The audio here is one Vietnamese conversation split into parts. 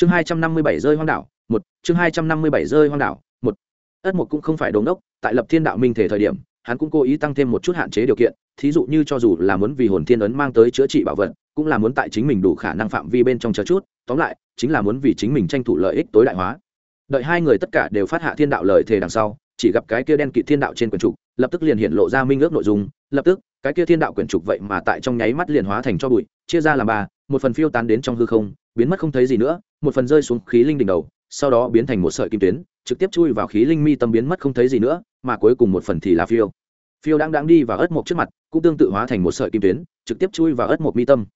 chương hai trăm năm mươi bảy rơi hoang đảo, một, chương hai trăm năm mươi bảy rơi hoang đảo, một. Ất mục cũng không phải đống đốc, tại lập thiên đạo minh thể thời điểm, hắn cũng cố ý tăng thêm một chút hạn chế điều kiện, thí dụ như cho dù là muốn vì hồn thiên ấn mang tới chữa trị bảo vật, cũng là muốn tại chính mình đủ khả năng phạm vi bên trong chờ chút, tóm lại, chính là muốn vì chính mình tranh thủ lợi ích tối đại hóa. Đợi hai người tất cả đều phát hạ thiên đạo lời thề đằng sau, chỉ gặp cái kia đen kỵ thiên đạo trên quyển trục, lập tức liền hiện lộ ra minh ước nội dung, lập tức, cái kia thiên đạo quyển trục vậy mà tại trong nháy mắt liền hóa thành cho bụi, chia ra làm ba một phần phiêu tán đến trong hư không, biến mất không thấy gì nữa, một phần rơi xuống khí linh đỉnh đầu, sau đó biến thành một sợi kim tuyến, trực tiếp chui vào khí linh mi tâm biến mất không thấy gì nữa, mà cuối cùng một phần thì là phiêu. Phiêu đang đang đi vào ớt mộc trước mặt, cũng tương tự hóa thành một sợi kim tuyến, trực tiếp chui vào ớt mộc mi tâm.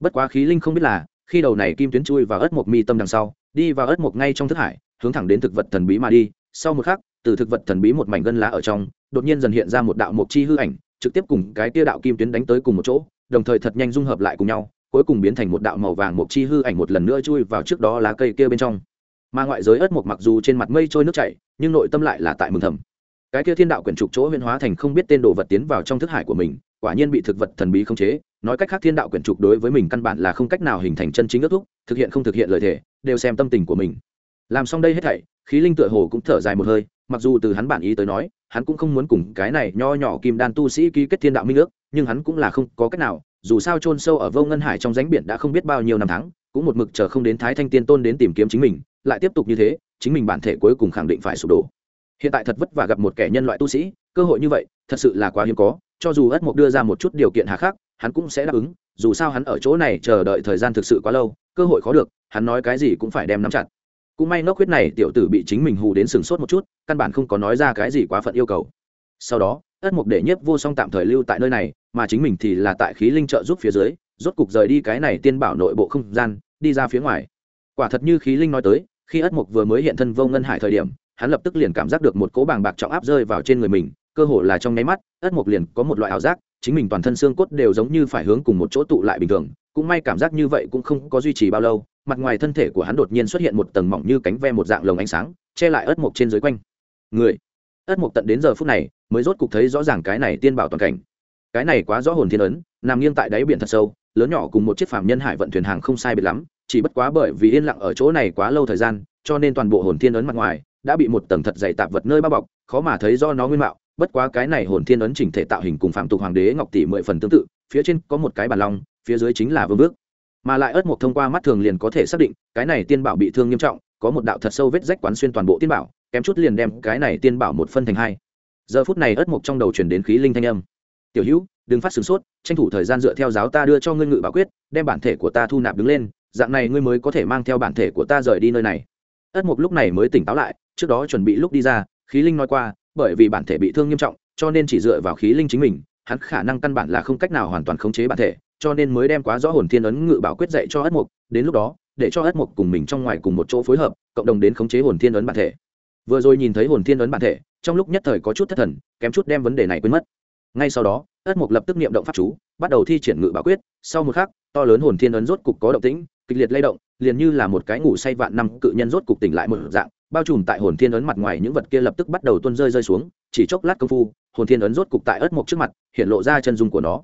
Bất quá khí linh không biết là, khi đầu này kim tuyến chui vào ớt mộc mi tâm đằng sau, đi vào ớt mộc ngay trong thức hải, hướng thẳng đến thực vật thần bí mà đi. Sau một khắc, từ thực vật thần bí một mảnh gân lá ở trong, đột nhiên dần hiện ra một đạo mộc chi hư ảnh, trực tiếp cùng cái tia đạo kim tuyến đánh tới cùng một chỗ, đồng thời thật nhanh dung hợp lại cùng nhau cuối cùng biến thành một đạo màu vàng mộc chi hư ảnh một lần nữa chui vào trước đó lá cây kia bên trong. Mà ngoại giới ớt mộc mặc dù trên mặt mây trôi nước chảy, nhưng nội tâm lại là tại mừng thầm. Cái kia thiên đạo quyển trục chỗ huyên hóa thành không biết tên đồ vật tiến vào trong thức hải của mình, quả nhiên bị thực vật thần bí khống chế. Nói cách khác thiên đạo quyển trục đối với mình căn bản là không cách nào hình thành chân chính ước thúc, thực hiện không thực hiện lời thề, đều xem tâm tình của mình. Làm xong đây hết thảy, khí linh tựa hồ cũng thở dài một hơi, mặc dù từ hắn bản ý tới nói hắn cũng không muốn cùng cái này nho nhỏ kim đan tu sĩ ký kết thiên đạo minh ước, nhưng hắn cũng là không có cách nào, dù sao chôn sâu ở vô ngân hải trong ránh biển đã không biết bao nhiêu năm tháng, cũng một mực chờ không đến thái thanh tiên tôn đến tìm kiếm chính mình, lại tiếp tục như thế, chính mình bản thể cuối cùng khẳng định phải sụp đổ. Hiện tại thật vất vả gặp một kẻ nhân loại tu sĩ, cơ hội như vậy, thật sự là quá hiếm có, cho dù ất mộc đưa ra một chút điều kiện hà khắc, hắn cũng sẽ đáp ứng, dù sao hắn ở chỗ này chờ đợi thời gian thực sự quá lâu, cơ hội khó được, hắn nói cái gì cũng phải đem nắm chặt cũng may nốc huyết này tiểu tử bị chính mình hù đến sừng sốt một chút, căn bản không có nói ra cái gì quá phận yêu cầu. Sau đó, ất mục để nhiếp vô song tạm thời lưu tại nơi này, mà chính mình thì là tại khí linh trợ giúp phía dưới, rốt cục rời đi cái này tiên bảo nội bộ không gian, đi ra phía ngoài. Quả thật như khí linh nói tới, khi ất mục vừa mới hiện thân vô ngân hải thời điểm, hắn lập tức liền cảm giác được một cỗ bàng bạc trọng áp rơi vào trên người mình, cơ hồ là trong nháy mắt, ất mục liền có một loại ảo giác, chính mình toàn thân xương cốt đều giống như phải hướng cùng một chỗ tụ lại bình thường, cũng may cảm giác như vậy cũng không có duy trì bao lâu mặt ngoài thân thể của hắn đột nhiên xuất hiện một tầng mỏng như cánh ve một dạng lồng ánh sáng, che lại ớt mộc trên dưới quanh. Người, ớt mộc tận đến giờ phút này mới rốt cục thấy rõ ràng cái này tiên bảo toàn cảnh. Cái này quá rõ hồn thiên ấn, nằm nghiêng tại đáy biển thật sâu, lớn nhỏ cùng một chiếc phàm nhân hải vận thuyền hàng không sai biệt lắm, chỉ bất quá bởi vì yên lặng ở chỗ này quá lâu thời gian, cho nên toàn bộ hồn thiên ấn mặt ngoài đã bị một tầng thật dày tạp vật nơi bao bọc, khó mà thấy do nó nguyên mạo. Bất quá cái này hồn thiên ấn chỉnh thể tạo hình cùng phạm tục hoàng đế ngọc tỷ mười phần tương tự, phía trên có một cái bàn long, phía dưới chính là vương bước mà lại ớt mục thông qua mắt thường liền có thể xác định, cái này tiên bảo bị thương nghiêm trọng, có một đạo thật sâu vết rách quán xuyên toàn bộ tiên bảo, kém chút liền đem cái này tiên bảo một phân thành hai. Giờ phút này ớt mục trong đầu chuyển đến khí linh thanh âm. Tiểu hữu, đừng phát sửng sốt, tranh thủ thời gian dựa theo giáo ta đưa cho ngươi ngự bảo quyết, đem bản thể của ta thu nạp đứng lên, dạng này ngươi mới có thể mang theo bản thể của ta rời đi nơi này. Ất mục lúc này mới tỉnh táo lại, trước đó chuẩn bị lúc đi ra, khí linh nói qua, bởi vì bản thể bị thương nghiêm trọng, cho nên chỉ dựa vào khí linh chính mình, hắn khả năng căn bản là không cách nào hoàn toàn khống chế bản thể cho nên mới đem quá rõ hồn thiên ấn ngự bảo quyết dạy cho ất mục, đến lúc đó, để cho ất mục cùng mình trong ngoài cùng một chỗ phối hợp, cộng đồng đến khống chế hồn thiên ấn bản thể. Vừa rồi nhìn thấy hồn thiên ấn bản thể, trong lúc nhất thời có chút thất thần, kém chút đem vấn đề này quên mất. Ngay sau đó, ất mục lập tức niệm động pháp chú, bắt đầu thi triển ngự bảo quyết, sau một khắc, to lớn hồn thiên ấn rốt cục có động tĩnh, kịch liệt lay động, liền như là một cái ngủ say vạn năm cự nhân rốt cục tỉnh lại một dạng, bao trùm tại hồn thiên ấn mặt ngoài những vật kia lập tức bắt đầu tuôn rơi rơi xuống, chỉ chốc lát công phu, hồn thiên ấn rốt cục tại ất mục trước mặt, hiện lộ ra chân dung của nó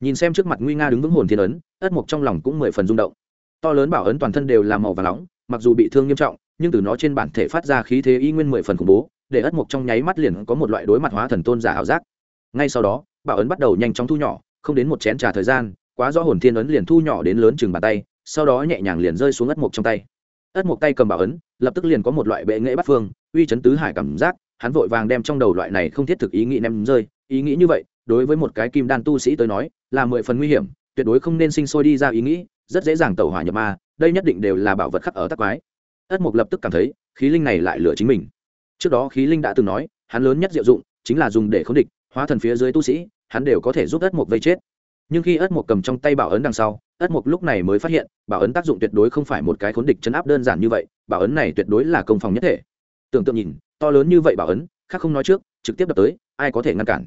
nhìn xem trước mặt nguy nga đứng vững hồn thiên ấn, ất mộc trong lòng cũng mười phần rung động. To lớn bảo ấn toàn thân đều là màu và nóng, mặc dù bị thương nghiêm trọng, nhưng từ nó trên bản thể phát ra khí thế y nguyên mười phần khủng bố, để ất mộc trong nháy mắt liền có một loại đối mặt hóa thần tôn giả ảo giác. Ngay sau đó, bảo ấn bắt đầu nhanh chóng thu nhỏ, không đến một chén trà thời gian, quá rõ hồn thiên ấn liền thu nhỏ đến lớn chừng bàn tay, sau đó nhẹ nhàng liền rơi xuống ất mộc trong tay. Ất mộc tay cầm bảo ấn, lập tức liền có một loại bệ nghệ bắt phương, uy chấn tứ hải cảm giác, hắn vội vàng đem trong đầu loại này không thiết thực ý nghĩ ném rơi. Ý nghĩ như vậy, đối với một cái kim đan tu sĩ tới nói là mười phần nguy hiểm, tuyệt đối không nên sinh sôi đi ra ý nghĩ, rất dễ dàng tẩu hỏa nhập ma, đây nhất định đều là bảo vật khắc ở tắc quái. Ất mục lập tức cảm thấy, khí linh này lại lừa chính mình. Trước đó khí linh đã từng nói, hắn lớn nhất diệu dụng chính là dùng để khống địch, hóa thần phía dưới tu sĩ, hắn đều có thể giúp ất mục vây chết. Nhưng khi ất mục cầm trong tay bảo ấn đằng sau, ất mục lúc này mới phát hiện, bảo ấn tác dụng tuyệt đối không phải một cái khốn địch chấn áp đơn giản như vậy, bảo ấn này tuyệt đối là công phòng nhất thể. Tưởng tượng nhìn, to lớn như vậy bảo ấn, khác không nói trước, trực tiếp đập tới, ai có thể ngăn cản?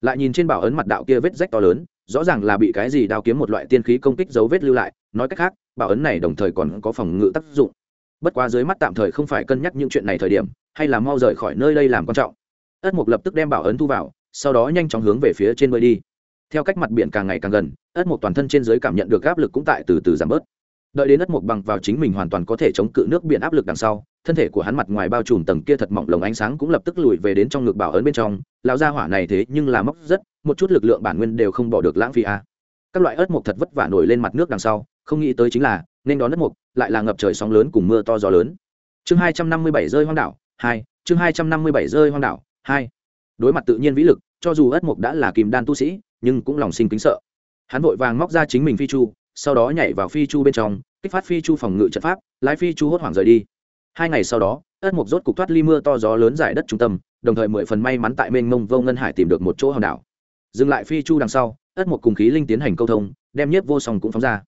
Lại nhìn trên bảo ấn mặt đạo kia vết rách to lớn rõ ràng là bị cái gì đao kiếm một loại tiên khí công kích dấu vết lưu lại, nói cách khác, bảo ấn này đồng thời còn có phòng ngự tác dụng. Bất quá dưới mắt tạm thời không phải cân nhắc những chuyện này thời điểm, hay là mau rời khỏi nơi đây làm quan trọng. Ất mục lập tức đem bảo ấn thu vào, sau đó nhanh chóng hướng về phía trên bơi đi. Theo cách mặt biển càng ngày càng gần, ất mục toàn thân trên dưới cảm nhận được áp lực cũng tại từ từ giảm bớt. Đợi đến ất mục bằng vào chính mình hoàn toàn có thể chống cự nước biển áp lực đằng sau thân thể của hắn mặt ngoài bao trùm tầng kia thật mỏng lồng ánh sáng cũng lập tức lùi về đến trong ngực bảo ấn bên trong. Lão gia hỏa này thế nhưng là móc rất, một chút lực lượng bản nguyên đều không bỏ được lãng phí a. À. các loại ớt mộc thật vất vả nổi lên mặt nước đằng sau, không nghĩ tới chính là, nên đón đất mộc, lại là ngập trời sóng lớn cùng mưa to gió lớn. Chương hai trăm năm mươi bảy rơi hoang đảo, hai, chương hai trăm năm mươi bảy rơi hoang đảo, hai. Đối mặt tự nhiên vĩ lực, cho dù ớt mộc đã là kìm đan tu sĩ, nhưng cũng lòng sinh kính sợ. Hắn vội vàng móc ra chính mình phi chu, sau đó nhảy vào phi chu bên trong, kích phát phi chu phòng ngự trận pháp, lái phi chu hốt hoảng rời đi hai ngày sau đó, ất mục rốt cục thoát ly mưa to gió lớn giải đất trung tâm, đồng thời mười phần may mắn tại mênh mông vô ngân hải tìm được một chỗ hòn đảo. Dừng lại phi chu đằng sau, ất mục cùng khí linh tiến hành câu thông, đem nhiếp vô song cũng phóng ra.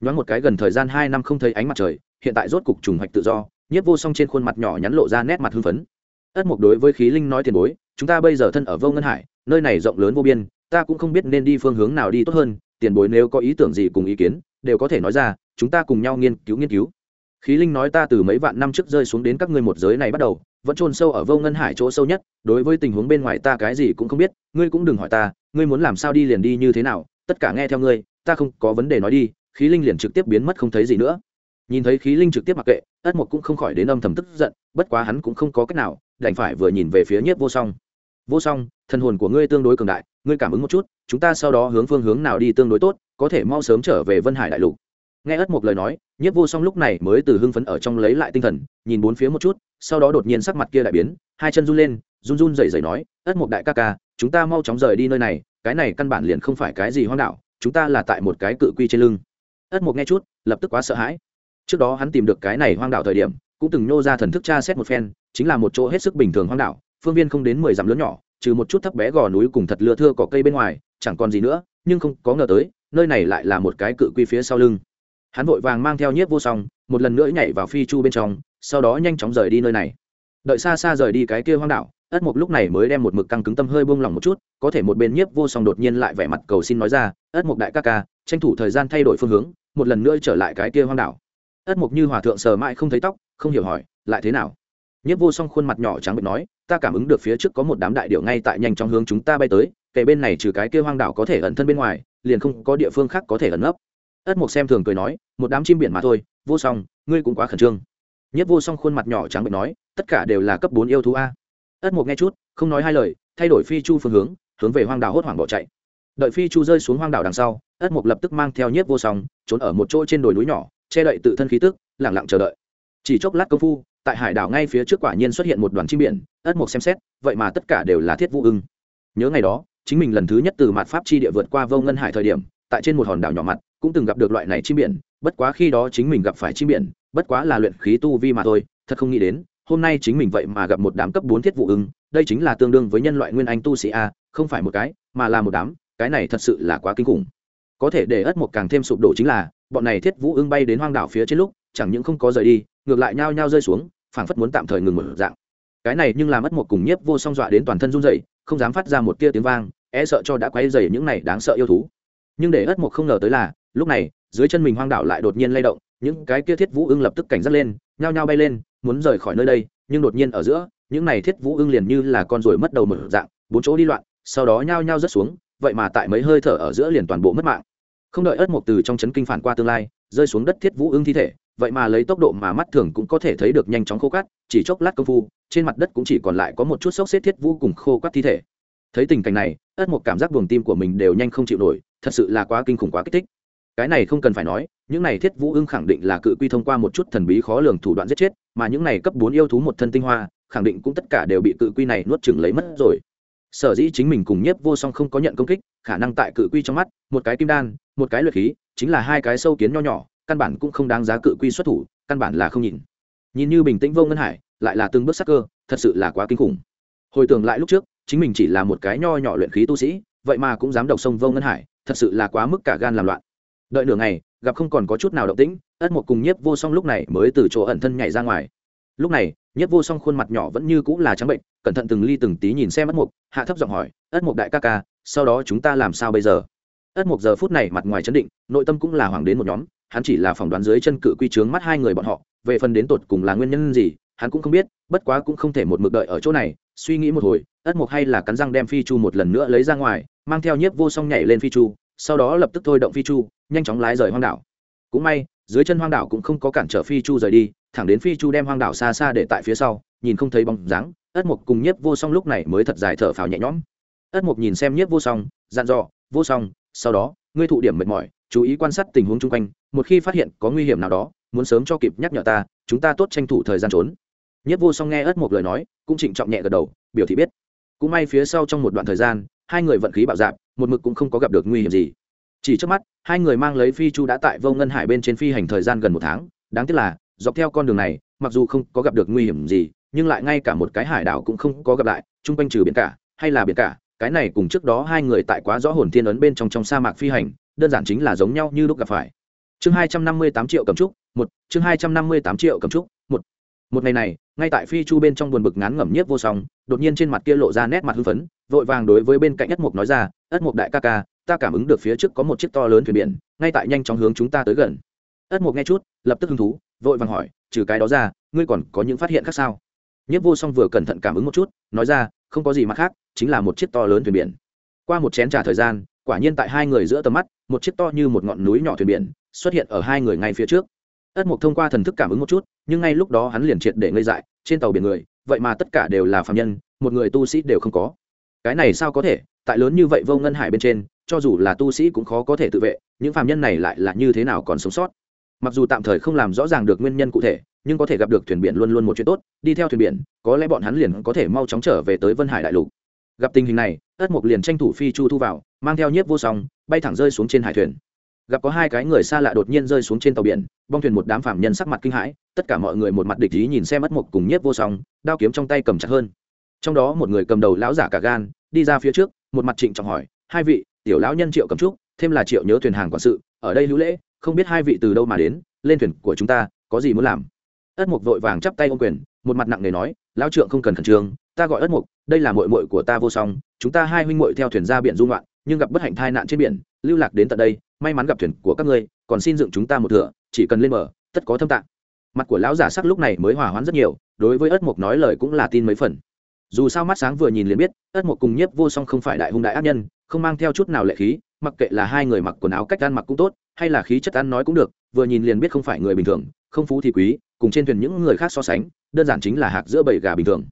Nhoáng một cái gần thời gian hai năm không thấy ánh mặt trời, hiện tại rốt cục trùng hoạch tự do, nhiếp vô song trên khuôn mặt nhỏ nhắn lộ ra nét mặt hưng phấn. Ất mục đối với khí linh nói tiền bối, chúng ta bây giờ thân ở vô ngân hải, nơi này rộng lớn vô biên, ta cũng không biết nên đi phương hướng nào đi tốt hơn, tiền bối nếu có ý tưởng gì cùng ý kiến, đều có thể nói ra, chúng ta cùng nhau nghiên cứu nghiên cứu khí linh nói ta từ mấy vạn năm trước rơi xuống đến các ngươi một giới này bắt đầu, vẫn trôn sâu ở vô ngân hải chỗ sâu nhất, đối với tình huống bên ngoài ta cái gì cũng không biết, ngươi cũng đừng hỏi ta, ngươi muốn làm sao đi liền đi như thế nào, tất cả nghe theo ngươi, ta không có vấn đề nói đi, khí linh liền trực tiếp biến mất không thấy gì nữa. Nhìn thấy khí linh trực tiếp mặc kệ, ất mộc cũng không khỏi đến âm thầm tức giận, bất quá hắn cũng không có cách nào, đành phải vừa nhìn về phía nhiếp vô song. Vô song, thần hồn của ngươi tương đối cường đại, ngươi cảm ứng một chút, chúng ta sau đó hướng phương hướng nào đi tương đối tốt, có thể mau sớm trở về vân hải đại lục nghe ất một lời nói, nhiếp vô song lúc này mới từ hưng phấn ở trong lấy lại tinh thần, nhìn bốn phía một chút, sau đó đột nhiên sắc mặt kia lại biến, hai chân run lên, run run rẩy rẩy nói, ất một đại ca ca, chúng ta mau chóng rời đi nơi này, cái này căn bản liền không phải cái gì hoang đạo, chúng ta là tại một cái cự quy trên lưng. Ất một nghe chút, lập tức quá sợ hãi. Trước đó hắn tìm được cái này hoang đạo thời điểm, cũng từng nô ra thần thức tra xét một phen, chính là một chỗ hết sức bình thường hoang đạo, phương viên không đến mười dặm lớn nhỏ, trừ một chút thấp bé gò núi cùng thật lưa thưa cỏ cây bên ngoài, chẳng còn gì nữa, nhưng không có ngờ tới, nơi này lại là một cái cự quy phía sau lưng hắn vội vàng mang theo nhiếp vô song, một lần nữa nhảy vào phi chu bên trong, sau đó nhanh chóng rời đi nơi này. Đợi xa xa rời đi cái kia hoang đảo, ất mục lúc này mới đem một mực căng cứng tâm hơi buông lỏng một chút, có thể một bên nhiếp vô song đột nhiên lại vẻ mặt cầu xin nói ra, ất mục đại ca ca, tranh thủ thời gian thay đổi phương hướng, một lần nữa trở lại cái kia hoang đảo. Ất mục như hòa thượng sờ mãi không thấy tóc, không hiểu hỏi, lại thế nào? Nhiếp vô song khuôn mặt nhỏ trắng bệnh nói, ta cảm ứng được phía trước có một đám đại điệu ngay tại nhanh chóng hướng chúng ta bay tới kể bên này trừ cái kia hoang đảo có thể ẩn thân bên ngoài, liền không có địa phương khác có thể ẩn nấp ất mục xem thường cười nói, một đám chim biển mà thôi, vô song, ngươi cũng quá khẩn trương. Nhất vô song khuôn mặt nhỏ trắng bệnh nói, tất cả đều là cấp bốn yêu thú a. Ất mục nghe chút, không nói hai lời, thay đổi phi chu phương hướng hướng về hoang đảo hốt hoảng bỏ chạy. Đợi phi chu rơi xuống hoang đảo đằng sau, ất mục lập tức mang theo nhiếp vô song, trốn ở một chỗ trên đồi núi nhỏ, che đậy tự thân khí tức lẳng lặng chờ đợi. Chỉ chốc lát công phu, tại hải đảo ngay phía trước quả nhiên xuất hiện một đoàn chim biển, ất mục xem xét, vậy mà tất cả đều là thiết vũ ưng. Nhớ ngày đó, chính mình lần thứ nhất từ mặt pháp chi địa vượt qua vô ngân hải thời điểm, tại trên một hòn đảo nhỏ mặt cũng từng gặp được loại này chim biển, bất quá khi đó chính mình gặp phải chim biển, bất quá là luyện khí tu vi mà thôi, thật không nghĩ đến, hôm nay chính mình vậy mà gặp một đám cấp bốn thiết vụ ưng, đây chính là tương đương với nhân loại nguyên anh tu sĩ a, không phải một cái, mà là một đám, cái này thật sự là quá kinh khủng. Có thể để ất một càng thêm sụp đổ chính là, bọn này thiết vũ ưng bay đến hoang đảo phía trên lúc, chẳng những không có rời đi, ngược lại nhao nhao rơi xuống, phảng phất muốn tạm thời ngừng một dạng. Cái này nhưng làm ất một cùng nhiếp vô song dọa đến toàn thân run dậy không dám phát ra một tia tiếng vang e sợ cho đã quay dày những này đáng sợ yêu thú. Nhưng để ất một không ngờ tới là lúc này, dưới chân mình hoang đảo lại đột nhiên lay động, những cái kia thiết vũ ưng lập tức cảnh giác lên, nhao nhao bay lên, muốn rời khỏi nơi đây, nhưng đột nhiên ở giữa, những này thiết vũ ưng liền như là con ruồi mất đầu mở dạng, bốn chỗ đi loạn, sau đó nhao nhao rớt xuống, vậy mà tại mấy hơi thở ở giữa liền toàn bộ mất mạng. Không đợi ớt mộc từ trong chấn kinh phản qua tương lai, rơi xuống đất thiết vũ ưng thi thể, vậy mà lấy tốc độ mà mắt thường cũng có thể thấy được nhanh chóng khô cát, chỉ chốc lát công phu, trên mặt đất cũng chỉ còn lại có một chút xốc xếp thiết vũ cùng khô cát thi thể. Thấy tình cảnh này, ớt một cảm giác buồng tim của mình đều nhanh không chịu nổi, thật sự là quá kinh khủng, quá kích thích cái này không cần phải nói, những này thiết vũ ưng khẳng định là cự quy thông qua một chút thần bí khó lường thủ đoạn giết chết, mà những này cấp bốn yêu thú một thân tinh hoa, khẳng định cũng tất cả đều bị cự quy này nuốt chừng lấy mất rồi. Sở dĩ chính mình cùng nhiếp vô song không có nhận công kích, khả năng tại cự quy trong mắt, một cái kim đan, một cái luyện khí, chính là hai cái sâu kiến nho nhỏ, căn bản cũng không đáng giá cự quy xuất thủ, căn bản là không nhìn. Nhìn như bình tĩnh vô ngân hải, lại là từng bước sắc cơ, thật sự là quá kinh khủng. Hồi tưởng lại lúc trước, chính mình chỉ là một cái nho nhỏ luyện khí tu sĩ, vậy mà cũng dám độc sông vô ngân hải, thật sự là quá mức cả gan làm loạn đợi nửa ngày, gặp không còn có chút nào động tĩnh, ất một cùng nhiếp vô song lúc này mới từ chỗ ẩn thân nhảy ra ngoài. Lúc này, nhiếp vô song khuôn mặt nhỏ vẫn như cũng là trắng bệnh, cẩn thận từng ly từng tí nhìn xem ất mục hạ thấp giọng hỏi, ất mục đại ca ca, sau đó chúng ta làm sao bây giờ? Ất mục giờ phút này mặt ngoài chấn định, nội tâm cũng là hoàng đến một nhóm, hắn chỉ là phỏng đoán dưới chân cự quy trướng mắt hai người bọn họ, về phần đến tột cùng là nguyên nhân gì, hắn cũng không biết, bất quá cũng không thể một mực đợi ở chỗ này, suy nghĩ một hồi, ất mục hay là cắn răng đem phi chu một lần nữa lấy ra ngoài, mang theo nhiếp vô song nhảy lên phi chu, sau đó lập tức thôi động phi chu nhanh chóng lái rời hoang đảo. Cũng may, dưới chân hoang đảo cũng không có cản trở phi chu rời đi, thẳng đến phi chu đem hoang đảo xa xa để tại phía sau, nhìn không thấy bóng dáng, ất mục cùng nhiếp vô song lúc này mới thật dài thở phào nhẹ nhõm. Ất mục nhìn xem nhiếp vô song, dặn dò, vô song, sau đó, ngươi thụ điểm mệt mỏi, chú ý quan sát tình huống chung quanh, một khi phát hiện có nguy hiểm nào đó, muốn sớm cho kịp nhắc nhở ta, chúng ta tốt tranh thủ thời gian trốn. Nhất vô song nghe ất một lời nói, cũng trịnh trọng nhẹ gật đầu, biểu thị biết. Cũng may phía sau trong một đoạn thời gian, hai người vận khí bạo dạp một mực cũng không có gặp được nguy hiểm gì chỉ trước mắt, hai người mang lấy phi chu đã tại vô ngân hải bên trên phi hành thời gian gần một tháng, đáng tiếc là, dọc theo con đường này, mặc dù không có gặp được nguy hiểm gì, nhưng lại ngay cả một cái hải đảo cũng không có gặp lại, chung quanh trừ biển cả, hay là biển cả, cái này cùng trước đó hai người tại quá rõ hồn thiên ấn bên trong trong sa mạc phi hành, đơn giản chính là giống nhau như lúc gặp phải. Chương hai trăm năm mươi tám triệu cầm trúc, một, chương hai trăm năm mươi tám triệu cầm trúc, một. Một ngày này, ngay tại phi chu bên trong buồn bực ngán ngẩm nhiếp vô song, đột nhiên trên mặt kia lộ ra nét mặt hưng phấn, vội vàng đối với bên cạnh ất mục nói ra, ất mục đại ca ca ta cảm ứng được phía trước có một chiếc to lớn thuyền biển, ngay tại nhanh chóng hướng chúng ta tới gần. Ất mục nghe chút, lập tức hứng thú, vội vàng hỏi, trừ cái đó ra, ngươi còn có những phát hiện khác sao? Nhiếp vô song vừa cẩn thận cảm ứng một chút, nói ra, không có gì mặt khác, chính là một chiếc to lớn thuyền biển. Qua một chén trà thời gian, quả nhiên tại hai người giữa tầm mắt, một chiếc to như một ngọn núi nhỏ thuyền biển xuất hiện ở hai người ngay phía trước. Ất mục thông qua thần thức cảm ứng một chút, nhưng ngay lúc đó hắn liền triệt để ngây dại, trên tàu biển người, vậy mà tất cả đều là phạm nhân, một người tu sĩ đều không có. Cái này sao có thể, tại lớn như vậy vô ngân hải bên trên cho dù là tu sĩ cũng khó có thể tự vệ, những phạm nhân này lại là như thế nào còn sống sót? Mặc dù tạm thời không làm rõ ràng được nguyên nhân cụ thể, nhưng có thể gặp được thuyền biển luôn luôn một chuyện tốt, đi theo thuyền biển, có lẽ bọn hắn liền có thể mau chóng trở về tới vân hải đại lục. Gặp tình hình này, ất mục liền tranh thủ phi chu thu vào, mang theo nhiếp vô song, bay thẳng rơi xuống trên hải thuyền. Gặp có hai cái người xa lạ đột nhiên rơi xuống trên tàu biển, bong thuyền một đám phạm nhân sắc mặt kinh hãi, tất cả mọi người một mặt địch ý nhìn xem ất mục cùng nhiếp vô song, đao kiếm trong tay cầm chặt hơn. Trong đó một người cầm đầu lão giả cả gan, đi ra phía trước, một mặt trịnh trọng hỏi, hai vị tiểu lão nhân triệu cầm trúc, thêm là triệu nhớ thuyền hàng quản sự, ở đây hữu lễ, không biết hai vị từ đâu mà đến, lên thuyền của chúng ta, có gì muốn làm? Ất mục vội vàng chắp tay ô quyền, một mặt nặng nề nói, lão trượng không cần khẩn trương, ta gọi ất mục, đây là mội mội của ta vô song, chúng ta hai huynh mội theo thuyền ra biển dung loạn nhưng gặp bất hạnh tai nạn trên biển, lưu lạc đến tận đây, may mắn gặp thuyền của các ngươi, còn xin dựng chúng ta một thửa, chỉ cần lên bờ, tất có thâm tạng. Mặt của lão giả sắc lúc này mới hòa hoãn rất nhiều, đối với ất mục nói lời cũng là tin mấy phần. Dù sao mắt sáng vừa nhìn liền biết, ất mục cùng nhiếp vô song không phải đại hung đại ác nhân không mang theo chút nào lệ khí, mặc kệ là hai người mặc quần áo cách ăn mặc cũng tốt, hay là khí chất ăn nói cũng được, vừa nhìn liền biết không phải người bình thường, không phú thì quý, cùng trên thuyền những người khác so sánh, đơn giản chính là hạc giữa bầy gà bình thường.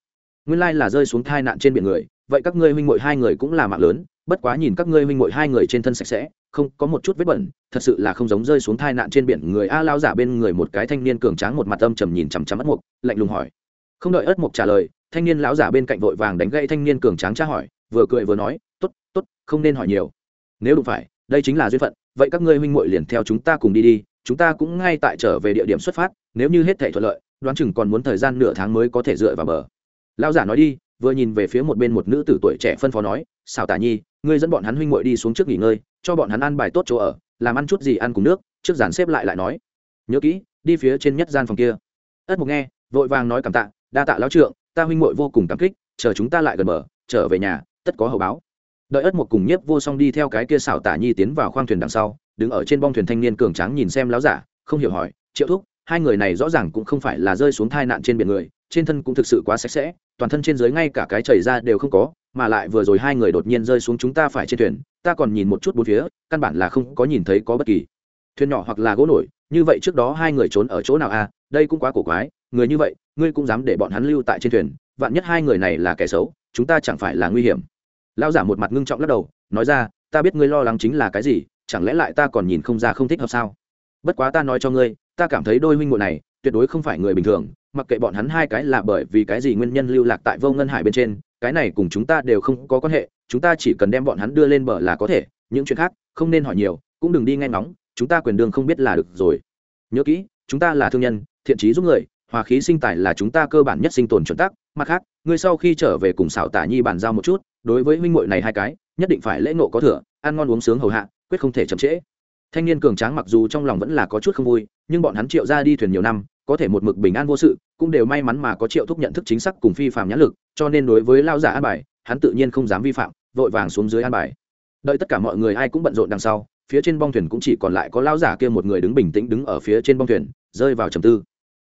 Nguyên lai là rơi xuống thai nạn trên biển người, vậy các ngươi huynh muội hai người cũng là mạng lớn, bất quá nhìn các ngươi huynh muội hai người trên thân sạch sẽ, không, có một chút vết bẩn, thật sự là không giống rơi xuống thai nạn trên biển người a lao giả bên người một cái thanh niên cường tráng một mặt âm trầm nhìn chằm chằm ất mục, lạnh lùng hỏi. Không đợi ất mục trả lời, thanh niên lão giả bên cạnh vội vàng đánh gậy thanh niên cường tráng tra hỏi, vừa cười vừa nói tốt tốt, không nên hỏi nhiều. Nếu đúng phải, đây chính là duyên phận, vậy các ngươi huynh muội liền theo chúng ta cùng đi đi, chúng ta cũng ngay tại trở về địa điểm xuất phát, nếu như hết thể thuận lợi, đoán chừng còn muốn thời gian nửa tháng mới có thể dựa vào bờ. Lão giả nói đi, vừa nhìn về phía một bên một nữ tử tuổi trẻ phân phó nói xào tả nhi, ngươi dẫn bọn hắn huynh muội đi xuống trước nghỉ ngơi, cho bọn hắn ăn bài tốt chỗ ở, làm ăn chút gì ăn cùng nước, trước dàn xếp lại lại nói. Nhớ kỹ, đi phía trên nhất gian phòng kia. Ất mục nghe, vội vàng nói cảm tạ, đa tạ lão trượng, ta huynh muội vô cùng cảm kích, chờ chúng ta lại gần bờ, trở về nhà, tất có hậu báo đợi ất một cùng nhiếp vô song đi theo cái kia xảo tả nhi tiến vào khoang thuyền đằng sau, đứng ở trên bong thuyền thanh niên cường tráng nhìn xem láo giả, không hiểu hỏi, triệu thúc, hai người này rõ ràng cũng không phải là rơi xuống thai nạn trên biển người, trên thân cũng thực sự quá sạch sẽ, toàn thân trên dưới ngay cả cái chảy ra đều không có, mà lại vừa rồi hai người đột nhiên rơi xuống chúng ta phải trên thuyền, ta còn nhìn một chút bốn phía, căn bản là không có nhìn thấy có bất kỳ thuyền nhỏ hoặc là gỗ nổi, như vậy trước đó hai người trốn ở chỗ nào à đây cũng quá cổ quái, người như vậy, ngươi cũng dám để bọn hắn lưu tại trên thuyền, vạn nhất hai người này là kẻ xấu, chúng ta chẳng phải là nguy hiểm lão giả một mặt ngưng trọng lắc đầu, nói ra, ta biết ngươi lo lắng chính là cái gì, chẳng lẽ lại ta còn nhìn không ra không thích hợp sao? Bất quá ta nói cho ngươi, ta cảm thấy đôi huynh muội này tuyệt đối không phải người bình thường, mặc kệ bọn hắn hai cái là bởi vì cái gì nguyên nhân lưu lạc tại vô ngân hải bên trên, cái này cùng chúng ta đều không có quan hệ, chúng ta chỉ cần đem bọn hắn đưa lên bờ là có thể, những chuyện khác không nên hỏi nhiều, cũng đừng đi nghe ngóng, chúng ta quyền đường không biết là được rồi. Nhớ kỹ, chúng ta là thương nhân, thiện trí giúp người hòa khí sinh tài là chúng ta cơ bản nhất sinh tồn chuẩn tắc. Mặt khác, ngươi sau khi trở về cùng xảo tả nhi bàn giao một chút, đối với huynh muội này hai cái, nhất định phải lễ ngộ có thừa, ăn ngon uống sướng hầu hạ, quyết không thể chậm trễ. Thanh niên cường tráng mặc dù trong lòng vẫn là có chút không vui, nhưng bọn hắn triệu ra đi thuyền nhiều năm, có thể một mực bình an vô sự, cũng đều may mắn mà có triệu thúc nhận thức chính xác cùng phi phạm nhãn lực, cho nên đối với lao giả an bài, hắn tự nhiên không dám vi phạm, vội vàng xuống dưới an bài. Đợi tất cả mọi người ai cũng bận rộn đằng sau, phía trên bong thuyền cũng chỉ còn lại có lao giả kia một người đứng bình tĩnh đứng ở phía trên bong thuyền, rơi vào trầm tư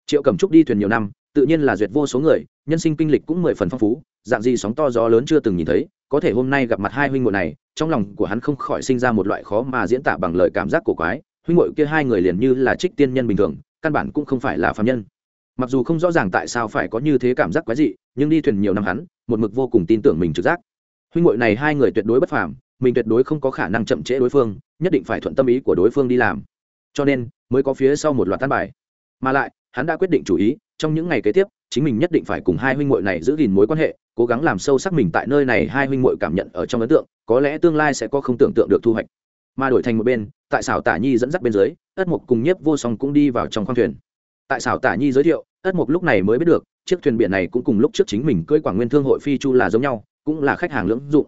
triệu cẩm trúc đi thuyền nhiều năm, tự nhiên là duyệt vô số người, nhân sinh kinh lịch cũng mười phần phong phú, dạng gì sóng to gió lớn chưa từng nhìn thấy, có thể hôm nay gặp mặt hai huynh muội này, trong lòng của hắn không khỏi sinh ra một loại khó mà diễn tả bằng lời cảm giác cổ quái, huynh ngội kia hai người liền như là trích tiên nhân bình thường, căn bản cũng không phải là phạm nhân. Mặc dù không rõ ràng tại sao phải có như thế cảm giác quái dị, nhưng đi thuyền nhiều năm hắn, một mực vô cùng tin tưởng mình trực giác. Huynh ngội này hai người tuyệt đối bất phàm, mình tuyệt đối không có khả năng chậm trễ đối phương, nhất định phải thuận tâm ý của đối phương đi làm. Cho nên, mới có phía sau một loạt tan bài. Mà lại hắn đã quyết định chủ ý, trong những ngày kế tiếp, chính mình nhất định phải cùng hai huynh muội này giữ gìn mối quan hệ, cố gắng làm sâu sắc mình tại nơi này hai huynh muội cảm nhận ở trong ấn tượng, có lẽ tương lai sẽ có không tưởng tượng được thu hoạch. Mà đổi thành một bên, tại xảo tả nhi dẫn dắt bên dưới, ất mục cùng nhiếp vô song cũng đi vào trong khoang thuyền. Tại xảo tả nhi giới thiệu, ất mục lúc này mới biết được, chiếc thuyền biển này cũng cùng lúc trước chính mình cưỡi quảng nguyên thương hội phi chu là giống nhau, cũng là khách hàng lưỡng dụng.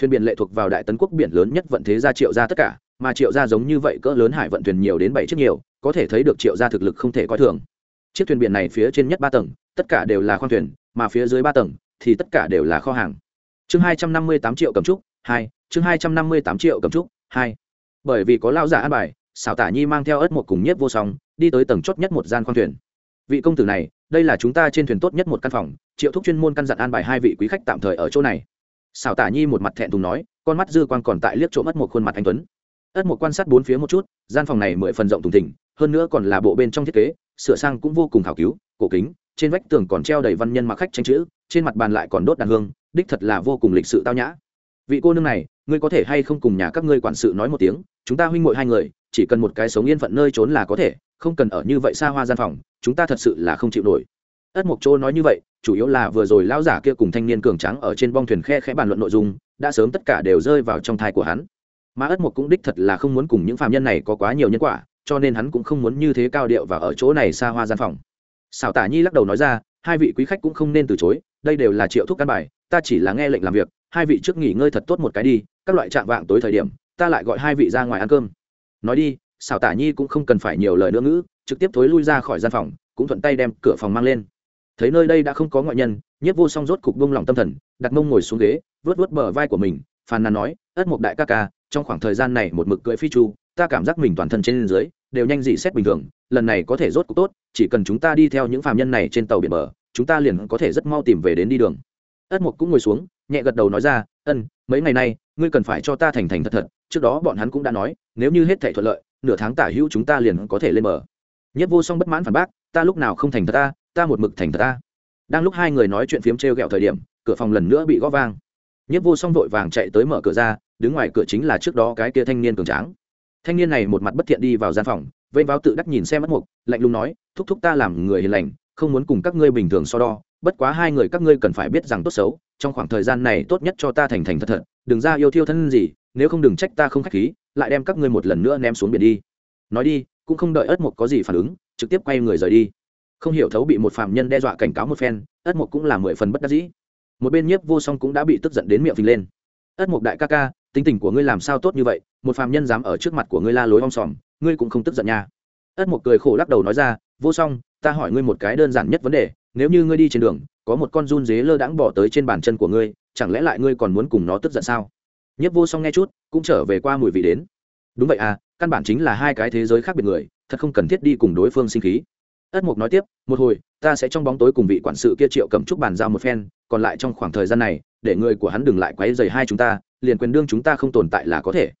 Thuyền biển lệ thuộc vào đại tấn quốc biển lớn nhất vận thế gia triệu gia tất cả, mà triệu gia giống như vậy cỡ lớn hải vận thuyền nhiều đến bảy chiếc nhiều, có thể thấy được triệu gia thực lực không thể coi thường chiếc thuyền biển này phía trên nhất ba tầng, tất cả đều là khoang thuyền, mà phía dưới ba tầng thì tất cả đều là kho hàng. Chương hai trăm năm mươi tám triệu cầm trúc, hai, chương hai trăm năm mươi tám triệu cầm trúc, hai. Bởi vì có lao giả an bài, xảo tả nhi mang theo ớt một cùng nhiếp vô song, đi tới tầng chót nhất một gian khoang thuyền. Vị công tử này, đây là chúng ta trên thuyền tốt nhất một căn phòng, triệu thúc chuyên môn căn dặn an bài hai vị quý khách tạm thời ở chỗ này. Xảo tả nhi một mặt thẹn thùng nói, con mắt dư quan còn tại liếc trộm ất một khuôn mặt anh tuấn. Ất một quan sát bốn phía một chút, gian phòng này mười phần rộng thùng thỉnh hơn nữa còn là bộ bên trong thiết kế sửa sang cũng vô cùng khảo cứu, cổ kính, trên vách tường còn treo đầy văn nhân mặc khách tranh chữ, trên mặt bàn lại còn đốt đàn hương, đích thật là vô cùng lịch sự tao nhã. Vị cô nương này, ngươi có thể hay không cùng nhà các ngươi quản sự nói một tiếng, chúng ta huynh muội hai người, chỉ cần một cái sống yên phận nơi trốn là có thể, không cần ở như vậy xa hoa gian phòng, chúng ta thật sự là không chịu nổi. Ất mộc châu nói như vậy, chủ yếu là vừa rồi lão giả kia cùng thanh niên cường trắng ở trên bong thuyền khe khẽ bàn luận nội dung, đã sớm tất cả đều rơi vào trong thai của hắn. Mà ất mộc cũng đích thật là không muốn cùng những phạm nhân này có quá nhiều nhân quả cho nên hắn cũng không muốn như thế cao điệu và ở chỗ này xa hoa gian phòng. Xảo tả nhi lắc đầu nói ra, hai vị quý khách cũng không nên từ chối, đây đều là triệu thuốc căn bài, ta chỉ là nghe lệnh làm việc, hai vị trước nghỉ ngơi thật tốt một cái đi, các loại trạng vạng tối thời điểm, ta lại gọi hai vị ra ngoài ăn cơm. Nói đi, xảo tả nhi cũng không cần phải nhiều lời nữa ngữ, trực tiếp thối lui ra khỏi gian phòng, cũng thuận tay đem cửa phòng mang lên. Thấy nơi đây đã không có ngoại nhân, nhiếp vô song rốt cục bông lòng tâm thần, đặt mông ngồi xuống ghế, vớt vớt bờ vai của mình, phàn nàn nói, ất mục đại ca ca, trong khoảng thời gian này một mực cưỡi phi chu ta cảm giác mình toàn thân trên dưới đều nhanh dị xét bình thường, lần này có thể rốt cuộc tốt, chỉ cần chúng ta đi theo những phạm nhân này trên tàu biển bờ, chúng ta liền có thể rất mau tìm về đến đi đường. Ất mục cũng ngồi xuống, nhẹ gật đầu nói ra, ân, mấy ngày nay, ngươi cần phải cho ta thành thành thật thật, trước đó bọn hắn cũng đã nói, nếu như hết thể thuận lợi, nửa tháng tả hữu chúng ta liền có thể lên bờ. Nhất vô song bất mãn phản bác, ta lúc nào không thành thật ta ta một mực thành thật ta. Đang lúc hai người nói chuyện phiếm t r e o g ẹ o thời điểm, cửa phòng lần nữa bị g ó vang. Nhất vô song vội vàng chạy tới mở cửa ra, đứng ngoài cửa chính là trước đó cái kia thanh niên cường tráng thanh niên này một mặt bất thiện đi vào gian phòng vây vào tự đắc nhìn xem mất mục, lạnh lùng nói, thúc thúc ta làm người hiền lành, không muốn cùng các ngươi bình thường so đo, bất quá hai người các ngươi cần phải biết rằng tốt xấu, trong khoảng thời gian này tốt nhất cho ta thành thành thật thật, đừng ra yêu thiêu thân gì, nếu không đừng trách ta không k h á c h khí, lại đem các ngươi một lần nữa ném xuống biển đi. Nói đi, cũng không đợi ớt mục có gì phản ứng, trực tiếp quay người rời đi. Không hiểu thấu bị một phạm nhân đe dọa cảnh cáo một phen, ất mục cũng là mười phần bất đắc dĩ. Một bên nhiếp vô song cũng đã bị tức giận đến miệng phình lên. Ất mục đại ca ca tính tình của ngươi làm sao tốt như vậy, một phạm nhân dám ở trước mặt của ngươi la lối om sòm, ngươi cũng không tức giận nha. Ất một cười khổ lắc đầu nói ra, vô song, ta hỏi ngươi một cái đơn giản nhất vấn đề, nếu như ngươi đi trên đường, có một con run dế lơ đãng bỏ tới trên bàn chân của ngươi, chẳng lẽ lại ngươi còn muốn cùng nó tức giận sao? Nhất vô song nghe chút, cũng trở về qua mùi vị đến. Đúng vậy à căn bản chính là hai cái thế giới khác biệt người, thật không cần thiết đi cùng đối phương sinh khí. Ất mục nói tiếp, một hồi, ta sẽ trong bóng tối cùng vị quản sự kia triệu cầm trúc bàn giao một phen, còn lại trong khoảng thời gian này để người của hắn đừng lại quấy rầy hai chúng ta, liền quyền đương chúng ta không tồn tại là có thể.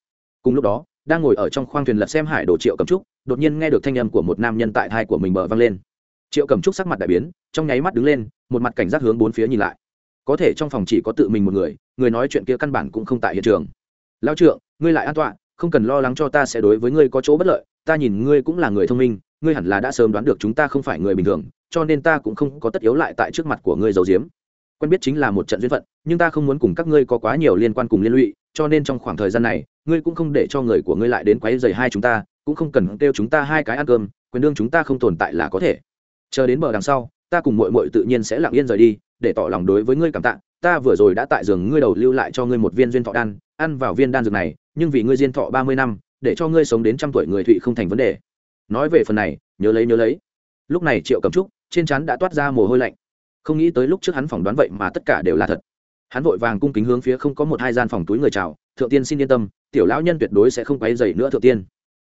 Cùng lúc đó, đang ngồi ở trong khoang thuyền lật xem hải đồ triệu cầm trúc, đột nhiên nghe được thanh âm của một nam nhân tại thai của mình bờ vang lên. Triệu cầm trúc sắc mặt đại biến, trong nháy mắt đứng lên, một mặt cảnh giác hướng bốn phía nhìn lại. Có thể trong phòng chỉ có tự mình một người người nói chuyện kia căn bản cũng không tại hiện trường. Lao trượng, ngươi lại an toàn không cần lo lắng cho ta sẽ đối với ngươi có chỗ bất lợi, ta nhìn ngươi cũng là người thông minh, ngươi hẳn là đã sớm đoán được chúng ta không phải người bình thường, cho nên ta cũng không có tất yếu lại tại trước mặt của ngươi giấu giếm quen biết chính là một trận duyên phận, nhưng ta không muốn cùng các ngươi có quá nhiều liên quan cùng liên lụy, cho nên trong khoảng thời gian này, ngươi cũng không để cho người của ngươi lại đến quấy rầy hai chúng ta, cũng không cần kêu chúng ta hai cái ăn cơm, quyền đương chúng ta không tồn tại là có thể. Chờ đến bờ đằng sau, ta cùng muội muội tự nhiên sẽ lặng yên rời đi, để tỏ lòng đối với ngươi cảm tạ, ta vừa rồi đã tại giường ngươi đầu lưu lại cho ngươi một viên duyên thọ đan, ăn vào viên đan dược này, nhưng vì ngươi diên thọ ba mươi năm, để cho ngươi sống đến trăm tuổi người thụy không thành vấn đề. Nói về phần này, nhớ lấy nhớ lấy. Lúc này triệu cầm trúc, trên trán đã toát ra mồ hôi lạnh không nghĩ tới lúc trước hắn phỏng đoán vậy mà tất cả đều là thật. Hắn vội vàng cung kính hướng phía không có một hai gian phòng túi người chào, thượng tiên xin yên tâm, tiểu lão nhân tuyệt đối sẽ không quay dày nữa thượng tiên.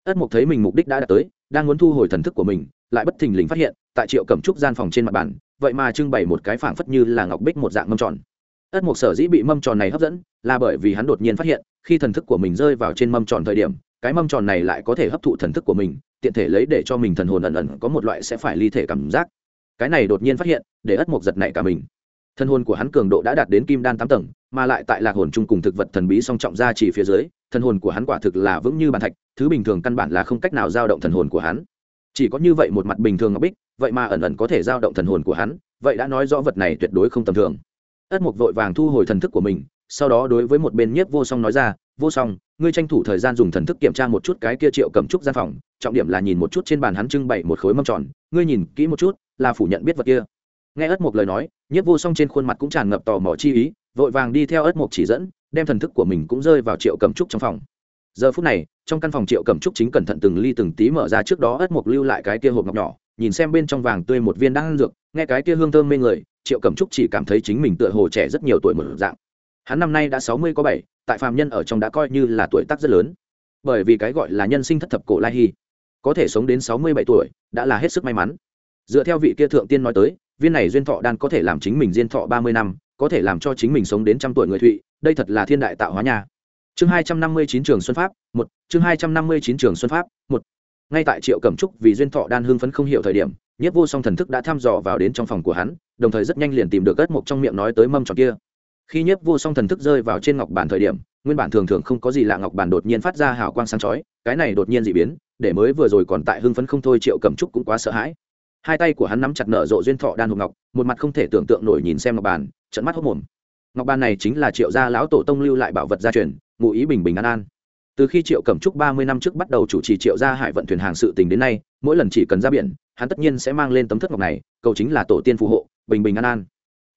Ất mục thấy mình mục đích đã đạt tới, đang muốn thu hồi thần thức của mình, lại bất thình lình phát hiện, tại triệu cẩm trúc gian phòng trên mặt bàn, vậy mà trưng bày một cái phảng phất như là ngọc bích một dạng mâm tròn. Ất mục sở dĩ bị mâm tròn này hấp dẫn, là bởi vì hắn đột nhiên phát hiện, khi thần thức của mình rơi vào trên mâm tròn thời điểm, cái mâm tròn này lại có thể hấp thụ thần thức của mình, tiện thể lấy để cho mình thần hồn ẩn ẩn có một loại sẽ phải ly thể cảm giác cái này đột nhiên phát hiện, để ất mộc giật này cả mình. Thân hồn của hắn cường độ đã đạt đến kim đan tám tầng, mà lại tại lạc hồn chung cùng thực vật thần bí song trọng ra chỉ phía dưới, thân hồn của hắn quả thực là vững như bàn thạch, thứ bình thường căn bản là không cách nào giao động thần hồn của hắn. Chỉ có như vậy một mặt bình thường ngọc bích, vậy mà ẩn ẩn có thể giao động thần hồn của hắn, vậy đã nói rõ vật này tuyệt đối không tầm thường. Ất mục vội vàng thu hồi thần thức của mình, sau đó đối với một bên nhiếp vô song nói ra, vô song, ngươi tranh thủ thời gian dùng thần thức kiểm tra một chút cái kia triệu cầm trúc gian phòng, trọng điểm là nhìn một chút trên bàn hắn trưng bày một khối mâm tròn, ngươi nhìn kỹ một chút là phủ nhận biết vật kia. Nghe ất mục lời nói, nhiếp vô song trên khuôn mặt cũng tràn ngập tò mò chi ý, vội vàng đi theo ất mục chỉ dẫn, đem thần thức của mình cũng rơi vào triệu cầm trúc trong phòng. Giờ phút này, trong căn phòng triệu cầm trúc chính cẩn thận từng ly từng tí mở ra trước đó ất mục lưu lại cái kia hộp ngọc nhỏ, nhìn xem bên trong vàng tươi một viên đang dược, nghe cái kia hương thơm mê người, triệu cầm trúc chỉ cảm thấy chính mình tựa hồ trẻ rất nhiều tuổi một dạng. Hắn năm nay đã sáu mươi có bảy, tại phàm nhân ở trong đã coi như là tuổi tác rất lớn. Bởi vì cái gọi là nhân sinh thất thập cổ lai hy có thể sống đến sáu mươi bảy tuổi, đã là hết sức may mắn dựa theo vị kia thượng tiên nói tới, viên này duyên thọ đan có thể làm chính mình diên thọ ba mươi năm, có thể làm cho chính mình sống đến trăm tuổi người thụy, đây thật là thiên đại tạo hóa nhà chương hai trăm năm mươi chín trường xuân pháp, một, chương hai trăm năm mươi chín trường xuân pháp, một. Ngay tại triệu cẩm trúc vì duyên thọ đan hưng phấn không hiểu thời điểm nhất vô song thần thức đã thăm dò vào đến trong phòng của hắn, đồng thời rất nhanh liền tìm được ất mộc trong miệng nói tới mâm tròn kia. Khi nhất vô song thần thức rơi vào trên ngọc bản thời điểm, nguyên bản thường thường không có gì lạ ngọc bản đột nhiên phát ra hào quang sáng chói, cái này đột nhiên dị biến, để mới vừa rồi còn tại hưng phấn không thôi triệu cẩm trúc cũng quá sợ hãi hai tay của hắn nắm chặt nở rộ duyên thọ đan hộp ngọc, một mặt không thể tưởng tượng nổi nhìn xem ngọc bàn trận mắt hốc mồm. Ngọc bàn này chính là triệu gia lão tổ tông lưu lại bảo vật gia truyền, ngụ ý bình bình an an. Từ khi triệu cẩm trúc ba mươi năm trước bắt đầu chủ trì triệu gia hải vận thuyền hàng sự tình đến nay, mỗi lần chỉ cần ra biển, hắn tất nhiên sẽ mang lên tấm thất ngọc này, cầu chính là tổ tiên phù hộ, bình bình an an.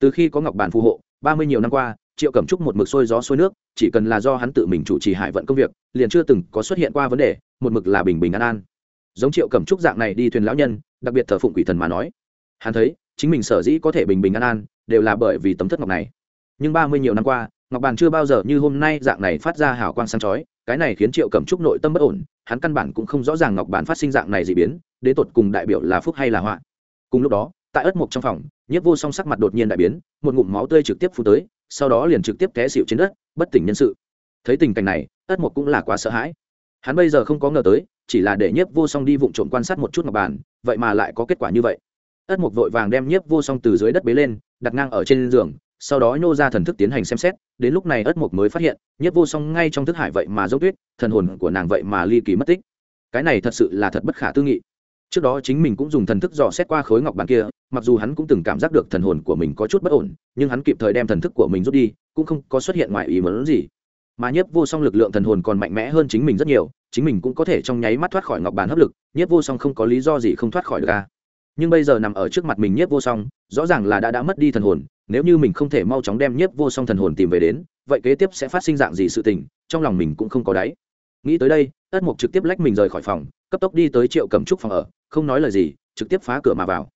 Từ khi có ngọc bàn phù hộ, ba mươi nhiều năm qua, triệu cẩm trúc một mực sôi gió sôi nước, chỉ cần là do hắn tự mình chủ trì hải vận công việc, liền chưa từng có xuất hiện qua vấn đề, một mực là bình bình an an giống triệu cẩm trúc dạng này đi thuyền lão nhân, đặc biệt thờ phụng quỷ thần mà nói. Hắn thấy, chính mình sở dĩ có thể bình bình an an, đều là bởi vì tấm thất ngọc này. Nhưng ba mươi nhiều năm qua, ngọc bàn chưa bao giờ như hôm nay dạng này phát ra hào quang sáng chói, cái này khiến triệu cẩm trúc nội tâm bất ổn, hắn căn bản cũng không rõ ràng ngọc bàn phát sinh dạng này dị biến, đến tột cùng đại biểu là phúc hay là họa. Cùng lúc đó, tại ất mục trong phòng nhất vô song sắc mặt đột nhiên đại biến, một ngụm máu tươi trực tiếp phun tới, sau đó liền trực tiếp té xịu trên đất, bất tỉnh nhân sự. Thấy tình cảnh này, ất mục cũng là quá sợ hãi. Hắn bây giờ không có ngờ tới chỉ là để nhiếp vô song đi vụng trộm quan sát một chút ngọc bàn, vậy mà lại có kết quả như vậy. Ất mục vội vàng đem nhiếp vô song từ dưới đất bế lên, đặt ngang ở trên giường, sau đó nhô ra thần thức tiến hành xem xét, đến lúc này ất mục mới phát hiện, nhiếp vô song ngay trong thức hải vậy mà dốc tuyết thần hồn của nàng vậy mà ly kỳ mất tích. Cái này thật sự là thật bất khả tư nghị. Trước đó chính mình cũng dùng thần thức dò xét qua khối ngọc bàn kia, mặc dù hắn cũng từng cảm giác được thần hồn của mình có chút bất ổn, nhưng hắn kịp thời đem thần thức của mình rút đi, cũng không có xuất hiện ngoài ý mớn gì mà nhiếp vô song lực lượng thần hồn còn mạnh mẽ hơn chính mình rất nhiều, chính mình cũng có thể trong nháy mắt thoát khỏi ngọc bàn hấp lực, nhiếp vô song không có lý do gì không thoát khỏi được ca nhưng bây giờ nằm ở trước mặt mình nhiếp vô song, rõ ràng là đã đã mất đi thần hồn, nếu như mình không thể mau chóng đem nhiếp vô song thần hồn tìm về đến, vậy kế tiếp sẽ phát sinh dạng gì sự tình, trong lòng mình cũng không có đáy. Nghĩ tới đây ất mục trực tiếp lách mình rời khỏi phòng, cấp tốc đi tới triệu cẩm trúc phòng ở, không nói lời gì, trực tiếp phá cửa mà vào.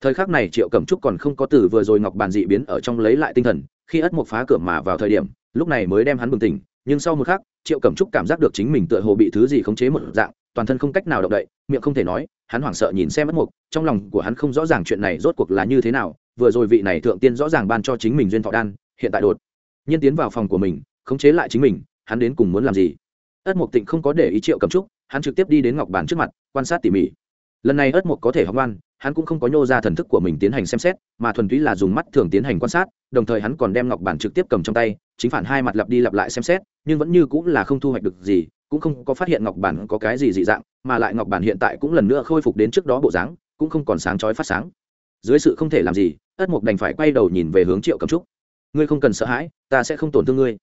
Thời khắc này triệu cẩm trúc còn không có từ vừa rồi ngọc bàn dị biến ở trong lấy lại tinh thần, khi ất mục phá cửa mà vào thời điểm, lúc này mới đem hắn bừng tỉnh nhưng sau một khắc, triệu cẩm trúc cảm giác được chính mình tựa hồ bị thứ gì khống chế một dạng, toàn thân không cách nào động đậy, miệng không thể nói, hắn hoảng sợ nhìn xem mất mục, trong lòng của hắn không rõ ràng chuyện này rốt cuộc là như thế nào, vừa rồi vị này thượng tiên rõ ràng ban cho chính mình duyên thọ đan, hiện tại đột nhiên tiến vào phòng của mình, khống chế lại chính mình, hắn đến cùng muốn làm gì? Ất mục tịnh không có để ý triệu cẩm trúc, hắn trực tiếp đi đến ngọc bàn trước mặt, quan sát tỉ mỉ. Lần này ất mục có thể học ngoan, hắn cũng không có nhô ra thần thức của mình tiến hành xem xét, mà thuần túy là dùng mắt thường tiến hành quan sát, đồng thời hắn còn đem ngọc bản trực tiếp cầm trong tay chính phản hai mặt lặp đi lặp lại xem xét, nhưng vẫn như cũng là không thu hoạch được gì, cũng không có phát hiện ngọc bản có cái gì dị dạng, mà lại ngọc bản hiện tại cũng lần nữa khôi phục đến trước đó bộ dáng, cũng không còn sáng chói phát sáng. Dưới sự không thể làm gì, ất mục đành phải quay đầu nhìn về hướng triệu cầm trúc. Ngươi không cần sợ hãi, ta sẽ không tổn thương ngươi.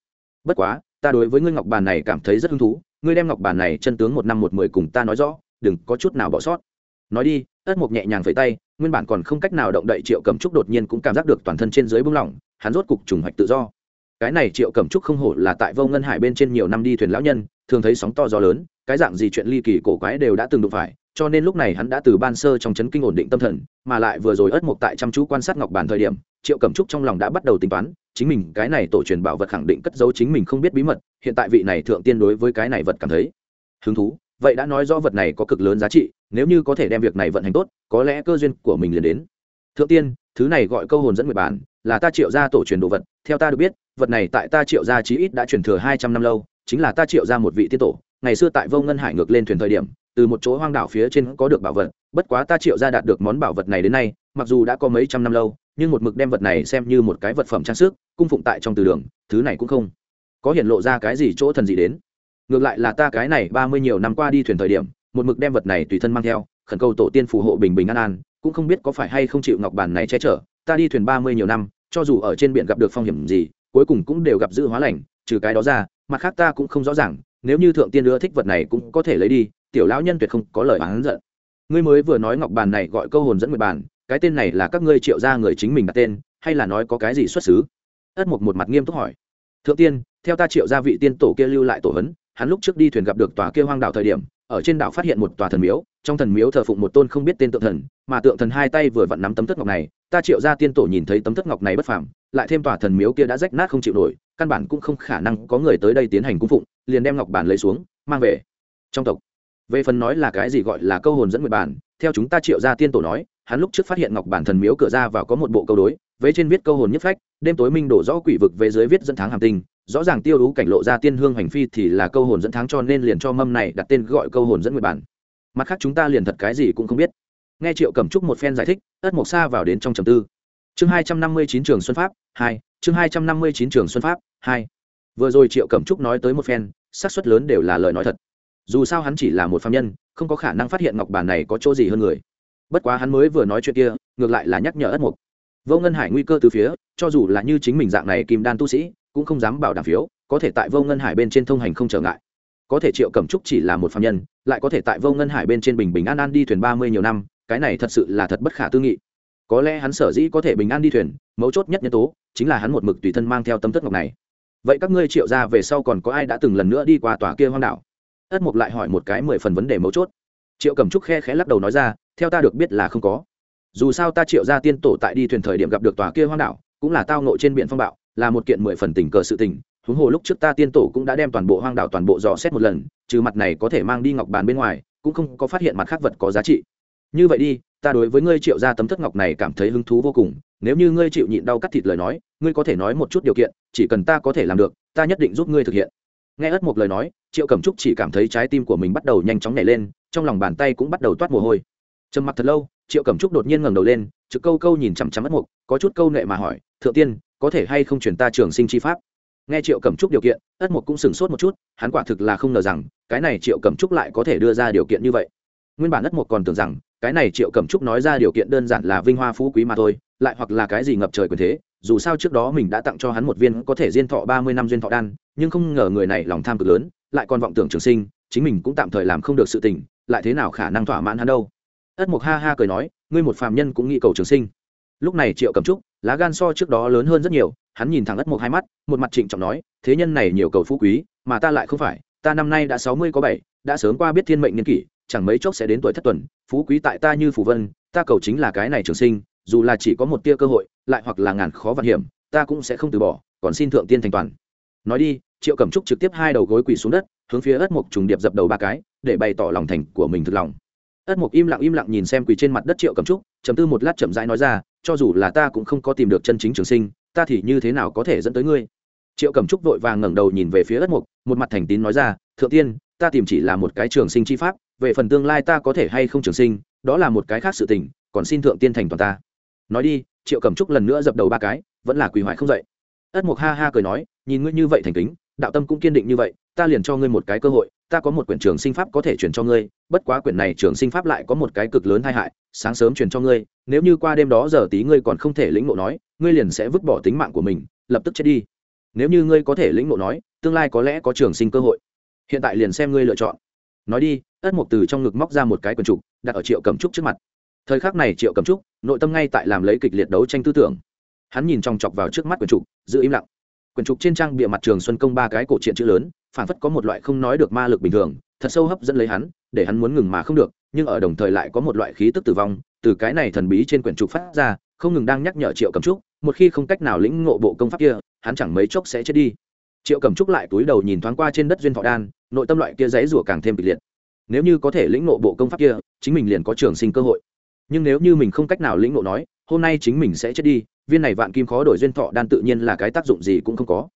Bất quá, ta đối với ngươi ngọc bản này cảm thấy rất hứng thú, ngươi đem ngọc bản này chân tướng một năm một mười cùng ta nói rõ, đừng có chút nào bỏ sót. Nói đi, ất mục nhẹ nhàng phẩy tay, nguyên bản còn không cách nào động đậy triệu cầm trúc đột nhiên cũng cảm giác được toàn thân trên dưới bung lỏng, hắn rốt cục trùng hoạch tự do cái này triệu cẩm trúc không hổ là tại vô ngân hải bên trên nhiều năm đi thuyền lão nhân, thường thấy sóng to gió lớn, cái dạng gì chuyện ly kỳ cổ quái đều đã từng đụng phải, cho nên lúc này hắn đã từ ban sơ trong chấn kinh ổn định tâm thần, mà lại vừa rồi ất mục tại chăm chú quan sát ngọc bản thời điểm, triệu cẩm trúc trong lòng đã bắt đầu tính toán, chính mình, cái này tổ truyền bảo vật khẳng định cất giấu chính mình không biết bí mật, hiện tại vị này thượng tiên đối với cái này vật cảm thấy hứng thú, vậy đã nói rõ vật này có cực lớn giá trị, nếu như có thể đem việc này vận hành tốt, có lẽ cơ duyên của mình liền đến. Thượng tiên thứ này gọi câu hồn dẫn nguyệt bản, là ta triệu ra tổ truyền đồ vật, theo ta được biết, vật này tại ta triệu ra chí ít đã truyền thừa hai trăm năm lâu, chính là ta triệu ra một vị tiên tổ. Ngày xưa tại vô ngân hải ngược lên thuyền thời điểm, từ một chỗ hoang đảo phía trên có được bảo vật, bất quá ta triệu ra đạt được món bảo vật này đến nay, mặc dù đã có mấy trăm năm lâu, nhưng một mực đem vật này xem như một cái vật phẩm trang sức, cung phụng tại trong từ đường, thứ này cũng không có hiện lộ ra cái gì chỗ thần gì đến. Ngược lại là ta cái này ba mươi nhiều năm qua đi thuyền thời điểm, một mực đem vật này tùy thân mang theo, khẩn cầu tổ tiên phù hộ bình bình an an cũng không biết có phải hay không chịu ngọc bản này che chở, ta đi thuyền ba mươi nhiều năm, cho dù ở trên biển gặp được phong hiểm gì, cuối cùng cũng đều gặp giữ hóa lành, trừ cái đó ra, mặt khác ta cũng không rõ ràng, nếu như thượng tiên ưa thích vật này cũng có thể lấy đi, tiểu lão nhân tuyệt không có lời oán giận. Ngươi mới vừa nói ngọc bàn này gọi câu hồn dẫn nguyệt bàn, cái tên này là các ngươi triệu ra người chính mình đặt tên, hay là nói có cái gì xuất xứ? Ất mục một mặt nghiêm túc hỏi. Thượng tiên, theo ta triệu gia vị tiên tổ kia lưu lại tổ hấn hắn lúc trước đi thuyền gặp được tòa kia hoang đảo thời điểm ở trên đảo phát hiện một tòa thần miếu, trong thần miếu thờ phụng một tôn không biết tên tượng thần, mà tượng thần hai tay vừa vặn nắm tấm thất ngọc này, ta triệu ra tiên tổ nhìn thấy tấm thất ngọc này bất phàm, lại thêm tòa thần miếu kia đã rách nát không chịu nổi, căn bản cũng không khả năng có người tới đây tiến hành cung phụng, liền đem ngọc bản lấy xuống, mang về. Trong tộc, về phần nói là cái gì gọi là câu hồn dẫn nguyệt bản, theo chúng ta triệu ra tiên tổ nói, hắn lúc trước phát hiện ngọc bản thần miếu cửa ra vào có một bộ câu đối, vế trên viết câu hồn nhất phách, đêm tối minh đổ rõ quỷ vực về dưới viết dẫn tháng hàm tinh rõ ràng tiêu đú cảnh lộ ra tiên hương hành phi thì là câu hồn dẫn tháng cho nên liền cho mâm này đặt tên gọi câu hồn dẫn nguyệt bản. Mặt khác chúng ta liền thật cái gì cũng không biết. Nghe triệu cẩm trúc một phen giải thích, ất mộc xa vào đến trong trầm tư. Chương hai trăm năm mươi chín trường xuân pháp, hai, chương hai trăm năm mươi chín trường xuân pháp, hai. Vừa rồi triệu cẩm trúc nói tới một phen, xác suất lớn đều là lời nói thật. Dù sao hắn chỉ là một phạm nhân, không có khả năng phát hiện ngọc bản này có chỗ gì hơn người. Bất quá hắn mới vừa nói chuyện kia, ngược lại là nhắc nhở ất mục vô ngân hải nguy cơ từ phía, cho dù là như chính mình dạng này kim đan tu sĩ cũng không dám bảo đảm phiếu, có thể tại vô ngân hải bên trên thông hành không trở ngại. Có thể triệu cẩm trúc chỉ là một phạm nhân, lại có thể tại vô ngân hải bên trên bình bình an an đi thuyền ba mươi nhiều năm, cái này thật sự là thật bất khả tư nghị. Có lẽ hắn sở dĩ có thể bình an đi thuyền, mấu chốt nhất nhân tố, chính là hắn một mực tùy thân mang theo tấm tất ngọc này. Vậy các ngươi triệu ra về sau còn có ai đã từng lần nữa đi qua tòa kia hoang đảo? Ất mục lại hỏi một cái mười phần vấn đề mấu chốt. Triệu cẩm trúc khe khẽ lắc đầu nói ra, theo ta được biết là không có. Dù sao ta triệu ra tiên tổ tại đi thuyền thời điểm gặp được tòa kia hoang đảo, cũng là tao nộ trên biển phong bạo là một kiện mười phần tình cờ sự tình, huống hồ lúc trước ta tiên tổ cũng đã đem toàn bộ hoang đảo toàn bộ dò xét một lần, trừ mặt này có thể mang đi ngọc bàn bên ngoài, cũng không có phát hiện mặt khác vật có giá trị. Như vậy đi, ta đối với ngươi triệu ra tấm thất ngọc này cảm thấy hứng thú vô cùng, nếu như ngươi chịu nhịn đau cắt thịt lời nói, ngươi có thể nói một chút điều kiện, chỉ cần ta có thể làm được, ta nhất định giúp ngươi thực hiện. Nghe ất một lời nói, triệu cẩm trúc chỉ cảm thấy trái tim của mình bắt đầu nhanh chóng nhảy lên, trong lòng bàn tay cũng bắt đầu toát mồ hôi. Trầm mặt thật lâu, triệu cẩm trúc đột nhiên ngẩng đầu lên, trực câu câu nhìn chằm chằm ất mục có chút câu nệ mà hỏi, thượng tiên có thể hay không chuyển ta trường sinh chi pháp? Nghe triệu cẩm trúc điều kiện, ất mục cũng sửng sốt một chút, hắn quả thực là không ngờ rằng, cái này triệu cẩm trúc lại có thể đưa ra điều kiện như vậy. Nguyên bản ất mục còn tưởng rằng, cái này triệu cẩm trúc nói ra điều kiện đơn giản là vinh hoa phú quý mà thôi, lại hoặc là cái gì ngập trời quyền thế, dù sao trước đó mình đã tặng cho hắn một viên có thể diên thọ ba mươi năm duyên thọ đan, nhưng không ngờ người này lòng tham cực lớn, lại còn vọng tưởng trường sinh, chính mình cũng tạm thời làm không được sự tình, lại thế nào khả năng thỏa mãn hắn đâu? Ất mục ha ha cười nói, ngươi một phàm nhân cũng nghĩ cầu trường sinh lúc này triệu cầm trúc, lá gan so trước đó lớn hơn rất nhiều, hắn nhìn thẳng ất mục hai mắt, một mặt trịnh trọng nói, thế nhân này nhiều cầu phú quý, mà ta lại không phải, ta năm nay đã sáu mươi có bảy, đã sớm qua biết thiên mệnh niên kỷ, chẳng mấy chốc sẽ đến tuổi thất tuần, phú quý tại ta như phù vân, ta cầu chính là cái này trường sinh, dù là chỉ có một tia cơ hội, lại hoặc là ngàn khó vạn hiểm, ta cũng sẽ không từ bỏ, còn xin thượng tiên thành toàn. Nói đi, triệu cẩm trúc trực tiếp hai đầu gối quỳ xuống đất, hướng phía ất mục trùng điệp dập đầu ba cái, để bày tỏ lòng thành của mình thực lòng. Ất mục im lặng im lặng nhìn xem quỳ trên mặt đất triệu cẩm trúc chấm tư một lát chậm rãi nói ra cho dù là ta cũng không có tìm được chân chính trường sinh, ta thì như thế nào có thể dẫn tới ngươi? Triệu cẩm trúc vội vàng ngẩng đầu nhìn về phía ất mục, một mặt thành tín nói ra, thượng tiên, ta tìm chỉ là một cái trường sinh chi pháp, về phần tương lai ta có thể hay không trường sinh, đó là một cái khác sự tình, còn xin thượng tiên thành toàn ta. Nói đi, triệu cẩm trúc lần nữa dập đầu ba cái, vẫn là quỳ hoại không dậy. Ất mục ha ha cười nói, nhìn ngươi như vậy thành kính, đạo tâm cũng kiên định như vậy ta liền cho ngươi một cái cơ hội, ta có một quyển trường sinh pháp có thể chuyển cho ngươi, bất quá quyển này trường sinh pháp lại có một cái cực lớn tai hại, sáng sớm chuyển cho ngươi, nếu như qua đêm đó giờ tí ngươi còn không thể lĩnh ngộ nói, ngươi liền sẽ vứt bỏ tính mạng của mình, lập tức chết đi. Nếu như ngươi có thể lĩnh ngộ nói, tương lai có lẽ có trường sinh cơ hội. Hiện tại liền xem ngươi lựa chọn. Nói đi, ất mục từ trong ngực móc ra một cái quần trục, đặt ở triệu cầm trúc trước mặt. Thời khắc này triệu cầm trúc, nội tâm ngay tại làm lấy kịch liệt đấu tranh tư tưởng. Hắn nhìn trong chọc vào trước mắt quyển trục, giữ im lặng. Quyển trục trên trang bìa mặt trường xuân công ba cái cổ truyện chữ lớn phản phất có một loại không nói được ma lực bình thường, thật sâu hấp dẫn lấy hắn, để hắn muốn ngừng mà không được, nhưng ở đồng thời lại có một loại khí tức tử vong, từ cái này thần bí trên quyển trục phát ra, không ngừng đang nhắc nhở triệu cầm trúc, một khi không cách nào lĩnh ngộ bộ công pháp kia, hắn chẳng mấy chốc sẽ chết đi. Triệu cầm trúc lại túi đầu nhìn thoáng qua trên đất duyên thọ đan, nội tâm loại kia dãy rủa càng thêm kịch liệt. Nếu như có thể lĩnh ngộ bộ công pháp kia, chính mình liền có trường sinh cơ hội. Nhưng nếu như mình không cách nào lĩnh ngộ nói, hôm nay chính mình sẽ chết đi, viên này vạn kim khó đổi duyên thọ đan tự nhiên là cái tác dụng gì cũng không có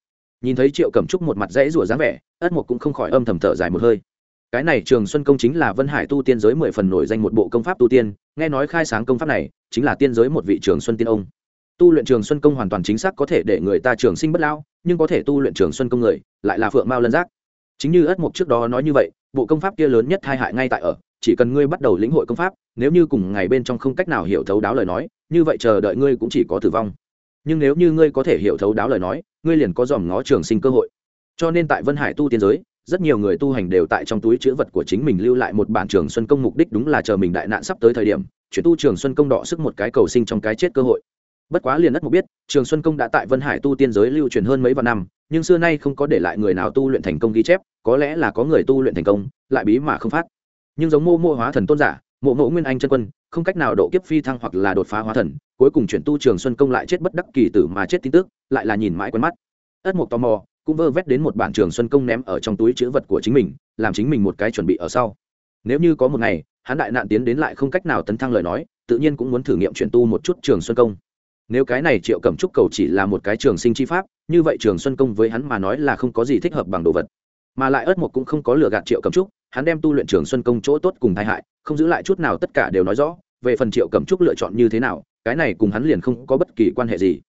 nhìn thấy triệu cẩm trúc một mặt dãy rủa dáng vẻ, ất mục cũng không khỏi âm thầm thở dài một hơi. Cái này trường xuân công chính là vân hải tu tiên giới mười phần nổi danh một bộ công pháp tu tiên, nghe nói khai sáng công pháp này, chính là tiên giới một vị trường xuân tiên ông. Tu luyện trường xuân công hoàn toàn chính xác có thể để người ta trường sinh bất lão, nhưng có thể tu luyện trường xuân công người, lại là phượng mao lân giác. Chính như ất mục trước đó nói như vậy, bộ công pháp kia lớn nhất hai hại ngay tại ở, chỉ cần ngươi bắt đầu lĩnh hội công pháp, nếu như cùng ngày bên trong không cách nào hiểu thấu đáo lời nói, như vậy chờ đợi ngươi cũng chỉ có tử vong nhưng nếu như ngươi có thể hiểu thấu đáo lời nói, ngươi liền có dòm ngó trường sinh cơ hội. Cho nên tại vân hải tu tiên giới, rất nhiều người tu hành đều tại trong túi chữ vật của chính mình lưu lại một bản trường xuân công mục đích đúng là chờ mình đại nạn sắp tới thời điểm, chuyển tu trường xuân công đọ sức một cái cầu sinh trong cái chết cơ hội. Bất quá liền đất một biết, trường xuân công đã tại vân hải tu tiên giới lưu truyền hơn mấy vạn năm, nhưng xưa nay không có để lại người nào tu luyện thành công ghi chép, có lẽ là có người tu luyện thành công, lại bí mà không phát. Nhưng giống mô mô hóa thần tôn giả, mộ mộ nguyên anh chân quân, không cách nào độ kiếp phi thăng hoặc là đột phá hóa thần cuối cùng chuyển tu trường xuân công lại chết bất đắc kỳ tử mà chết tin tức, lại là nhìn mãi quen mắt. Ất mộc tò mò, cũng vơ vét đến một bản trường xuân công ném ở trong túi chữ vật của chính mình, làm chính mình một cái chuẩn bị ở sau. Nếu như có một ngày, hắn đại nạn tiến đến lại không cách nào tấn thăng lời nói, tự nhiên cũng muốn thử nghiệm chuyển tu một chút trường xuân công. Nếu cái này triệu cẩm trúc cầu chỉ là một cái trường sinh chi pháp, như vậy trường xuân công với hắn mà nói là không có gì thích hợp bằng đồ vật. Mà lại ớt một cũng không có lừa gạt triệu cẩm trúc, hắn đem tu luyện trường xuân công chỗ tốt cùng tai hại, không giữ lại chút nào tất cả đều nói rõ, về phần triệu cẩm trúc lựa chọn như thế nào cái này cùng hắn liền không có bất kỳ quan hệ gì.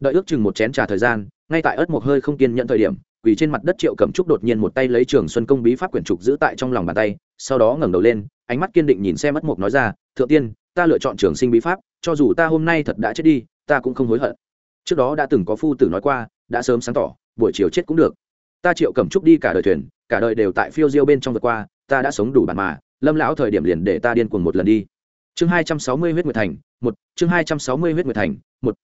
Đợi ước chừng một chén trà thời gian, ngay tại ớt một hơi không kiên nhận thời điểm, quỳ trên mặt đất triệu cẩm trúc đột nhiên một tay lấy trường xuân công bí pháp quyển trục giữ tại trong lòng bàn tay, sau đó ngẩng đầu lên, ánh mắt kiên định nhìn xem ớt một nói ra, thượng tiên, ta lựa chọn trường sinh bí pháp, cho dù ta hôm nay thật đã chết đi, ta cũng không hối hận. Trước đó đã từng có phu tử nói qua, đã sớm sáng tỏ, buổi chiều chết cũng được. Ta triệu cẩm trúc đi cả đời thuyền, cả đời đều tại phiêu diêu bên trong vượt qua, ta đã sống đủ bản mà, lâm lão thời điểm liền để ta điên cuồng một lần đi chương hai trăm sáu mươi huyết nguyệt thành, một, chương hai trăm sáu mươi huyết nguyệt thành, một.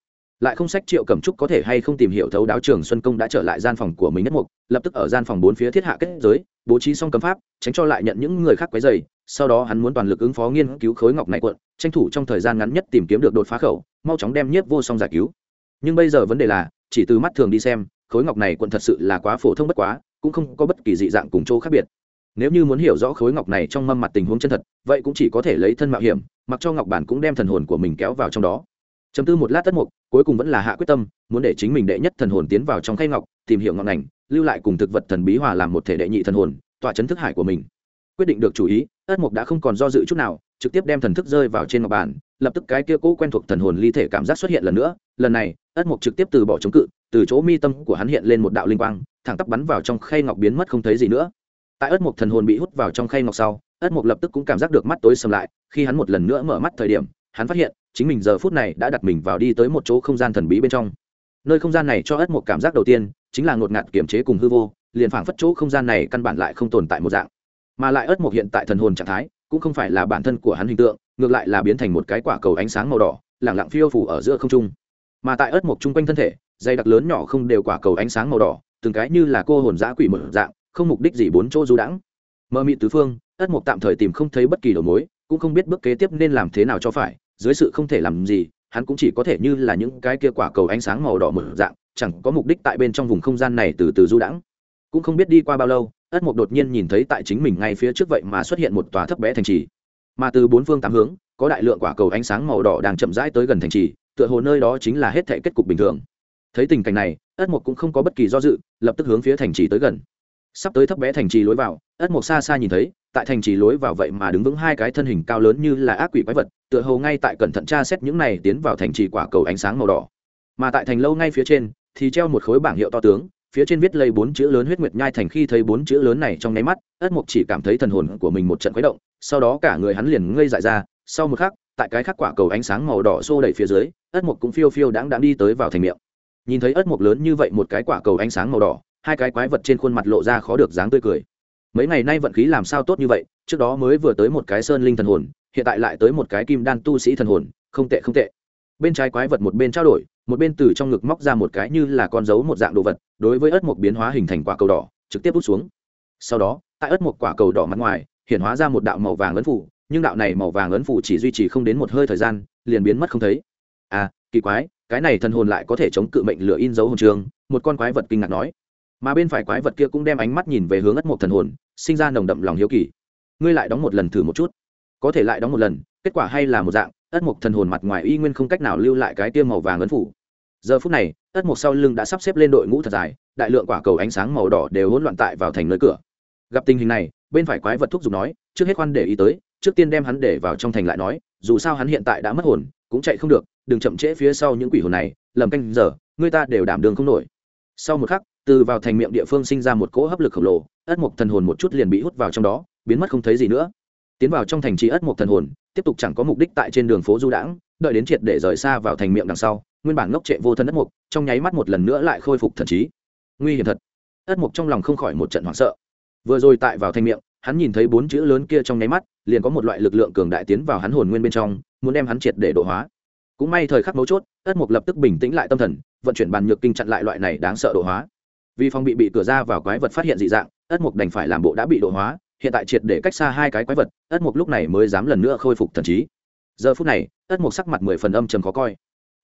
Lại không sách triệu cẩm trúc có thể hay không tìm hiểu thấu đáo trường xuân công đã trở lại gian phòng của mình nhất mục, lập tức ở gian phòng bốn phía thiết hạ kết giới, bố trí xong cấm pháp, tránh cho lại nhận những người khác quấy dày sau đó hắn muốn toàn lực ứng phó nghiên cứu khối ngọc này quận, tranh thủ trong thời gian ngắn nhất tìm kiếm được đột phá khẩu, mau chóng đem nhiếp vô song giải cứu. Nhưng bây giờ vấn đề là, chỉ từ mắt thường đi xem, khối ngọc này quận thật sự là quá phổ thông bất quá, cũng không có bất kỳ dị dạng cùng chỗ khác biệt nếu như muốn hiểu rõ khối ngọc này trong mâm mặt tình huống chân thật vậy cũng chỉ có thể lấy thân mạo hiểm mặc cho ngọc bản cũng đem thần hồn của mình kéo vào trong đó. Chấm tư một lát tất mục cuối cùng vẫn là hạ quyết tâm muốn để chính mình đệ nhất thần hồn tiến vào trong khay ngọc tìm hiểu ngọn ảnh, lưu lại cùng thực vật thần bí hòa làm một thể đệ nhị thần hồn tọa chấn thức hải của mình. Quyết định được chủ ý tất mục đã không còn do dự chút nào trực tiếp đem thần thức rơi vào trên ngọc bản, lập tức cái kia cũ quen thuộc thần hồn ly thể cảm giác xuất hiện lần nữa. Lần này ất mục trực tiếp từ bỏ chống cự từ chỗ mi tâm của hắn hiện lên một đạo linh quang thẳng tắp bắn vào trong khay ngọc biến mất không thấy gì nữa tại ất mục thần hồn bị hút vào trong khay ngọc sau ất mục lập tức cũng cảm giác được mắt tối sầm lại, khi hắn một lần nữa mở mắt thời điểm, hắn phát hiện, chính mình giờ phút này đã đặt mình vào đi tới một chỗ không gian thần bí bên trong. Nơi không gian này cho ất mục cảm giác đầu tiên, chính là ngột ngạt kiểm chế cùng hư vô, liền phảng phất chỗ không gian này căn bản lại không tồn tại một dạng. Mà lại ất mục hiện tại thần hồn trạng thái, cũng không phải là bản thân của hắn hình tượng, ngược lại là biến thành một cái quả cầu ánh sáng màu đỏ lẳng lặng phiêu phủ ở giữa không trung. Mà tại ớt mộc chung quanh thân thể, dây đặc lớn nhỏ không đều quả cầu ánh sáng màu đỏ, từng cái như là cô hồn giã quỷ mở dạng không mục đích gì bốn chỗ du đãng. Mơ mị tứ phương, ất mục tạm thời tìm không thấy bất kỳ đầu mối, cũng không biết bước kế tiếp nên làm thế nào cho phải, dưới sự không thể làm gì, hắn cũng chỉ có thể như là những cái kia quả cầu ánh sáng màu đỏ mở dạng, chẳng có mục đích tại bên trong vùng không gian này từ từ du đãng. Cũng không biết đi qua bao lâu, ất mục đột nhiên nhìn thấy tại chính mình ngay phía trước vậy mà xuất hiện một tòa thấp bé thành trì. Mà từ bốn phương tám hướng, có đại lượng quả cầu ánh sáng màu đỏ đang chậm rãi tới gần thành trì, tựa hồ nơi đó chính là hết thể kết cục bình thường. Thấy tình cảnh này, ất mục cũng không có bất kỳ do dự, lập tức hướng phía thành trì tới gần sắp tới thấp bé thành trì lối vào, ất mộc xa xa nhìn thấy, tại thành trì lối vào vậy mà đứng vững hai cái thân hình cao lớn như là ác quỷ quái vật, tựa hồ ngay tại cẩn thận tra xét những này tiến vào thành trì quả cầu ánh sáng màu đỏ. Mà tại thành lâu ngay phía trên, thì treo một khối bảng hiệu to tướng, phía trên viết lây bốn chữ lớn huyết nguyệt nhai thành khi thấy bốn chữ lớn này trong nháy mắt, ất mục chỉ cảm thấy thần hồn của mình một trận khuấy động, sau đó cả người hắn liền ngây dại ra, sau một khắc, tại cái khắc quả cầu ánh sáng màu đỏ xô đẩy phía dưới, ất mục cũng phiêu phiêu đáng đáng đi tới vào thành miệng. Nhìn thấy ất mục lớn như vậy một cái quả cầu ánh sáng màu đỏ hai cái quái vật trên khuôn mặt lộ ra khó được dáng tươi cười. Mấy ngày nay vận khí làm sao tốt như vậy, trước đó mới vừa tới một cái sơn linh thần hồn, hiện tại lại tới một cái kim đan tu sĩ thần hồn, không tệ không tệ. Bên trái quái vật một bên trao đổi, một bên từ trong ngực móc ra một cái như là con dấu một dạng đồ vật, đối với ớt một biến hóa hình thành quả cầu đỏ, trực tiếp bút xuống. Sau đó, tại ớt một quả cầu đỏ mặt ngoài, hiện hóa ra một đạo màu vàng ấn phủ, nhưng đạo này màu vàng ấn phủ chỉ duy trì không đến một hơi thời gian, liền biến mất không thấy. À kỳ quái, cái này thần hồn lại có thể chống cự mệnh lửa in dấu hồn trường, một con quái vật kinh ngạc nói mà bên phải quái vật kia cũng đem ánh mắt nhìn về hướng ất mộc thần hồn, sinh ra nồng đậm lòng hiếu kỳ. Ngươi lại đóng một lần thử một chút. Có thể lại đóng một lần, kết quả hay là một dạng, ất mộc thần hồn mặt ngoài y nguyên không cách nào lưu lại cái tiêm màu vàng ấn phủ. Giờ phút này, ất mộc sau lưng đã sắp xếp lên đội ngũ thật dài, đại lượng quả cầu ánh sáng màu đỏ đều hỗn loạn tại vào thành nơi cửa. Gặp tình hình này, bên phải quái vật thúc giục nói, trước hết khoan để ý tới, trước tiên đem hắn để vào trong thành lại nói, dù sao hắn hiện tại đã mất hồn, cũng chạy không được, đừng chậm trễ phía sau những quỷ hồn này, lầm canh giờ, người ta đều đảm đường không nổi. Sau một khắc từ vào thành miệng địa phương sinh ra một cỗ hấp lực khổng lồ, ất mộc thần hồn một chút liền bị hút vào trong đó, biến mất không thấy gì nữa. Tiến vào trong thành trì ất mộc thần hồn, tiếp tục chẳng có mục đích tại trên đường phố du đãng, đợi đến triệt để rời xa vào thành miệng đằng sau, nguyên bản ngốc trệ vô thân ất mộc, trong nháy mắt một lần nữa lại khôi phục thần trí. Nguy hiểm thật. Ất mộc trong lòng không khỏi một trận hoảng sợ. Vừa rồi tại vào thành miệng, hắn nhìn thấy bốn chữ lớn kia trong nháy mắt, liền có một loại lực lượng cường đại tiến vào hắn hồn nguyên bên trong, muốn đem hắn triệt để độ hóa. Cũng may thời khắc mấu chốt, ất mộc lập tức bình tĩnh lại tâm thần, vận chuyển bàn nhược kinh chặn lại loại này đáng sợ độ hóa vì phòng bị bị cửa ra vào quái vật phát hiện dị dạng, ất Mục đành phải làm bộ đã bị độ hóa, hiện tại triệt để cách xa hai cái quái vật, ất Mục lúc này mới dám lần nữa khôi phục thần trí. Giờ phút này, ất Mục sắc mặt mười phần âm trầm khó coi.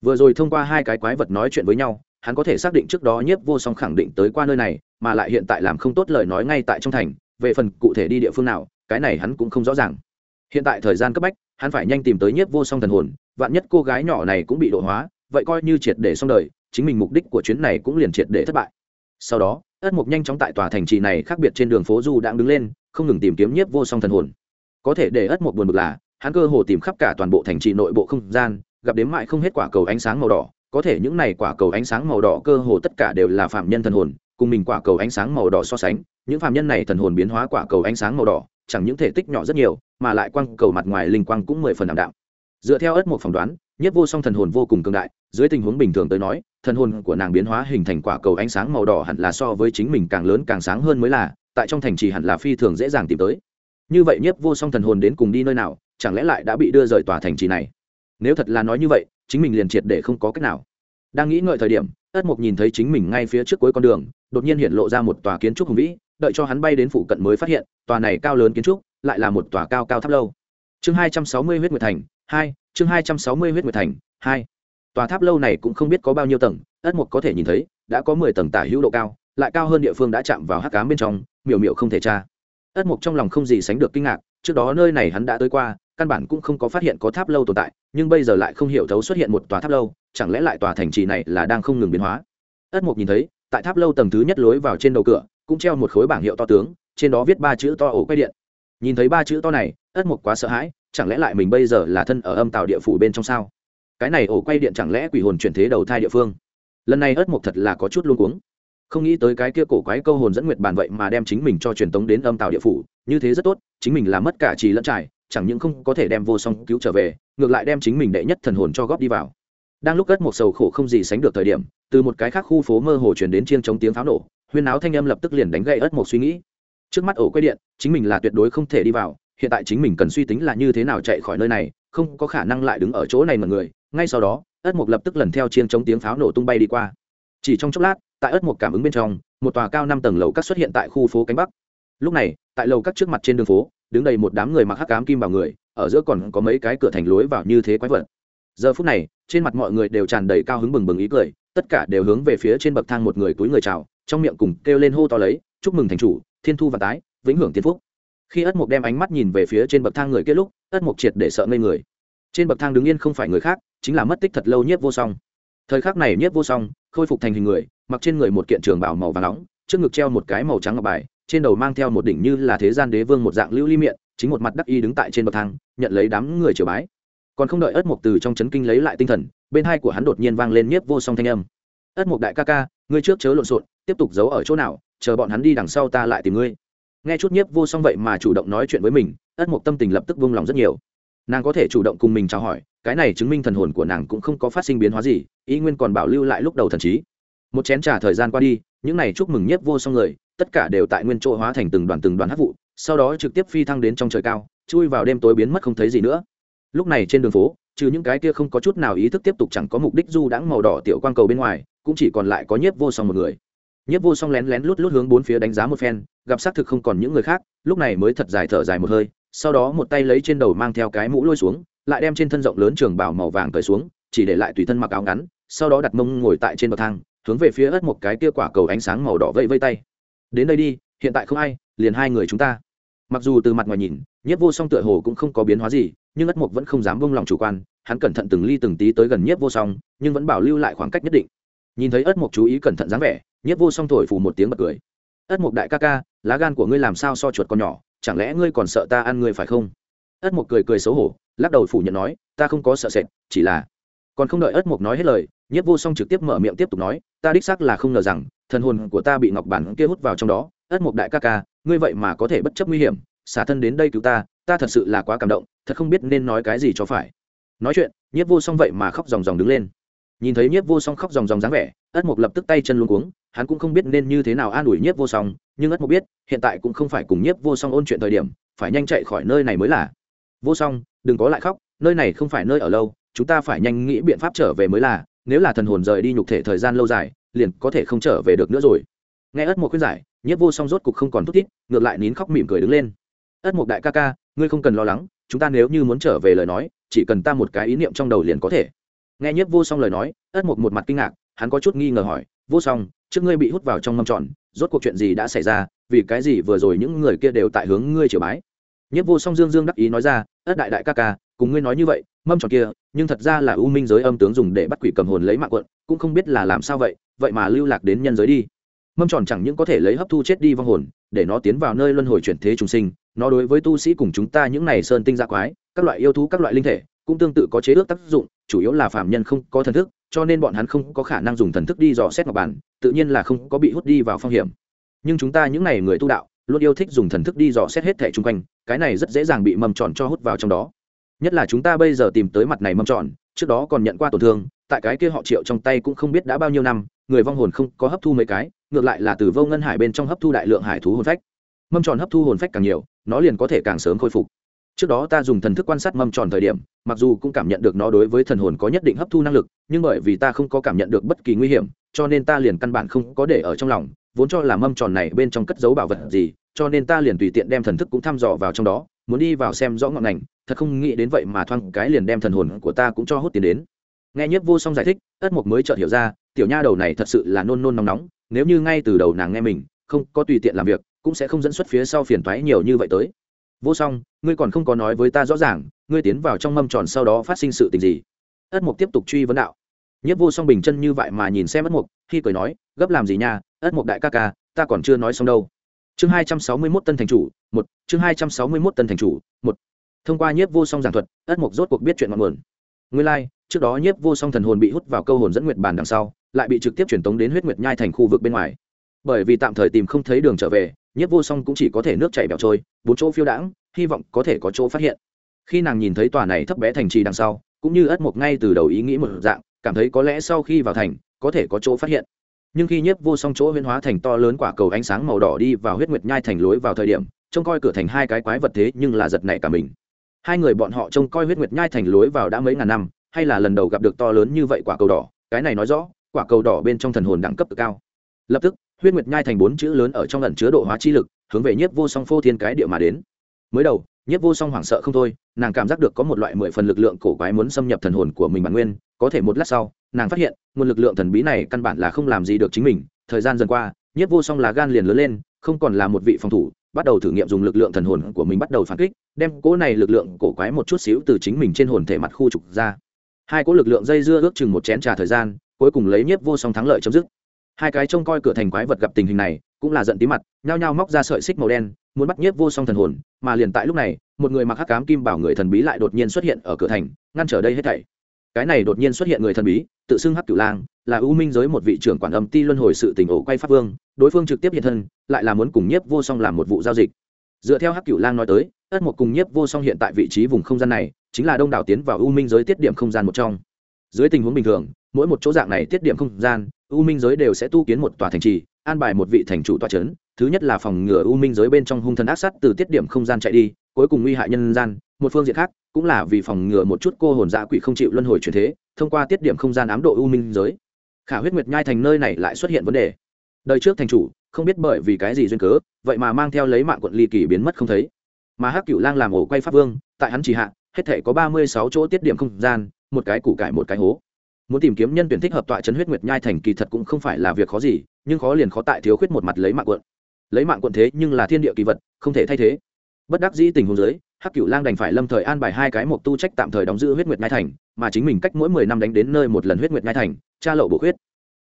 Vừa rồi thông qua hai cái quái vật nói chuyện với nhau, hắn có thể xác định trước đó nhiếp vô song khẳng định tới qua nơi này, mà lại hiện tại làm không tốt lời nói ngay tại trong thành, về phần cụ thể đi địa phương nào, cái này hắn cũng không rõ ràng. Hiện tại thời gian cấp bách, hắn phải nhanh tìm tới nhiếp vô song thần hồn, vạn nhất cô gái nhỏ này cũng bị độ hóa, vậy coi như triệt để xong đời, chính mình mục đích của chuyến này cũng liền triệt để thất bại sau đó, ất mục nhanh chóng tại tòa thành trì này khác biệt trên đường phố du đang đứng lên, không ngừng tìm kiếm nhiếp vô song thần hồn. Có thể để ất mục buồn bực là, hắn cơ hồ tìm khắp cả toàn bộ thành trì nội bộ không gian, gặp đếm mại không hết quả cầu ánh sáng màu đỏ. Có thể những này quả cầu ánh sáng màu đỏ cơ hồ tất cả đều là phạm nhân thần hồn, cùng mình quả cầu ánh sáng màu đỏ so sánh, những phạm nhân này thần hồn biến hóa quả cầu ánh sáng màu đỏ, chẳng những thể tích nhỏ rất nhiều, mà lại quang cầu mặt ngoài linh quang cũng mười phần đảm đạm. Dựa theo ất mục phỏng đoán nhất vô song thần hồn vô cùng cường đại, dưới tình huống bình thường tới nói, thần hồn của nàng biến hóa hình thành quả cầu ánh sáng màu đỏ hẳn là so với chính mình càng lớn càng sáng hơn mới là, tại trong thành trì hẳn là phi thường dễ dàng tìm tới. Như vậy nhất vô song thần hồn đến cùng đi nơi nào, chẳng lẽ lại đã bị đưa rời tòa thành trì này? Nếu thật là nói như vậy, chính mình liền triệt để không có cách nào. Đang nghĩ ngợi thời điểm, ất mục nhìn thấy chính mình ngay phía trước cuối con đường, đột nhiên hiện lộ ra một tòa kiến trúc hùng vĩ, đợi cho hắn bay đến phụ cận mới phát hiện, tòa này cao lớn kiến trúc lại là một tòa cao cao tháp lâu. Chương hai trăm sáu mươi huyết nguyệt thành hai, chương hai trăm sáu mươi huyết nguyệt thành, hai. Tòa tháp lâu này cũng không biết có bao nhiêu tầng, ất mục có thể nhìn thấy, đã có mười tầng tả hữu độ cao, lại cao hơn địa phương đã chạm vào hắc cám bên trong, miểu miểu không thể tra. Ất mục trong lòng không gì sánh được kinh ngạc, trước đó nơi này hắn đã tới qua, căn bản cũng không có phát hiện có tháp lâu tồn tại, nhưng bây giờ lại không hiểu thấu xuất hiện một tòa tháp lâu, chẳng lẽ lại tòa thành trì này là đang không ngừng biến hóa? Ất mục nhìn thấy, tại tháp lâu tầng thứ nhất lối vào trên đầu cửa, cũng treo một khối bảng hiệu to tướng, trên đó viết ba chữ to ổ quay điện. Nhìn thấy ba chữ to này, ất mục quá sợ hãi chẳng lẽ lại mình bây giờ là thân ở âm tạo địa phủ bên trong sao? Cái này ổ quay điện chẳng lẽ quỷ hồn chuyển thế đầu thai địa phương? Lần này ất mộc thật là có chút luôn cuống. Không nghĩ tới cái kia cổ quái câu hồn dẫn nguyệt bàn vậy mà đem chính mình cho truyền tống đến âm tạo địa phủ, như thế rất tốt, chính mình là mất cả trì lẫn trải, chẳng những không có thể đem vô song cứu trở về, ngược lại đem chính mình đệ nhất thần hồn cho góp đi vào. Đang lúc ớt một sầu khổ không gì sánh được thời điểm, từ một cái khác khu phố mơ hồ chuyển đến chiêng chống tiếng pháo nổ, huyên áo thanh âm lập tức liền đánh gậy ất một suy nghĩ. Trước mắt ổ quay điện, chính mình là tuyệt đối không thể đi vào hiện tại chính mình cần suy tính là như thế nào chạy khỏi nơi này, không có khả năng lại đứng ở chỗ này mà người. Ngay sau đó, ất mục lập tức lần theo chiêng chống tiếng pháo nổ tung bay đi qua. Chỉ trong chốc lát, tại ất mục cảm ứng bên trong, một tòa cao năm tầng lầu các xuất hiện tại khu phố cánh bắc. Lúc này, tại lầu các trước mặt trên đường phố, đứng đầy một đám người mặc hắc cám kim vào người, ở giữa còn có mấy cái cửa thành lối vào như thế quái vật. Giờ phút này, trên mặt mọi người đều tràn đầy cao hứng bừng bừng ý cười, tất cả đều hướng về phía trên bậc thang một người túi người chào, trong miệng cùng kêu lên hô to lấy, chúc mừng thành chủ, thiên thu và tái, vĩnh hưởng tiên phúc khi ất mục đem ánh mắt nhìn về phía trên bậc thang người kia lúc, ất mục triệt để sợ ngây người. Trên bậc thang đứng yên không phải người khác, chính là mất tích thật lâu nhiếp vô song. Thời khắc này nhiếp vô song khôi phục thành hình người, mặc trên người một kiện trường bảo màu và nóng, trước ngực treo một cái màu trắng ngọc bài, trên đầu mang theo một đỉnh như là thế gian đế vương một dạng lưu ly miệng chính một mặt đắc y đứng tại trên bậc thang, nhận lấy đám người triều bái. Còn không đợi ất mục từ trong chấn kinh lấy lại tinh thần, bên hai của hắn đột nhiên vang lên nhiếp vô song thanh âm. Ất mục đại ca ca, ngươi trước chớ lộn xộn, tiếp tục giấu ở chỗ nào, chờ bọn hắn đi đằng sau ta lại tìm ngươi nghe chút nhiếp vô song vậy mà chủ động nói chuyện với mình, ất mộc tâm tình lập tức vung lòng rất nhiều. Nàng có thể chủ động cùng mình chào hỏi, cái này chứng minh thần hồn của nàng cũng không có phát sinh biến hóa gì, ý nguyên còn bảo lưu lại lúc đầu thần trí. Một chén t r à thời gian qua đi, những n à y chúc mừng nhiếp vô song người, tất cả đều tại nguyên chỗ hóa thành từng đoàn từng đoàn hát vụ, sau đó trực tiếp phi thăng đến trong trời cao, chui vào đêm tối biến mất không thấy gì nữa. Lúc này trên đường phố, trừ những cái kia không có chút nào ý thức tiếp tục chẳng có mục đích du đãng màu đỏ tiểu quang cầu bên ngoài, cũng chỉ còn lại có nhiếp vô song một người nhiếp vô song lén lén lút lút hướng bốn phía đánh giá một phen, gặp xác thực không còn những người khác, lúc này mới thật dài thở dài một hơi, sau đó một tay lấy trên đầu mang theo cái mũ lôi xuống, lại đem trên thân rộng lớn trường bảo màu vàng cởi xuống, chỉ để lại tùy thân mặc áo ngắn, sau đó đặt mông ngồi tại trên bậc thang, hướng về phía ớt một cái kia quả cầu ánh sáng màu đỏ vây vây tay. Đến đây đi, hiện tại không ai, liền hai người chúng ta. Mặc dù từ mặt ngoài nhìn, nhiếp vô song tựa hồ cũng không có biến hóa gì, nhưng ất mục vẫn không dám bông lòng chủ quan, hắn cẩn thận từng ly từng tí tới gần nhiếp vô song, nhưng vẫn bảo lưu lại khoảng cách nhất định nhìn thấy ất mục chú ý cẩn thận dáng vẻ, nhiếp vô song thổi phù một tiếng bật cười. Ất mục đại ca ca, lá gan của ngươi làm sao so chuột con nhỏ, chẳng lẽ ngươi còn sợ ta ăn ngươi phải không? Ất mục cười cười xấu hổ, lắc đầu phủ nhận nói, ta không có sợ sệt, chỉ là còn không đợi ất mục nói hết lời nhất vô song trực tiếp mở miệng tiếp tục nói, ta đích xác là không ngờ rằng, thần hồn của ta bị ngọc bản kia hút vào trong đó. Ất mục đại ca ca, ngươi vậy mà có thể bất chấp nguy hiểm, xả thân đến đây cứu ta ta thật sự là quá cảm động, thật không biết nên nói cái gì cho phải. Nói chuyện nhất vô song vậy mà khóc ròng ròng đứng lên nhìn thấy nhiếp vô song khóc ròng ròng dáng vẻ, ất mục lập tức tay chân luôn cuống, hắn cũng không biết nên như thế nào an ủi nhiếp vô song, nhưng ất mục biết, hiện tại cũng không phải cùng nhiếp vô song ôn chuyện thời điểm, phải nhanh chạy khỏi nơi này mới là. Vô song, đừng có lại khóc, nơi này không phải nơi ở lâu, chúng ta phải nhanh nghĩ biện pháp trở về mới là, nếu là thần hồn rời đi nhục thể thời gian lâu dài, liền có thể không trở về được nữa rồi. Nghe ất mục khuyên giải, nhiếp vô song rốt cục không còn thút thít, ngược lại nín khóc mỉm cười đứng lên. Ất mục đại ca ca, ngươi không cần lo lắng, chúng ta nếu như muốn trở về lời nói, chỉ cần ta một cái ý niệm trong đầu liền có thể nghe nhiếp vô song lời nói, ất mục một mặt kinh ngạc, hắn có chút nghi ngờ hỏi, vô song, trước ngươi bị hút vào trong mâm tròn, rốt cuộc chuyện gì đã xảy ra? Vì cái gì vừa rồi những người kia đều tại hướng ngươi triều bái? Nhiếp vô song dương dương đắc ý nói ra, ất đại đại ca ca, cùng ngươi nói như vậy, mâm tròn kia, nhưng thật ra là u minh giới âm tướng dùng để bắt quỷ cầm hồn lấy mạng quận, cũng không biết là làm sao vậy vậy mà lưu lạc đến nhân giới đi. Mâm tròn chẳng những có thể lấy hấp thu chết đi vong hồn, để nó tiến vào nơi luân hồi chuyển thế trùng sinh, nó đối với tu sĩ cùng chúng ta những này sơn tinh gia quái, các loại yêu thú, các loại linh thể, cũng tương tự có chế ước tác dụng chủ yếu là phạm nhân không có thần thức, cho nên bọn hắn không có khả năng dùng thần thức đi dò xét ngọc bản, tự nhiên là không có bị hút đi vào phong hiểm. Nhưng chúng ta những n à y người tu đạo, luôn yêu thích dùng thần thức đi dò xét hết thẻ chung quanh, cái này rất dễ dàng bị mầm tròn cho hút vào trong đó. Nhất là chúng ta bây giờ tìm tới mặt này mầm tròn, trước đó còn nhận qua tổn thương, tại cái kia họ triệu trong tay cũng không biết đã bao nhiêu năm, người vong hồn không có hấp thu mấy cái, ngược lại là từ vô ngân hải bên trong hấp thu đại lượng hải thú hồn phách. Mâm tròn hấp thu hồn phách càng nhiều, nó liền có thể càng sớm khôi phục trước đó ta dùng thần thức quan sát mâm tròn thời điểm, mặc dù cũng cảm nhận được nó đối với thần hồn có nhất định hấp thu năng lực, nhưng bởi vì ta không có cảm nhận được bất kỳ nguy hiểm, cho nên ta liền căn bản không có để ở trong lòng, vốn cho là mâm tròn này bên trong cất giấu bảo vật gì, cho nên ta liền tùy tiện đem thần thức cũng thăm dò vào trong đó, muốn đi vào xem rõ ngọn ngành, thật không nghĩ đến vậy mà thoang cái liền đem thần hồn của ta cũng cho hút tiền đến. Nghe nhất vô song giải thích, ất mục mới chợt hiểu ra, tiểu nha đầu này thật sự là nôn nôn nóng nóng, nếu như ngay từ đầu nàng nghe mình, không có tùy tiện làm việc, cũng sẽ không dẫn xuất phía sau phiền toái nhiều như vậy tới vô song ngươi còn không có nói với ta rõ ràng ngươi tiến vào trong mâm tròn sau đó phát sinh sự tình gì? Ất mục tiếp tục truy vấn đạo. Nhất vô song bình chân như vậy mà nhìn xem ất mục khi cười nói gấp làm gì nha ất mục đại ca ca ta còn chưa nói xong đâu. Chương hai trăm sáu mươi mốt tân thành chủ một chương hai trăm sáu mươi mốt tân thành chủ một. Thông qua nhiếp vô song giảng thuật ất mục rốt cuộc biết chuyện ngọn nguồn. Nguyên lai、like, trước đó nhiếp vô song thần hồn bị hút vào câu hồn dẫn nguyệt bàn đằng sau lại bị trực tiếp truyền tống đến huyết nguyệt nhai thành khu vực bên ngoài. Bởi vì tạm thời tìm không thấy đường trở về nhiếp vô song cũng chỉ có thể nước chảy bẹo trôi, bốn chỗ phiêu đãng, hy vọng có thể có chỗ phát hiện. Khi nàng nhìn thấy tòa này thấp bé thành trì đằng sau, cũng như ất mộc ngay từ đầu ý nghĩ một dạng, cảm thấy có lẽ sau khi vào thành, có thể có chỗ phát hiện. Nhưng khi nhiếp vô song chỗ huyễn hóa thành to lớn quả cầu ánh sáng màu đỏ đi vào huyết nguyệt nhai thành lối vào thời điểm, trông coi cửa thành hai cái quái vật thế nhưng là giật nảy cả mình. Hai người bọn họ trông coi huyết nguyệt nhai thành lối vào đã mấy ngàn năm, hay là lần đầu gặp được to lớn như vậy quả cầu đỏ, cái này nói rõ, quả cầu đỏ bên trong thần hồn đẳng cấp cực cao. Lập tức huyết nguyệt nhai thành bốn chữ lớn ở trong lần chứa độ hóa chi lực, hướng về nhiếp vô song phô thiên cái địa mà đến. Mới đầu, nhiếp vô song hoảng sợ không thôi, nàng cảm giác được có một loại mười phần lực lượng cổ quái muốn xâm nhập thần hồn của mình bản nguyên, có thể một lát sau, nàng phát hiện, nguồn lực lượng thần bí này căn bản là không làm gì được chính mình. Thời gian dần qua, nhiếp vô song là gan liền lớn lên, không còn là một vị phòng thủ, bắt đầu thử nghiệm dùng lực lượng thần hồn của mình bắt đầu phản kích, đem cỗ này lực lượng cổ quái một chút xíu từ chính mình trên hồn thể mặt khu trục ra. Hai cỗ lực lượng dây dưa ước chừng một chén trà thời gian, cuối cùng lấy nhiếp vô song thắng lợi chấm dứt hai cái trông coi cửa thành quái vật gặp tình hình này, cũng là giận tí mặt, nhao nhao móc ra sợi xích màu đen, muốn bắt nhiếp vô song thần hồn, mà liền tại lúc này, một người mặc hắc cám kim bảo người thần bí lại đột nhiên xuất hiện ở cửa thành, ngăn trở đây hết thảy. Cái này đột nhiên xuất hiện người thần bí, tự xưng hắc cửu lang, là ưu minh giới một vị trưởng quản âm ti luân hồi sự tình ổ quay pháp vương, đối phương trực tiếp hiện thân, lại là muốn cùng nhiếp vô song làm một vụ giao dịch. Dựa theo hắc cửu lang nói tới, ất một cùng nhiếp vô song hiện tại vị trí vùng không gian này, chính là đông đảo tiến vào ưu minh giới tiết điểm không gian một trong. Dưới tình huống bình thường, mỗi một chỗ dạng này tiết điểm không gian U minh giới đều sẽ tu kiến một tòa thành trì, an bài một vị thành chủ tòa c h ấ n thứ nhất là phòng ngừa u minh giới bên trong hung thần ác sát từ tiết điểm không gian chạy đi, cuối cùng nguy hại nhân gian. Một phương diện khác, cũng là vì phòng ngừa một chút cô hồn dạ quỷ không chịu luân hồi truyền thế, thông qua tiết điểm không gian ám độ u minh giới. Khả huyết nguyệt nhai thành nơi này lại xuất hiện vấn đề. Đời trước thành chủ, không biết bởi vì cái gì duyên cớ, vậy mà mang theo lấy mạng quận ly kỳ biến mất không thấy. Mà hắc cửu lang làm ổ quay pháp vương, tại hắn chỉ hạ, hết thể có ba mươi sáu chỗ tiết điểm không gian, một cái củ cải một cái hố muốn tìm kiếm nhân tuyển thích hợp tọa chấn huyết nguyệt nhai thành kỳ thật cũng không phải là việc khó gì, nhưng khó liền khó tại thiếu khuyết một mặt lấy mạng quận. Lấy mạng quận thế nhưng là thiên địa kỳ vật, không thể thay thế. Bất đắc dĩ tình huống giới hắc cửu lang đành phải lâm thời an bài hai cái mục tu trách tạm thời đóng giữ huyết nguyệt nhai thành, mà chính mình cách mỗi mười năm đánh đến nơi một lần huyết nguyệt nhai thành, tra lậu bổ huyết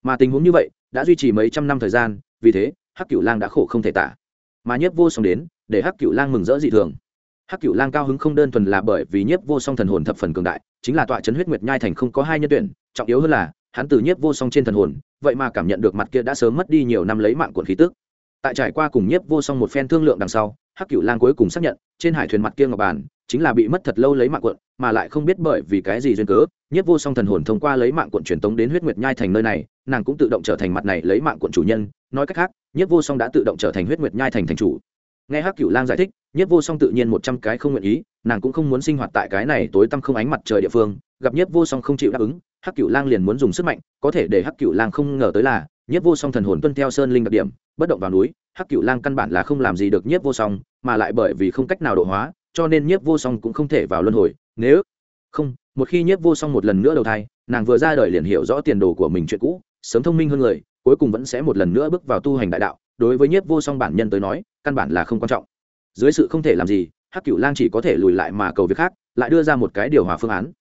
mà tình huống như vậy, đã duy trì mấy trăm năm thời gian, vì thế, hắc cửu lang đã khổ không thể tả. Mà nhất vô song đến, để hắc cựu lang mừng rỡ dị thường hắc cựu lang cao hứng không đơn thuần là bởi vì nhiếp vô song thần hồn thập phần cường đại, chính là tọa chấn huyết nguyệt nhai thành không có hai nhân tuyển, trọng yếu hơn là, hắn từ nhiếp vô song trên thần hồn, vậy mà cảm nhận được mặt kia đã sớm mất đi nhiều năm lấy mạng cuộn khí tức. Tại trải qua cùng nhiếp vô song một phen thương lượng đằng sau, hắc cựu lang cuối cùng xác nhận, trên hải thuyền mặt kia ngọc bàn chính là bị mất thật lâu lấy mạng cuộn, mà lại không biết bởi vì cái gì duyên cớ, nhiếp vô song thần hồn thông qua lấy mạng cuộn truyền tống đến huyết nguyệt nhai thành nơi này, nàng cũng tự động trở thành mặt này lấy mạng cuộn chủ nhân. Nói cách khác, nhiếp vô song đã tự động trở thành huyết nguyệt nhai thành thành chủ nghe hắc cửu lang giải thích, nhiếp vô song tự nhiên một trăm cái không nguyện ý, nàng cũng không muốn sinh hoạt tại cái này tối tăm không ánh mặt trời địa phương, gặp nhiếp vô song không chịu đáp ứng, hắc cửu lang liền muốn dùng sức mạnh, có thể để hắc cửu lang không ngờ tới là, nhiếp vô song thần hồn tuân theo sơn linh đặc điểm, bất động vào núi, hắc cửu lang căn bản là không làm gì được nhiếp vô song, mà lại bởi vì không cách nào độ hóa, cho nên nhiếp vô song cũng không thể vào luân hồi, nếu không, một khi nhiếp vô song một lần nữa đầu thai, nàng vừa ra đời liền hiểu rõ tiền đồ của mình chuyện cũ, sớm thông minh hơn người, cuối cùng vẫn sẽ một lần nữa bước vào tu hành đại đạo đối với nhiếp vô song bản nhân tới nói, căn bản là không quan trọng. Dưới sự không thể làm gì, hắc cửu lang chỉ có thể lùi lại mà cầu việc khác, lại đưa ra một cái điều hòa phương án.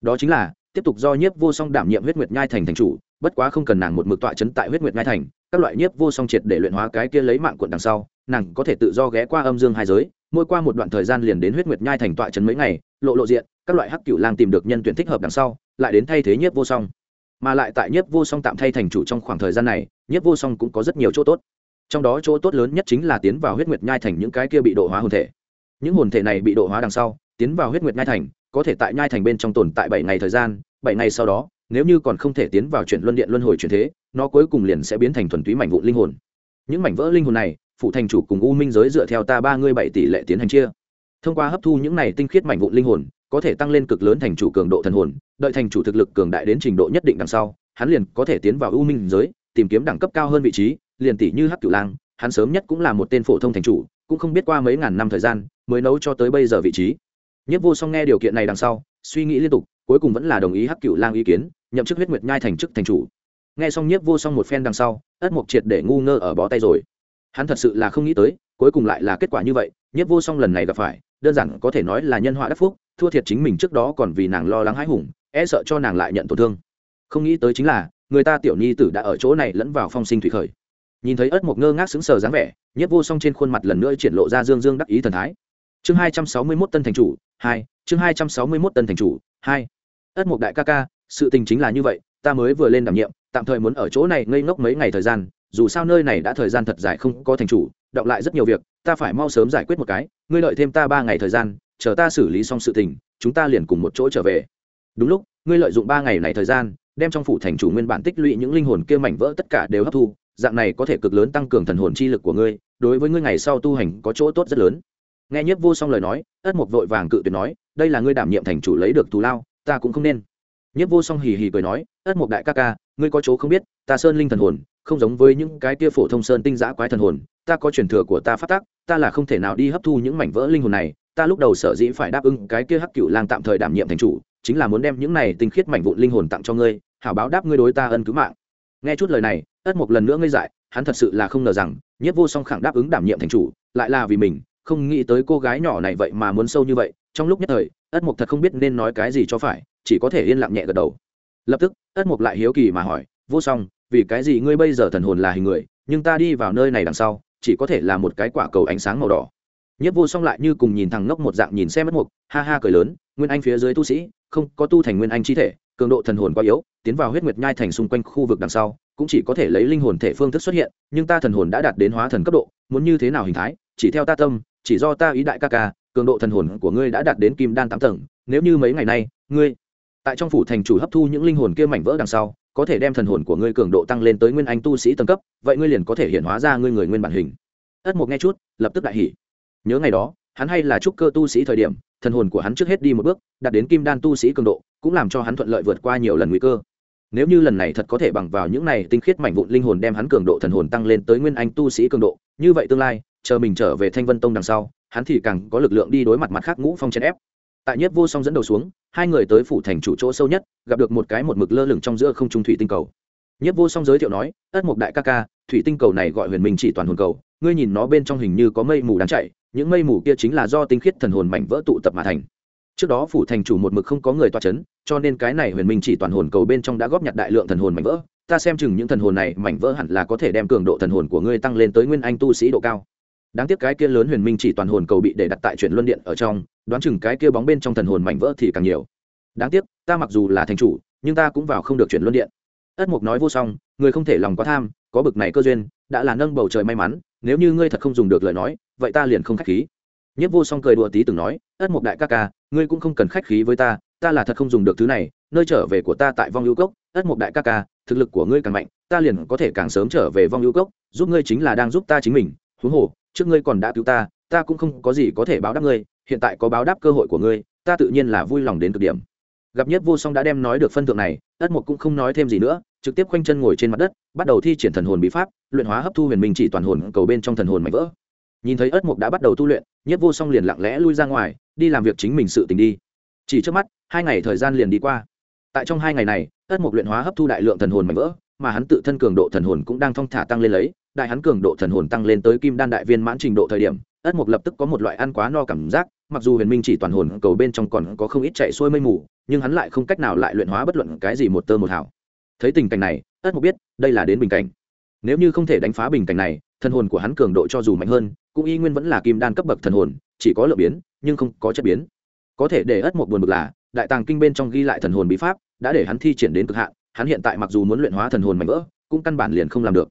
Đó chính là, tiếp tục do nhiếp vô song đảm nhiệm huyết nguyệt nhai thành thành chủ, bất quá không cần nàng một mực tọa chấn tại huyết nguyệt nhai thành, các loại nhiếp vô song triệt để luyện hóa cái kia lấy mạng quận đằng sau, nàng có thể tự do ghé qua âm dương hai giới, mỗi qua một đoạn thời gian liền đến huyết nguyệt nhai thành tọa chấn mấy ngày, lộ lộ diện, các loại hắc cửu lang tìm được nhân tuyển thích hợp đằng sau, lại đến thay thế nhiếp vô song. Mà lại tại nhiếp vô song tạm thay thành chủ trong khoảng thời gian này, nhiếp vô song cũng có rất nhiều chỗ tốt trong đó chỗ tốt lớn nhất chính là tiến vào huyết nguyệt nhai thành những cái kia bị độ hóa hồn thể. Những hồn thể này bị độ hóa đằng sau, tiến vào huyết nguyệt nhai thành, có thể tại nhai thành bên trong tồn tại bảy ngày thời gian, bảy ngày sau đó, nếu như còn không thể tiến vào chuyển luân điện luân hồi chuyển thế, nó cuối cùng liền sẽ biến thành thuần túy mảnh vụn linh hồn. Những mảnh vỡ linh hồn này phụ thành chủ cùng u minh giới dựa theo ta ba mươi bảy tỷ lệ tiến hành chia. Thông qua hấp thu những này tinh khiết mảnh vụn linh hồn, có thể tăng lên cực lớn thành chủ cường độ thần hồn, đợi thành chủ thực lực cường đại đến trình độ nhất định đằng sau, hắn liền có thể tiến vào u minh giới, tìm kiếm đẳng cấp cao hơn vị trí liền tỷ như hắc cửu lang, hắn sớm nhất cũng là một tên phổ thông thành chủ, cũng không biết qua mấy ngàn năm thời gian mới nấu cho tới bây giờ vị trí. Nhất vô song nghe điều kiện này đằng sau, suy nghĩ liên tục, cuối cùng vẫn là đồng ý hắc cửu lang ý kiến, nhậm chức huyết nguyệt nhai thành chức thành chủ. Nghe xong nhiếp vô song một phen đằng sau, ất mộc triệt để ngu ngơ ở bó tay rồi. Hắn thật sự là không nghĩ tới, cuối cùng lại là kết quả như vậy nhiếp vô song lần này gặp phải, đơn giản có thể nói là nhân họa đắc phúc, thua thiệt chính mình trước đó còn vì nàng lo lắng hãi hùng e sợ cho nàng lại nhận tổn thương. Không nghĩ tới chính là, người ta tiểu nhi tử đã ở chỗ này lẫn vào phong sinh thủy khởi nhìn thấy ất một ngơ ngác sững sờ dáng vẻ nhất vô song trên khuôn mặt lần nữa triển lộ ra dương dương đắc ý thần thái. Chương hai trăm sáu mươi mốt tân thành chủ, hai, chương hai trăm sáu mươi mốt tân thành chủ, hai. Ất mục đại ca ca, sự tình chính là như vậy, ta mới vừa lên đảm nhiệm, tạm thời muốn ở chỗ này ngây ngốc mấy ngày thời gian, dù sao nơi này đã thời gian thật dài không có thành chủ đọng lại rất nhiều việc, ta phải mau sớm giải quyết một cái, ngươi đợi thêm ta ba ngày thời gian, chờ ta xử lý xong sự tình, chúng ta liền cùng một chỗ trở về. Đúng lúc, ngươi lợi dụng ba ngày này thời gian, đem trong phủ thành chủ nguyên bản tích lũy những linh hồn kia mảnh vỡ tất cả đều hấp thu dạng này có thể cực lớn tăng cường thần hồn chi lực của ngươi, đối với ngươi ngày sau tu hành có chỗ tốt rất lớn. Nghe nhất vô song lời nói, ất mục vội vàng cự tuyệt nói, đây là ngươi đảm nhiệm thành chủ lấy được thù lao, ta cũng không nên. Nhất vô song hì hì cười nói, ất mục đại ca ca, ngươi có chỗ không biết, ta sơn linh thần hồn, không giống với những cái kia phổ thông sơn tinh giã quái thần hồn, ta có truyền thừa của ta phát tác, ta là không thể nào đi hấp thu những mảnh vỡ linh hồn này, ta lúc đầu sở dĩ phải đáp ứng cái kia hắc cựu lang tạm thời đảm nhiệm thành chủ, chính là muốn đem những này tinh khiết mảnh vụn linh hồn tặng cho ngươi, hảo báo đáp ngươi đối ta ân cứu mạng nghe chút lời này, ất một lần nữa ngây dại, hắn thật sự là không ngờ rằng nhất vô song khẳng đáp ứng đảm nhiệm thành chủ, lại là vì mình, không nghĩ tới cô gái nhỏ này vậy mà muốn sâu như vậy. Trong lúc nhất thời, ất mục thật không biết nên nói cái gì cho phải, chỉ có thể yên lặng nhẹ gật đầu. Lập tức, ất mục lại hiếu kỳ mà hỏi, vô song, vì cái gì ngươi bây giờ thần hồn là hình người, nhưng ta đi vào nơi này đằng sau, chỉ có thể là một cái quả cầu ánh sáng màu đỏ. Nhất vô song lại như cùng nhìn thằng ngốc một dạng nhìn xem ất mục ha ha cười lớn, nguyên anh phía dưới tu sĩ, không có tu thành nguyên anh chi thể cường độ thần hồn quá yếu, tiến vào huyết nguyệt nhai thành xung quanh khu vực đằng sau, cũng chỉ có thể lấy linh hồn thể phương thức xuất hiện, nhưng ta thần hồn đã đạt đến hóa thần cấp độ, muốn như thế nào hình thái, chỉ theo ta tâm, chỉ do ta ý đại ca ca, cường độ thần hồn của ngươi đã đạt đến kim đan tám tầng, nếu như mấy ngày nay, ngươi tại trong phủ thành chủ hấp thu những linh hồn kia mảnh vỡ đằng sau, có thể đem thần hồn của ngươi cường độ tăng lên tới nguyên anh tu sĩ tầng cấp, vậy ngươi liền có thể hiện hóa ra ngươi người nguyên bản hình. Ất một nghe chút, lập tức đại hỉ. Nhớ ngày đó, hắn hay là trúc cơ tu sĩ thời điểm, thần hồn của hắn trước hết đi một bước, đạt đến kim đan tu sĩ cường độ cũng làm cho hắn thuận lợi vượt qua nhiều lần nguy cơ. Nếu như lần này thật có thể bằng vào những này tinh khiết mảnh vụn linh hồn đem hắn cường độ thần hồn tăng lên tới nguyên anh tu sĩ cường độ, như vậy tương lai, chờ mình trở về thanh vân tông đằng sau, hắn thì càng có lực lượng đi đối mặt mặt khác ngũ phong chen ép. Tại nhất vô song dẫn đầu xuống, hai người tới phủ thành chủ chỗ sâu nhất, gặp được một cái một mực lơ lửng trong giữa không trung thủy tinh cầu. Nhất vô song giới thiệu nói, ất mục đại ca ca, thủy tinh cầu này gọi huyền minh chỉ toàn hồn cầu, ngươi nhìn nó bên trong hình như có mây mù đang chạy những mây mù kia chính là do tinh khiết thần hồn mảnh vỡ tụ tập mà thành trước đó phủ thành chủ một mực không có người toa c h ấ n cho nên cái này huyền minh chỉ toàn hồn cầu bên trong đã góp nhặt đại lượng thần hồn mảnh vỡ. Ta xem chừng những thần hồn này mảnh vỡ hẳn là có thể đem cường độ thần hồn của ngươi tăng lên tới nguyên anh tu sĩ độ cao. Đáng tiếc cái kia lớn huyền minh chỉ toàn hồn cầu bị để đặt tại chuyển luân điện ở trong, đoán chừng cái kia bóng bên trong thần hồn mảnh vỡ thì càng nhiều. Đáng tiếc, ta mặc dù là thành chủ, nhưng ta cũng vào không được chuyển luân điện. Ất mục nói vô song, người không thể lòng có tham, có bực này cơ duyên, đã là nâng bầu trời may mắn, nếu như ngươi thật không dùng được lời nói, vậy ta liền không khách khí. Nhất vô song cười đùa tí từng nói, ất mục đại ca ca ngươi cũng không cần khách khí với ta ta là thật không dùng được thứ này, nơi trở về của ta tại vong hữu cốc, ất mộc đại ca ca, thực lực của ngươi càng mạnh, ta liền có thể càng sớm trở về vong hữu cốc, giúp ngươi chính là đang giúp ta chính mình, huống hồ, trước ngươi còn đã cứu ta ta cũng không có gì có thể báo đáp ngươi, hiện tại có báo đáp cơ hội của ngươi, ta tự nhiên là vui lòng đến cực điểm. Gặp nhất vô song đã đem nói được phân thượng này, ất mộc cũng không nói thêm gì nữa, trực tiếp khoanh chân ngồi trên mặt đất, bắt đầu thi triển thần hồn bí pháp, luyện hóa hấp thu huyền minh chỉ toàn hồn cầu bên trong thần hồn mạnh vỡ. Nhìn thấy ất mộc đã bắt đầu tu luyện, nhất vô song liền lặng lẽ lui ra ngoài đi làm việc chính mình sự tình đi. Chỉ trước mắt, hai ngày thời gian liền đi qua. Tại trong hai ngày này ất mục luyện hóa hấp thu đại lượng thần hồn mạnh vỡ, mà hắn tự thân cường độ thần hồn cũng đang thong thả tăng lên lấy, đại hắn cường độ thần hồn tăng lên tới kim đan đại viên mãn trình độ thời điểm ất mục lập tức có một loại ăn quá no cảm giác, mặc dù huyền minh chỉ toàn hồn cầu bên trong còn có không ít chạy xuôi mây mù, nhưng hắn lại không cách nào lại luyện hóa bất luận cái gì một tơ một hảo thấy tình cảnh này ất mục biết, đây là đến bình cảnh. Nếu như không thể đánh phá bình cảnh này, thần hồn của hắn cường độ cho dù mạnh hơn, cũng y nguyên vẫn là kim đan cấp bậc thần hồn, chỉ có lượng biến nhưng không có chất biến. Có thể để ất mục buồn bực là, đại tàng kinh bên trong ghi lại thần hồn bí pháp, đã để hắn thi triển đến cực hạn, hắn hiện tại mặc dù muốn luyện hóa thần hồn mạnh vỡ, cũng căn bản liền không làm được.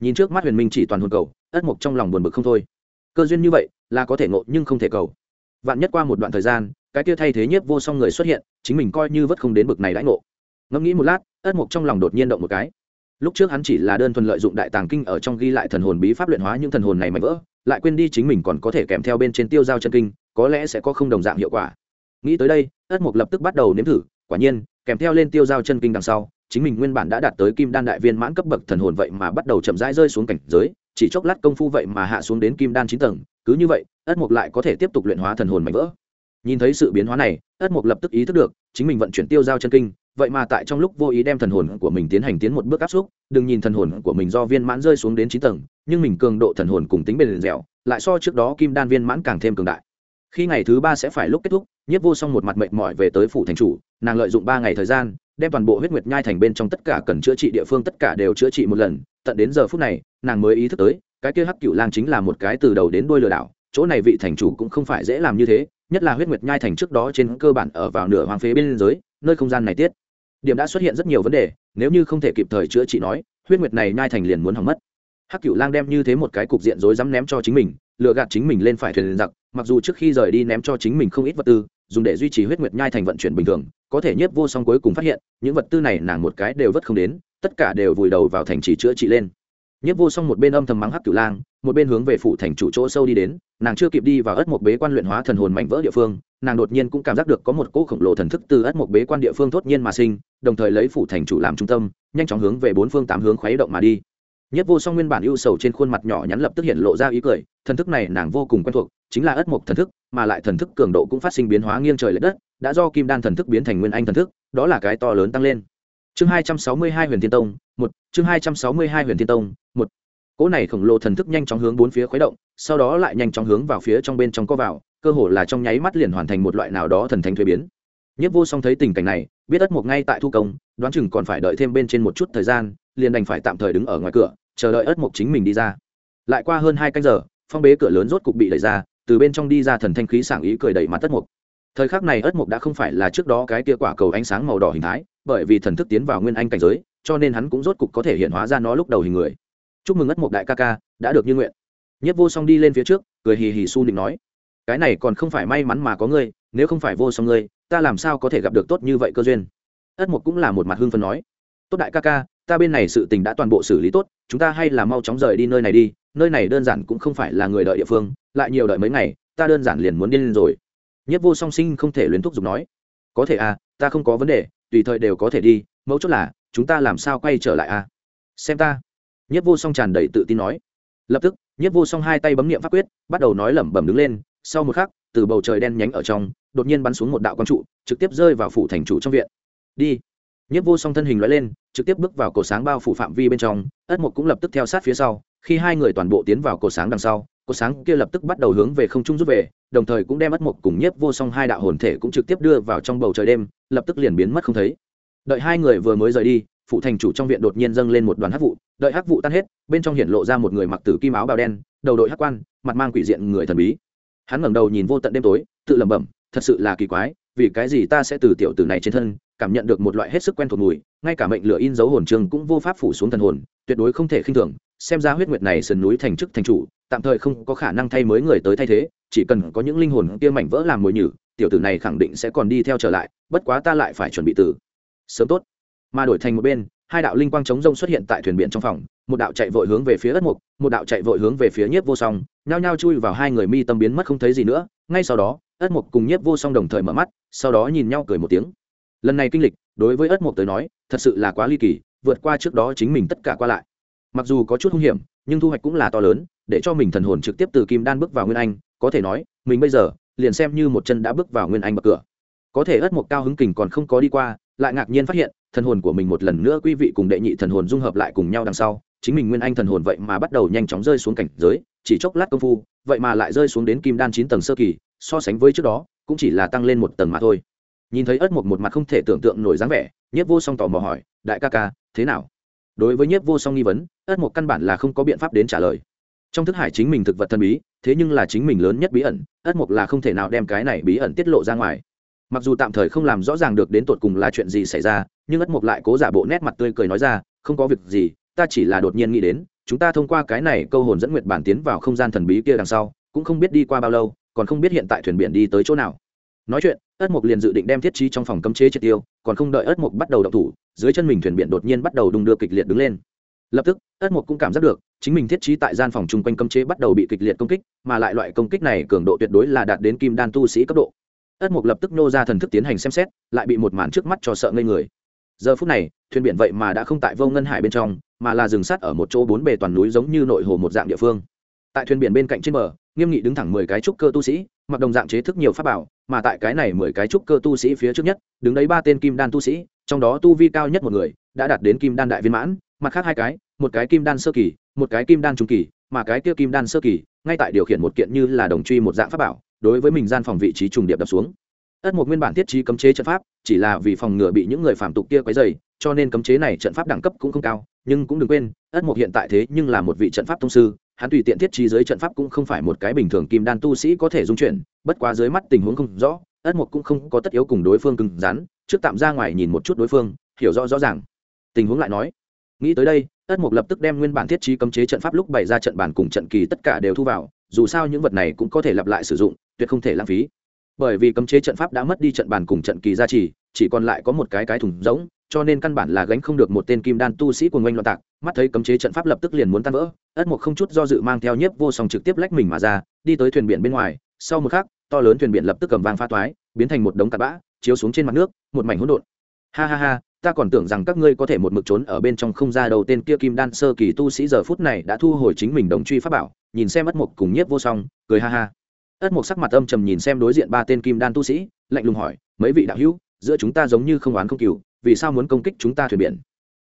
Nhìn trước mắt huyền minh chỉ toàn hồn cầu, ất mục trong lòng buồn bực không thôi. Cơ duyên như vậy, là có thể ngộ nhưng không thể cầu. Vạn nhất qua một đoạn thời gian, cái kia thay thế nhiếp vô song người xuất hiện, chính mình coi như vất không đến bực này đãi ngộ. Ngẫm nghĩ một lát, ất mục trong lòng đột nhiên động một cái. Lúc trước hắn chỉ là đơn thuần lợi dụng đại tàng kinh ở trong ghi lại thần hồn bí pháp luyện hóa những thần hồn này mạnh vỡ, lại quên đi chính mình còn có thể kèm theo bên trên tiêu giao chân kinh có lẽ sẽ có không đồng dạng hiệu quả. Nghĩ tới đây, ất mục lập tức bắt đầu nếm thử, quả nhiên, kèm theo lên tiêu giao chân kinh đằng sau, chính mình nguyên bản đã đạt tới kim đan đại viên mãn cấp bậc thần hồn vậy mà bắt đầu chậm rãi rơi xuống cảnh giới, chỉ chốc lát công phu vậy mà hạ xuống đến kim đan chín tầng, cứ như vậy, ất mục lại có thể tiếp tục luyện hóa thần hồn mạnh vỡ. Nhìn thấy sự biến hóa này, ất mục lập tức ý thức được, chính mình vận chuyển tiêu giao chân kinh, vậy mà tại trong lúc vô ý đem thần hồn của mình tiến hành tiến một bước áp xúc, đừng nhìn thần hồn của mình do viên mãn rơi xuống đến chín tầng, nhưng mình cường độ thần hồn cùng tính bền dẻo, lại so trước đó kim đan viên mãn càng thêm cường đại khi ngày thứ ba sẽ phải lúc kết thúc nhất vô song một mặt mệnh mỏi về tới phủ thành chủ, nàng lợi dụng ba ngày thời gian, đem toàn bộ huyết nguyệt nhai thành bên trong tất cả cần chữa trị địa phương tất cả đều chữa trị một lần. Tận đến giờ phút này, nàng mới ý thức tới, cái kia hắc cựu lang chính là một cái từ đầu đến đuôi lừa đảo, chỗ này vị thành chủ cũng không phải dễ làm như thế, nhất là huyết nguyệt nhai thành trước đó trên cơ bản ở vào nửa hoàng phế bên giới nơi không gian này tiết. Điểm đã xuất hiện rất nhiều vấn đề, nếu như không thể kịp thời chữa trị nói, huyết nguyệt này nhai thành liền muốn hỏng mất hắc Cửu lang đem như thế một cái cục diện rối rắm ném cho chính mình, lừa gạt chính mình lên phải thuyền giặc, mặc dù trước khi rời đi ném cho chính mình không ít vật tư, dùng để duy trì huyết nguyệt nhai thành vận chuyển bình thường, có thể nhất vô song cuối cùng phát hiện, những vật tư này nàng một cái đều vất không đến, tất cả đều vùi đầu vào thành trì chữa trị lên. Nhất vô song một bên âm thầm mắng hắc cửu lang, một bên hướng về phủ thành chủ chỗ sâu đi đến, nàng chưa kịp đi vào ất một bế quan luyện hóa thần hồn mạnh vỡ địa phương, nàng đột nhiên cũng cảm giác được có một cỗ khổng lồ thần thức từ ất một bế quan địa phương thốt nhiên mà sinh, đồng thời lấy phủ thành chủ làm trung tâm, nhanh chóng hướng về bốn phương tám hướng khuấy động mà đi nhất vô song nguyên bản ưu sầu trên khuôn mặt nhỏ nhắn lập tức hiện lộ ra ý cười, thần thức này nàng vô cùng quen thuộc, chính là ất mộc thần thức, mà lại thần thức cường độ cũng phát sinh biến hóa nghiêng trời l ệ đất, đã do kim đan thần thức biến thành nguyên anh thần thức, đó là cái to lớn tăng lên. Chương hai trăm sáu mươi hai huyền thiên tông, một, chương hai trăm sáu mươi hai huyền thiên tông, một. Cỗ này khổng lồ thần thức nhanh chóng hướng bốn phía khuấy động, sau đó lại nhanh chóng hướng vào phía trong bên trong có vào, cơ hồ là trong nháy mắt liền hoàn thành một loại nào đó thần thánh thuế biến. Nhất vô song thấy tình cảnh này, biết ất mộc ngay tại thu công, đoán chừng còn phải đợi thêm bên trên một chút thời gian, liền đành phải tạm thời đứng ở ngoài cửa chờ đợi ất mục chính mình đi ra. Lại qua hơn hai canh giờ, phong bế cửa lớn rốt cục bị đẩy ra, từ bên trong đi ra thần thanh khí sảng ý cười đẩy mặt tất mục. thời khắc này ất mục đã không phải là trước đó cái kia quả cầu ánh sáng màu đỏ hình thái, bởi vì thần thức tiến vào nguyên anh cảnh giới, cho nên hắn cũng rốt cục có thể hiện hóa ra nó lúc đầu hình người. Chúc mừng ất mục đại ca ca, đã được như nguyện. Nhất vô song đi lên phía trước, cười hì hì su định nói, cái này còn không phải may mắn mà có ngươi, nếu không phải vô song ngươi, ta làm sao có thể gặp được tốt như vậy cơ duyên? Ất mục cũng là một mặt hưng phân nói, tốt đại ca ca ta bên này sự tình đã toàn bộ xử lý tốt, chúng ta hay là mau chóng rời đi nơi này đi, nơi này đơn giản cũng không phải là người đợi địa phương, lại nhiều đợi mấy ngày, ta đơn giản liền muốn điên lên rồi. Nhất vô song sinh không thể luyến thúc giục nói, có thể à ta không có vấn đề, tùy thời đều có thể đi, mấu chốt là, chúng ta làm sao quay trở lại à? Xem ta. Nhất vô song tràn đầy tự tin nói. Lập tức, nhất vô song hai tay bấm nghiệm pháp quyết, bắt đầu nói lẩm bẩm đứng lên, sau một khắc, từ bầu trời đen nhánh ở trong, đột nhiên bắn xuống một đạo quang trụ, trực tiếp rơi vào phủ thành chủ trong viện. Đi nhất vô song thân hình loại lên, trực tiếp bước vào cổ sáng bao phủ phạm vi bên trong, ất mục cũng lập tức theo sát phía sau, khi hai người toàn bộ tiến vào cổ sáng đằng sau, cổ sáng kia lập tức bắt đầu hướng về không trung rút về, đồng thời cũng đem ất mục cùng nhất vô song hai đạo hồn thể cũng trực tiếp đưa vào trong bầu trời đêm, lập tức liền biến mất không thấy. Đợi hai người vừa mới rời đi, phụ thành chủ trong viện đột nhiên dâng lên một đoàn hắc vụ, đợi hắc vụ tan hết, bên trong hiện lộ ra một người mặc tử kim áo bào đen, đầu đội hắc quan, mặt mang quỷ diện người thần bí. Hắn ngẩng đầu nhìn vô tận đêm tối, tự lẩm bẩm, thật sự là kỳ quái vì cái gì ta sẽ từ tiểu tử này trên thân, cảm nhận được một loại hết sức quen thuộc mùi, ngay cả mệnh lửa in dấu hồn trường cũng vô pháp phủ xuống thần hồn, tuyệt đối không thể khinh thường, xem ra huyết nguyệt này sườn núi thành chức thành chủ, tạm thời không có khả năng thay mới người tới thay thế, chỉ cần có những linh hồn kia mảnh vỡ làm mồi nhử, tiểu tử này khẳng định sẽ còn đi theo trở lại, bất quá ta lại phải chuẩn bị từ sớm tốt. Mà đổi thành một bên, hai đạo linh quang chống rông xuất hiện tại thuyền biển trong phòng một đạo chạy vội hướng về phía ất mục, một đạo chạy vội hướng về phía nhiếp vô song, nhao nhao chui vào hai người mi tâm biến mất không thấy gì nữa. Ngay sau đó, ất mục cùng nhiếp vô song đồng thời mở mắt, sau đó nhìn nhau cười một tiếng. Lần này kinh lịch, đối với ất mục tới nói, thật sự là quá ly kỳ, vượt qua trước đó chính mình tất cả qua lại. Mặc dù có chút hung hiểm, nhưng thu hoạch cũng là to lớn, để cho mình thần hồn trực tiếp từ kim đan bước vào nguyên anh, có thể nói, mình bây giờ, liền xem như một chân đã bước vào nguyên anh bậc cửa. Có thể ất mục cao hứng kình còn không có đi qua, lại ngạc nhiên phát hiện, thần hồn của mình một lần nữa quý vị cùng đệ nhị thần hồn dung hợp lại cùng nhau đằng sau chính mình nguyên anh thần hồn vậy mà bắt đầu nhanh chóng rơi xuống cảnh giới, chỉ chốc lát công phu, vậy mà lại rơi xuống đến kim đan chín tầng sơ kỳ, so sánh với trước đó, cũng chỉ là tăng lên một tầng mà thôi. Nhìn thấy ất mục một mặt không thể tưởng tượng nổi dáng vẻ, nhiếp vô song tò mò hỏi, đại ca ca, thế nào? Đối với nhiếp vô song nghi vấn, ất mục căn bản là không có biện pháp đến trả lời. Trong thức hải chính mình thực vật thần bí, thế nhưng là chính mình lớn nhất bí ẩn, ất mục là không thể nào đem cái này bí ẩn tiết lộ ra ngoài. Mặc dù tạm thời không làm rõ ràng được đến tột cùng là chuyện gì xảy ra, nhưng ất mục lại cố giả bộ nét mặt tươi cười nói ra, không có việc gì ta chỉ là đột nhiên nghĩ đến, chúng ta thông qua cái này câu hồn dẫn nguyệt bản tiến vào không gian thần bí kia đằng sau, cũng không biết đi qua bao lâu, còn không biết hiện tại thuyền biển đi tới chỗ nào. Nói chuyện, ất mục liền dự định đem thiết trí trong phòng cấm chế triệt tiêu, còn không đợi ất mục bắt đầu động thủ, dưới chân mình thuyền biển đột nhiên bắt đầu đung đưa kịch liệt đứng lên. Lập tức, ất mục cũng cảm giác được, chính mình thiết trí tại gian phòng chung quanh cấm chế bắt đầu bị kịch liệt công kích, mà lại loại công kích này cường độ tuyệt đối là đạt đến kim đan tu sĩ cấp độ. Ất mục lập tức nô ra thần thức tiến hành xem xét, lại bị một màn trước mắt cho sợ ngây người. Giờ phút này, thuyền biển vậy mà đã không tại vô ngân hải bên trong mà là dừng sát ở một chỗ bốn bề toàn núi giống như nội hồ một dạng địa phương. Tại thuyền biển bên cạnh trên bờ, nghiêm nghị đứng thẳng mười cái trúc cơ tu sĩ, mặc đồng dạng chế thức nhiều pháp bảo, mà tại cái này mười cái trúc cơ tu sĩ phía trước nhất, đứng đấy ba tên kim đan tu sĩ, trong đó tu vi cao nhất một người, đã đạt đến kim đan đại viên mãn, mặt khác hai cái, một cái kim đan sơ kỳ, một cái kim đan trung kỳ, mà cái kia kim đan sơ kỳ, ngay tại điều khiển một kiện như là đồng truy một dạng pháp bảo, đối với mình gian phòng vị trí trùng điệp đập xuống ất một nguyên bản thiết trí cấm chế trận pháp, chỉ là vì phòng ngừa bị những người phạm tục kia quấy dày cho nên cấm chế này trận pháp đẳng cấp cũng không cao, nhưng cũng đừng quên ất một hiện tại thế nhưng là một vị trận pháp thông sư, hắn tùy tiện thiết trí dưới trận pháp cũng không phải một cái bình thường kim đan tu sĩ có thể dung chuyển, bất quá dưới mắt tình huống không rõ ất một cũng không có tất yếu cùng đối phương cứng rắn, trước tạm ra ngoài nhìn một chút đối phương, hiểu rõ rõ ràng. Tình huống lại nói, nghĩ tới đây ất mục lập tức đem nguyên bản thiết trí cấm chế trận pháp lúc bày ra trận bản cùng trận kỳ tất cả đều thu vào, dù sao những vật này cũng có thể lặp lại sử dụng, tuyệt không thể lãng phí bởi vì cấm chế trận pháp đã mất đi trận bàn cùng trận kỳ gia trì, chỉ còn lại có một cái cái thùng rỗng, cho nên căn bản là gánh không được một tên kim đan tu sĩ của ngoanh loạn tạc. Mắt thấy cấm chế trận pháp lập tức liền muốn tan vỡ, ất mục không chút do dự mang theo nhiếp vô song trực tiếp lách mình mà ra, đi tới thuyền biển bên ngoài. Sau một khắc, to lớn thuyền biển lập tức cầm vang pha toái, biến thành một đống cặn bã, chiếu xuống trên mặt nước, một mảnh hỗn độn. Ha ha ha, ta còn tưởng rằng các ngươi có thể một mực trốn ở bên trong không ra đầu tên kia kim đan sơ kỳ tu sĩ giờ phút này đã thu hồi chính mình đồng truy pháp bảo. Nhìn xem ất mục cùng nhiếp vô song, cười ha ha ất mục sắc mặt âm trầm nhìn xem đối diện ba tên kim đan tu sĩ, lạnh lùng hỏi, mấy vị đạo hữu, giữa chúng ta giống như không oán không cừu, vì sao muốn công kích chúng ta thuyền biển?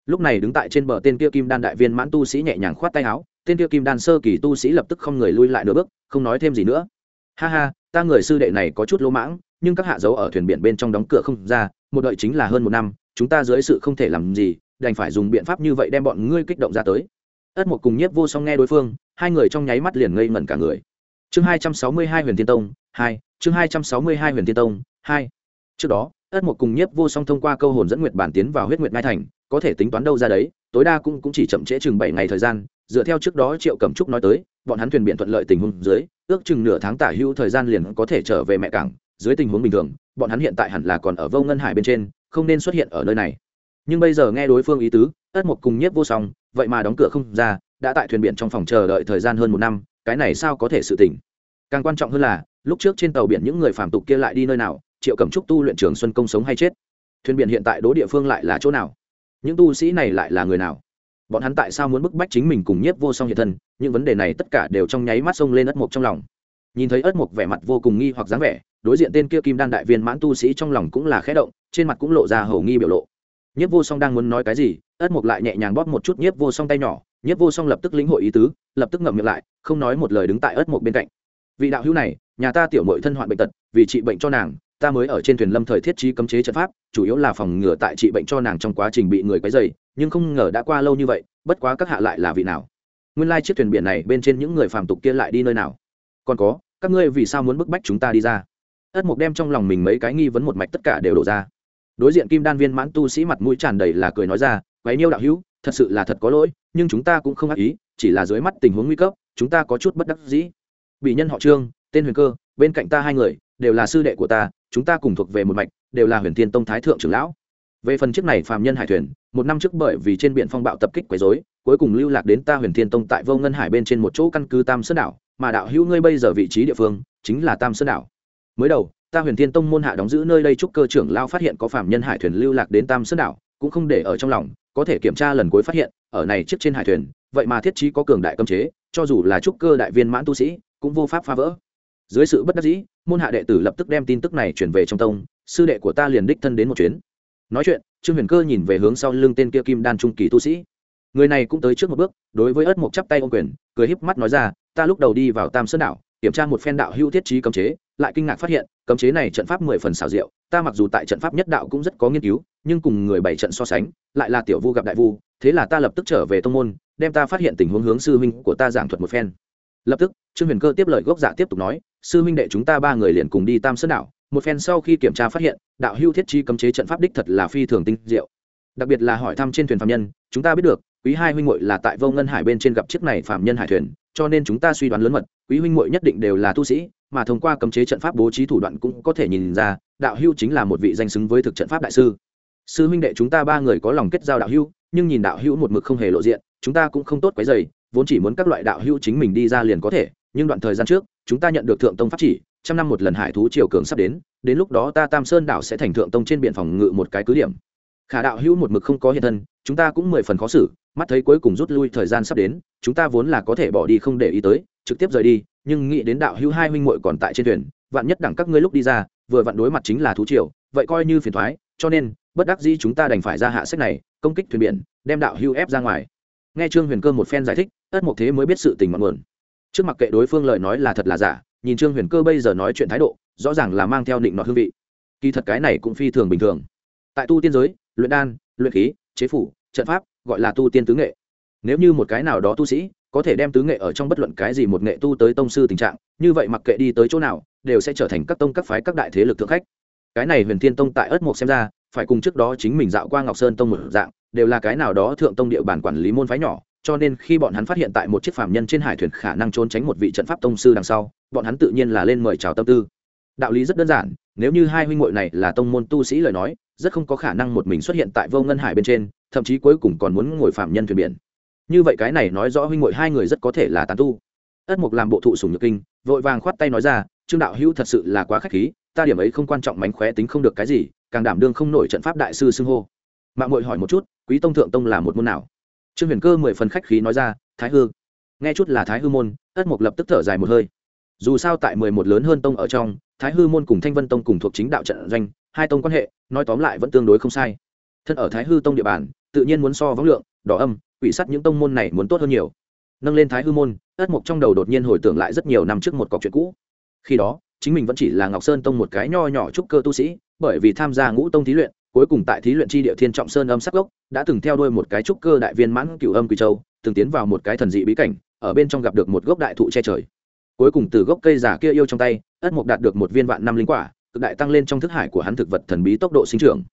Lúc này đứng tại trên bờ tên kia kim đan đại viên mãn tu sĩ nhẹ nhàng khoát tay áo, tên kia kim đan sơ kỳ tu sĩ lập tức không người lui lại nửa bước, không nói thêm gì nữa. Ha ha, ta người sư đệ này có chút lỗ mãng, nhưng các hạ dấu ở thuyền biển bên trong đóng cửa không ra, một đợi chính là hơn một năm, chúng ta dưới sự không thể làm gì, đành phải dùng biện pháp như vậy đem bọn ngươi kích động ra tới. Ất một cùng nhiếp vô song nghe đối phương, hai người trong nháy mắt liền ngây ngẩn cả người chương hai trăm sáu mươi hai huyền thiên tông hai chương hai trăm sáu mươi hai huyền thiên tông hai. Trước đó ất một cùng nhiếp vô song thông qua câu hồn dẫn nguyệt bản tiến vào huyết nguyệt ngai thành có thể tính toán đâu ra đấy tối đa cũng, cũng chỉ chậm trễ chừng bảy ngày thời gian dựa theo trước đó triệu cẩm trúc nói tới bọn hắn thuyền biển thuận lợi tình huống dưới ước chừng nửa tháng tả hữu thời gian liền có thể trở về mẹ cảng. Dưới tình huống bình thường bọn hắn hiện tại hẳn là còn ở vô ngân hải bên trên không nên xuất hiện ở nơi này. Nhưng bây giờ nghe đối phương ý tứ ất một cùng nhiếp vô song vậy mà đóng cửa không ra đã tại thuyền biển trong phòng chờ đợi thời gian hơn một năm cái này sao có thể sự tình? càng quan trọng hơn là, lúc trước trên tàu biển những người phàm tục kia lại đi nơi nào, triệu cẩm trúc tu luyện trường xuân công sống hay chết? Thuyền biển hiện tại đố địa phương lại là chỗ nào? Những tu sĩ này lại là người nào? Bọn hắn tại sao muốn bức bách chính mình cùng nhiếp vô song hiện thân? Những vấn đề này tất cả đều trong nháy mắt xông lên ất mộc trong lòng. Nhìn thấy ất mộc vẻ mặt vô cùng nghi hoặc dáng vẻ, đối diện tên kia kim đan đại viên mãn tu sĩ trong lòng cũng là khẽ động, trên mặt cũng lộ ra hầu nghi biểu lộ. Nhiếp vô song đang muốn nói cái gì, ất mộc lại nhẹ nhàng bóp một chút nhiếp vô song tay nhỏ nhiếp vô song lập tức lĩnh hội ý tứ, lập tức ngậm miệng lại, không nói một lời đứng tại ất một bên cạnh. Vị đạo hữu này, nhà ta tiểu mội thân hoạn bệnh tật, vì trị bệnh cho nàng, ta mới ở trên thuyền lâm thời thiết trí cấm chế trận pháp, chủ yếu là phòng ngừa tại trị bệnh cho nàng trong quá trình bị người quấy dày nhưng không ngờ đã qua lâu như vậy, bất quá các hạ lại là vị nào? Nguyên lai chiếc thuyền biển này bên trên những người phàm tục kia lại đi nơi nào? Còn có, các ngươi vì sao muốn bức bách chúng ta đi ra? Ất mục đem trong lòng mình mấy cái nghi vấn một mạch tất cả đều đổ ra. Đối diện kim đan viên mãn tu sĩ mặt mũi tràn đầy là cười nói ra, quấy nhiêu đạo hữu thật sự là thật có lỗi, nhưng chúng ta cũng không ác ý, chỉ là dưới mắt tình huống nguy cấp, chúng ta có chút bất đắc dĩ. Bị nhân họ trương, tên huyền cơ, bên cạnh ta hai người, đều là sư đệ của ta, chúng ta cùng thuộc về một mạch, đều là huyền thiên tông thái thượng trưởng lão. Về phần chiếc này phàm nhân hải thuyền, một năm trước bởi vì trên biển phong bạo tập kích quấy rối, cuối cùng lưu lạc đến ta huyền thiên tông tại vô ngân hải bên trên một chỗ căn cứ tam sơn đảo, mà đạo hữu ngươi bây giờ vị trí địa phương, chính là tam sơn đảo. Mới đầu, ta huyền thiên tông môn hạ đóng giữ nơi đây trúc cơ trưởng lao phát hiện có phàm nhân hải thuyền lưu lạc đến tam sơn đảo, cũng không để ở trong lòng có thể kiểm tra lần cuối phát hiện, ở này chiếc trên hải thuyền, vậy mà thiết trí có cường đại cấm chế, cho dù là trúc cơ đại viên mãn tu sĩ, cũng vô pháp phá vỡ. Dưới sự bất đắc dĩ, môn hạ đệ tử lập tức đem tin tức này chuyển về trong tông, sư đệ của ta liền đích thân đến một chuyến. Nói chuyện, trương huyền cơ nhìn về hướng sau lưng tên kia kim đan trung kỳ tu sĩ. Người này cũng tới trước một bước, đối với ớt mộc chắp tay ô quyền, cười híp mắt nói ra, ta lúc đầu đi vào tam sơn đảo, kiểm tra một phen đạo hữu thiết trí cấm chế lại kinh ngạc phát hiện, cấm chế này trận pháp mười phần xảo diệu, ta mặc dù tại trận pháp nhất đạo cũng rất có nghiên cứu, nhưng cùng người bảy trận so sánh, lại là tiểu vu gặp đại vu, thế là ta lập tức trở về tông môn, đem ta phát hiện tình huống hướng sư huynh của ta giảng thuật một phen. Lập tức, trương huyền cơ tiếp lời gốc giả tiếp tục nói, sư huynh đệ chúng ta ba người liền cùng đi tam sơn đảo, một phen sau khi kiểm tra phát hiện, đạo hưu thiết chi cấm chế trận pháp đích thật là phi thường tinh diệu. Đặc biệt là hỏi thăm trên thuyền phạm nhân, chúng ta biết được, quý hai huynh muội là tại vô ngân hải bên trên gặp chiếc này phạm nhân hải thuyền, cho nên chúng ta suy đoán lớn mật, quý huynh muội nhất định đều là tu sĩ mà thông qua cấm chế trận pháp bố trí thủ đoạn cũng có thể nhìn ra, đạo hưu chính là một vị danh xứng với thực trận pháp đại sư. Sư huynh đệ chúng ta ba người có lòng kết giao đạo hưu, nhưng nhìn đạo hưu một mực không hề lộ diện, chúng ta cũng không tốt quấy dày vốn chỉ muốn các loại đạo hưu chính mình đi ra liền có thể, nhưng đoạn thời gian trước, chúng ta nhận được thượng tông pháp chỉ, trăm năm một lần hải thú triều cường sắp đến đến lúc đó ta tam sơn đảo sẽ thành thượng tông trên biển phòng ngự một cái cứ điểm. Khả đạo hữu một mực không có hiện thân, chúng ta cũng mười phần khó xử, mắt thấy cuối cùng rút lui thời gian sắp đến, chúng ta vốn là có thể bỏ đi không để ý tới, trực tiếp rời đi nhưng nghĩ đến đạo hữu hai huynh muội còn tại trên thuyền, vạn nhất đẳng các ngươi lúc đi ra, vừa vặn đối mặt chính là thú triều, vậy coi như phiền thoái, cho nên, bất đắc dĩ chúng ta đành phải ra hạ sách này, công kích thuyền biển, đem đạo hữu ép ra ngoài. Nghe trương huyền cơ một phen giải thích, ất mộc thế mới biết sự tình mặn nguồn. Trước mặt kệ đối phương lời nói là thật là giả, nhìn trương huyền cơ bây giờ nói chuyện thái độ, rõ ràng là mang theo định nọ hương vị. Kỳ thật cái này cũng phi thường bình thường. Tại tu tiên giới, luyện đan, luyện khí, chế phủ, trận pháp, gọi là tu tiên tứ nghệ. Nếu như một cái nào đó tu sĩ có thể đem tứ nghệ ở trong bất luận cái gì một nghệ tu tới tông sư tình trạng, như vậy mặc kệ đi tới chỗ nào, đều sẽ trở thành các tông các phái các đại thế lực thượng khách. Cái này huyền thiên tông tại ất mộc xem ra, phải cùng trước đó chính mình dạo qua ngọc sơn tông một dạng, đều là cái nào đó thượng tông địa bàn quản lý môn phái nhỏ, cho nên khi bọn hắn phát hiện tại một chiếc phàm nhân trên hải thuyền khả năng trốn tránh một vị trận pháp tông sư đằng sau, bọn hắn tự nhiên là lên mời chào tâm tư. Đạo lý rất đơn giản, nếu như hai huynh muội này là tông môn tu sĩ lời nói, rất không có khả năng một mình xuất hiện tại vô ngân hải bên trên, thậm chí cuối cùng còn muốn ngồi phạm nhân thuyền biển như vậy cái này nói rõ huynh muội hai người rất có thể là tán tu. Ất mục làm bộ thụ sùng nhược kinh, vội vàng khoát tay nói ra, trương đạo hữu thật sự là quá khách khí, ta điểm ấy không quan trọng mánh khóe tính không được cái gì, càng đảm đương không nổi trận pháp đại sư xưng hô. Mạng muội hỏi một chút, quý tông thượng tông là một môn nào? Trương huyền cơ mười phần khách khí nói ra, thái hư. Nghe chút là thái hư môn, ất mục lập tức thở dài một hơi. Dù sao tại mười một lớn hơn tông ở trong, thái hư môn cùng thanh vân tông cùng thuộc chính đạo trận doanh, hai tông quan hệ, nói tóm lại vẫn tương đối không sai. Thân ở thái hư tông địa bàn, tự nhiên muốn so võng lượng, đỏ âm quỷ sắt những tông môn này muốn tốt hơn nhiều. Nâng lên thái hư môn, ất mục trong đầu đột nhiên hồi tưởng lại rất nhiều năm trước một cọc chuyện cũ. Khi đó, chính mình vẫn chỉ là ngọc sơn tông một cái nho nhỏ trúc cơ tu sĩ, bởi vì tham gia ngũ tông thí luyện, cuối cùng tại thí luyện tri địa thiên trọng sơn âm sắc gốc, đã từng theo đuôi một cái trúc cơ đại viên mãn cửu âm quỳ châu, từng tiến vào một cái thần dị bí cảnh, ở bên trong gặp được một gốc đại thụ che trời. Cuối cùng từ gốc cây giả kia yêu trong tay, ất mục đạt được một viên vạn năm linh quả, cực đại tăng lên trong thức hải của hắn thực vật thần bí tốc độ sinh trưởng.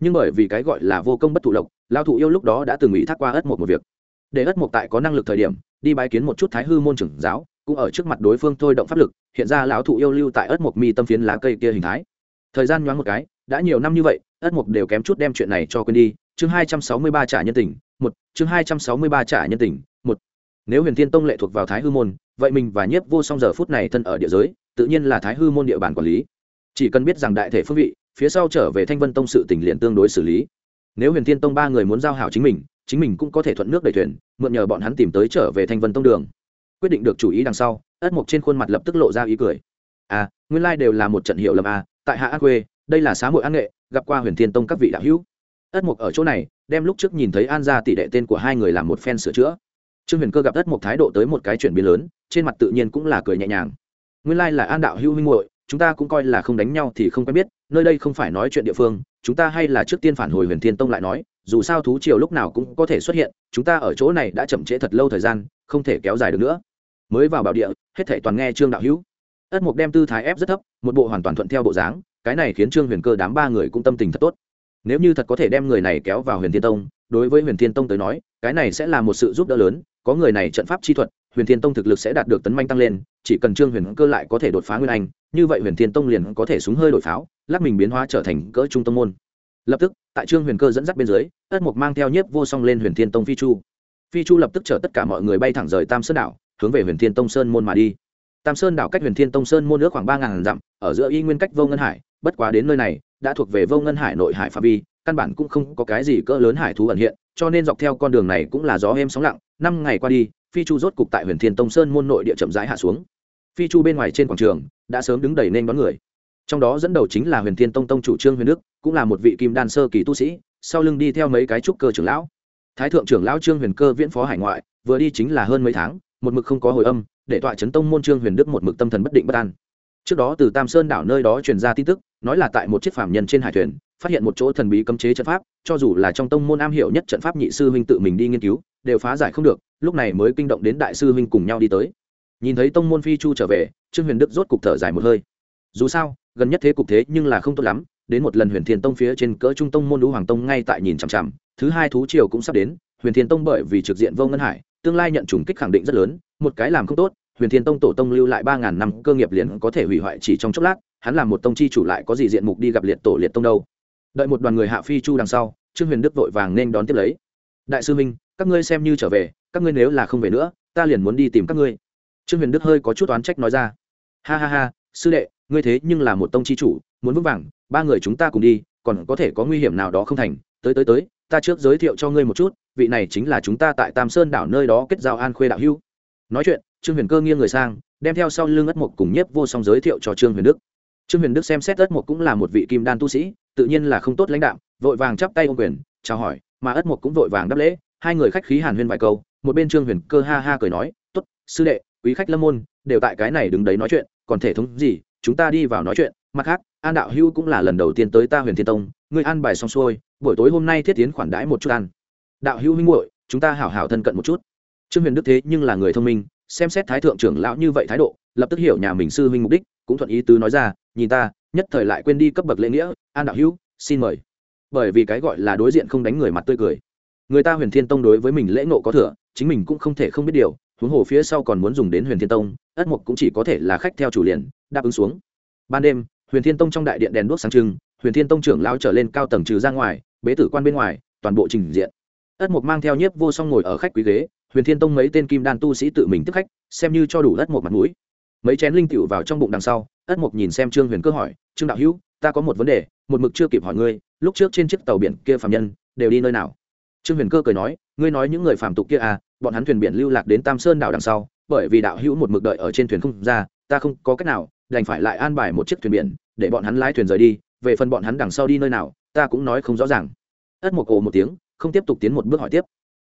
Nhưng bởi vì cái gọi là vô công bất thụ lộc lao thụ yêu lúc đó đã từng ủy thác qua ất mục một việc. Để ất mục tại có năng lực thời điểm, đi bái kiến một chút thái hư môn trưởng giáo, cũng ở trước mặt đối phương thôi động pháp lực, hiện ra lão thụ yêu lưu tại ất mục mi tâm phiến lá cây kia hình thái. Thời gian nhoáng một cái, đã nhiều năm như vậy, ất mục đều kém chút đem chuyện này cho quên đi. Chương hai trăm sáu mươi ba trả nhân tình, một, chương hai trăm sáu mươi ba trả nhân tình, một. Nếu huyền thiên tông lệ thuộc vào thái hư môn, vậy mình và nhiếp vô song giờ phút này thân ở địa giới, tự nhiên là thái hư môn địa bàn quản lý. Chỉ cần biết rằng đại thể phương vị, phía sau trở về thanh vân tông sự tỉnh liền tương đối xử lý nếu huyền thiên tông ba người muốn giao hảo chính mình chính mình cũng có thể thuận nước đầy thuyền, mượn nhờ bọn hắn tìm tới trở về thanh vân tông đường. Quyết định được chủ ý đằng sau, ất mục trên khuôn mặt lập tức lộ ra ý cười. À nguyên lai đều là một trận hiệu lầm à tại hạ an quê, đây là xá hội an nghệ, gặp qua huyền thiên tông các vị đạo hữu. Ất mục ở chỗ này, đem lúc trước nhìn thấy an gia tỷ đệ tên của hai người làm một phen sửa chữa. Trương huyền cơ gặp ất mục thái độ tới một cái chuyển biến lớn, trên mặt tự nhiên cũng là cười nhẹ nhàng. Nguyên lai là an đạo hữu huynh hội chúng ta cũng coi là không đánh nhau thì không quen biết, nơi đây không phải nói chuyện địa phương, chúng ta hay là trước tiên phản hồi huyền thiên tông lại nói, dù sao thú triều lúc nào cũng có thể xuất hiện, chúng ta ở chỗ này đã chậm trễ thật lâu thời gian, không thể kéo dài được nữa. Mới vào bảo địa, hết thể toàn nghe trương đạo hữu. Ất mục đem tư thái ép rất thấp, một bộ hoàn toàn thuận theo bộ dáng, cái này khiến trương huyền cơ đám ba người cũng tâm tình thật tốt. Nếu như thật có thể đem người này kéo vào huyền thiên tông, đối với huyền thiên tông tới nói, cái này sẽ là một sự giúp đỡ lớn, có người này trận pháp chi thuật huyền thiên tông thực lực sẽ đạt được tấn manh tăng lên, chỉ cần trương huyền cơ lại có thể đột phá nguyên anh, như vậy huyền thiên tông liền có thể súng hơi đổi pháo, lắc mình biến hóa trở thành cỡ trung tâm môn. Lập tức, tại trương huyền cơ dẫn dắt bên dưới ất mục mang theo nhiếp vô song lên huyền thiên tông phi chu. Phi chu lập tức chở tất cả mọi người bay thẳng rời tam sơn đảo, hướng về huyền thiên tông sơn môn mà đi. Tam sơn đảo cách huyền thiên tông sơn môn nước khoảng ba ngàn dặm, ở giữa y nguyên cách vô ngân hải, bất quá đến nơi này, đã thuộc về vô ngân hải nội hải phạm vi, căn bản cũng không có cái gì cỡ lớn hải thú ẩn hiện, cho nên dọc theo con đường này cũng là gió êm sóng lặng, năm ngày qua đi phi chu rốt cục tại huyền thiên tông sơn môn nội địa chậm rãi hạ xuống. Phi chu bên ngoài trên quảng trường đã sớm đứng đầy nên đón người. Trong đó dẫn đầu chính là huyền thiên tông tông chủ trương huyền đức, cũng là một vị kim đan sơ kỳ tu sĩ, sau lưng đi theo mấy cái trúc cơ trưởng lão. Thái thượng trưởng lão trương huyền cơ viễn phó hải ngoại, vừa đi chính là hơn mấy tháng, một mực không có hồi âm, để tọa chấn tông môn trương huyền đức một mực tâm thần bất định bất an. Trước đó từ tam sơn đảo nơi đó truyền ra tin tức, nói là tại một chiếc phạm nhân trên hải thuyền, phát hiện một chỗ thần bí cấm chế trận pháp, cho dù là trong tông môn am hiểu nhất trận pháp nhị sư huynh tự mình đi nghiên cứu, đều phá giải không được lúc này mới kinh động đến đại sư huynh cùng nhau đi tới. Nhìn thấy tông môn phi chu trở về, trương huyền đức rốt cục thở dài một hơi. Dù sao, gần nhất thế cục thế nhưng là không tốt lắm, đến một lần huyền thiên tông phía trên cỡ trung tông môn lũ hoàng tông ngay tại nhìn chằm chằm, thứ hai thú triều cũng sắp đến, huyền thiên tông bởi vì trực diện vô ngân hải, tương lai nhận trùng kích khẳng định rất lớn, một cái làm không tốt, huyền thiên tông tổ tông lưu lại ba ngàn năm cơ nghiệp liền có thể hủy hoại chỉ trong chốc lát, hắn làm một tông chi chủ lại có gì diện mục đi gặp liệt tổ liệt tông đâu. Đợi một đoàn người hạ phi chu đằng sau, trương huyền đức vội vàng nên đón tiếp lấy. Đại sư minh, các ngươi xem như trở về các ngươi nếu là không về nữa, ta liền muốn đi tìm các ngươi. Trương huyền đức hơi có chút oán trách nói ra. Ha ha ha, sư đệ, ngươi thế nhưng là một tông chi chủ, muốn vững vàng, ba người chúng ta cùng đi, còn có thể có nguy hiểm nào đó không thành. Tới tới tới, ta trước giới thiệu cho ngươi một chút, vị này chính là chúng ta tại tam sơn đảo nơi đó kết giao an khuê đạo hưu nói chuyện, trương huyền cơ nghiêng người sang, đem theo sau lưng ất mục cùng nhiếp vô song giới thiệu cho trương huyền đức. Trương huyền đức xem xét ất mục cũng là một vị kim đan tu sĩ, tự nhiên là không tốt lãnh đạo vội vàng chắp tay ô quyền, chào hỏi, mà ất mục cũng vội vàng đáp lễ, hai người khách khí hàn huyên vài câu một bên trương huyền cơ ha ha cười nói t ố t sư đệ, quý khách lâm môn đều tại cái này đứng đấy nói chuyện, còn thể thống gì, chúng ta đi vào nói chuyện. Mặt khác, an đạo hữu cũng là lần đầu tiên tới ta huyền thiên tông, ngươi ăn bài xong xuôi, buổi tối hôm nay thiết tiến khoản đãi một chút ăn. Đạo hữu minh muội, chúng ta hảo hảo thân cận một chút. Trương huyền đức thế nhưng là người thông minh, xem xét thái thượng trưởng lão như vậy thái độ, lập tức hiểu nhà mình sư huynh mục đích, cũng thuận ý tứ nói ra, nhìn ta, nhất thời lại quên đi cấp bậc lễ nghĩa, an đạo hữu xin mời. Bởi vì cái gọi là đối diện không đánh người mặt tươi cười người ta huyền thiên tông đối với mình lễ nộ có thừa, chính mình cũng không thể không biết điều, huống hồ phía sau còn muốn dùng đến huyền thiên tông, ất mục cũng chỉ có thể là khách theo chủ liền, đáp ứng xuống. Ban đêm, huyền thiên tông trong đại điện đèn đuốc sáng trưng, huyền thiên tông trưởng lao trở lên cao tầng trừ ra ngoài, bế tử quan bên ngoài, toàn bộ trình diện. Ất mục mang theo nhiếp vô song ngồi ở khách quý ghế, huyền thiên tông mấy tên kim đan tu sĩ tự mình tiếp khách, xem như cho đủ ất mục mặt mũi. Mấy chén linh cựu vào trong bụng đằng sau, ất mục nhìn xem trương huyền cơ hỏi, trương đạo hữu, ta có một vấn đề, một mực chưa kịp hỏi ngươi, lúc trước trên chiếc tàu biển kia phạm nhân, đều đi nơi nào? Trương huyền cơ cười nói, ngươi nói những người phạm tục kia à bọn hắn thuyền biển lưu lạc đến tam sơn đảo đằng sau, bởi vì đạo hữu một mực đợi ở trên thuyền không ra, ta không có cách nào, đành phải lại an bài một chiếc thuyền biển, để bọn hắn lái thuyền rời đi, về phần bọn hắn đằng sau đi nơi nào, ta cũng nói không rõ ràng. Ất mộc ồ một tiếng, không tiếp tục tiến một bước hỏi tiếp.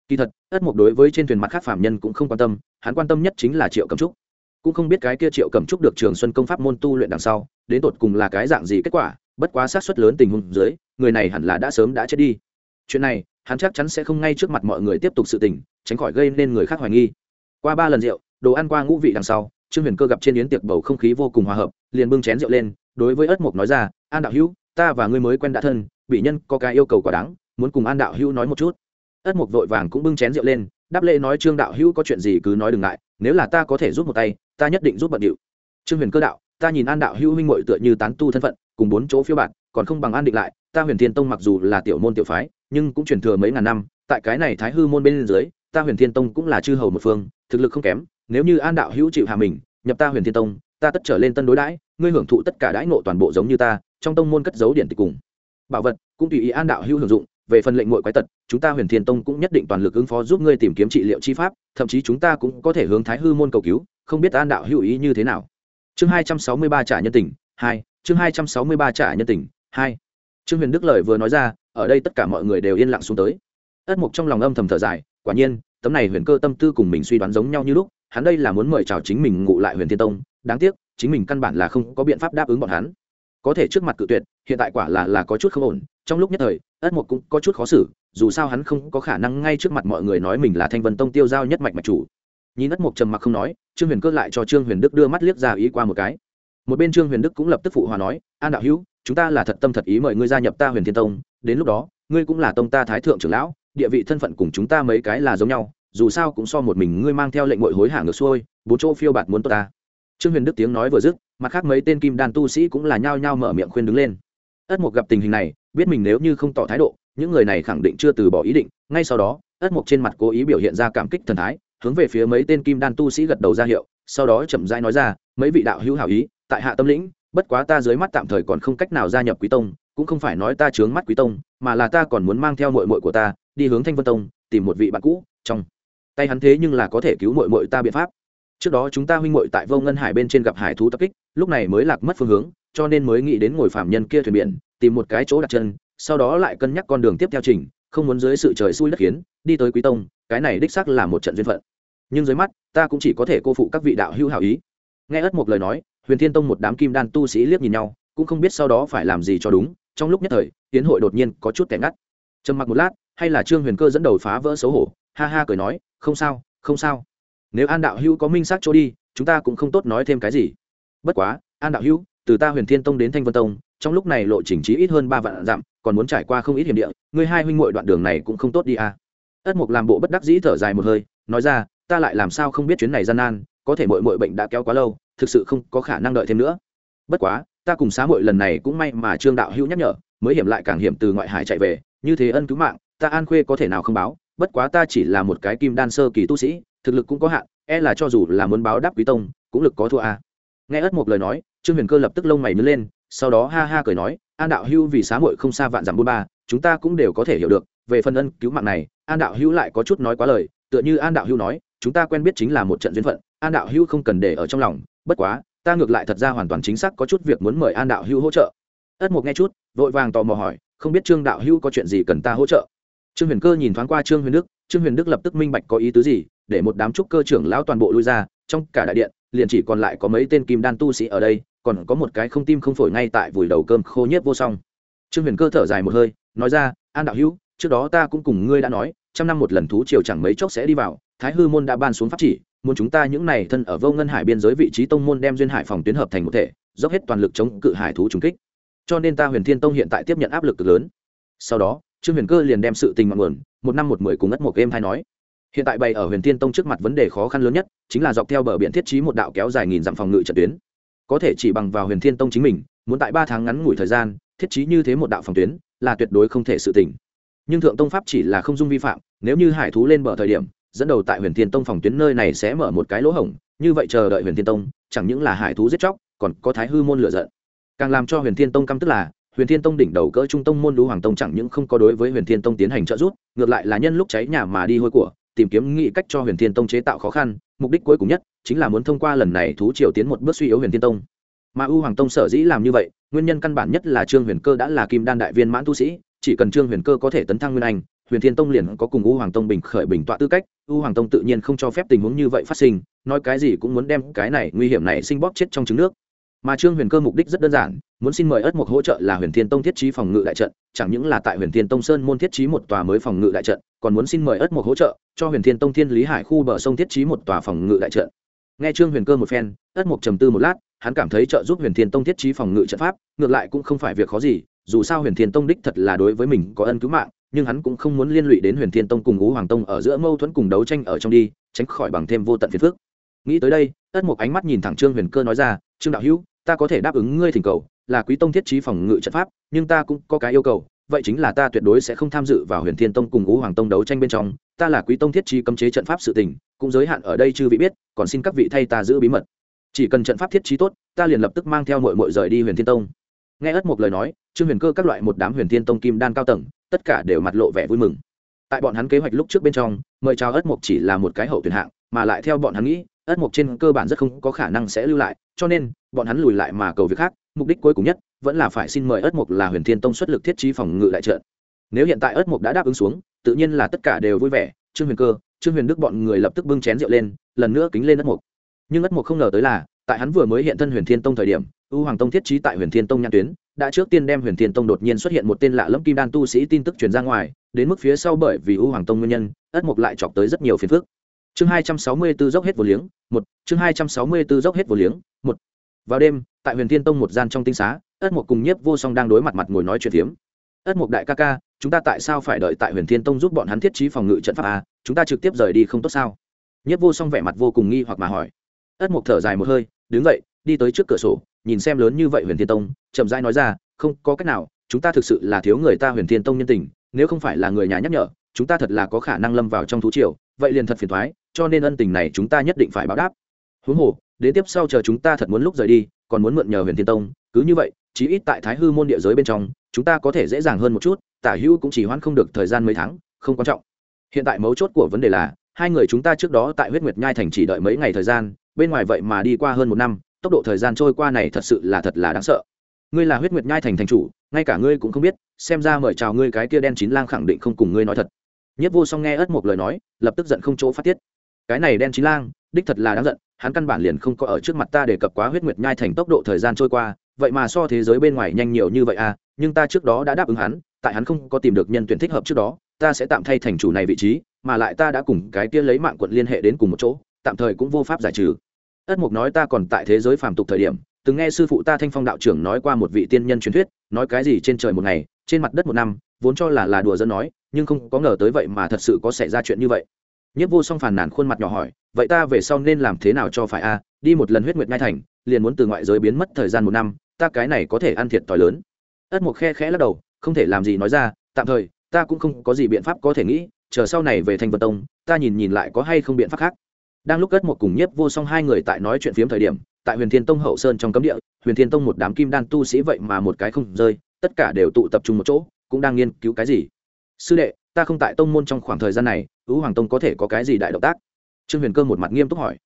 Kỳ thật, ất mộc đối với trên thuyền mặt khác phạm nhân cũng không quan tâm, hắn quan tâm nhất chính là triệu cẩm trúc. Cũng không biết cái kia triệu cẩm trúc được trường xuân công pháp môn tu luyện đằng sau, đến tột cùng là cái dạng gì kết quả, bất quá sát suất lớn tình huống dưới, người này hẳn là đã sớm đã chết đi. Chuyện này hắn chắc chắn sẽ không ngay trước mặt mọi người tiếp tục sự tình, tránh khỏi gây nên người khác hoài nghi. Qua ba lần rượu, đồ ăn qua ngũ vị đằng sau, trương huyền cơ gặp trên yến tiệc bầu không khí vô cùng hòa hợp, liền bưng chén rượu lên, đối với ất mục nói ra, an đạo hữu, ta và ngươi mới quen đã thân, bị nhân có cái yêu cầu quả đáng, muốn cùng an đạo hữu nói một chút. Ất mục vội vàng cũng bưng chén rượu lên, đáp lễ nói, trương đạo hữu có chuyện gì cứ nói đừng ngại, nếu là ta có thể giúp một tay, ta nhất định giúp bận điệu. Trương huyền cơ đạo, ta nhìn an đạo hữu huynh mội tựa như tán tu thân phận, cùng bốn chỗ phiêu bạt, còn không bằng an định lại, ta huyền thiên tông mặc dù là tiểu môn tiểu phái nhưng cũng truyền thừa mấy ngàn năm, tại cái này thái hư môn bên dưới, ta huyền thiên tông cũng là chư hầu một phương, thực lực không kém, nếu như an đạo hữu chịu hạ mình, nhập ta huyền thiên tông, ta tất trở lên tân đối đãi, ngươi hưởng thụ tất cả đãi ngộ toàn bộ giống như ta, trong tông môn cất giấu điện tịch cùng. Bảo vật, cũng tùy ý an đạo hữu hưởng dụng, về phần lệnh mội quái tật, chúng ta huyền thiên tông cũng nhất định toàn lực ứng phó giúp ngươi tìm kiếm trị liệu chi pháp, thậm chí chúng ta cũng có thể hướng thái hư môn cầu cứu, không biết an đạo hữu ý như thế nào. Chương hai trăm sáu mươi ba trả nhân tình, hai, chương hai trăm sáu mươi ba trả nhân tình, hai. Trương huyền đức lời vừa nói ra ở đây tất cả mọi người đều yên lặng xuống tới. Ất mục trong lòng âm thầm thở dài, quả nhiên, tấm này huyền cơ tâm tư cùng mình suy đoán giống nhau như lúc, hắn đây là muốn mời chào chính mình ngụ lại huyền thiên tông, đáng tiếc, chính mình căn bản là không có biện pháp đáp ứng bọn hắn. Có thể trước mặt cự tuyệt, hiện tại quả là là có chút không ổn, trong lúc nhất thời, ất mục cũng có chút khó xử, dù sao hắn không có khả năng ngay trước mặt mọi người nói mình là thanh vân tông tiêu giao nhất mạch mạch chủ. Nhìn ất mục trầm mặc không nói, trương huyền cơ lại cho trương huyền đức đưa mắt liếc ra ý qua một cái. Một bên trương huyền đức cũng lập tức phụ hòa nói, an đạo hữu, chúng ta là thật tâm thật ý mời ngươi gia nhập ta huyền thiên tông đến lúc đó, ngươi cũng là tông ta thái thượng trưởng lão, địa vị thân phận cùng chúng ta mấy cái là giống nhau, dù sao cũng so một mình ngươi mang theo lệnh ngội hối hả ngược xuôi, bốn chỗ phiêu bạt muốn tốt ta. Trương huyền đức tiếng nói vừa dứt, mặt khác mấy tên kim đan tu sĩ cũng là nhao nhao mở miệng khuyên đứng lên. Ất mục gặp tình hình này, biết mình nếu như không tỏ thái độ, những người này khẳng định chưa từ bỏ ý định, ngay sau đó, ất mục trên mặt cố ý biểu hiện ra cảm kích thần thái, hướng về phía mấy tên kim đan tu sĩ gật đầu ra hiệu, sau đó chậm rãi nói ra, mấy vị đạo hữu hảo ý, tại hạ tâm lĩnh, bất quá ta dưới mắt tạm thời còn không cách nào gia nhập quý tông cũng không phải nói ta chướng mắt quý tông, mà là ta còn muốn mang theo mội mội của ta, đi hướng thanh vân tông, tìm một vị bạn cũ, trong tay hắn thế nhưng là có thể cứu mội mội ta biện pháp. Trước đó chúng ta huynh mội tại vô ngân hải bên trên gặp hải thú tập kích, lúc này mới lạc mất phương hướng, cho nên mới nghĩ đến ngồi phạm nhân kia thuyền biển, tìm một cái chỗ đặt chân, sau đó lại cân nhắc con đường tiếp theo trình, không muốn dưới sự trời xui đất khiến, đi tới quý tông, cái này đích xác là một trận duyên phận. Nhưng dưới mắt, ta cũng chỉ có thể cô phụ các vị đạo hữu hảo ý. Nghe ất một lời nói, huyền thiên tông một đám kim đan tu sĩ liếc nhìn nhau, cũng không biết sau đó phải làm gì cho đúng trong lúc nhất thời, tiến hội đột nhiên có chút kẻ ngắt. Trầm mặc một lát, hay là trương huyền cơ dẫn đầu phá vỡ xấu hổ, ha ha cười nói, không sao không sao. Nếu an đạo hữu có minh xác chỗ đi, chúng ta cũng không tốt nói thêm cái gì. Bất quá, an đạo hữu, từ ta huyền thiên tông đến thanh vân tông, trong lúc này lộ trình trí ít hơn ba vạn dặm, còn muốn trải qua không ít hiểm địa, ngươi hai huynh muội đoạn đường này cũng không tốt đi à. ất mục làm bộ bất đắc dĩ thở dài một hơi, nói ra, ta lại làm sao không biết chuyến này gian nan, có thể mội mội bệnh đã kéo quá lâu, thực sự không có khả năng đợi thêm nữa. Bất quá ta cùng xá muội lần này cũng may mà trương đạo hữu nhắc nhở, mới hiểm lại càng hiểm từ ngoại hải chạy về, như thế ân cứu mạng, ta an khuê có thể nào không báo, bất quá ta chỉ là một cái kim đan sơ kỳ tu sĩ, thực lực cũng có hạn e là cho dù là muốn báo đáp quý tông, cũng lực có thua à. nghe ất một lời nói, trương huyền cơ lập tức lông mày nứt lên, sau đó ha ha cười nói, an đạo hưu vì xá muội không xa vạn dặm bôn ba, chúng ta cũng đều có thể hiểu được, về phần ân cứu mạng này, an đạo hưu lại có chút nói quá lời, tựa như an đạo hưu nói, chúng ta quen biết chính là một trận duyên phận, an đạo hưu không cần để ở trong lòng, bất quá ta ngược lại thật ra hoàn toàn chính xác có chút việc muốn mời an đạo hưu hỗ trợ. Ất mục nghe chút, vội vàng tò mò hỏi, không biết trương đạo hưu có chuyện gì cần ta hỗ trợ? Trương huyền cơ nhìn thoáng qua trương huyền đức, trương huyền đức lập tức minh bạch có ý tứ gì, để một đám trúc cơ trưởng lão toàn bộ lui ra, trong cả đại điện, liền chỉ còn lại có mấy tên kim đan tu sĩ ở đây, còn có một cái không tim không phổi ngay tại vùi đầu cơm khô nhất vô song. Trương huyền cơ thở dài một hơi, nói ra, an đạo hữu, trước đó ta cũng cùng ngươi đã nói, trăm năm một lần thú triều chẳng mấy chốc sẽ đi vào, thái hư môn đã ban xuống pháp chỉ muốn chúng ta những này thân ở vô ngân hải biên giới vị trí tông môn đem duyên hải phòng tuyến hợp thành một thể, dốc hết toàn lực chống cự hải thú trùng kích. Cho nên ta huyền thiên tông hiện tại tiếp nhận áp lực cực lớn. Sau đó, trương huyền cơ liền đem sự tình mặn nguồn, một năm một mười cùng ngất một game hay nói. Hiện tại bày ở huyền thiên tông trước mặt vấn đề khó khăn lớn nhất, chính là dọc theo bờ biển thiết trí một đạo kéo dài nghìn dặm phòng ngự trận tuyến. Có thể chỉ bằng vào huyền thiên tông chính mình, muốn tại ba tháng ngắn ngủi thời gian, thiết trí như thế một đạo phòng tuyến, là tuyệt đối không thể sự tỉnh nhưng thượng tông pháp chỉ là không dung vi phạm, nếu như hải thú lên bờ thời điểm dẫn đầu tại huyền thiên tông phòng tuyến nơi này sẽ mở một cái lỗ hổng, như vậy chờ đợi huyền thiên tông, chẳng những là hải thú giết chóc, còn có thái hư môn lựa giận. Càng làm cho huyền thiên tông căm tức là, huyền thiên tông đỉnh đầu cỡ trung tông môn lũ hoàng tông chẳng những không có đối với huyền thiên tông tiến hành trợ giúp, ngược lại là nhân lúc cháy nhà mà đi hôi của, tìm kiếm nghị cách cho huyền thiên tông chế tạo khó khăn, mục đích cuối cùng nhất chính là muốn thông qua lần này thú triều tiến một bước suy yếu huyền thiên tông. Mà u hoàng tông sở dĩ làm như vậy, nguyên nhân căn bản nhất là trương huyền cơ đã là kim đan đại viên mãn tu sĩ, chỉ cần trương huyền cơ có thể tấn thăng nguyên anh huyền thiên tông liền có cùng u hoàng tông bình khởi bình tọa tư cách, u hoàng tông tự nhiên không cho phép tình huống như vậy phát sinh, nói cái gì cũng muốn đem cái này nguy hiểm này sinh bóp chết trong trứng nước. Mà trương huyền cơ mục đích rất đơn giản, muốn xin mời ất mục hỗ trợ là huyền thiên tông thiết trí phòng ngự đại trận, chẳng những là tại huyền thiên tông sơn môn thiết trí một tòa mới phòng ngự đại trận, còn muốn xin mời ất mục hỗ trợ cho huyền thiên tông thiên lý hải khu bờ sông thiết trí một tòa phòng ngự đại trận. Nghe trương huyền cơ một phen ất mục trầm tư một lát, hắn cảm thấy trợ giúp huyền thiên tông thiết trí phòng ngự trận pháp, ngược lại cũng không phải việc khó gì, dù sao huyền thiên tông đích thật là đối với mình có ân cứu mạng nhưng hắn cũng không muốn liên lụy đến huyền thiên tông cùng ngũ hoàng tông ở giữa mâu thuẫn cùng đấu tranh ở trong đi, tránh khỏi bằng thêm vô tận phiền phức. Nghĩ tới đây, tất mục ánh mắt nhìn thẳng trương huyền cơ nói ra, trương đạo hữu, ta có thể đáp ứng ngươi thỉnh cầu, là quý tông thiết trí phòng ngự trận pháp, nhưng ta cũng có cái yêu cầu, vậy chính là ta tuyệt đối sẽ không tham dự vào huyền thiên tông cùng ngũ hoàng tông đấu tranh bên trong, ta là quý tông thiết trí cấm chế trận pháp sự tình, cũng giới hạn ở đây chư vị biết, còn xin các vị thay ta giữ bí mật. Chỉ cần trận pháp thiết trí tốt, ta liền lập tức mang theo mội mội rời đi huyền thiên tông nghe ất một lời nói, trương huyền cơ các loại một đám huyền thiên tông kim đan cao tầng, tất cả đều mặt lộ vẻ vui mừng. Tại bọn hắn kế hoạch lúc trước bên trong, mời chào ất mục chỉ là một cái hậu tuyển hạng, mà lại theo bọn hắn nghĩ ất mục trên cơ bản rất không có khả năng sẽ lưu lại, cho nên, bọn hắn lùi lại mà cầu việc khác, mục đích cuối cùng nhất, vẫn là phải xin mời ất mục là huyền thiên tông xuất lực thiết trí phòng ngự lại trận. Nếu hiện tại ất mục đã đáp ứng xuống, tự nhiên là tất cả đều vui vẻ, trương huyền cơ, trương huyền đức bọn người lập tức bưng chén rượu lên, lần nữa kính lên ất mục nhưng ất mục không ngờ tới là, tại hắn vừa mới hiện thân huyền thiên tông thời điểm u hoàng tông thiết trí tại huyền thiên tông nhãn tuyến, đã trước tiên đem huyền thiên tông đột nhiên xuất hiện một tên lạ lẫm kim đan tu sĩ tin tức truyền ra ngoài, đến mức phía sau bởi vì u hoàng tông nguyên nhân, ất mục lại chọc tới rất nhiều phiền phức. Chương 264 dốc hết vô liếng, một, chương 264 dốc hết vô liếng, một. Vào đêm, tại huyền thiên tông một gian trong tinh xá, ất mục cùng nhiếp vô song đang đối mặt mặt ngồi nói chuyện phiếm. Ất mục đại ca ca, chúng ta tại sao phải đợi tại huyền thiên tông giúp bọn hắn thiết trí phòng ngự trận pháp a chúng ta trực tiếp rời đi không tốt sao? Nhiếp vô song vẻ mặt vô cùng nghi hoặc mà hỏi. Ất mục thở dài một hơi, đứng dậy, đi tới trước cửa sổ nhìn xem lớn như vậy huyền thiên tông, chậm rãi nói ra, không, có cách nào, chúng ta thực sự là thiếu người ta huyền thiên tông nhân tình, nếu không phải là người nhà nhắc nhở, chúng ta thật là có khả năng lâm vào trong thú triều, vậy liền thật phiền thoái cho nên ân tình này chúng ta nhất định phải báo đáp. Huống hồ, đến tiếp sau chờ chúng ta thật muốn lúc rời đi, còn muốn mượn nhờ huyền thiên tông, cứ như vậy, chí ít tại thái hư môn địa giới bên trong, chúng ta có thể dễ dàng hơn một chút, tả hữu cũng chỉ hoãn không được thời gian mấy tháng, không quan trọng. Hiện tại mấu chốt của vấn đề là, hai người chúng ta trước đó tại huyết nguyệt nhai thành chỉ đợi mấy ngày thời gian, bên ngoài vậy mà đi qua hơn một năm tốc độ thời gian trôi qua này thật sự là thật là đáng sợ. Ngươi là huyết nguyệt nhai thành thành chủ, ngay cả ngươi cũng không biết, xem ra mời chào ngươi cái kia đen chín lang khẳng định không cùng ngươi nói thật. Nhất vô song nghe ớt một lời nói, lập tức giận không chỗ phát tiết. Cái này đen chín lang, đích thật là đáng giận, hắn căn bản liền không có ở trước mặt ta để cập quá huyết nguyệt nhai thành tốc độ thời gian trôi qua, vậy mà so thế giới bên ngoài nhanh nhiều như vậy à nhưng ta trước đó đã đáp ứng hắn, tại hắn không có tìm được nhân tuyển thích hợp trước đó, ta sẽ tạm thay thành chủ này vị trí, mà lại ta đã cùng cái kia lấy mạng quận liên hệ đến cùng một chỗ, tạm thời cũng vô pháp giải trừ ất mục nói ta còn tại thế giới phàm tục thời điểm, từng nghe sư phụ ta thanh phong đạo trưởng nói qua một vị tiên nhân truyền thuyết, nói cái gì trên trời một ngày, trên mặt đất một năm, vốn cho là là đùa dân nói, nhưng không có ngờ tới vậy mà thật sự có xảy ra chuyện như vậy. Nhất vô song phàn nàn khuôn mặt nhỏ hỏi, vậy ta về sau nên làm thế nào cho phải a? Đi một lần huyết nguyệt ngai thành, liền muốn từ ngoại giới biến mất thời gian một năm, ta cái này có thể ăn thiệt t lớn. Ất mục khe khẽ lắc đầu, không thể làm gì nói ra, tạm thời, ta cũng không có gì biện pháp có thể nghĩ, chờ sau này về thành vân tông, ta nhìn nhìn lại có hay không biện pháp khác đang lúc cất một cùng nhiếp vô song hai người tại nói chuyện phiếm thời điểm, tại huyền thiên tông hậu sơn trong cấm địa, huyền thiên tông một đám kim đan tu sĩ vậy mà một cái không rơi, tất cả đều tụ tập trung một chỗ, cũng đang nghiên cứu cái gì. Sư đệ, ta không tại tông môn trong khoảng thời gian này ứ hoàng tông có thể có cái gì đại động tác? Trương huyền cơ một mặt nghiêm túc hỏi.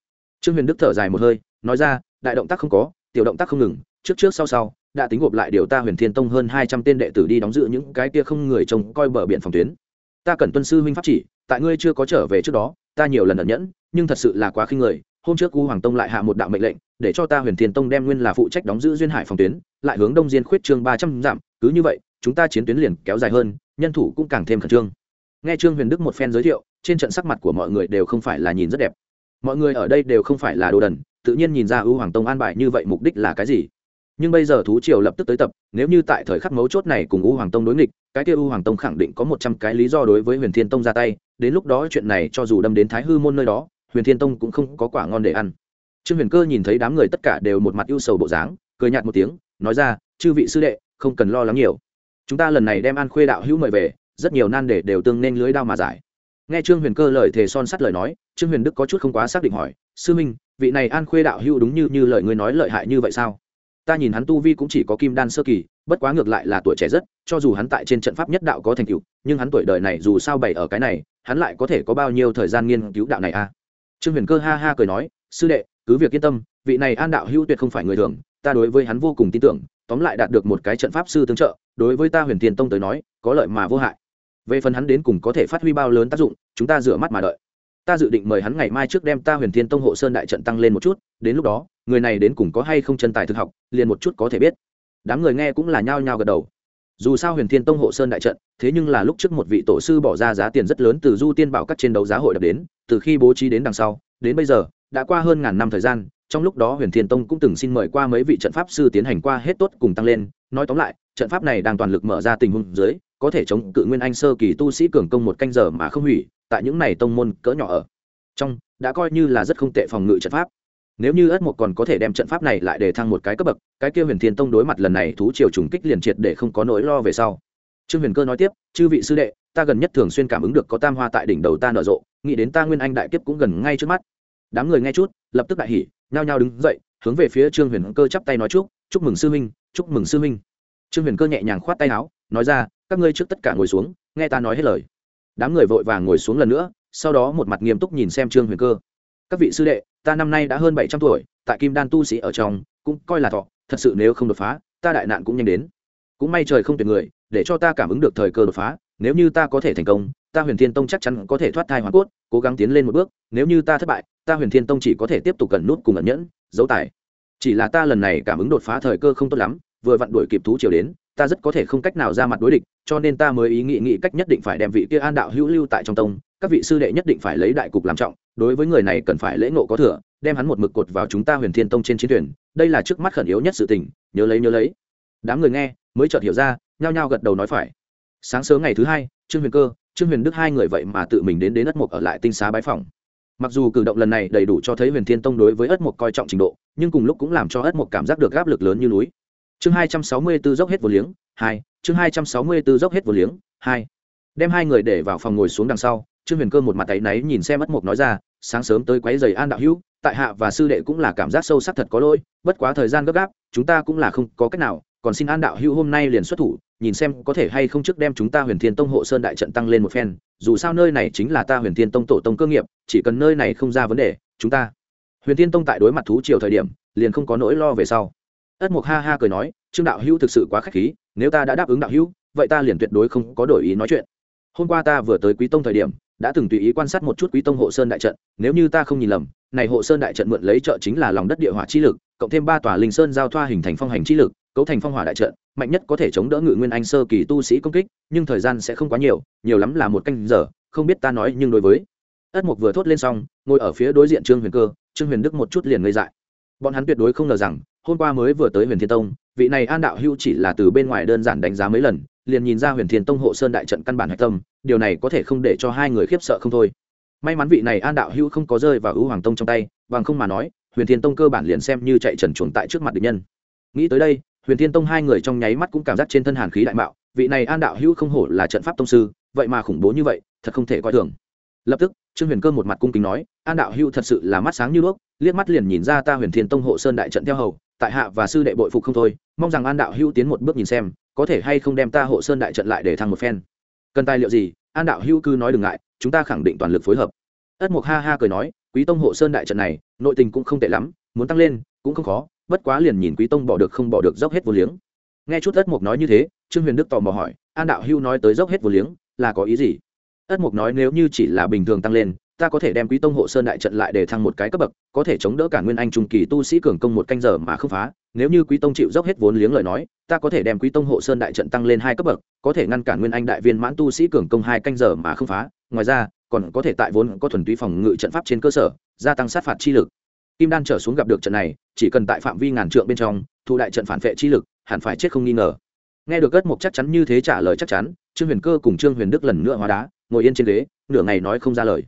Trương huyền đức thở dài một hơi, nói ra, đại động tác không có, tiểu động tác không ngừng, trước trước sau sau, đã tính gộp lại điều ta huyền thiên tông hơn hai trăm tên đệ tử đi đóng giữ những cái kia không người trông coi bờ biển phòng tuyến. Ta cần tuân sư huynh pháp chỉ, tại ngươi chưa có trở về trước đó ta nhiều lần ẩn nhẫn, nhưng thật sự là quá khinh người. Hôm trước u hoàng tông lại hạ một đạo mệnh lệnh, để cho ta huyền thiên tông đem nguyên là phụ trách đóng giữ duyên hải phòng tuyến, lại hướng đông diên khuyết trương ba trăm dặm. Cứ như vậy, chúng ta chiến tuyến liền kéo dài hơn, nhân thủ cũng càng thêm khẩn trương. Nghe trương huyền đức một phen giới thiệu, trên trận sắc mặt của mọi người đều không phải là nhìn rất đẹp. Mọi người ở đây đều không phải là đồ đần, tự nhiên nhìn ra ưu hoàng tông an bài như vậy mục đích là cái gì nhưng bây giờ thú triều lập tức tới tập, nếu như tại thời khắc mấu chốt này cùng u hoàng tông đối nghịch, cái kia u hoàng tông khẳng định có một trăm cái lý do đối với huyền thiên tông ra tay, đến lúc đó chuyện này cho dù đâm đến thái hư môn nơi đó, huyền thiên tông cũng không có quả ngon để ăn. Trương huyền cơ nhìn thấy đám người tất cả đều một mặt ưu sầu bộ dáng, cười nhạt một tiếng, nói ra, chư vị sư đệ, không cần lo lắng nhiều. Chúng ta lần này đem an khuê đạo hữu mời về, rất nhiều nan để đều tương nên lưới đao mà giải. Nghe trương huyền cơ lời thề son sắt lời nói, trương huyền đức có chút không quá xác định hỏi, sư minh, vị này an khuê đạo hữu đúng như như lời ngươi nói lợi hại như vậy sao? Ta nhìn hắn tu vi cũng chỉ có kim đan sơ kỳ, bất quá ngược lại là tuổi trẻ rất, cho dù hắn tại trên trận pháp nhất đạo có thành tựu, nhưng hắn tuổi đời này dù sao bày ở cái này, hắn lại có thể có bao nhiêu thời gian nghiên cứu đạo này a à? trương huyền cơ ha ha cười nói, sư đệ, cứ việc yên tâm, vị này an đạo hữu tuyệt không phải người thường, ta đối với hắn vô cùng tin tưởng, tóm lại đạt được một cái trận pháp sư tương trợ, đối với ta huyền tiền tông tới nói, có lợi mà vô hại về phần hắn đến cùng có thể phát huy bao lớn tác dụng, chúng ta rửa mắt mà đợi ta dự định mời hắn ngày mai trước đem ta huyền thiên tông hộ sơn đại trận tăng lên một chút, đến lúc đó người này đến cùng có hay không chân tài thực học, liền một chút có thể biết. Đám người nghe cũng là nhao nhao gật đầu. Dù sao huyền thiên tông hộ sơn đại trận, thế nhưng là lúc trước một vị tổ sư bỏ ra giá tiền rất lớn từ du tiên bảo các trên đấu giá hội đập đến, từ khi bố trí đến đằng sau, đến bây giờ, đã qua hơn ngàn năm thời gian, trong lúc đó huyền thiên tông cũng từng xin mời qua mấy vị trận pháp sư tiến hành qua hết tốt cùng tăng lên. Nói tóm lại, trận pháp này đang toàn lực mở ra tình huống dưới, có thể chống cự nguyên anh sơ kỳ tu sĩ cường công một canh giờ mà không hủy, tại những này tông môn cỡ nhỏ ở trong, đã coi như là rất không tệ phòng ngự trận pháp nếu như ất một còn có thể đem trận pháp này lại để thăng một cái cấp bậc, cái kia huyền thiên tông đối mặt lần này thú triều trùng kích liền triệt để không có nỗi lo về sau. Trương huyền cơ nói tiếp, chư vị sư đệ, ta gần nhất thường xuyên cảm ứng được có tam hoa tại đỉnh đầu ta nở rộ, nghĩ đến ta nguyên anh đại kiếp cũng gần ngay trước mắt. Đám người nghe chút, lập tức đại hỉ, nhao nhao đứng dậy, hướng về phía trương huyền cơ chắp tay nói chúc chúc mừng sư huynh, chúc mừng sư huynh. Trương huyền cơ nhẹ nhàng khoát tay áo, nói ra, các ngươi trước tất cả ngồi xuống, nghe ta nói hết lời. Đám người vội vàng ngồi xuống lần nữa, sau đó một mặt nghiêm túc nhìn xem trương huyền cơ. Các vị sư đệ ta năm nay đã hơn bảy trăm tuổi, tại kim đan tu sĩ ở trong, cũng coi là thọ, thật sự nếu không đột phá, ta đại nạn cũng nhanh đến. Cũng may trời không tuyệt người, để cho ta cảm ứng được thời cơ đột phá, nếu như ta có thể thành công, ta huyền thiên tông chắc chắn có thể thoát thai hoàn cốt, cố gắng tiến lên một bước, nếu như ta thất bại, ta huyền thiên tông chỉ có thể tiếp tục cần nút cùng ẩn nhẫn dấu tài. Chỉ là ta lần này cảm ứng đột phá thời cơ không tốt lắm, vừa vặn đuổi kịp thú triều đến, ta rất có thể không cách nào ra mặt đối địch, cho nên ta mới ý nghĩ nghĩ cách nhất định phải đem vị kia an đạo hữu lưu tại trong tông các vị sư đệ nhất định phải lấy đại cục làm trọng, đối với người này cần phải lễ ngộ có thừa, đem hắn một mực cột vào chúng ta huyền thiên tông trên chiến thuyền, đây là trước mắt khẩn yếu nhất sự tình, nhớ lấy nhớ lấy. Đám người nghe, mới chợt hiểu ra, nhao nhao gật đầu nói phải. Sáng sớm ngày thứ hai, trương huyền cơ, trương huyền đức hai người vậy mà tự mình đến đến ất mục ở lại tinh xá bái phòng mặc dù cử động lần này đầy đủ cho thấy huyền thiên tông đối với ất mục coi trọng trình độ, nhưng cùng lúc cũng làm cho ất mục cảm giác được áp lực lớn như núi. Chương hai trăm sáu mươi b ố dốc hết vô liếng, hai, chương hai trăm sáu mươi b ố dốc hết vô liếng, hai. Đem hai người để vào phòng ngồi xuống đằng sau trương huyền cơ một mặt tay náy nhìn xem ất mục nói ra, sáng sớm tới quấy giày an đạo hữu, tại hạ và sư đệ cũng là cảm giác sâu sắc thật có lỗi, bất quá thời gian gấp gáp, chúng ta cũng là không có cách nào, còn xin an đạo hữu hôm nay liền xuất thủ, nhìn xem có thể hay không trước đem chúng ta huyền thiên tông hộ sơn đại trận tăng lên một phen, dù sao nơi này chính là ta huyền thiên tông tổ tông cơ nghiệp, chỉ cần nơi này không ra vấn đề, chúng ta huyền thiên tông tại đối mặt thú triều thời điểm, liền không có nỗi lo về sau. Ất mục ha ha cười nói, trương đạo hữu thực sự quá k h á c h khí, nếu ta đã đáp ứng đạo hữu, vậy ta liền tuyệt đối không có đổi ý nói chuyện. Hôm qua ta vừa tới quý tông thời điểm đã từng tùy ý quan sát một chút quý tông hộ sơn đại trận, nếu như ta không nhìn lầm, này hộ sơn đại trận mượn lấy trợ chính là lòng đất địa hỏa chi lực, cộng thêm ba tòa linh sơn giao thoa hình thành phong hành chi lực, cấu thành phong hỏa đại trận, mạnh nhất có thể chống đỡ ngự nguyên anh sơ kỳ tu sĩ công kích, nhưng thời gian sẽ không quá nhiều nhiều lắm là một canh giờ, không biết ta nói nhưng đối với. Ất mục vừa thốt lên xong, ngồi ở phía đối diện trương huyền cơ, trương huyền đức một chút liền ngây dại. Bọn hắn tuyệt đối không ngờ rằng, hôm qua mới vừa tới huyền thiên tông, vị này an đạo hưu chỉ là từ bên ngoài đơn giản đánh giá mấy lần liền nhìn ra huyền thiên tông hộ sơn đại trận căn bản hạch tâm, điều này có thể không để cho hai người khiếp sợ không thôi. May mắn vị này an đạo hưu không có rơi vào ưu hoàng tông trong tay, bằng không mà nói, huyền thiên tông cơ bản liền xem như chạy trần chuồng tại trước mặt địch nhân. Nghĩ tới đây, huyền thiên tông hai người trong nháy mắt cũng cảm giác trên thân hàn khí đại mạo, vị này an đạo hưu không hổ là trận pháp tông sư, vậy mà khủng bố như vậy, thật không thể coi thường. Lập tức, trương huyền cơ một mặt cung kính nói, an đạo hưu thật sự là mắt sáng như đuốc, liếc mắt liền nhìn ra ta huyền thiên tông hộ sơn đại trận theo hầu, tại hạ và sư đệ bội phục không thôi, mong rằng an đạo hưu tiến một bước nhìn xem có thể hay không đem ta hộ sơn đại trận lại để thăng một phen? Cần tài liệu gì? An đạo hưu cư nói đừng ngại, chúng ta khẳng định toàn lực phối hợp. Ất mục ha ha cười nói, quý tông hộ sơn đại trận này, nội tình cũng không tệ lắm, muốn tăng lên, cũng không khó, bất quá liền nhìn quý tông bỏ được không bỏ được dốc hết vô liếng. Nghe chút ất mục nói như thế, trương huyền đức tò mò hỏi, an đạo hưu nói tới dốc hết vô liếng, là có ý gì? Ất mục nói nếu như chỉ là bình thường tăng lên, ta có thể đem quý tông hộ sơn đại trận lại để thăng một cái cấp bậc, có thể chống đỡ cả nguyên anh trung kỳ tu sĩ cường công một canh giờ mà không phá nếu như quý tông chịu dốc hết vốn liếng lời nói, ta có thể đem quý tông hộ sơn đại trận tăng lên hai cấp bậc, có thể ngăn cản nguyên anh đại viên mãn tu sĩ cường công hai canh giờ mà không phá. Ngoài ra, còn có thể tại vốn có thuần túy phòng ngự trận pháp trên cơ sở, gia tăng sát phạt chi lực. Kim đan trở xuống gặp được trận này, chỉ cần tại phạm vi ngàn trượng bên trong, thu đại trận phản vệ chi lực, hẳn phải chết không nghi ngờ. Nghe được cất mục chắc chắn như thế trả lời chắc chắn, trương huyền cơ cùng trương huyền đức lần nữa hóa đá, ngồi yên trên ghế, nửa ngày nói không ra lời.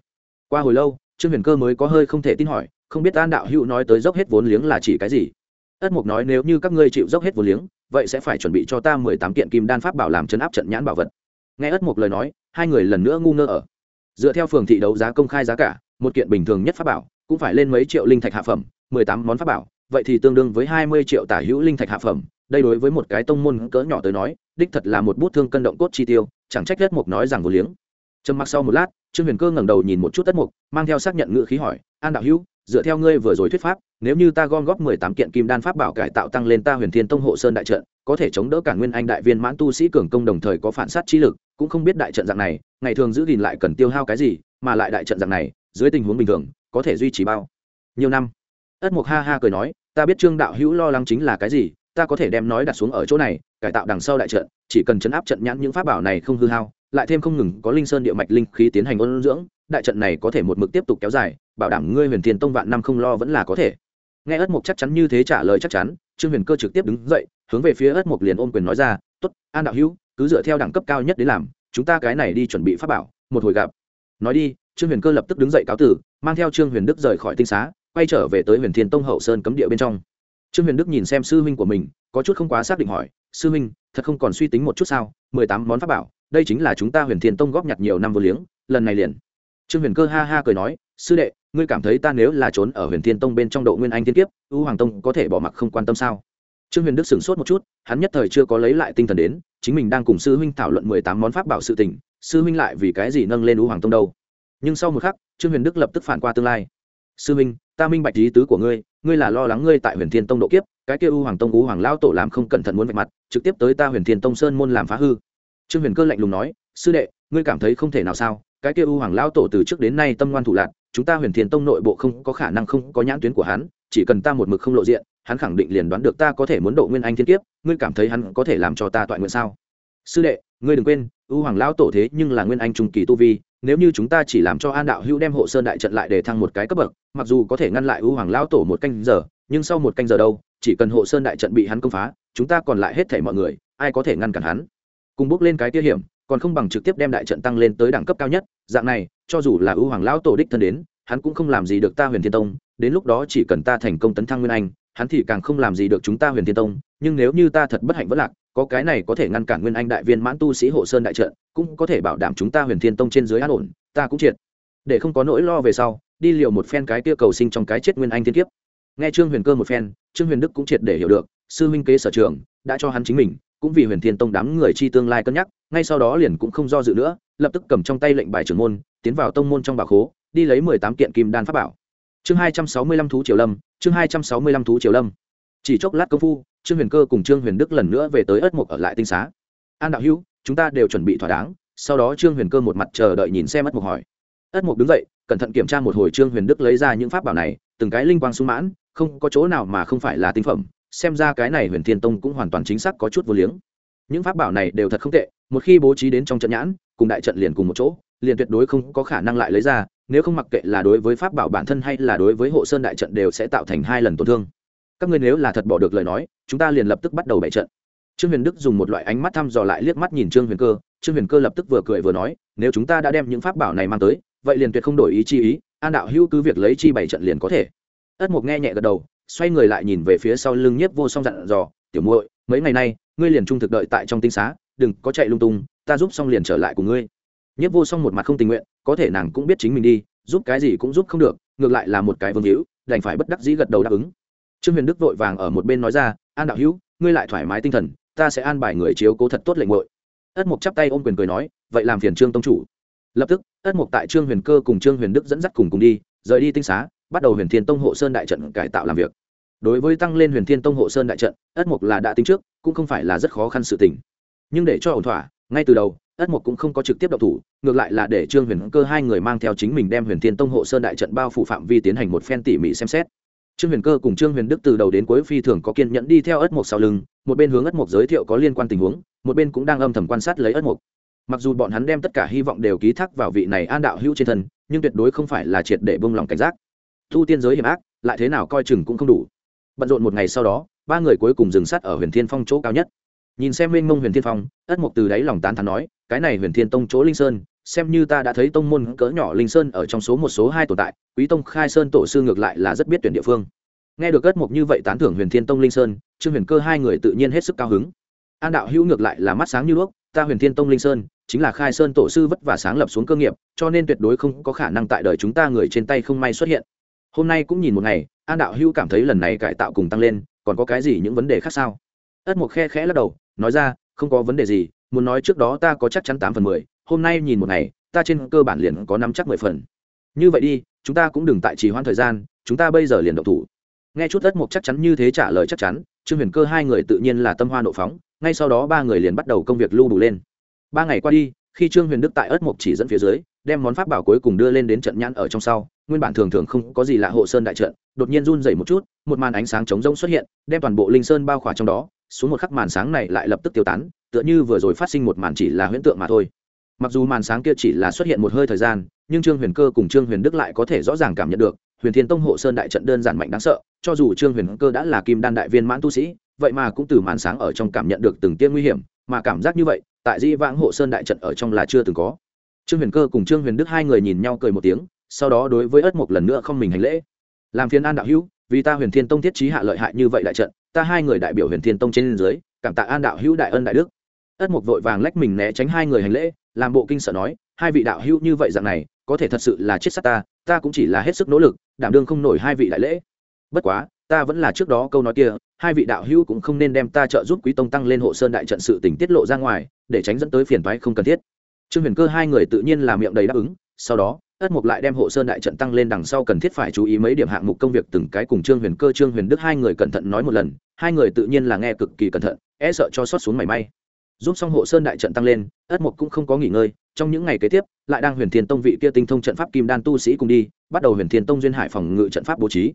Qua hồi lâu, trương huyền cơ mới có hơi không thể tin hỏi, không biết an đạo hữu nói tới dốc hết vốn liếng là chỉ cái gì? Ất mục nói, nếu như các ngươi chịu dốc hết vốn liếng, vậy sẽ phải chuẩn bị cho ta mười tám kiện kim đan pháp bảo làm chấn áp trận nhãn bảo vật. Nghe ất mục lời nói, hai người lần nữa ngu ngơ ở. Dựa theo phường thị đấu giá công khai giá cả, một kiện bình thường nhất pháp bảo cũng phải lên mấy triệu linh thạch hạ phẩm, mười tám món pháp bảo, vậy thì tương đương với hai mươi triệu tả hữu linh thạch hạ phẩm. Đây đối với một cái tông môn cỡ nhỏ tới nói, đích thật là một bút thương cân động cốt chi tiêu, chẳng trách ất mục nói rằng vô liếng. Trầm mặc sau một lát, trương huyền cơ ngẩng đầu nhìn một chút tất mục, mang theo xác nhận ngữ khí hỏi, an đạo hữu dựa theo ngươi vừa rồi thuyết pháp, nếu như ta gom góp mười tám kiện kim đan pháp bảo cải tạo tăng lên ta huyền thiên tông hộ sơn đại trận, có thể chống đỡ cả nguyên anh đại viên mãn tu sĩ cường công đồng thời có phản sát chi lực, cũng không biết đại trận dạng này, ngày thường giữ gìn lại cần tiêu hao cái gì, mà lại đại trận dạng này, dưới tình huống bình thường, có thể duy trì bao nhiêu năm? Ất mục ha ha cười nói, ta biết trương đạo hữu lo lắng chính là cái gì, ta có thể đem nói đặt xuống ở chỗ này, cải tạo đằng sau đại trận, chỉ cần chấn áp trận nhãn những pháp bảo này không hư hao, lại thêm không ngừng có linh sơn địa mạch linh khí tiến hành ôn dưỡng, đại trận này có thể một mực tiếp tục kéo dài bảo đảm ngươi huyền thiên tông vạn năm không lo vẫn là có thể. Nghe ất mục chắc chắn như thế trả lời chắc chắn, trương huyền cơ trực tiếp đứng dậy, hướng về phía ất mục liền ôm quyền nói ra t ố t an đạo hữu, cứ dựa theo đẳng cấp cao nhất đến làm, chúng ta cái này đi chuẩn bị pháp bảo, một hồi gặp. Nói đi, trương huyền cơ lập tức đứng dậy cáo tử, mang theo trương huyền đức rời khỏi tinh xá, quay trở về tới huyền thiên tông hậu sơn cấm địa bên trong. Trương huyền đức nhìn xem sư huynh của mình, có chút không quá xác định hỏi, sư huynh, thật không còn suy tính một chút sao? Mười tám món pháp bảo, đây chính là chúng ta huyền thiên tông góp nhặt nhiều năm vô liếng, lần này liền. Trương huyền cơ ha ha cười nói, sư đệ ngươi cảm thấy ta nếu là trốn ở huyền thiên tông bên trong độ nguyên anh thiên kiếp U hoàng tông có thể bỏ mặc không quan tâm sao? Trương huyền đức sửng sốt một chút, hắn nhất thời chưa có lấy lại tinh thần đến, chính mình đang cùng sư huynh thảo luận mười tám món pháp bảo sự tình, sư huynh lại vì cái gì nâng lên U hoàng tông đâu? Nhưng sau một khắc, trương huyền đức lập tức phản qua tương lai. Sư huynh, ta minh bạch lý tứ của ngươi ngươi là lo lắng ngươi tại huyền thiên tông độ kiếp, cái kia U hoàng tông U hoàng lao tổ làm không cẩn thận muốn vạch mặt, trực tiếp tới ta huyền thiên tông sơn môn làm phá hư. Trương huyền cơ lạnh lùng nói, sư đệ, ngươi cảm thấy không thể nào sao? Cái kia u hoàng lao tổ từ trước đến nay tâm ngoan thủ lạc chúng ta huyền thiên tông nội bộ không có khả năng không có nhãn tuyến của hắn, chỉ cần ta một mực không lộ diện, hắn khẳng định liền đoán được ta có thể muốn độ nguyên anh thiên kiếp, ngươi cảm thấy hắn có thể làm cho ta toại nguyện sao? Sư đệ, ngươi đừng quên ưu hoàng lão tổ thế nhưng là nguyên anh trung kỳ tu vi, nếu như chúng ta chỉ làm cho an đạo hữu đem hộ sơn đại trận lại để thăng một cái cấp bậc, mặc dù có thể ngăn lại ưu hoàng lão tổ một canh giờ, nhưng sau một canh giờ đâu, chỉ cần hộ sơn đại trận bị hắn công phá, chúng ta còn lại hết thể mọi người, ai có thể ngăn cản hắn? Cùng bước lên cái tiêu hiểm, còn không bằng trực tiếp đem đại trận tăng lên tới đẳng cấp cao nhất, dạng này cho dù là ưu hoàng lão tổ đích thân đến, hắn cũng không làm gì được ta huyền thiên tông, đến lúc đó chỉ cần ta thành công tấn thăng nguyên anh, hắn thì càng không làm gì được chúng ta huyền thiên tông, nhưng nếu như ta thật bất hạnh vất lạc, có cái này có thể ngăn cản nguyên anh đại viên mãn tu sĩ hộ sơn đại trận, cũng có thể bảo đảm chúng ta huyền thiên tông trên dưới an ổn, ta cũng triệt. Để không có nỗi lo về sau, đi liều một phen cái kia cầu sinh trong cái chết nguyên anh thiên kiếp. Nghe trương huyền cơ một phen, trương huyền đức cũng triệt để hiểu được, sư huynh kế sở trường, đã cho hắn chính mình cũng vì huyền thiên tông đám người chi tương lai cân nhắc, ngay sau đó liền cũng không do dự nữa, lập tức cầm trong tay lệnh bài trưởng môn, tiến vào tông môn trong bảo khố, đi lấy mười tám kiện kim đan pháp bảo. Chương hai trăm sáu mươi lăm thú triều lâm, chương hai trăm sáu mươi lăm thú triều lâm. Chỉ chốc lát công phu, trương huyền cơ cùng trương huyền đức lần nữa về tới ất mục ở lại tinh xá. An đạo hữu, chúng ta đều chuẩn bị thỏa đáng. Sau đó trương huyền cơ một mặt chờ đợi nhìn xem ất mục hỏi. Ất mục đứng dậy, cẩn thận kiểm tra một hồi trương huyền đức lấy ra những pháp bảo này, từng cái linh quang sung mãn, không có chỗ nào mà không phải là tinh phẩm xem ra cái này huyền thiên tông cũng hoàn toàn chính xác có chút vô liếng. Những pháp bảo này đều thật không tệ, một khi bố trí đến trong trận nhãn, cùng đại trận liền cùng một chỗ, liền tuyệt đối không có khả năng lại lấy ra, nếu không mặc kệ là đối với pháp bảo bản thân hay là đối với hộ sơn đại trận đều sẽ tạo thành hai lần tổn thương. Các ngươi nếu là thật bỏ được lời nói, chúng ta liền lập tức bắt đầu bày trận. Trương huyền đức dùng một loại ánh mắt thăm dò lại liếc mắt nhìn trương huyền cơ, trương huyền cơ lập tức vừa cười vừa nói, nếu chúng ta đã đem những pháp bảo này mang tới, vậy liền tuyệt không đổi ý chi ý, an đạo hữu cứ việc lấy chi bày trận liền có thể. Ất mục nghe nhẹ gật đầu xoay người lại nhìn về phía sau lưng nhiếp vô song dặn dò, tiểu muội, mấy ngày nay, ngươi liền trung thực đợi tại trong tinh xá, đừng có chạy lung tung, ta giúp xong liền trở lại cùng ngươi. Nhiếp vô song một mặt không tình nguyện, có thể nàng cũng biết chính mình đi, giúp cái gì cũng giúp không được, ngược lại là một cái vương hữu, đành phải bất đắc dĩ gật đầu đáp ứng. Trương huyền đức vội vàng ở một bên nói ra, an đạo hữu, ngươi lại thoải mái tinh thần, ta sẽ an bài người chiếu cố thật tốt lệnh muội. ất mục chắp tay ôm quyền cười nói, vậy làm phiền trương tông chủ. Lập tức, ất mục tại trương huyền cơ cùng trương huyền đức dẫn dắt cùng cùng đi, rời đi tinh xá bắt đầu huyền thiên tông hộ sơn đại trận cải tạo làm việc. Đối với tăng lên huyền thiên tông hộ sơn đại trận, ất mục là đã tính trước, cũng không phải là rất khó khăn sự tình. Nhưng để cho ổn thỏa, ngay từ đầu, ất mục cũng không có trực tiếp độc thủ, ngược lại là để trương huyền cơ hai người mang theo chính mình đem huyền thiên tông hộ sơn đại trận bao phủ phạm vi tiến hành một phen tỉ mỉ xem xét. Trương huyền cơ cùng trương huyền đức từ đầu đến cuối phi thường có kiên nhẫn đi theo ất mục sau lưng, một bên hướng ất mục giới thiệu có liên quan tình huống, một bên cũng đang âm thầm quan sát lấy ất mục. Mặc dù bọn hắn đem tất cả hy vọng đều ký thác vào vị này an đạo hữu trên thân, nhưng tuyệt đối không phải là triệt để bông lòng cảnh giác thu tiên giới hiểm ác, lại thế nào coi chừng cũng không đủ. Bận rộn một ngày sau đó, ba người cuối cùng dừng sát ở huyền thiên phong chỗ cao nhất. Nhìn xem mênh mông huyền thiên phong, ất mục từ đáy lòng tán thán nói, cái này huyền thiên tông chỗ linh sơn, xem như ta đã thấy tông môn cỡ nhỏ linh sơn ở trong số một số hai tồn tại, quý tông khai sơn tổ sư ngược lại là rất biết tuyển địa phương. Nghe được ất mục như vậy tán thưởng huyền thiên tông linh sơn, trương huyền cơ hai người tự nhiên hết sức cao hứng. An đạo hữu ngược lại là mắt sáng như đuốc, ta huyền thiên tông linh sơn, chính là khai sơn tổ sư vất vả sáng lập xuống cơ nghiệp, cho nên tuyệt đối không có khả năng tại đời chúng ta người trên tay không may xuất hiện hôm nay cũng nhìn một ngày, an đạo hữu cảm thấy lần này cải tạo cùng tăng lên, còn có cái gì những vấn đề khác sao? Ất mục khe khẽ lắc đầu, nói ra, không có vấn đề gì, muốn nói trước đó ta có chắc chắn tám phần mười, hôm nay nhìn một ngày, ta trên cơ bản liền có năm chắc mười phần. Như vậy đi, chúng ta cũng đừng tại trì hoãn thời gian, chúng ta bây giờ liền động thủ. Nghe chút ất mục chắc chắn như thế trả lời chắc chắn, trương huyền cơ hai người tự nhiên là tâm hoa nộ phóng, ngay sau đó ba người liền bắt đầu công việc lưu đủ lên. Ba ngày qua đi khi trương huyền đức tại ớt mục chỉ dẫn phía dưới, đem món pháp bảo cuối cùng đưa lên đến trận nhãn ở trong sau, nguyên bản thường thường không có gì lạ hộ sơn đại trận, đột nhiên run dày một chút, một màn ánh sáng trống rỗng xuất hiện, đem toàn bộ linh sơn bao khỏa trong đó, xuống một khắc màn sáng này lại lập tức tiêu tán, tựa như vừa rồi phát sinh một màn chỉ là huyễn tượng mà thôi. Mặc dù màn sáng kia chỉ là xuất hiện một hơi thời gian, nhưng trương huyền cơ cùng trương huyền đức lại có thể rõ ràng cảm nhận được, huyền thiên tông hộ sơn đại trận đơn giản mạnh đáng sợ, cho dù trương huyền cơ đã là kim đan đại viên mãn tu sĩ, vậy mà cũng từ màn sáng ở trong cảm nhận được từng tiên nguy hiểm mà cảm giác như vậy, tại di vãng hộ sơn đại trận ở trong là chưa từng có. Trương huyền cơ cùng trương huyền đức hai người nhìn nhau cười một tiếng, sau đó đối với ất mục lần nữa không mình hành lễ. Làm phiên an đạo hữu, vì ta huyền thiên tông thiết trí hạ lợi hại như vậy đại trận, ta hai người đại biểu huyền thiên tông trên dưới, cảm tạ an đạo hữu đại ân đại đức. Ất mục vội vàng lách mình né tránh hai người hành lễ, làm bộ kinh sợ nói, hai vị đạo hữu như vậy dạng này, có thể thật sự là chết sát ta ta cũng chỉ là hết sức nỗ lực, đảm đương không nổi hai vị đại lễ. Bất quá ta vẫn là trước đó câu nói kia, hai vị đạo hữu cũng không nên đem ta trợ giúp quý tông tăng lên hộ sơn đại trận sự tình tiết lộ ra ngoài, để tránh dẫn tới phiền thoái không cần thiết. Trương huyền cơ hai người tự nhiên làm miệng đầy đáp ứng, sau đó, ất mục lại đem hộ sơn đại trận tăng lên đằng sau cần thiết phải chú ý mấy điểm hạng mục công việc từng cái cùng trương huyền cơ, trương huyền đức hai người cẩn thận nói một lần, hai người tự nhiên là nghe cực kỳ cẩn thận e sợ cho sót xuống mảy may. Giúp xong hộ sơn đại trận tăng lên, ất mục cũng không có nghỉ ngơi, trong những ngày kế tiếp, lại đang huyền thiên tông vị kia tinh thông trận pháp kim đan tu sĩ cùng đi, bắt đầu huyền thiên tông duyên hải phòng ngự trận pháp bố trí.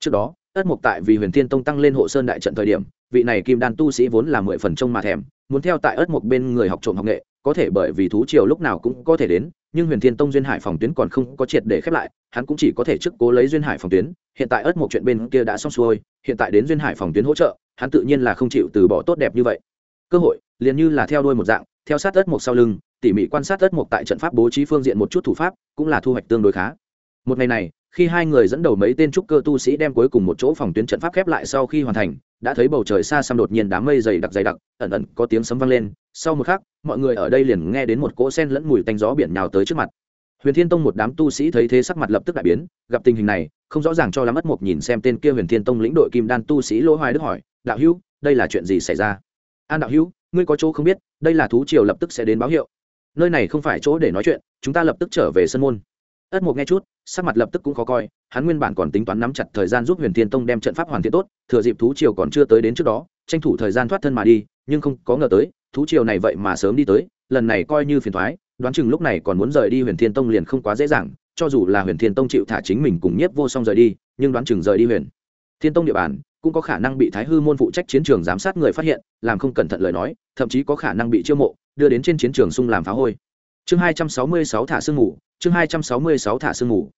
Trước đó ất mục tại vì huyền thiên tông tăng lên hộ sơn đại trận thời điểm, vị này kim đan tu sĩ vốn là mười phần trông mà thèm, muốn theo tại ất mục bên người học trộm học nghệ, có thể bởi vì thú triều lúc nào cũng có thể đến, nhưng huyền thiên tông duyên hải phòng tuyến còn không có triệt để khép lại, hắn cũng chỉ có thể trước cố lấy duyên hải phòng tuyến, hiện tại ất mục chuyện bên kia đã xong xuôi, hiện tại đến duyên hải phòng tuyến hỗ trợ, hắn tự nhiên là không chịu từ bỏ tốt đẹp như vậy. Cơ hội, liền như là theo đuôi một dạng, theo sát ất mục sau lưng, tỉ mỉ quan sát ất mục tại trận pháp bố trí phương diện một chút thủ pháp, cũng là thu hoạch tương đối khá một ngày này, khi hai người dẫn đầu mấy tên trúc cơ tu sĩ đem cuối cùng một chỗ phòng tuyến trận pháp khép lại sau khi hoàn thành, đã thấy bầu trời xa xăm đột nhiên đám mây dày đặc dày đặc, ẩn ẩn có tiếng sấm vang lên. Sau một khắc, mọi người ở đây liền nghe đến một cỗ sen lẫn mùi tanh gió biển nhào tới trước mặt. Huyền thiên tông một đám tu sĩ thấy thế sắc mặt lập tức đại biến, gặp tình hình này, không rõ ràng cho lắm mất một nhìn xem tên kia huyền thiên tông lĩnh đội kim đan tu sĩ lỗ hoài đức hỏi, đạo hữu, đây là chuyện gì xảy ra? An đạo hữu, ngươi có chỗ không biết, đây là thú triều lập tức sẽ đến báo hiệu. Nơi này không phải chỗ để nói chuyện, chúng ta lập tức trở về sân môn. Ất mục nghe chút sắc mặt lập tức cũng khó coi, hắn nguyên bản còn tính toán nắm chặt thời gian giúp huyền thiên tông đem trận pháp hoàn thiện tốt, thừa dịp thú triều còn chưa tới đến trước đó, tranh thủ thời gian thoát thân mà đi, nhưng không có ngờ tới, thú triều này vậy mà sớm đi tới, lần này coi như phiền thoái, đoán chừng lúc này còn muốn rời đi huyền thiên tông liền không quá dễ dàng, cho dù là huyền thiên tông chịu thả chính mình cùng nhiếp vô song rời đi, nhưng đoán chừng rời đi huyền thiên tông địa bàn, cũng có khả năng bị thái hư môn phụ trách chiến trường giám sát người phát hiện, làm không cẩn thận lời nói, thậm chí có khả năng bị chiêu mộ, đưa đến trên chiến trường xung làm phá hôi chương hai trăm sáu mươi sáu thả sương ngủ, chương hai trăm sáu mươi sáu thả sương ngủ.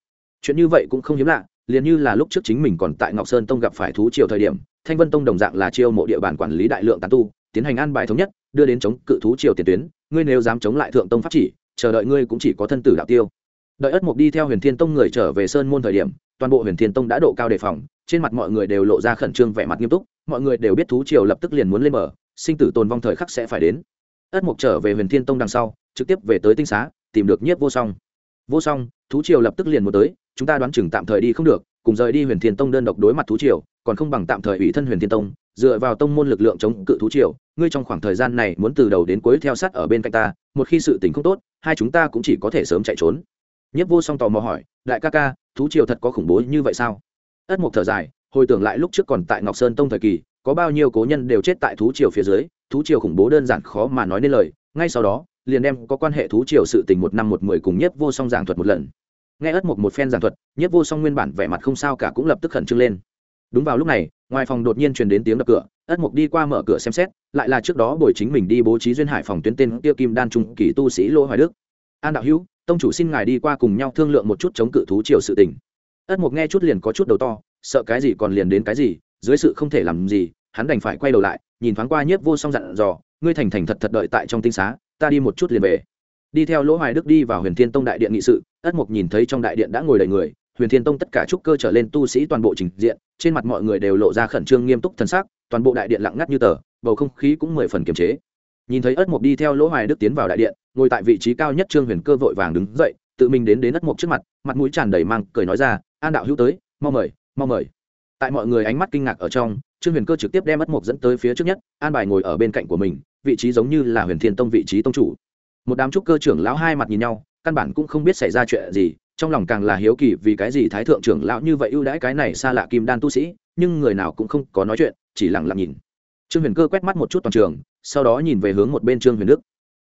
chuyện như vậy cũng không hiếm lạ liền như là lúc trước chính mình còn tại ngọc sơn tông gặp phải thú triều thời điểm thanh vân tông đồng dạng là chiêu mộ địa bàn quản lý đại lượng tán tu tiến hành an bài thống nhất đưa đến chống cự thú triều tiền tuyến ngươi nếu dám chống lại thượng tông pháp chỉ chờ đợi ngươi cũng chỉ có thân tử đạo tiêu đợi ất mục đi theo huyền thiên tông người trở về sơn môn thời điểm toàn bộ huyền thiên tông đã độ cao đề phòng trên mặt mọi người đều lộ ra khẩn trương vẻ mặt nghiêm túc mọi người đều biết thú triều lập tức liền muốn lên mở, sinh tử tồn vong thời khắc sẽ phải đến ất mục trở về huyền thiên tông đằng sau trực tiếp về tới tinh xá, tìm được nhiếp vô song. Vô song, thú triều lập tức liền một tới, chúng ta đoán chừng tạm thời đi không được, cùng rời đi huyền thiên tông đơn độc đối mặt thú triều, còn không bằng tạm thời ủy thân huyền thiên tông, dựa vào tông môn lực lượng chống cự thú triều, ngươi trong khoảng thời gian này muốn từ đầu đến cuối theo sát ở bên cạnh ta, một khi sự tình không tốt, hai chúng ta cũng chỉ có thể sớm chạy trốn. Nhất vô song tò mò hỏi, đại ca ca, thú triều thật có khủng bố như vậy sao? Ất mục thở dài, hồi tưởng lại lúc trước còn tại ngọc sơn tông thời kỳ, có bao nhiêu cố nhân đều chết tại thú triều phía dưới, thú triều khủng bố đơn giản khó mà nói nên lời, ngay sau đó liền đem có quan hệ thú triều sự tình một năm một mười cùng nhất vô song giảng thuật một lần. Nghe ất mục một phen giảng thuật nhất vô song nguyên bản vẻ mặt không sao cả cũng lập tức khẩn trương lên. Đúng vào lúc này, ngoài phòng đột nhiên truyền đến tiếng đập cửa ất mục đi qua mở cửa xem xét, lại là trước đó buổi chính mình đi bố trí duyên hải phòng tuyến tên tiêu kim đan trung kỳ tu sĩ lỗ hoài đức. An đạo hữu, tông chủ xin ngài đi qua cùng nhau thương lượng một chút chống cự thú triều sự tình. Ất mục nghe chút liền có chút đầu to, sợ cái gì còn liền đến cái gì, dưới sự không thể làm gì, hắn đành phải quay đầu lại, nhìn thoáng qua nhiếp vô song dặn dò, ngươi thành thành thật thật đợi tại trong tinh xá ta đi một chút liền về. Đi theo lỗ hoài đức đi vào huyền thiên tông đại điện nghị sự, ất mục nhìn thấy trong đại điện đã ngồi đầy người, huyền thiên tông tất cả trúc cơ trở lên tu sĩ toàn bộ trình diện, trên mặt mọi người đều lộ ra khẩn trương nghiêm túc thân xác toàn bộ đại điện lặng ngắt như tờ, bầu không khí cũng mười phần kiềm chế. Nhìn thấy ất mục đi theo lỗ hoài đức tiến vào đại điện, ngồi tại vị trí cao nhất trương huyền cơ vội vàng đứng dậy, tự mình đến đến ất mục trước mặt mặt mũi tràn đầy mang, cười nói ra, an đạo hữu tới, mau mời mau mời. Tại mọi người ánh mắt kinh ngạc ở trong, trương huyền cơ trực tiếp đem ất mục dẫn tới phía trước nhất, an bài ngồi ở bên cạnh của mình vị trí giống như là huyền thiên tông vị trí tông chủ. Một đám trúc cơ trưởng lão hai mặt nhìn nhau, căn bản cũng không biết xảy ra chuyện gì, trong lòng càng là hiếu kỳ vì cái gì thái thượng trưởng lão như vậy ưu đãi cái này xa lạ kim đan tu sĩ, nhưng người nào cũng không có nói chuyện, chỉ lặng lặng nhìn. Trương huyền cơ quét mắt một chút toàn trường, sau đó nhìn về hướng một bên trương huyền đức.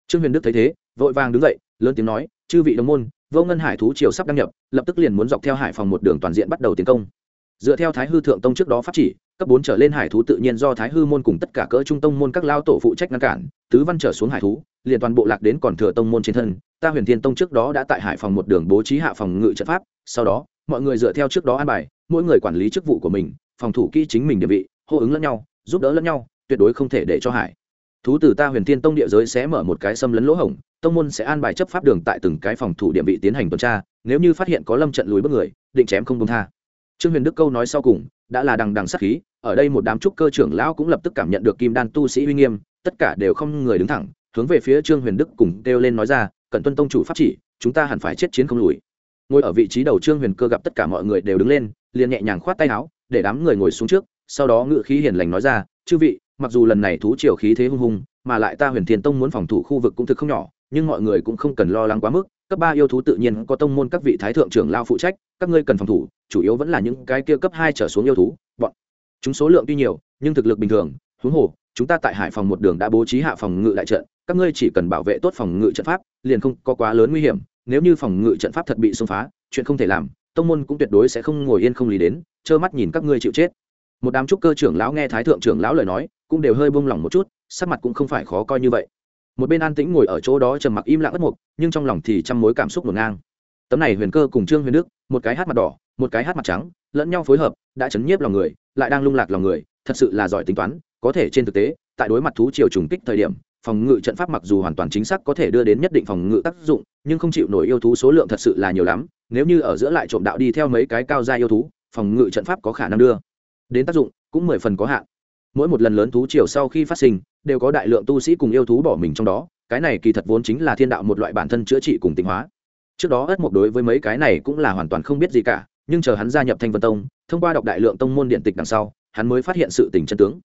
Trương huyền đức thấy thế, vội vàng đứng dậy, lớn tiếng nói, chư vị đồng môn, vô ngân hải thú triều sắp đăng nhập, lập tức liền muốn dọc theo hải phòng một đường toàn diện bắt đầu tiến công. Dựa theo thái hư thượng tông trước đó phát chỉ cấp bốn trở lên hải thú tự nhiên do thái hư môn cùng tất cả cỡ trung tông môn các lao tổ phụ trách ngăn cản, tứ văn trở xuống hải thú, liền toàn bộ lạc đến còn thừa tông môn trên thân. Ta huyền thiên tông trước đó đã tại hải phòng một đường bố trí hạ phòng ngự trận pháp, sau đó, mọi người dựa theo trước đó an bài, mỗi người quản lý chức vụ của mình, phòng thủ kỹ chính mình địa vị, hô ứng lẫn nhau, giúp đỡ lẫn nhau, tuyệt đối không thể để cho hải thú từ ta huyền thiên tông địa giới sẽ mở một cái xâm lấn lỗ hổng, tông môn sẽ an bài chấp pháp đường tại từng cái phòng thủ địa vị tiến hành tuần tra, nếu như phát hiện có lâm trận lùi bước người, định chém không công tha. Trương huyền đức câu nói sau cùng đã là đằng đằng sát khí, ở đây một đám trúc cơ trưởng lão cũng lập tức cảm nhận được kim đan tu sĩ uy nghiêm, tất cả đều không người đứng thẳng, hướng về phía trương huyền đức cùng kêu lên nói ra cận tuân tông chủ pháp chỉ, chúng ta hẳn phải chết chiến không lùi. Ngồi ở vị trí đầu trương huyền cơ gặp tất cả mọi người đều đứng lên, liền nhẹ nhàng khoát tay áo, để đám người ngồi xuống trước, sau đó ngự khí hiền lành nói ra, chư vị, mặc dù lần này thú triều khí thế hung hùng, mà lại ta huyền thiền tông muốn phòng thủ khu vực cũng thực không nhỏ, nhưng mọi người cũng không cần lo lắng quá mức cấp ba yêu thú tự nhiên có tông môn các vị thái thượng trưởng lao phụ trách, các ngươi cần phòng thủ, chủ yếu vẫn là những cái kia cấp hai trở xuống yêu thú, bọn chúng số lượng tuy nhiều, nhưng thực lực bình thường, huống hồ, chúng ta tại hải phòng một đường đã bố trí hạ phòng ngự đại trận, các ngươi chỉ cần bảo vệ tốt phòng ngự trận pháp, liền không có quá lớn nguy hiểm, nếu như phòng ngự trận pháp thật bị xông phá, chuyện không thể làm, tông môn cũng tuyệt đối sẽ không ngồi yên không lý đến, trơ mắt nhìn các ngươi chịu chết. Một đám trúc cơ trưởng lão nghe thái thượng trưởng lão lời nói, cũng đều hơi buông lỏng một chút, sắc mặt cũng không phải khó coi như vậy một bên an tĩnh ngồi ở chỗ đó trầm mặc im lặng ất mục, nhưng trong lòng thì trăm mối cảm xúc ngổn ngang. Tấm này huyền cơ cùng trương huyền đức, một cái hát mặt đỏ, một cái hát mặt trắng, lẫn nhau phối hợp, đã chấn nhiếp lòng người, lại đang lung lạc lòng người, thật sự là giỏi tính toán, có thể trên thực tế, tại đối mặt thú triều trùng kích thời điểm, phòng ngự trận pháp mặc dù hoàn toàn chính xác có thể đưa đến nhất định phòng ngự tác dụng, nhưng không chịu nổi yêu thú số lượng thật sự là nhiều lắm, nếu như ở giữa lại trộm đạo đi theo mấy cái cao gia yêu thú, phòng ngự trận pháp có khả năng đưa đến tác dụng cũng mười phần có hạn mỗi một lần lớn thú triều sau khi phát sinh, đều có đại lượng tu sĩ cùng yêu thú bỏ mình trong đó, cái này kỳ thật vốn chính là thiên đạo một loại bản thân chữa trị cùng tịnh hóa. Trước đó ất mộc đối với mấy cái này cũng là hoàn toàn không biết gì cả, nhưng chờ hắn gia nhập thanh vân tông, thông qua đọc đại lượng tông môn điện tịch đằng sau, hắn mới phát hiện sự tình chân tướng.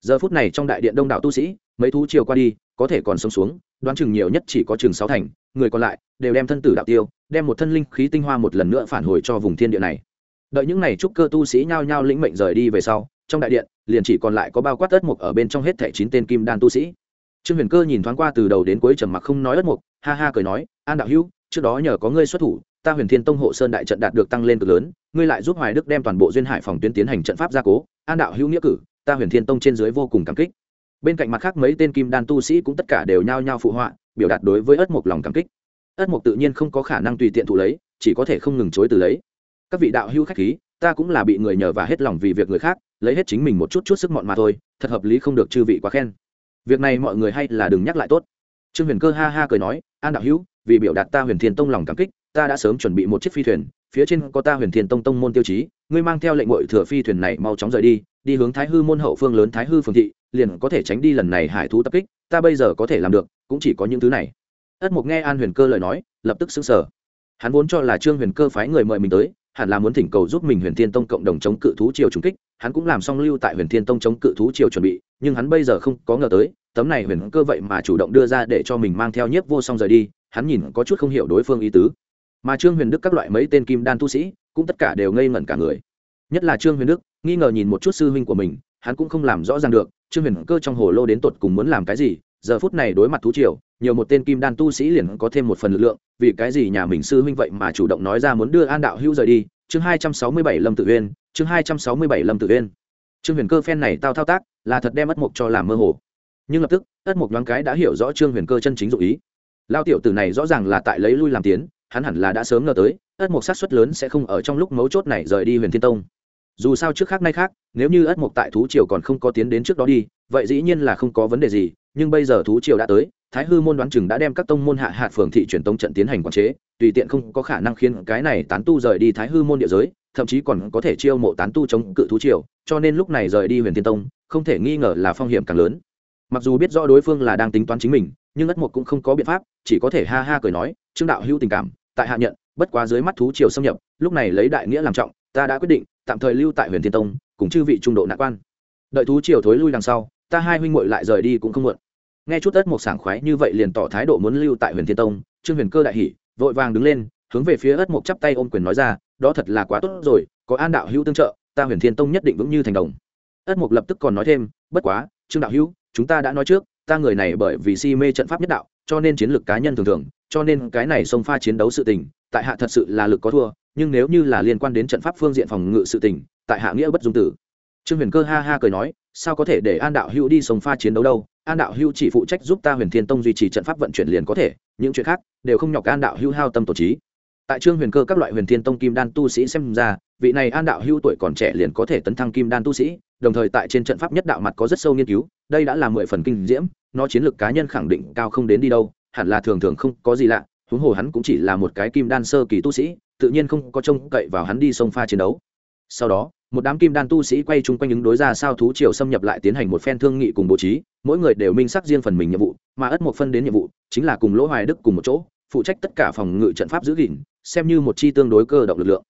Giờ phút này trong đại điện đông đảo tu sĩ, mấy thú chiều qua đi, có thể còn sống xuống, đoán chừng nhiều nhất chỉ có chừng sáu thành, người còn lại đều đem thân tử đạo tiêu, đem một thân linh khí tinh hoa một lần nữa phản hồi cho vùng thiên địa này. Đợi những n à y trúc cơ tu sĩ nhao nhao lĩnh mệnh rời đi về sau, trong đại điện liền chỉ còn lại có bao quát ất mục ở bên trong hết thẻ chín tên kim đan tu sĩ. Trương huyền cơ nhìn thoáng qua từ đầu đến cuối trầm mặc không nói ất mục, ha ha cười nói, an đạo hữu, trước đó nhờ có ngươi xuất thủ, ta huyền thiên tông hộ sơn đại trận đạt được tăng lên cực lớn, ngươi lại giúp hoài đức đem toàn bộ duyên hải phòng tuyến tiến hành trận pháp gia cố, an đạo hữu nghĩa cử, ta huyền thiên tông trên dưới vô cùng cảm kích. Bên cạnh mặt khác mấy tên kim đan tu sĩ cũng tất cả đều nhao nhao phụ họa, biểu đạt đối với ất mục lòng cảm kích. Ất mục tự nhiên không có khả năng tùy tiện thụ lấy, chỉ có thể không ngừng chối từ lấy. Các vị đạo hữu khách khí ta cũng là bị người nhờ và hết lòng vì việc người khác, lấy hết chính mình một chút chút sức mọn mà thôi, thật hợp lý không được chư vị quá khen. Việc này mọi người hay là đừng nhắc lại tốt. Trương huyền cơ ha ha cười nói, an đạo hữu, vì biểu đạt ta huyền thiên tông lòng cảm kích, ta đã sớm chuẩn bị một chiếc phi thuyền, phía trên có ta huyền thiên tông tông môn tiêu chí, ngươi mang theo lệnh ngội thừa phi thuyền này mau chóng rời đi đi hướng thái hư môn hậu phương lớn thái hư phương thị, liền có thể tránh đi lần này hải thú tập kích, ta bây giờ có thể làm được, cũng chỉ có những thứ này. Ất mục nghe an huyền cơ lời nói, lập tức xứng sở hắn vốn cho là trương huyền cơ phái người mời mình tới hẳn là muốn thỉnh cầu giúp mình huyền thiên tông cộng đồng chống cự thú triều trùng kích, hắn cũng làm xong lưu tại huyền thiên tông chống cự thú triều chuẩn bị, nhưng hắn bây giờ không có ngờ tới, tấm này huyền cơ vậy mà chủ động đưa ra để cho mình mang theo nhiếp vô song rời đi, hắn nhìn có chút không hiểu đối phương ý tứ. Mà trương huyền đức các loại mấy tên kim đan tu sĩ, cũng tất cả đều ngây ngẩn cả người. Nhất là trương huyền đức, nghi ngờ nhìn một chút sư huynh của mình, hắn cũng không làm rõ ràng được, trương huyền cơ trong hồ lô đến tột cùng muốn làm cái gì giờ phút này đối mặt thú triều, nhiều một tên kim đan tu sĩ liền có thêm một phần lực lượng, vì cái gì nhà mình sư huynh vậy mà chủ động nói ra muốn đưa an đạo hữu rời đi? Chương hai trăm sáu mươi bảy lâm tự uyên, chương hai trăm sáu mươi bảy lâm tự uyên. Trương huyền cơ phen này tao thao tác, là thật đem ất mục cho làm mơ hồ. Nhưng lập tức, ất mục đoán cái đã hiểu rõ trương huyền cơ chân chính dụ ý. Lao tiểu tử này rõ ràng là tại lấy lui làm tiến, hắn hẳn là đã sớm ngờ tới, ất mục sát xuất lớn sẽ không ở trong lúc mấu chốt này rời đi huyền thiên tông. Dù sao trước khác nay khác, nếu như ất mục tại thú triều còn không có tiến đến trước đó đi, vậy dĩ nhiên là không có vấn đề gì nhưng bây giờ thú triều đã tới, thái hư môn đoán chừng đã đem các tông môn hạ hạt phường thị truyền tông trận tiến hành quản chế, tùy tiện không có khả năng khiến cái này tán tu rời đi thái hư môn địa giới, thậm chí còn có thể chiêu mộ tán tu chống cự thú triều, cho nên lúc này rời đi huyền thiên tông, không thể nghi ngờ là phong hiểm càng lớn. Mặc dù biết rõ đối phương là đang tính toán chính mình, nhưng ất mục cũng không có biện pháp, chỉ có thể ha ha cười nói, trương đạo hữu tình cảm, tại hạ nhận, bất quá dưới mắt thú triều xâm nhập, lúc này lấy đại nghĩa làm trọng, ta đã quyết định, tạm thời lưu tại huyền thiên tông, cùng chư vị trung độ nạn quan. Đợi thú triều thối lui đằng sau, ta hai huynh muội lại rời đi cũng không muộn nghe chút ất một sảng khoái như vậy liền tỏ thái độ muốn lưu tại huyền thiên tông, trương huyền cơ đại hỉ, vội vàng đứng lên, hướng về phía ất mộc chắp tay ôm quyền nói ra, đó thật là quá tốt rồi, có an đạo hữu tương trợ, ta huyền thiên tông nhất định vững như thành đồng. Ất mộc lập tức còn nói thêm, bất quá, trương đạo hữu, chúng ta đã nói trước, ta người này bởi vì si mê trận pháp nhất đạo, cho nên chiến lược cá nhân thường thường, cho nên cái này xông pha chiến đấu sự tình, tại hạ thật sự là lực có thua, nhưng nếu như là liên quan đến trận pháp phương diện phòng ngự sự tình, tại hạ nghĩa bất dung tử. Trương huyền cơ ha ha cười nói, sao có thể để an đạo hữu đi xông pha chiến đấu đâu? An đạo hưu chỉ phụ trách giúp ta huyền thiên tông duy trì trận pháp vận chuyển liền có thể, những chuyện khác đều không nhọc an đạo hưu hao tâm tổ trí. Tại trương huyền cơ các loại huyền thiên tông kim đan tu sĩ xem ra, vị này an đạo hưu tuổi còn trẻ liền có thể tấn thăng kim đan tu sĩ, đồng thời tại trên trận pháp nhất đạo mặt có rất sâu nghiên cứu, đây đã là mười phần kinh diễm, nó chiến lược cá nhân khẳng định cao không đến đi đâu, hẳn là thường thường không có gì lạ, huống hồ hắn cũng chỉ là một cái kim đan sơ kỳ tu sĩ, tự nhiên không có trông cậy vào hắn đi sông pha chiến đấu. Sau đó một đám kim đan tu sĩ quay chung quanh ứng đối ra sao thú triều xâm nhập lại tiến hành một phen thương nghị cùng bố trí, mỗi người đều minh sắc riêng phần mình nhiệm vụ, mà ất một phân đến nhiệm vụ chính là cùng lỗ hoài đức cùng một chỗ, phụ trách tất cả phòng ngự trận pháp giữ gìn, xem như một chi tương đối cơ động lực lượng.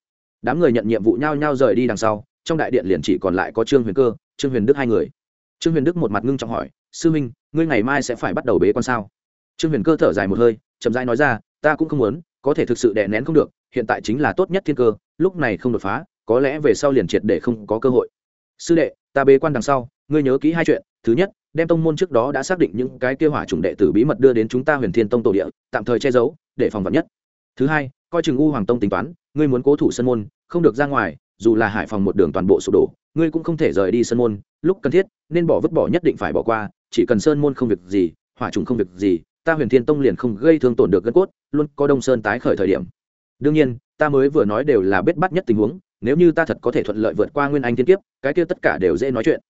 Đám người nhận nhiệm vụ nhau nhau rời đi đằng sau, trong đại điện liền chỉ còn lại có trương huyền cơ, trương huyền đức hai người. Trương huyền đức một mặt ngưng trọng hỏi, sư minh, ngươi ngày mai sẽ phải bắt đầu bế con sao? Trương huyền cơ thở dài một hơi, chậm rãi nói ra, ta cũng không muốn, có thể thực sự đè nén không được, hiện tại chính là tốt nhất thiên cơ, lúc này không đột phá có lẽ về sau liền triệt để không có cơ hội. Sư đệ, ta bế quan đằng sau, ngươi nhớ kỹ hai chuyện. Thứ nhất, đem tông môn trước đó đã xác định những cái kia hỏa chủng đệ tử bí mật đưa đến chúng ta huyền thiên tông tổ địa, tạm thời che giấu, để phòng vật nhất. Thứ hai, coi chừng u hoàng tông tính toán, ngươi muốn cố thủ sân môn, không được ra ngoài, dù là hải phòng một đường toàn bộ sụp đổ, ngươi cũng không thể rời đi sân môn. Lúc cần thiết, nên bỏ vứt bỏ nhất định phải bỏ qua, chỉ cần sơn môn không việc gì, hỏa trùng không việc gì, ta huyền thiên tông liền không gây thương tổn được gân cốt, luôn có đông sơn tái khởi thời điểm. Đương nhiên, ta mới vừa nói đều là biết bắt nhất tình huống nếu như ta thật có thể thuận lợi vượt qua nguyên anh thiên kiếp, cái kia tất cả đều dễ nói chuyện.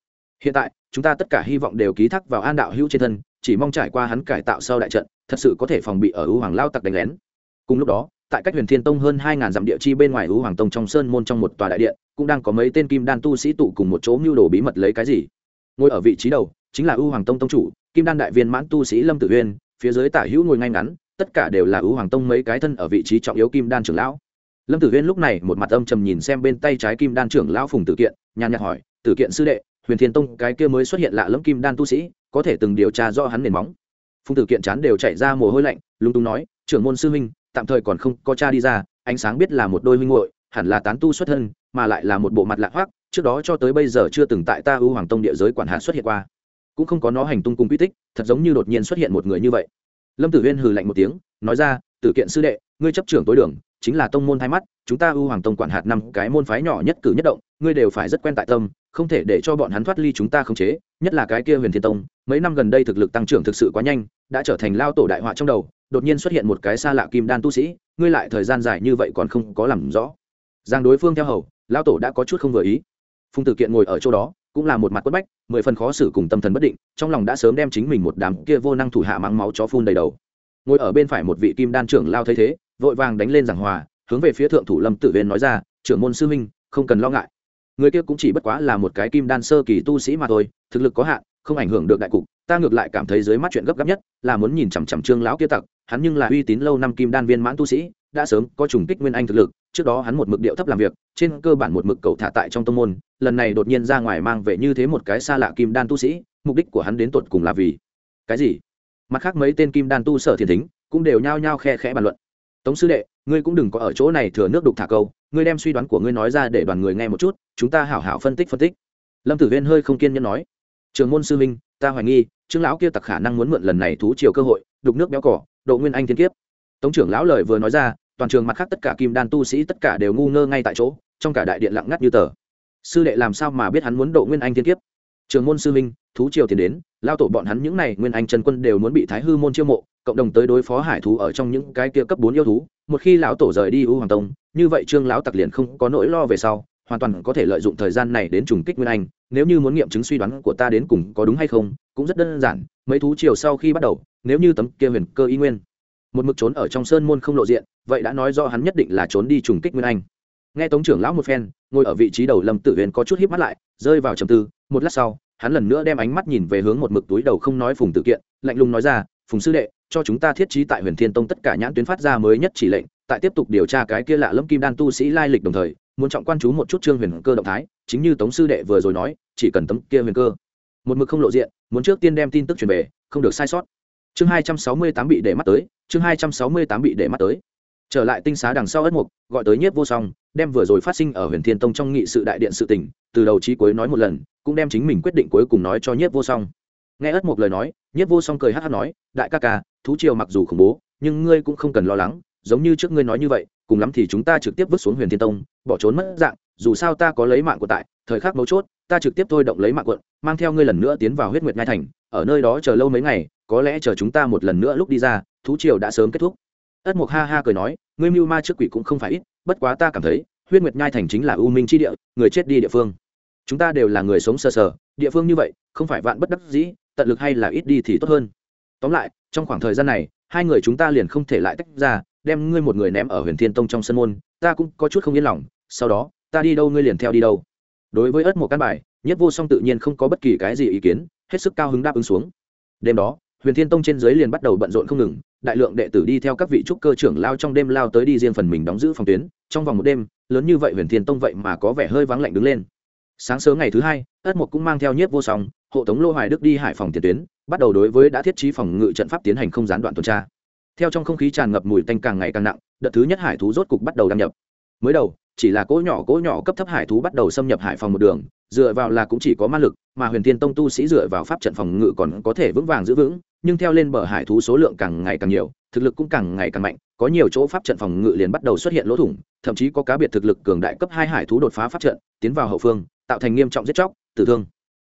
Hiện tại, chúng ta tất cả hy vọng đều ký thác vào an đạo hữu trên thân, chỉ mong trải qua hắn cải tạo sau đại trận, thật sự có thể phòng bị ở ưu hoàng lao tặc đánh lén. Cùng lúc đó, tại cách huyền thiên tông hơn hai ngàn dặm địa chi bên ngoài ưu hoàng tông trong sơn môn trong một tòa đại điện, cũng đang có mấy tên kim đan tu sĩ tụ cùng một chỗ mưu đồ bí mật lấy cái gì. Ngồi ở vị trí đầu, chính là ưu hoàng tông tông chủ, kim đan đại viên mãn tu sĩ lâm tử uyên, phía dưới tả hữu ngồi ngay ngắn, tất cả đều là ưu hoàng tông mấy cái thân ở vị trí trọng yếu kim đan trưởng lão lâm tử huyên lúc này một mặt âm trầm nhìn xem bên tay trái kim đan trưởng lão phùng tử kiện, nhàn nhạt hỏi, tử kiện sư đệ, huyền thiên tông cái kia mới xuất hiện lạ lẫm kim đan tu sĩ, có thể từng điều tra do hắn nền móng? Phùng tử kiện chán đều chạy ra mồ hôi lạnh, lúng túng nói, trưởng môn sư huynh, tạm thời còn không có cha đi ra, ánh sáng biết là một đôi huynh hội hẳn là tán tu xuất thân, mà lại là một bộ mặt lạ hoác trước đó cho tới bây giờ chưa từng tại ta ưu hoàng tông địa giới quản hạt xuất hiện qua. Cũng không có nó hành tung cùng quy tích, thật giống như đột nhiên xuất hiện một người như vậy. Lâm tử huyên hừ lạnh một tiếng, nói ra, tử kiện sư đệ, ngươi chấp trưởng tối đường chính là tông môn thay mắt, chúng ta ưu hoàng tông quản hạt năm cái môn phái nhỏ nhất cử nhất động, ngươi đều phải rất quen tại tâm, không thể để cho bọn hắn thoát ly chúng ta khống chế, nhất là cái kia huyền thiên tông, mấy năm gần đây thực lực tăng trưởng thực sự quá nhanh, đã trở thành lao tổ đại họa trong đầu, đột nhiên xuất hiện một cái xa lạ kim đan tu sĩ, ngươi lại thời gian dài như vậy còn không có làm rõ. Giang đối phương theo hầu, lao tổ đã có chút không vừa ý. Phùng tử kiện ngồi ở chỗ đó, cũng là một mặt quất bách, mười phần khó xử cùng tâm thần bất định, trong lòng đã sớm đem chính mình một đám kia vô năng thủ hạ mắng máu chó phun đầy đầu. Ngồi ở bên phải một vị kim đan trưởng lao thấy thế vội vàng đánh lên giảng hòa, hướng về phía thượng thủ lâm tử viên nói ra, trưởng môn sư minh không cần lo ngại. Người kia cũng chỉ bất quá là một cái kim đan sơ kỳ tu sĩ mà thôi, thực lực có hạn, không ảnh hưởng được đại cục, ta ngược lại cảm thấy dưới mắt chuyện gấp gáp nhất là muốn nhìn chằm chằm trương lão kia tặc, hắn nhưng là uy tín lâu năm kim đan viên mãn tu sĩ, đã sớm có trùng kích nguyên anh thực lực, trước đó hắn một mực điệu thấp làm việc, trên cơ bản một mực cầu thả tại trong tông môn, lần này đột nhiên ra ngoài mang về như thế một cái xa lạ kim đan tu sĩ, mục đích của hắn đến tột cùng là vì cái gì? Mặt khác mấy tên kim đan tu sở thiền thính cũng đều nhao nhao khe khẽ bàn luận tống sư đệ, ngươi cũng đừng có ở chỗ này thừa nước đục thả câu, ngươi đem suy đoán của ngươi nói ra để đoàn người nghe một chút, chúng ta hảo hảo phân tích phân tích. Lâm tử viên hơi không kiên nhẫn nói. Trường môn sư minh ta hoài nghi, trương lão kia tặc khả năng muốn mượn lần này thú chiều cơ hội, đục nước béo cỏ, độ nguyên anh thiên kiếp. Tống trưởng lão lời vừa nói ra, toàn trường mặt khác tất cả kim đan tu sĩ tất cả đều ngu ngơ ngay tại chỗ, trong cả đại điện lặng ngắt như tờ. Sư đệ làm sao mà biết hắn muốn độ nguyên anh thiên kiếp? Trường môn sư minh thú triều tiền đến, lao tổ bọn hắn những n à y nguyên anh trần quân đều muốn bị thái hư môn chiêu mộ cộng đồng tới đối phó hải thú ở trong những cái kia cấp bốn yêu thú, một khi lão tổ rời đi u hoàng tông, như vậy trương lão tặc liền không có nỗi lo về sau, hoàn toàn có thể lợi dụng thời gian này đến trùng kích nguyên anh, nếu như muốn nghiệm chứng suy đoán của ta đến cùng có đúng hay không, cũng rất đơn giản, mấy thú triều sau khi bắt đầu, nếu như tấm kia huyền cơ y nguyên, một mực trốn ở trong sơn môn không lộ diện, vậy đã nói do hắn nhất định là trốn đi trùng kích nguyên anh. Nghe tống trưởng lão một phen, ngồi ở vị trí đầu lâm tử huyền có chút híp mắt lại, rơi vào trầm tư, một lát sau, hắn lần nữa đem ánh mắt nhìn về hướng một mực túi đầu không nói phùng tự kiện, lạnh lùng nói ra, phùng sư đệ cho chúng ta thiết trí tại huyền thiên tông tất cả nhãn tuyến phát ra mới nhất chỉ lệnh, tại tiếp tục điều tra cái kia lạ lâm kim đan tu sĩ lai lịch đồng thời, muốn trọng quan chú một chút trương huyền cơ động thái, chính như tống sư đệ vừa rồi nói, chỉ cần tấm kia huyền cơ. Một mực không lộ diện, muốn trước tiên đem tin tức truyền về, không được sai sót. Chương hai trăm sáu mươi tám bị để mắt tới, chương hai trăm sáu mươi tám bị để mắt tới. Trở lại tinh xá đằng sau ất mục, gọi tới nhiếp vô song, đem vừa rồi phát sinh ở huyền thiên tông trong nghị sự đại điện sự tỉnh từ đầu chí cuối nói một lần, cũng đem chính mình quyết định cuối cùng nói cho nhiếp vô song. Nghe ất mục lời nói, nhiếp vô song cười hát hát nói, đại ca ca thú triều mặc dù khủng bố, nhưng ngươi cũng không cần lo lắng, giống như trước ngươi nói như vậy, cùng lắm thì chúng ta trực tiếp vứt xuống huyền thiên tông, bỏ trốn mất dạng, dù sao ta có lấy mạng của tại, thời khắc mấu chốt, ta trực tiếp thôi động lấy mạng quận, mang theo ngươi lần nữa tiến vào huyết nguyệt ngai thành, ở nơi đó chờ lâu mấy ngày, có lẽ chờ chúng ta một lần nữa lúc đi ra, thú triều đã sớm kết thúc. Ất mục ha ha cười nói, ngươi mưu ma trước quỷ cũng không phải ít, bất quá ta cảm thấy, huyết nguyệt nhai thành chính là u minh chi địa, người chết đi địa phương. Chúng ta đều là người sống sờ sờ, địa phương như vậy, không phải vạn bất đắc dĩ, tận lực hay là ít đi thì tốt hơn tóm lại, trong khoảng thời gian này, hai người chúng ta liền không thể lại tách ra, đem ngươi một người ném ở huyền thiên tông trong sân môn, ta cũng có chút không yên lòng, sau đó, ta đi đâu ngươi liền theo đi đâu. Đối với ớt một căn bài, nhất vô song tự nhiên không có bất kỳ cái gì ý kiến, hết sức cao hứng đáp ứng xuống. Đêm đó, huyền thiên tông trên dưới liền bắt đầu bận rộn không ngừng, đại lượng đệ tử đi theo các vị trúc cơ trưởng lao trong đêm lao tới đi riêng phần mình đóng giữ phòng tuyến. Trong vòng một đêm, lớn như vậy huyền thiên tông vậy mà có vẻ hơi vắng lạnh đứng lên sáng sớm ngày thứ hai, ất mục cũng mang theo nhiếp vô song, hộ tống lô hoài đức đi hải phòng tiền tuyến, bắt đầu đối với đã thiết trí phòng ngự trận pháp tiến hành không gián đoạn tuần tra. Theo trong không khí tràn ngập mùi tanh càng ngày càng nặng, đợt thứ nhất hải thú rốt cục bắt đầu đăng nhập. Mới đầu, chỉ là cỗ nhỏ cỗ nhỏ cấp thấp hải thú bắt đầu xâm nhập hải phòng một đường dựa vào là cũng chỉ có ma lực, mà huyền thiên tông tu sĩ dựa vào pháp trận phòng ngự còn có thể vững vàng giữ vững, nhưng theo lên bờ hải thú số lượng càng ngày càng nhiều, thực lực cũng càng ngày càng mạnh, có nhiều chỗ pháp trận phòng ngự liền bắt đầu xuất hiện lỗ thủng, thậm chí có cá biệt thực lực cường đại cấp hai hải thú đột phá pháp trận, tiến vào hậu phương, tạo thành nghiêm trọng giết chóc, tử thương.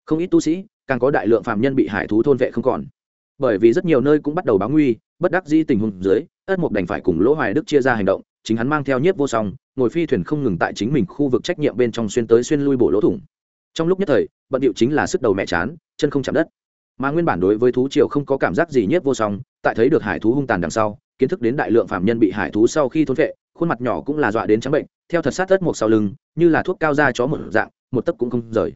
Không ít tu sĩ, càng có đại lượng phạm nhân bị hải thú thôn vệ không còn. Bởi vì rất nhiều nơi cũng bắt đầu báo nguy, bất đắc dĩ tình huống dưới, ất mục đành phải cùng lỗ hoài đức chia ra hành động, chính hắn mang theo nhiếp vô song, ngồi phi thuyền không ngừng tại chính mình khu vực trách nhiệm bên trong xuyên tới xuyên lui bổ lỗ thủng trong lúc nhất thời, bận điệu chính là sức đầu mẹ chán, chân không chạm đất. Mà nguyên bản đối với thú triều không có cảm giác gì nhất vô song, tại thấy được hải thú hung tàn đằng sau, kiến thức đến đại lượng phạm nhân bị hải thú sau khi thôn vệ khuôn mặt nhỏ cũng là dọa đến trắng bệnh, theo thật sát đất một sau lưng, như là thuốc cao da chó một dạng, một tấc cũng không rời.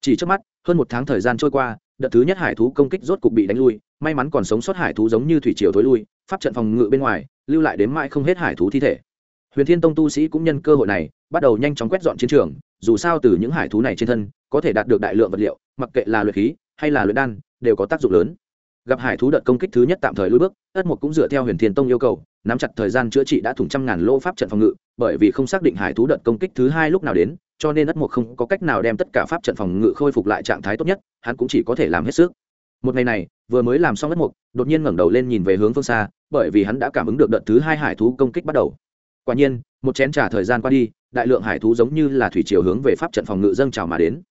Chỉ trước mắt, hơn một tháng thời gian trôi qua, đợt thứ nhất hải thú công kích rốt cục bị đánh lui, may mắn còn sống sót hải thú giống như thủy triều thối lui, pháp trận phòng ngự bên ngoài, lưu lại đến mãi không hết hải thú thi thể. Huyền thiên tông tu sĩ cũng nhân cơ hội này, bắt đầu nhanh chóng quét dọn chiến trường, dù sao từ những hải thú này trên thân có thể đạt được đại lượng vật liệu, mặc kệ là luyện khí hay là luyện đan, đều có tác dụng lớn. Gặp hải thú đợt công kích thứ nhất tạm thời lùi bước, ất mục cũng dựa theo huyền thiên tông yêu cầu, nắm chặt thời gian chữa trị đã thủng trăm ngàn lô pháp trận phòng ngự, bởi vì không xác định hải thú đợt công kích thứ hai lúc nào đến, cho nên ất mục không có cách nào đem tất cả pháp trận phòng ngự khôi phục lại trạng thái tốt nhất, hắn cũng chỉ có thể làm hết sức. Một ngày này, vừa mới làm xong ất mục đột nhiên ngẩng đầu lên nhìn về hướng phương xa, bởi vì hắn đã cảm ứng được đợt thứ hai hải thú công kích bắt đầu. Quả nhiên, một chén trà thời gian qua đi, đại lượng hải thú giống như là thủy chiều hướng về pháp trận phòng ngự dâng trào mà đến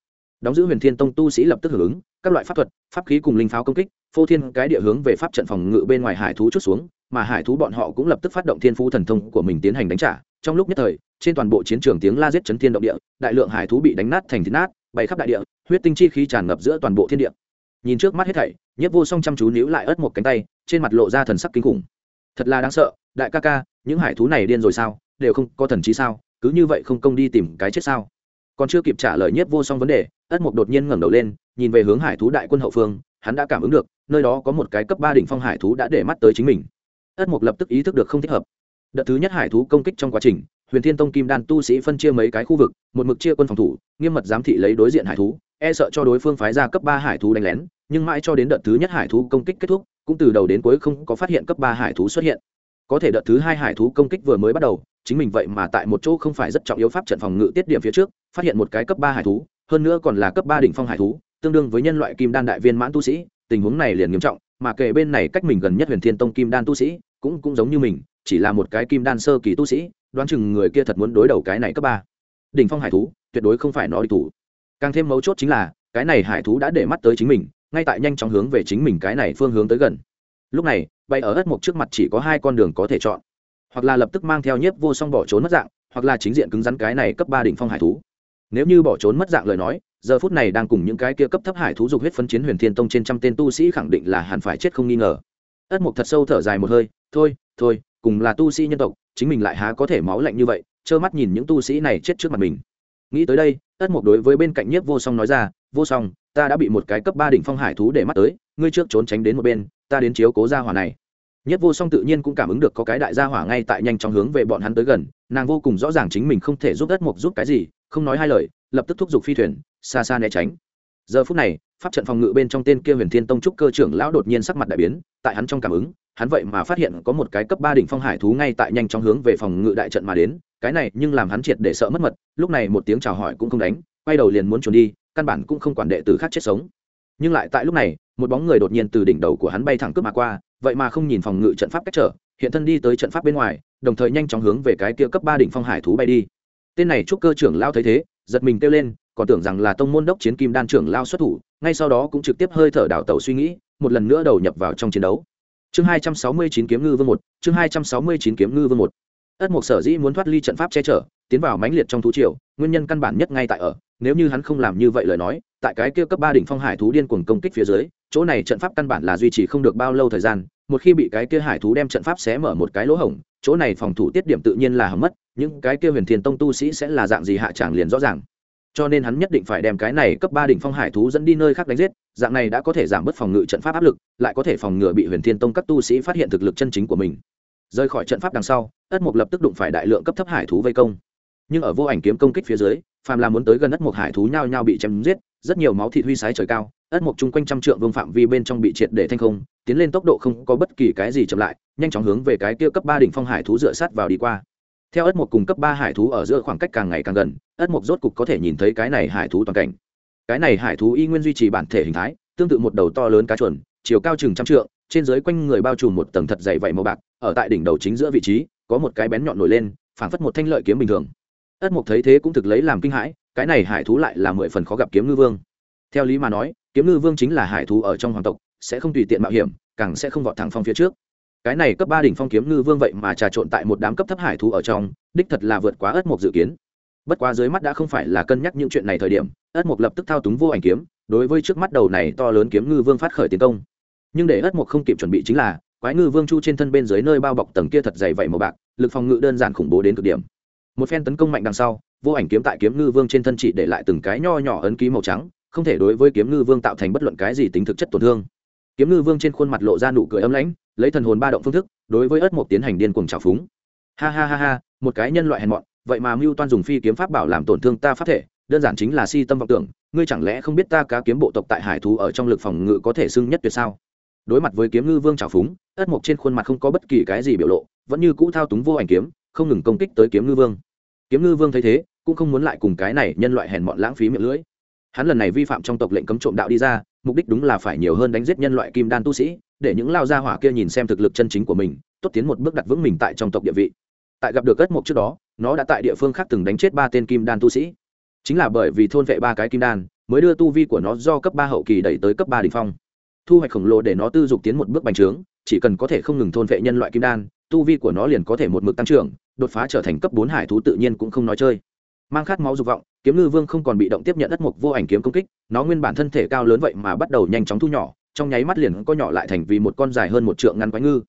đóng giữ huyền thiên tông tu sĩ lập tức hưởng ứng, các loại pháp thuật, pháp khí cùng linh pháo công kích, phô thiên cái địa hướng về pháp trận phòng ngự bên ngoài hải thú chút xuống, mà hải thú bọn họ cũng lập tức phát động thiên phú thần thông của mình tiến hành đánh trả. Trong lúc nhất thời, trên toàn bộ chiến trường tiếng la giết chấn thiên động địa, đại lượng hải thú bị đánh nát thành thịt nát, bay khắp đại địa, huyết tinh chi khí tràn ngập giữa toàn bộ thiên địa. Nhìn trước mắt hết thảy nhất vô song chăm chú níu lại ớt một cánh tay, trên mặt lộ ra thần sắc kinh khủng. Thật là đáng sợ, đại ca ca, những hải thú này điên rồi sao? Đều không có thần trí sao? Cứ như vậy không công đi tìm cái chết sao? Còn chưa kịp trả lời nhất vô song vấn đề ất mục đột nhiên ngẩng đầu lên, nhìn về hướng hải thú đại quân hậu phương, hắn đã cảm ứng được, nơi đó có một cái cấp ba đỉnh phong hải thú đã để mắt tới chính mình. Ất mục lập tức ý thức được không thích hợp. Đợt thứ nhất hải thú công kích trong quá trình, huyền thiên tông kim đan tu sĩ phân chia mấy cái khu vực, một mực chia quân phòng thủ, nghiêm mật giám thị lấy đối diện hải thú e sợ cho đối phương phái ra cấp ba hải thú đánh lén, nhưng mãi cho đến đợt thứ nhất hải thú công kích kết thúc, cũng từ đầu đến cuối không có phát hiện cấp ba hải thú xuất hiện. Có thể đợt thứ hai hải thú công kích vừa mới bắt đầu, chính mình vậy mà tại một chỗ không phải rất trọng yếu pháp trận phòng ngự tiết điểm phía trước, phát hiện một cái cấp ba hải thú hơn nữa còn là cấp ba đỉnh phong hải thú, tương đương với nhân loại kim đan đại viên mãn tu sĩ, tình huống này liền nghiêm trọng, mà kể bên này cách mình gần nhất huyền thiên tông kim đan tu sĩ cũng cũng giống như mình, chỉ là một cái kim đan sơ kỳ tu sĩ, đoán chừng người kia thật muốn đối đầu cái này cấp ba. Đỉnh phong hải thú, tuyệt đối không phải nó đi thủ. Càng thêm mấu chốt chính là, cái này hải thú đã để mắt tới chính mình, ngay tại nhanh chóng hướng về chính mình cái này phương hướng tới gần. Lúc này, bay ở ất mộc trước mặt chỉ có hai con đường có thể chọn. Hoặc là lập tức mang theo nhiếp vô song bỏ trốn mất dạng, hoặc là chính diện cứng rắn cái này cấp ba đỉnh phong hải thú nếu như bỏ trốn mất dạng lời nói, giờ phút này đang cùng những cái kia cấp thấp hải thú dục huyết phân chiến huyền thiên tông trên trăm tên tu sĩ khẳng định là hẳn phải chết không nghi ngờ. Ất mục thật sâu thở dài một hơi, thôi thôi, cùng là tu sĩ nhân tộc, chính mình lại há có thể máu lạnh như vậy, trơ mắt nhìn những tu sĩ này chết trước mặt mình. Nghĩ tới đây, ất mục đối với bên cạnh nhiếp vô song nói ra, vô song, ta đã bị một cái cấp ba đỉnh phong hải thú để mắt tới, ngươi trước trốn tránh đến một bên, ta đến chiếu cố gia hỏa này. Nhất vô song tự nhiên cũng cảm ứng được có cái đại gia hỏa ngay tại nhanh chóng hướng về bọn hắn tới gần, nàng vô cùng rõ ràng chính mình không thể giúp đất mục giúp cái gì không nói hai lời, lập tức thúc giục phi thuyền, xa xa né tránh. Giờ phút này, pháp trận phòng ngự bên trong tên kia huyền thiên tông trúc cơ trưởng lão đột nhiên sắc mặt đại biến, tại hắn trong cảm ứng, hắn vậy mà phát hiện có một cái cấp ba đỉnh phong hải thú ngay tại nhanh trong hướng về phòng ngự đại trận mà đến, cái này nhưng làm hắn triệt để sợ mất mật, lúc này một tiếng chào hỏi cũng không đánh, quay đầu liền muốn trốn đi, căn bản cũng không quản đệ tử khác chết sống. Nhưng lại tại lúc này, một bóng người đột nhiên từ đỉnh đầu của hắn bay thẳng cướp mà qua, vậy mà không nhìn phòng ngự trận pháp cách trở, hiện thân đi tới trận pháp bên ngoài, đồng thời nhanh chóng hướng về cái kia cấp ba đỉnh phong hải thú bay đi tên này trúc cơ trưởng lao thấy thế, giật mình kêu lên, còn tưởng rằng là tông môn đốc chiến kim đan trưởng lao xuất thủ, ngay sau đó cũng trực tiếp hơi thở đảo tàu suy nghĩ, một lần nữa đầu nhập vào trong chiến đấu. Chương hai trăm sáu mươi chín kiếm ngư vương một, chương hai trăm sáu mươi chín kiếm ngư vương một. Ất mục sở dĩ muốn thoát ly trận pháp che chở, tiến vào mãnh liệt trong thú triều, nguyên nhân căn bản nhất ngay tại ở, nếu như hắn không làm như vậy lời nói, tại cái kia cấp ba đỉnh phong hải thú điên cuồng công kích phía dưới, chỗ này trận pháp căn bản là duy trì không được bao lâu thời gian, một khi bị cái kia hải thú đem trận pháp xé mở một cái lỗ hổng, chỗ này phòng thủ tiết điểm tự nhiên là hầm mất những cái kia huyền thiên tông tu sĩ sẽ là dạng gì hạ tràng liền rõ ràng. Cho nên hắn nhất định phải đem cái này cấp ba đỉnh phong hải thú dẫn đi nơi khác đánh giết, dạng này đã có thể giảm bớt phòng ngự trận pháp áp lực, lại có thể phòng ngừa bị huyền thiên tông các tu sĩ phát hiện thực lực chân chính của mình. Rời khỏi trận pháp đằng sau, ất mục lập tức đụng phải đại lượng cấp thấp hải thú vây công. Nhưng ở vô ảnh kiếm công kích phía dưới, phàm là muốn tới gần ất mục hải thú nhao nhao bị chém giết, rất nhiều máu thịt huy sái trời cao, ất mục chung quanh trăm trượng vương phạm vi bên trong bị triệt để thanh không, tiến lên tốc độ không có bất kỳ cái gì chậm lại, nhanh chóng hướng về cái kia cấp ba đỉnh phong hải thú dựa sát vào đi qua theo ất mục cùng cấp ba hải thú ở giữa khoảng cách càng ngày càng gần, ất mục rốt cục có thể nhìn thấy cái này hải thú toàn cảnh. Cái này hải thú y nguyên duy trì bản thể hình thái, tương tự một đầu to lớn cá chuẩn chiều cao chừng trăm trượng, trên dưới quanh người bao trùm một tầng thật dày vảy màu bạc, ở tại đỉnh đầu chính giữa vị trí, có một cái bén nhọn nổi lên, phảng phất một thanh lợi kiếm bình thường. Ất mục thấy thế cũng thực lấy làm kinh hãi, cái này hải thú lại là mười phần khó gặp kiếm ngư vương. Theo lý mà nói, kiếm ngư vương chính là hải thú ở trong hoàng tộc, sẽ không tùy tiện mạo hiểm, càng sẽ không vọt thẳng phong phía trước cái này cấp ba đỉnh phong kiếm ngư vương vậy mà trà trộn tại một đám cấp thấp hải thú ở trong, đích thật là vượt quá ớt mộc dự kiến. Bất quá dưới mắt đã không phải là cân nhắc những chuyện này thời điểm, ớt mộc lập tức thao túng vô ảnh kiếm, đối với trước mắt đầu này to lớn kiếm ngư vương phát khởi tiến công. Nhưng để ớt mộc không kịp chuẩn bị chính là, quái ngư vương chu trên thân bên dưới nơi bao bọc tầng kia thật dày vậy màu bạc, lực phòng ngự đơn giản khủng bố đến cực điểm. Một phen tấn công mạnh đằng sau, vô ảnh kiếm tại kiếm ngư vương trên thân chỉ để lại từng cái nho nhỏ ấn ký màu trắng, không thể đối với kiếm ngư vương tạo thành bất luận cái gì tính thực chất tổn thương. Kiếm ngư vương trên khuôn mặt lộ ra nụ cười ấm lãnh lấy thần hồn ba động phương thức, đối với ớt mộc tiến hành điên cuồng trào phúng. Ha ha ha ha, một cái nhân loại hèn mọn, vậy mà mưu toan dùng phi kiếm pháp bảo làm tổn thương ta pháp thể, đơn giản chính là si tâm vọng tưởng, ngươi chẳng lẽ không biết ta cá kiếm bộ tộc tại hải thú ở trong lực phòng ngự có thể xưng nhất tuyệt sao? Đối mặt với kiếm ngư vương trào phúng, ớt mộc trên khuôn mặt không có bất kỳ cái gì biểu lộ, vẫn như cũ thao túng vô ảnh kiếm, không ngừng công kích tới kiếm ngư vương. Kiếm ngư vương thấy thế, cũng không muốn lại cùng cái này nhân loại hèn mọn lãng phí miệng lưỡi. Hắn lần này vi phạm trong tộc lệnh cấm trộm đạo đi ra, mục đích đúng là phải nhiều hơn đánh giết nhân loại kim đan tu sĩ để những lao gia hỏa kia nhìn xem thực lực chân chính của mình, tốt tiến một bước đặt vững mình tại trong tộc địa vị. Tại gặp được ất mộc trước đó, nó đã tại địa phương khác từng đánh chết ba tên kim đan tu sĩ. Chính là bởi vì thôn vệ ba cái kim đan, mới đưa tu vi của nó do cấp ba hậu kỳ đẩy tới cấp ba đ ỉ n h phong. Thu hoạch khổng lồ để nó tư dục tiến một bước bành trướng, chỉ cần có thể không ngừng thôn vệ nhân loại kim đan, tu vi của nó liền có thể một mực tăng trưởng, đột phá trở thành cấp bốn hải thú tự nhiên cũng không nói chơi. Mang khát máu dục vọng, kiếm ngư vương không còn bị động tiếp nhận đất mục vô ảnh kiếm công kích, nó nguyên bản thân thể cao lớn vậy mà bắt đầu nhanh chóng thu nhỏ trong nháy mắt liền có nhỏ lại thành vì một con dài hơn một trượng ngăn quái ngư.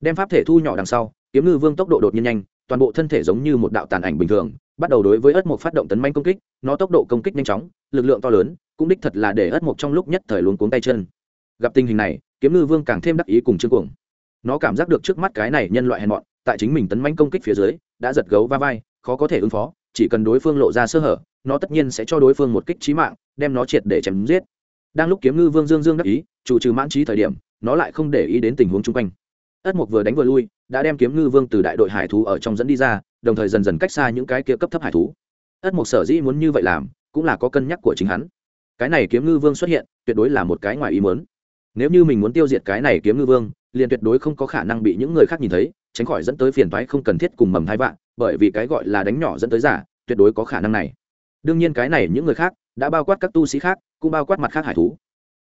Đem pháp thể thu nhỏ đằng sau, kiếm ngư vương tốc độ đột nhiên nhanh, toàn bộ thân thể giống như một đạo tàn ảnh bình thường, bắt đầu đối với ớt mục phát động tấn manh công kích, nó tốc độ công kích nhanh chóng, lực lượng to lớn, cũng đích thật là để ớt mục trong lúc nhất thời luống cuống tay chân. Gặp tình hình này, kiếm ngư vương càng thêm đắc ý cùng chương cuồng. Nó cảm giác được trước mắt cái này nhân loại hèn mọn, tại chính mình tấn manh công kích phía dưới, đã giật gấu va vai, khó có thể ứng phó, chỉ cần đối phương lộ ra sơ hở, nó tất nhiên sẽ cho đối phương một kích trí mạng, đem nó triệt để chém giết đang lúc kiếm ngư vương dương dương đắc ý, chủ trừ mãn trí thời điểm, nó lại không để ý đến tình huống chung quanh. Ất mục vừa đánh vừa lui, đã đem kiếm ngư vương từ đại đội hải thú ở trong dẫn đi ra, đồng thời dần dần cách xa những cái kia cấp thấp hải thú. Ất mục sở dĩ muốn như vậy làm, cũng là có cân nhắc của chính hắn. Cái này kiếm ngư vương xuất hiện, tuyệt đối là một cái ngoài ý muốn. Nếu như mình muốn tiêu diệt cái này kiếm ngư vương, liền tuyệt đối không có khả năng bị những người khác nhìn thấy, tránh khỏi dẫn tới phiền toái không cần thiết cùng mầm hai vạn, bởi vì cái gọi là đánh nhỏ dẫn tới giả, tuyệt đối có khả năng này. Đương nhiên cái này những người khác đã bao quát các tu sĩ khác cũng bao quát mặt khác hải thú.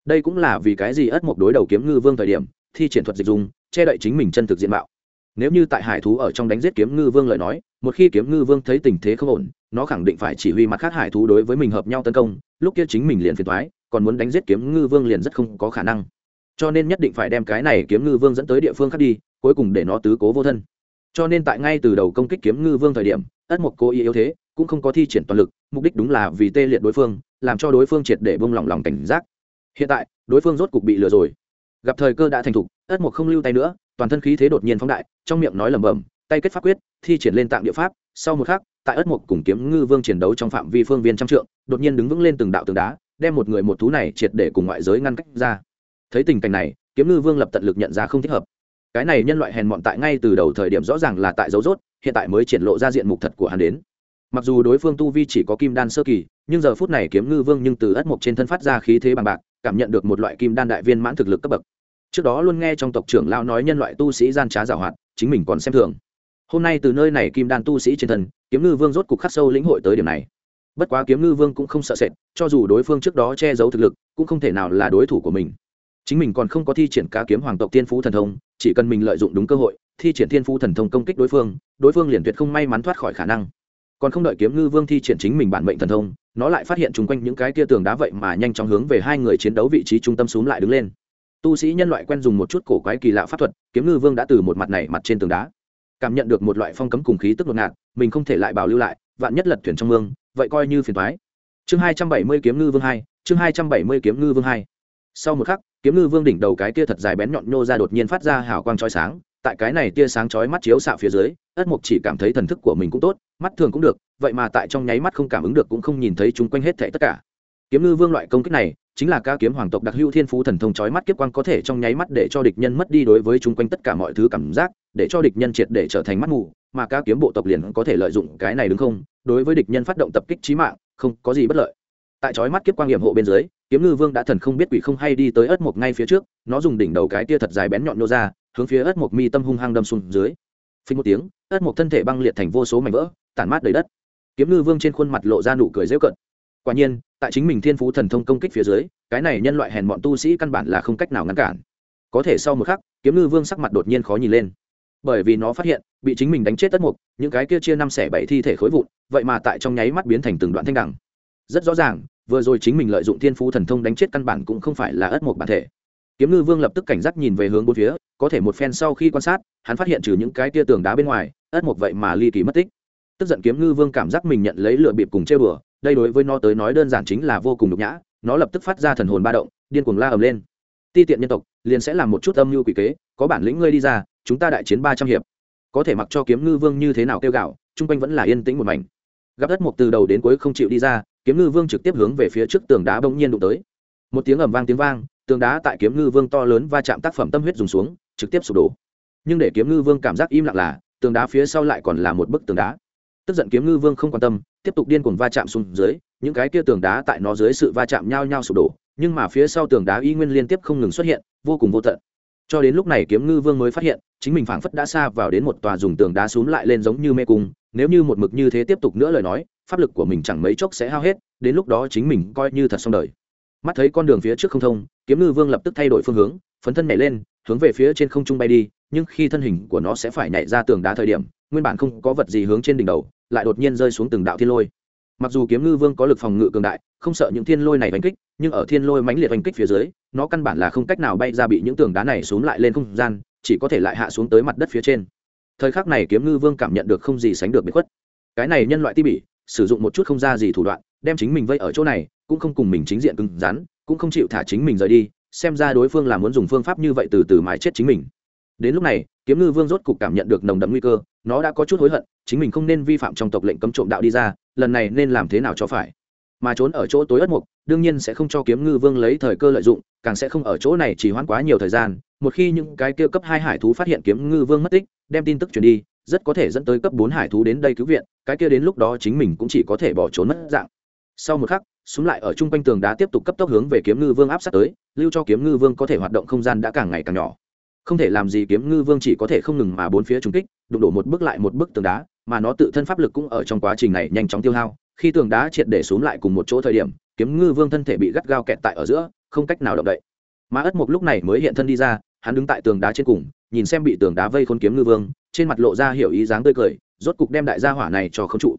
Đây cũng là vì cái gì ất mộc đối đầu kiếm ngư vương thời điểm, thi triển thuật dịch dùng, che đậy chính mình chân thực diện mạo. Nếu như tại hải thú ở trong đánh giết kiếm ngư vương lời nói, một khi kiếm ngư vương thấy tình thế không ổn, nó khẳng định phải chỉ huy mặt khác hải thú đối với mình hợp nhau tấn công, lúc kia chính mình liền phiền thoái còn muốn đánh giết kiếm ngư vương liền rất không có khả năng. Cho nên nhất định phải đem cái này kiếm ngư vương dẫn tới địa phương khác đi, cuối cùng để nó tứ cố vô thân. Cho nên tại ngay từ đầu công kích kiếm ngư vương thời điểm, ất mộc cố ý yếu thế, cũng không có thi triển toàn lực, mục đích đúng là vì tê liệt đối phương làm cho đối phương triệt để bông lỏng lòng cảnh giác. Hiện tại, đối phương rốt cục bị lừa rồi. Gặp thời cơ đã thành thục, ất mục không lưu tay nữa, toàn thân khí thế đột nhiên phóng đại, trong miệng nói lẩm bẩm, tay kết pháp quyết, thi triển lên tạng địa pháp, sau một khắc, tại ất mục cùng kiếm ngư vương chiến đấu trong phạm vi phương viên trăm trượng, đột nhiên đứng vững lên từng đạo tường đá, đem một người một thú này triệt để cùng ngoại giới ngăn cách ra. Thấy tình cảnh này, kiếm ngư vương lập tận lực nhận ra không thích hợp. Cái này nhân loại hèn mọn tại ngay từ đầu thời điểm rõ ràng là tại dấu rốt, hiện tại mới triển lộ ra diện mục thật của hắn đến mặc dù đối phương tu vi chỉ có kim đan sơ kỳ, nhưng giờ phút này kiếm ngư vương nhưng từ ất mộc trên thân phát ra khí thế bằng bạc, cảm nhận được một loại kim đan đại viên mãn thực lực cấp bậc. Trước đó luôn nghe trong tộc trưởng lao nói nhân loại tu sĩ gian trá giảo hoạt, chính mình còn xem thường. Hôm nay từ nơi này kim đan tu sĩ trên thân, kiếm ngư vương rốt cục khắc sâu lĩnh hội tới điểm này. Bất quá kiếm ngư vương cũng không sợ sệt, cho dù đối phương trước đó che giấu thực lực, cũng không thể nào là đối thủ của mình. Chính mình còn không có thi triển cá kiếm hoàng tộc tiên phú thần thông, chỉ cần mình lợi dụng đúng cơ hội, thi triển thiên phú thần thông công kích đối phương đối phương liền tuyệt không may mắn thoát khỏi khả năng còn không đợi kiếm ngư vương thi triển chính mình bản mệnh thần thông, nó lại phát hiện chung quanh những cái kia tường đá vậy mà nhanh chóng hướng về hai người chiến đấu vị trí trung tâm xuống lại đứng lên. Tu sĩ nhân loại quen dùng một chút cổ quái kỳ lạ pháp thuật, kiếm ngư vương đã từ một mặt này mặt trên tường đá, cảm nhận được một loại phong cấm cùng khí tức ngột ngạt, mình không thể lại bảo lưu lại, vạn nhất lật thuyền trong mương, vậy coi như phiền thoái chương hai trăm bảy mươi kiếm ngư vương hai, chương hai trăm bảy mươi kiếm ngư vương hai. Sau một khắc, kiếm ngư vương đỉnh đầu cái kia thật dài bén nhọn nhô ra đột nhiên phát ra hào quang trói sáng, tại cái này tia sáng chói mắt chiếu xạ phía dưới, ất mục chỉ cảm thấy thần thức của mình cũng tốt mắt thường cũng được, vậy mà tại trong nháy mắt không cảm ứng được cũng không nhìn thấy chúng quanh hết thệ tất cả. Kiếm ngư vương loại công kích này, chính là ca kiếm hoàng tộc đặc hữu thiên phú thần thông chói mắt kiếp quang có thể trong nháy mắt để cho địch nhân mất đi đối với chúng quanh tất cả mọi thứ cảm giác, để cho địch nhân triệt để trở thành mắt mù, mà ca kiếm bộ tộc liền có thể lợi dụng cái này đúng không, đối với địch nhân phát động tập kích chí mạng, không có gì bất lợi. Tại chói mắt kiếp quang hiểm hộ bên dưới, kiếm ngư vương đã thần không biết quỷ không hay đi tới ớt mộc ngay phía trước, nó dùng đỉnh đầu cái tia thật dài bén nhọn nô ra, hướng phía ớt mộc mi tâm hung hăng đâm xuống dưới. Phình một tiếng, ớt mộc thân thể băng liệt thành vô số mảnh vỡ tản mát đầy đất. Kiếm ngư vương trên khuôn mặt lộ ra nụ cười dễ cận quả nhiên, tại chính mình thiên phú thần thông công kích phía dưới, cái này nhân loại hèn bọn tu sĩ căn bản là không cách nào ngăn cản. Có thể sau một khắc, kiếm ngư vương sắc mặt đột nhiên khó nhìn lên. Bởi vì nó phát hiện, bị chính mình đánh chết tất mục, những cái kia chia năm xẻ bảy thi thể khối vụn, vậy mà tại trong nháy mắt biến thành từng đoạn thanh đẳng rất rõ ràng, vừa rồi chính mình lợi dụng thiên phú thần thông đánh chết căn bản cũng không phải là ất mục bản thể. Kiếm ngư vương lập tức cảnh giác nhìn về hướng bốn phía, có thể một phen sau khi quan sát, hắn phát hiện trừ những cái tia tường đá bên ngoài, ất mục vậy mà ly kỳ mất tích tức giận kiếm ngư vương cảm giác mình nhận lấy lựa bịp cùng chơi bừa đây đối với nó tới nói đơn giản chính là vô cùng nhục nhã, nó lập tức phát ra thần hồn ba động, điên cuồng la ầm lên. Ti tiện nhân tộc, liền sẽ làm một chút âm mưu quỷ kế, có bản lĩnh ngươi đi ra, chúng ta đại chiến ba trăm hiệp. Có thể mặc cho kiếm ngư vương như thế nào kêu gạo, chung quanh vẫn là yên tĩnh một mảnh. Gặp đất mục từ đầu đến cuối không chịu đi ra, kiếm ngư vương trực tiếp hướng về phía trước tường đá bỗng nhiên đụng tới. Một tiếng ầm vang tiếng vang, tường đá tại kiếm ngư vương to lớn va chạm tác phẩm tâm huyết dùng xuống, trực tiếp sụp đổ. Nhưng để kiếm ngư vương cảm giác im lặng là, tường đá phía sau lại còn là một bức tường đá tức giận kiếm ngư vương không quan tâm, tiếp tục điên cuồng va chạm xuống dưới, những cái kia tường đá tại nó dưới sự va chạm nhau nhau sụp đổ, nhưng mà phía sau tường đá y nguyên liên tiếp không ngừng xuất hiện, vô cùng vô tận. Cho đến lúc này kiếm ngư vương mới phát hiện, chính mình phảng phất đã xa vào đến một tòa dùng tường đá xuống lại lên giống như mê cung, nếu như một mực như thế tiếp tục nữa lời nói, pháp lực của mình chẳng mấy chốc sẽ hao hết, đến lúc đó chính mình coi như thật xong đời. Mắt thấy con đường phía trước không thông, kiếm ngư vương lập tức thay đổi phương hướng, phấn thân nhảy lên, hướng về phía trên không trung bay đi, nhưng khi thân hình của nó sẽ phải nhảy ra tường đá thời điểm nguyên bản không có vật gì hướng trên đỉnh đầu, lại đột nhiên rơi xuống từng đạo thiên lôi. Mặc dù kiếm ngư vương có lực phòng ngự cường đại, không sợ những thiên lôi này đánh kích, nhưng ở thiên lôi mãnh liệt đánh kích phía dưới, nó căn bản là không cách nào bay ra bị những tường đá này xuống lại lên không gian, chỉ có thể lại hạ xuống tới mặt đất phía trên. Thời khắc này kiếm ngư vương cảm nhận được không gì sánh được biệt khuất. Cái này nhân loại ti bỉ, sử dụng một chút không ra gì thủ đoạn, đem chính mình vây ở chỗ này, cũng không cùng mình chính diện cứng rắn, cũng không chịu thả chính mình rời đi, xem ra đối phương là muốn dùng phương pháp như vậy từ từ mãi chết chính mình đến lúc này, kiếm ngư vương rốt cục cảm nhận được nồng đậm nguy cơ, nó đã có chút hối hận, chính mình không nên vi phạm trong tộc lệnh cấm trộm đạo đi ra, lần này nên làm thế nào cho phải? Mà trốn ở chỗ tối ất mục, đương nhiên sẽ không cho kiếm ngư vương lấy thời cơ lợi dụng, càng sẽ không ở chỗ này chỉ hoãn quá nhiều thời gian. Một khi những cái kia cấp hai hải thú phát hiện kiếm ngư vương mất tích, đem tin tức truyền đi, rất có thể dẫn tới cấp bốn hải thú đến đây cứu viện, cái kia đến lúc đó chính mình cũng chỉ có thể bỏ trốn mất dạng. Sau một khắc, súng lại ở chung quanh tường đá tiếp tục cấp tốc hướng về kiếm ngư vương áp sát tới, lưu cho kiếm ngư vương có thể hoạt động không gian đã càng ngày càng nhỏ không thể làm gì kiếm ngư vương chỉ có thể không ngừng mà bốn phía trúng kích, đụng đổ một bước lại một bức tường đá, mà nó tự thân pháp lực cũng ở trong quá trình này nhanh chóng tiêu hao. Khi tường đá triệt để xuống lại cùng một chỗ thời điểm, kiếm ngư vương thân thể bị gắt gao kẹt tại ở giữa, không cách nào động đậy. Mà ất mục lúc này mới hiện thân đi ra, hắn đứng tại tường đá trên cùng, nhìn xem bị tường đá vây khôn kiếm ngư vương, trên mặt lộ ra hiểu ý dáng tươi cười, rốt cục đem đại gia hỏa này cho không trụ.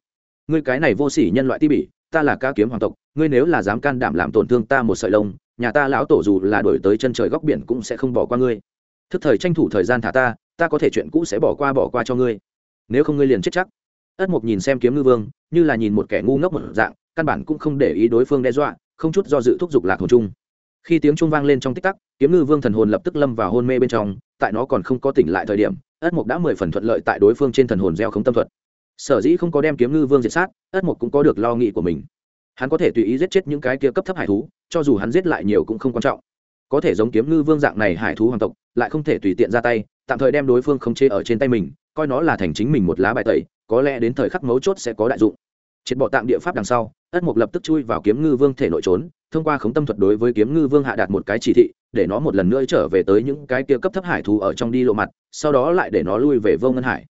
Ngươi cái này vô sỉ nhân loại ti bỉ, ta là ca kiếm hoàng tộc, ngươi nếu là dám can đảm làm tổn thương ta một sợi lông, nhà ta lão tổ dù là đổi tới chân trời góc biển cũng sẽ không bỏ qua ngươi thức thời tranh thủ thời gian thả ta ta có thể chuyện cũ sẽ bỏ qua bỏ qua cho ngươi. Nếu không ngươi liền chết chắc. Ất mục nhìn xem kiếm ngư vương, như là nhìn một kẻ ngu ngốc một dạng, căn bản cũng không để ý đối phương đe dọa, không chút do dự thúc giục lạc hồn chung khi tiếng trung vang lên trong tích tắc, kiếm ngư vương thần hồn lập tức lâm vào hôn mê bên trong, tại nó còn không có tỉnh lại thời điểm, ất mục đã mười phần thuận lợi tại đối phương trên thần hồn gieo không tâm thuật. Sở dĩ không có đem kiếm ngư vương diệt sát, ất mục cũng có được lo nghĩ của mình. Hắn có thể tùy ý giết chết những cái kia cấp thấp hải thú, cho dù hắn giết lại nhiều cũng không quan trọng có thể giống kiếm ngư vương dạng này hải thú hoàng tộc, lại không thể tùy tiện ra tay, tạm thời đem đối phương không chê ở trên tay mình, coi nó là thành chính mình một lá bài tẩy, có lẽ đến thời khắc mấu chốt sẽ có đại dụng. Triệt bỏ tạm địa pháp đằng sau, ất mục lập tức chui vào kiếm ngư vương thể nội trốn, thông qua khống tâm thuật đối với kiếm ngư vương hạ đạt một cái chỉ thị, để nó một lần nữa trở về tới những cái kia cấp thấp hải thú ở trong đi lộ mặt, sau đó lại để nó lui về vô ngân hải.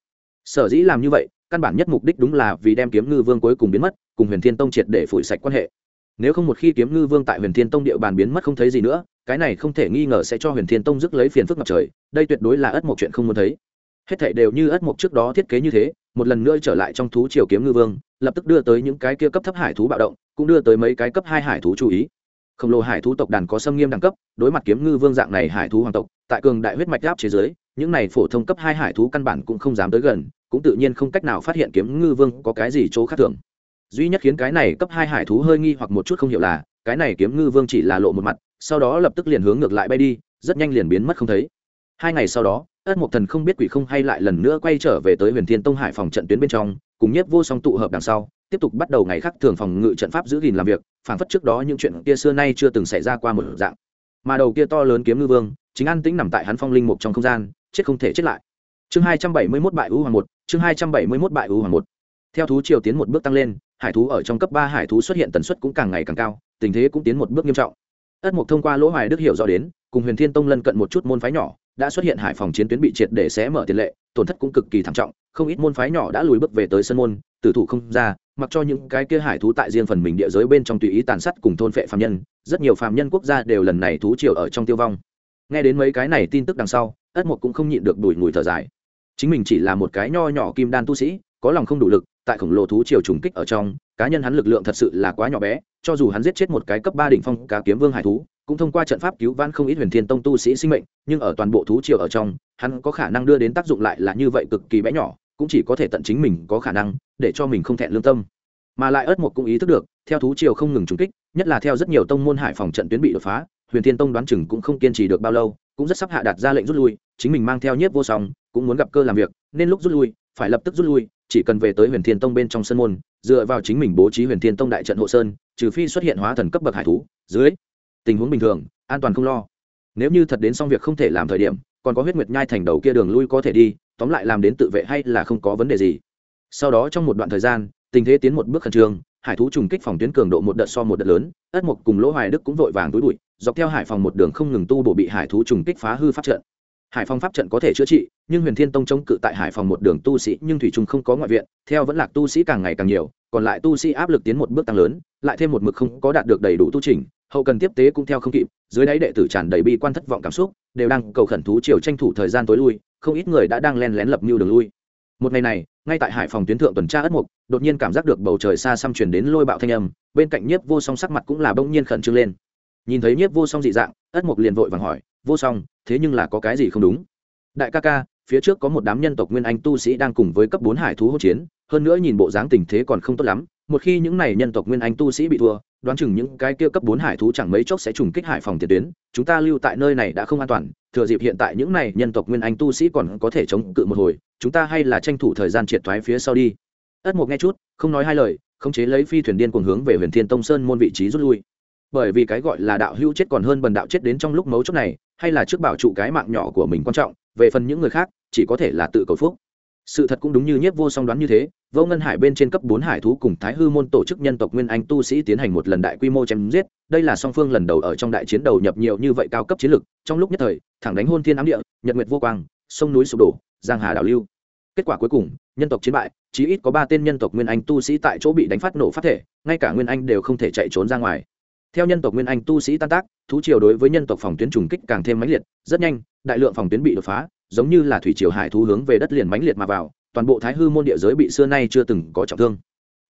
Sở dĩ làm như vậy, căn bản nhất mục đích đúng là vì đem kiếm ngư vương cuối cùng biến mất, cùng huyền thiên tông triệt để phủi sạch quan hệ nếu không một khi kiếm ngư vương tại huyền thiên tông địa bàn biến mất không thấy gì nữa, cái này không thể nghi ngờ sẽ cho huyền thiên tông dứt lấy phiền phức ngập trời, đây tuyệt đối là ất mộc chuyện không muốn thấy. Hết thảy đều như ất mộc trước đó thiết kế như thế, một lần nữa trở lại trong thú triều kiếm ngư vương, lập tức đưa tới những cái kia cấp thấp hải thú bạo động, cũng đưa tới mấy cái cấp hai hải thú chú ý. Khổng lồ hải thú tộc đàn có xâm nghiêm đẳng cấp, đối mặt kiếm ngư vương dạng này hải thú hoàng tộc, tại cường đại huyết mạch áp chế giới những này phổ thông cấp hai hải thú căn bản cũng không dám tới gần, cũng tự nhiên không cách nào phát hiện kiếm ngư vương có cái gì chỗ khác thường duy nhất khiến cái này cấp hai hải thú hơi nghi hoặc một chút không hiểu là, cái này kiếm ngư vương chỉ là lộ một mặt, sau đó lập tức liền hướng ngược lại bay đi, rất nhanh liền biến mất không thấy. Hai ngày sau đó, ất mộc thần không biết quỷ không hay lại lần nữa quay trở về tới huyền thiên tông hải phòng trận tuyến bên trong, cùng nhất vô song tụ hợp đằng sau, tiếp tục bắt đầu ngày khác thường phòng ngự trận pháp giữ gìn làm việc phản phất trước đó những chuyện kia xưa nay chưa từng xảy ra qua một dạng. Mà đầu kia to lớn kiếm ngư vương, chính an tĩnh nằm tại hắn phong linh mục trong không gian, chết không thể chết lại. Chương hai trăm bảy mươi mốt bại ưu hoàng một, chương hai trăm bảy mươi mốt bại ưu hoàng một. Theo thú triều tiến một bước tăng lên hải thú ở trong cấp ba hải thú xuất hiện tần suất cũng càng ngày càng cao, tình thế cũng tiến một bước nghiêm trọng. Ất mục thông qua lỗ hoài đức hiểu rõ đến, cùng huyền thiên tông lân cận một chút môn phái nhỏ, đã xuất hiện hải phòng chiến tuyến bị triệt để xé mở tiền lệ, tổn thất cũng cực kỳ thảm trọng, không ít môn phái nhỏ đã lùi bước về tới sân môn, tử thủ không ra, mặc cho những cái kia hải thú tại riêng phần mình địa giới bên trong tùy ý tàn sát cùng thôn phệ phạm nhân, rất nhiều phạm nhân quốc gia đều lần này thú triều ở trong tiêu vong. Nghe đến mấy cái này tin tức đằng sau, ất mục cũng không nhịn được đùi ngùi thở dài. Chính mình chỉ là một cái nho nhỏ kim đan tu sĩ, có lòng không đủ lực tại khổng lồ thú triều trùng kích ở trong, cá nhân hắn lực lượng thật sự là quá nhỏ bé, cho dù hắn giết chết một cái cấp ba đỉnh phong cá kiếm vương hải thú, cũng thông qua trận pháp cứu vãn không ít huyền thiên tông tu sĩ sinh mệnh, nhưng ở toàn bộ thú triều ở trong, hắn có khả năng đưa đến tác dụng lại là như vậy cực kỳ bé nhỏ, cũng chỉ có thể tận chính mình có khả năng, để cho mình không thẹn lương tâm. Mà lại ớt một cũng ý thức được, theo thú triều không ngừng trùng kích, nhất là theo rất nhiều tông môn hải phòng trận tuyến bị đột phá, huyền thiên tông đoán chừng cũng không kiên trì được bao lâu, cũng rất sắp hạ đặt ra lệnh rút lui, chính mình mang theo nhiếp vô song, cũng muốn gặp cơ làm việc, nên lúc rút lui, phải lập tức rút lui chỉ cần về tới huyền thiên tông bên trong sân môn, dựa vào chính mình bố trí huyền thiên tông đại trận hộ sơn, trừ phi xuất hiện hóa thần cấp bậc hải thú, dưới tình huống bình thường, an toàn không lo. Nếu như thật đến xong việc không thể làm thời điểm, còn có huyết nguyệt nhai thành đầu kia đường lui có thể đi, tóm lại làm đến tự vệ hay là không có vấn đề gì. Sau đó trong một đoạn thời gian, tình thế tiến một bước khẩn trương, hải thú trùng kích phòng tuyến cường độ một đợt so một đợt lớn, ất mục cùng lỗ hoài đức cũng vội vàng túi bụi, dọc theo hải phòng một đường không ngừng tu bổ bị hải thú trùng kích phá hư pháp trận hải phòng pháp trận có thể chữa trị, nhưng huyền thiên tông chống cự tại hải phòng một đường tu sĩ, nhưng thủy trung không có ngoại viện, theo vẫn lạc tu sĩ càng ngày càng nhiều, còn lại tu sĩ áp lực tiến một bước tăng lớn, lại thêm một mực không có đạt được đầy đủ tu trình, hậu cần tiếp tế cũng theo không kịp, dưới đáy đệ tử tràn đầy bi quan thất vọng cảm xúc, đều đang cầu khẩn thú chiều tranh thủ thời gian tối lui, không ít người đã đang len lén lập mưu đường lui. Một ngày này, ngay tại hải phòng tuyến thượng tuần tra ất mục, đột nhiên cảm giác được bầu trời xa xăm chuyển đến lôi bạo thanh âm, bên cạnh nhiếp vô song sắc mặt cũng là bỗng nhiên khẩn trương lên. Nhìn thấy nhiếp vô song dị dạng, ất mục liền vội vàng hỏi, vô song thế nhưng là có cái gì không đúng? Đại ca ca, phía trước có một đám nhân tộc nguyên anh tu sĩ đang cùng với cấp bốn hải thú hỗn chiến, hơn nữa nhìn bộ dáng tình thế còn không tốt lắm, một khi những này nhân tộc nguyên anh tu sĩ bị thua, đoán chừng những cái kia cấp bốn hải thú chẳng mấy chốc sẽ trùng kích hải phòng tiền tuyến, chúng ta lưu tại nơi này đã không an toàn, thừa dịp hiện tại những này nhân tộc nguyên anh tu sĩ còn có thể chống cự một hồi, chúng ta hay là tranh thủ thời gian triệt thoái phía sau đi. Ất mục nghe chút, không nói hai lời, khống chế lấy phi thuyền điên cuồng hướng về huyền thiên tông sơn môn vị trí rút lui. Bởi vì cái gọi là đạo hữu chết còn hơn bần đạo chết đến trong lúc mấu chốt này hay là trước bảo trụ cái mạng nhỏ của mình quan trọng, về phần những người khác, chỉ có thể là tự cầu phúc. Sự thật cũng đúng như nhiếp vô song đoán như thế, vô ngân hải bên trên cấp bốn hải thú cùng thái hư môn tổ chức nhân tộc nguyên anh tu sĩ tiến hành một lần đại quy mô chém giết, đây là song phương lần đầu ở trong đại chiến đầu nhập nhiều như vậy cao cấp chiến lực, trong lúc nhất thời, thẳng đánh hôn thiên ám địa, nhật nguyệt vô quang, sông núi sụp đổ, giang hà đảo lưu. Kết quả cuối cùng, nhân tộc chiến bại, chí ít có ba tên nhân tộc nguyên anh tu sĩ tại chỗ bị đánh phát nổ phát thể, ngay cả nguyên anh đều không thể chạy trốn ra ngoài theo nhân tộc nguyên anh tu sĩ tan tác, thú triều đối với nhân tộc phòng tuyến trùng kích càng thêm mãnh liệt, rất nhanh, đại lượng phòng tuyến bị đột phá, giống như là thủy triều hải thú hướng về đất liền mãnh liệt mà vào, toàn bộ thái hư môn địa giới bị xưa nay chưa từng có trọng thương.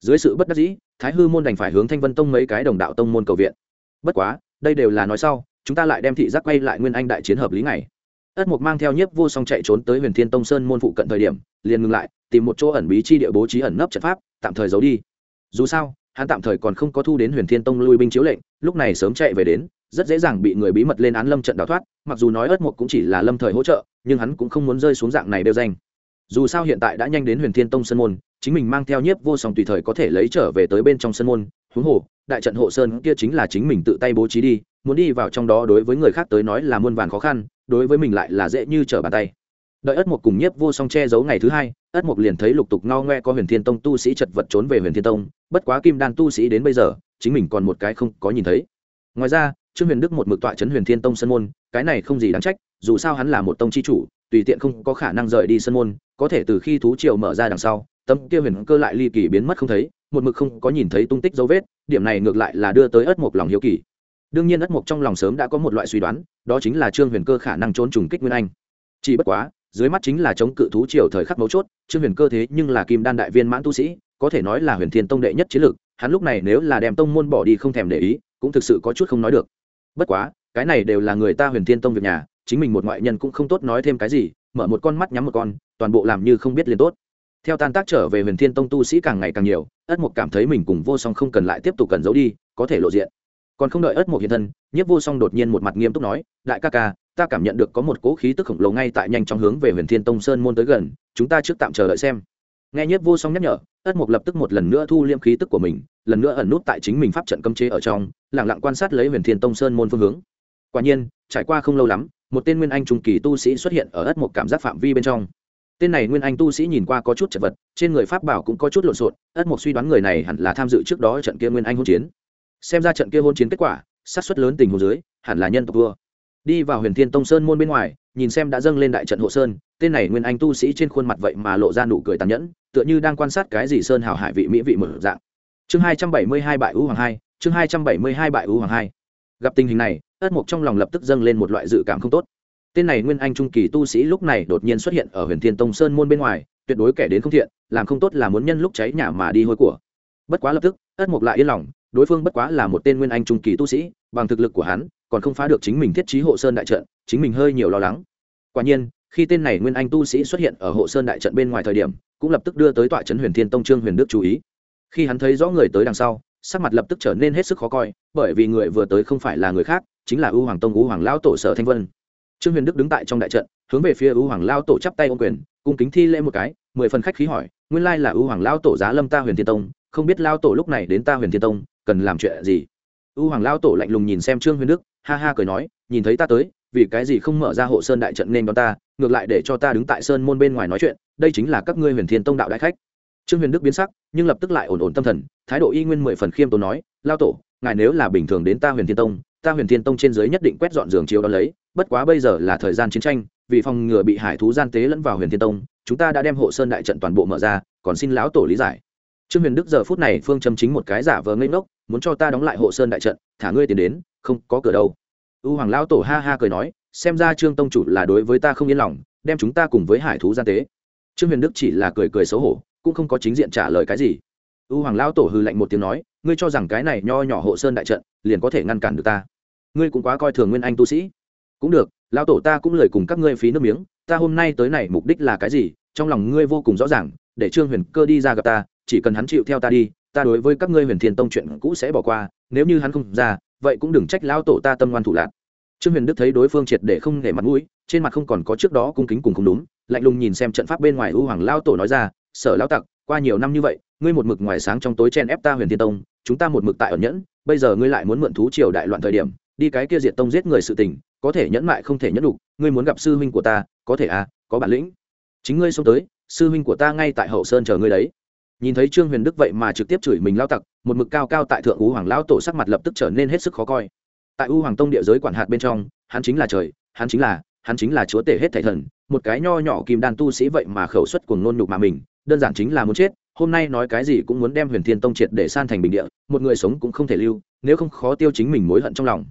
Dưới sự bất đắc dĩ, thái hư môn đành phải hướng thanh vân tông mấy cái đồng đạo tông môn cầu viện. Bất quá, đây đều là nói sau, chúng ta lại đem thị giác quay lại nguyên anh đại chiến hợp lý này ất mục mang theo nhiếp vô song chạy trốn tới huyền thiên tông sơn môn phụ cận thời điểm, liền ngừng lại, tìm một chỗ ẩn bí chi địa bố trí ẩn nấp trận pháp, tạm thời giấu đi. Dù sao hắn tạm thời còn không có thu đến huyền thiên tông lui binh chiếu lệnh, lúc này sớm chạy về đến, rất dễ dàng bị người bí mật lên án lâm trận đào thoát, mặc dù nói ớt một cũng chỉ là lâm thời hỗ trợ, nhưng hắn cũng không muốn rơi xuống dạng này đeo danh. Dù sao hiện tại đã nhanh đến huyền thiên tông sơn môn, chính mình mang theo nhiếp vô song tùy thời có thể lấy trở về tới bên trong sơn môn, huống hồ, đại trận hộ sơn kia chính là chính mình tự tay bố trí đi, muốn đi vào trong đó đối với người khác tới nói là muôn vàn khó khăn, đối với mình lại là dễ như trở bàn tay đợi ất mục cùng nhiếp vô song che giấu ngày thứ hai, ất mục liền thấy lục tục no ngoe có huyền thiên tông tu sĩ chật vật trốn về huyền thiên tông, bất quá kim đan tu sĩ đến bây giờ, chính mình còn một cái không có nhìn thấy. Ngoài ra, trương huyền đức một mực tọa chấn huyền thiên tông sân môn, cái này không gì đáng trách, dù sao hắn là một tông chi chủ, tùy tiện không có khả năng rời đi sân môn, có thể từ khi thú triều mở ra đằng sau tâm kia huyền cơ lại ly kỳ biến mất không thấy, một mực không có nhìn thấy tung tích dấu vết, điểm này ngược lại là đưa tới ất mục lòng hiếu kỳ. Đương nhiên ất mục trong lòng sớm đã có một loại suy đoán, đó chính là trương huyền cơ khả năng trốn trùng kích nguyên anh. Chỉ bất quá dưới mắt chính là chống cự thú triều thời khắc mấu chốt, trương huyền cơ thế nhưng là kim đan đại viên mãn tu sĩ, có thể nói là huyền thiên tông đệ nhất chiến lược, hắn lúc này nếu là đem tông môn bỏ đi không thèm để ý, cũng thực sự có chút không nói được. Bất quá, cái này đều là người ta huyền thiên tông việc nhà, chính mình một ngoại nhân cũng không tốt nói thêm cái gì, mở một con mắt nhắm một con, toàn bộ làm như không biết liền tốt. Theo tan tác trở về huyền thiên tông tu sĩ càng ngày càng nhiều, ất mục cảm thấy mình cùng vô song không cần lại tiếp tục cần giấu đi, có thể lộ diện. Còn không đợi ất mục hiện thân, nhiếp vô song đột nhiên một mặt nghiêm túc nói, đại ca ca ta cảm nhận được có một cỗ khí tức khổng lồ ngay tại nhanh trong hướng về huyền thiên tông sơn môn tới gần, chúng ta trước tạm chờ đợi xem. Nghe nhất vô song nhắc nhở, ất mục lập tức một lần nữa thu liêm khí tức của mình, lần nữa ẩn nút tại chính mình pháp trận cấm chế ở trong lẳng lặng quan sát lấy huyền thiên tông sơn môn phương hướng. Quả nhiên, trải qua không lâu lắm, một tên nguyên anh trung kỳ tu sĩ xuất hiện ở ất mục cảm giác phạm vi bên trong. Tên này nguyên anh tu sĩ nhìn qua có chút chật vật, trên người pháp bảo cũng có chút lộn xộn, ất mục suy đoán người này hẳn là tham dự trước đó trận kia nguyên anh hôn chiến. Xem ra trận kia hôn chiến kết quả sát xuất lớn tình hồ dưới, hẳn là nhân tộc vua đi vào huyền thiên tông sơn môn bên ngoài, nhìn xem đã dâng lên đại trận hộ sơn, tên này nguyên anh tu sĩ trên khuôn mặt vậy mà lộ ra nụ cười tàn nhẫn, tựa như đang quan sát cái gì sơn hào hải vị mỹ vị mở dạng. Chương hai trăm bảy mươi hai bại ưu hoàng hai, chương hai trăm bảy mươi hai bại ưu hoàng hai. Gặp tình hình này, ất mục trong lòng lập tức dâng lên một loại dự cảm không tốt. Tên này nguyên anh trung kỳ tu sĩ lúc này đột nhiên xuất hiện ở huyền thiên tông sơn môn bên ngoài, tuyệt đối kẻ đến không thiện, làm không tốt là muốn nhân lúc cháy nhà mà đi hôi của. Bất quá lập tức, ất mục lại yên lòng, đối phương bất quá là một tên nguyên anh trung kỳ tu sĩ, bằng thực lực của hắn còn không phá được chính mình thiết trí hộ sơn đại trận, chính mình hơi nhiều lo lắng. Quả nhiên, khi tên này nguyên anh tu sĩ xuất hiện ở hộ sơn đại trận bên ngoài thời điểm, cũng lập tức đưa tới tọa trấn huyền thiên tông trương huyền đức chú ý. Khi hắn thấy rõ người tới đằng sau, sắc mặt lập tức trở nên hết sức khó coi, bởi vì người vừa tới không phải là người khác, chính là ưu hoàng tông ưu hoàng lao tổ sở thanh vân. Trương huyền đức đứng tại trong đại trận, hướng về phía ưu hoàng lao tổ chắp tay ô quyền, cung kính thi lễ một cái, mười phần khách khí hỏi, nguyên lai là ưu hoàng lao tổ giá lâm ta huyền thiên tông, không biết lao tổ lúc này đến ta huyền thiên tông, cần làm chuyện gì? Ưu hoàng lao tổ lạnh lùng nhìn xem trương huyền đức ha ha cười nói, nhìn thấy ta tới, vì cái gì không mở ra hộ sơn đại trận nên đón ta, ngược lại để cho ta đứng tại sơn môn bên ngoài nói chuyện, đây chính là các ngươi huyền thiên tông đạo đại khách. Trương huyền đức biến sắc, nhưng lập tức lại ổn ổn tâm thần, thái độ y nguyên mười phần khiêm tốn nói, lao tổ, ngài nếu là bình thường đến ta huyền thiên tông, ta huyền thiên tông trên dưới nhất định quét dọn giường chiếu đó lấy, bất quá bây giờ là thời gian chiến tranh, vì phòng ngừa bị hải thú gian tế lẫn vào huyền thiên tông, chúng ta đã đem hộ sơn đại trận toàn bộ mở ra, còn xin lão tổ lý giải. Trương huyền đức giờ phút này phương châm chính một cái giả vờ ngây ngốc, muốn cho ta đóng lại hộ sơn đại trận, thả ngươi tiền đến không có cửa đâu. U hoàng lão tổ ha ha cười nói, xem ra trương tông chủ là đối với ta không yên lòng, đem chúng ta cùng với hải thú gian tế. Trương huyền đức chỉ là cười cười xấu hổ, cũng không có chính diện trả lời cái gì. U hoàng lão tổ hư lạnh một tiếng nói, ngươi cho rằng cái này nho nhỏ hộ sơn đại trận, liền có thể ngăn cản được ta. Ngươi cũng quá coi thường nguyên anh tu sĩ. Cũng được, lão tổ ta cũng lời cùng các ngươi phí nước miếng, ta hôm nay tới này mục đích là cái gì, trong lòng ngươi vô cùng rõ ràng, để trương huyền cơ đi ra gặp ta, chỉ cần hắn chịu theo ta đi, ta đối với các ngươi huyền thiên tông chuyện cũ sẽ bỏ qua, nếu như hắn không ra vậy cũng đừng trách lão tổ ta tâm ngoan thủ lạc. Trương huyền đức thấy đối phương triệt để không để mặt mũi, trên mặt không còn có trước đó cung kính cùng không đúng, lạnh lùng nhìn xem trận pháp bên ngoài u hoàng lao tổ nói ra, sở lão tặc, qua nhiều năm như vậy, ngươi một mực ngoài sáng trong tối chen ép ta huyền thiên tông, chúng ta một mực tại ẩn nhẫn, bây giờ ngươi lại muốn mượn thú triều đại loạn thời điểm, đi cái kia diệt tông giết người sự tình, có thể nhẫn mại không thể nhẫn đủ ngươi muốn gặp sư huynh của ta, có thể à có bản lĩnh. Chính ngươi xông tới, sư huynh của ta ngay tại hậu sơn chờ ngươi đấy nhìn thấy trương huyền đức vậy mà trực tiếp chửi mình lao tặc, một mực cao cao tại thượng u hoàng lão tổ sắc mặt lập tức trở nên hết sức khó coi. Tại u hoàng tông địa giới quản hạt bên trong, hắn chính là trời, hắn chính là, hắn chính là chúa tể hết thảy thần, một cái nho nhỏ kim đan tu sĩ vậy mà khẩu xuất cuồng nôn nhục mà mình, đơn giản chính là muốn chết, hôm nay nói cái gì cũng muốn đem huyền thiên tông triệt để san thành bình địa, một người sống cũng không thể lưu, nếu không khó tiêu chính mình mối hận trong lòng.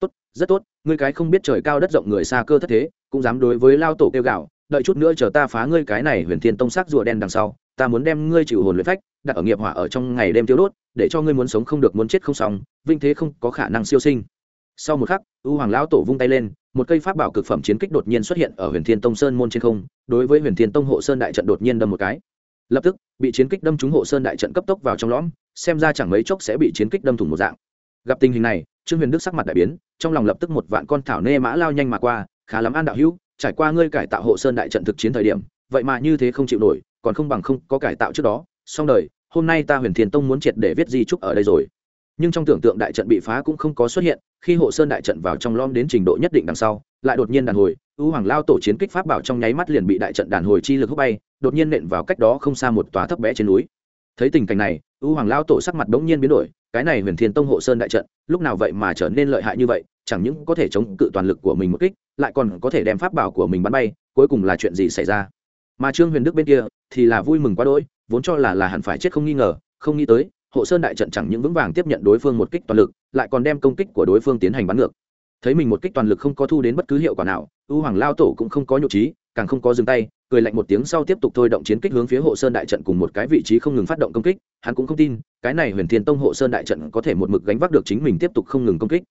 Tốt, rất tốt, ngươi cái không biết trời cao đất rộng người xa cơ thất thế, cũng dám đối với lao tổ kêu gạo đợi chút nữa chờ ta phá ngươi cái này huyền thiên tông sắc rùa đen đằng sau, ta muốn đem ngươi chịu hồn luyện phách, đặt ở nghiệp hỏa ở trong ngày đêm tiêu đốt, để cho ngươi muốn sống không được muốn chết không xong, vinh thế không có khả năng siêu sinh. Sau một khắc, u hoàng lão tổ vung tay lên, một cây pháp bảo cực phẩm chiến kích đột nhiên xuất hiện ở huyền thiên tông sơn môn trên không, đối với huyền thiên tông hộ sơn đại trận đột nhiên đâm một cái. Lập tức, bị chiến kích đâm trúng hộ sơn đại trận cấp tốc vào trong lõm, xem ra chẳng mấy chốc sẽ bị chiến kích đâm thủng một dạng. Gặp tình hình này, trương huyền đức sắc mặt đại biến, trong lòng lập tức một vạn con thảo nê mã lao nhanh mà qua, khá lắm an đạo hữu trải qua ngươi cải tạo hộ sơn đại trận thực chiến thời điểm, vậy mà như thế không chịu nổi, còn không bằng không có cải tạo trước đó. Xong đời, hôm nay ta huyền thiên tông muốn triệt để viết di trúc ở đây rồi. Nhưng trong tưởng tượng đại trận bị phá cũng không có xuất hiện, khi hộ sơn đại trận vào trong lom đến trình độ nhất định đằng sau, lại đột nhiên đàn hồi, U hoàng lao tổ chiến kích pháp bảo trong nháy mắt liền bị đại trận đàn hồi chi lực hút bay, đột nhiên nện vào cách đó không xa một tòa thấp bé trên núi. Thấy tình cảnh này, U hoàng lao tổ sắc mặt bỗng nhiên biến đổi, cái này huyền thiên tông hộ sơn đại trận, lúc nào vậy mà trở nên lợi hại như vậy? Chẳng những có thể chống cự toàn lực của mình một kích, lại còn có thể đem pháp bảo của mình bắn bay, cuối cùng là chuyện gì xảy ra? Mà trương huyền đức bên kia thì là vui mừng quá đỗi, vốn cho là là hẳn phải chết không nghi ngờ, không nghĩ tới, hộ sơn đại trận chẳng những vững vàng tiếp nhận đối phương một kích toàn lực, lại còn đem công kích của đối phương tiến hành bắn ngược. Thấy mình một kích toàn lực không có thu đến bất cứ hiệu quả nào ưu hoàng lao tổ cũng không có nhục trí, càng không có dừng tay, cười lạnh một tiếng sau tiếp tục thôi động chiến kích hướng phía hộ sơn đại trận cùng một cái vị trí không ngừng phát động công kích, hắn cũng không tin, cái này huyền thiên tông hộ sơn đại trận có thể một mực gánh vác được chính mình tiếp tục không ngừng công kích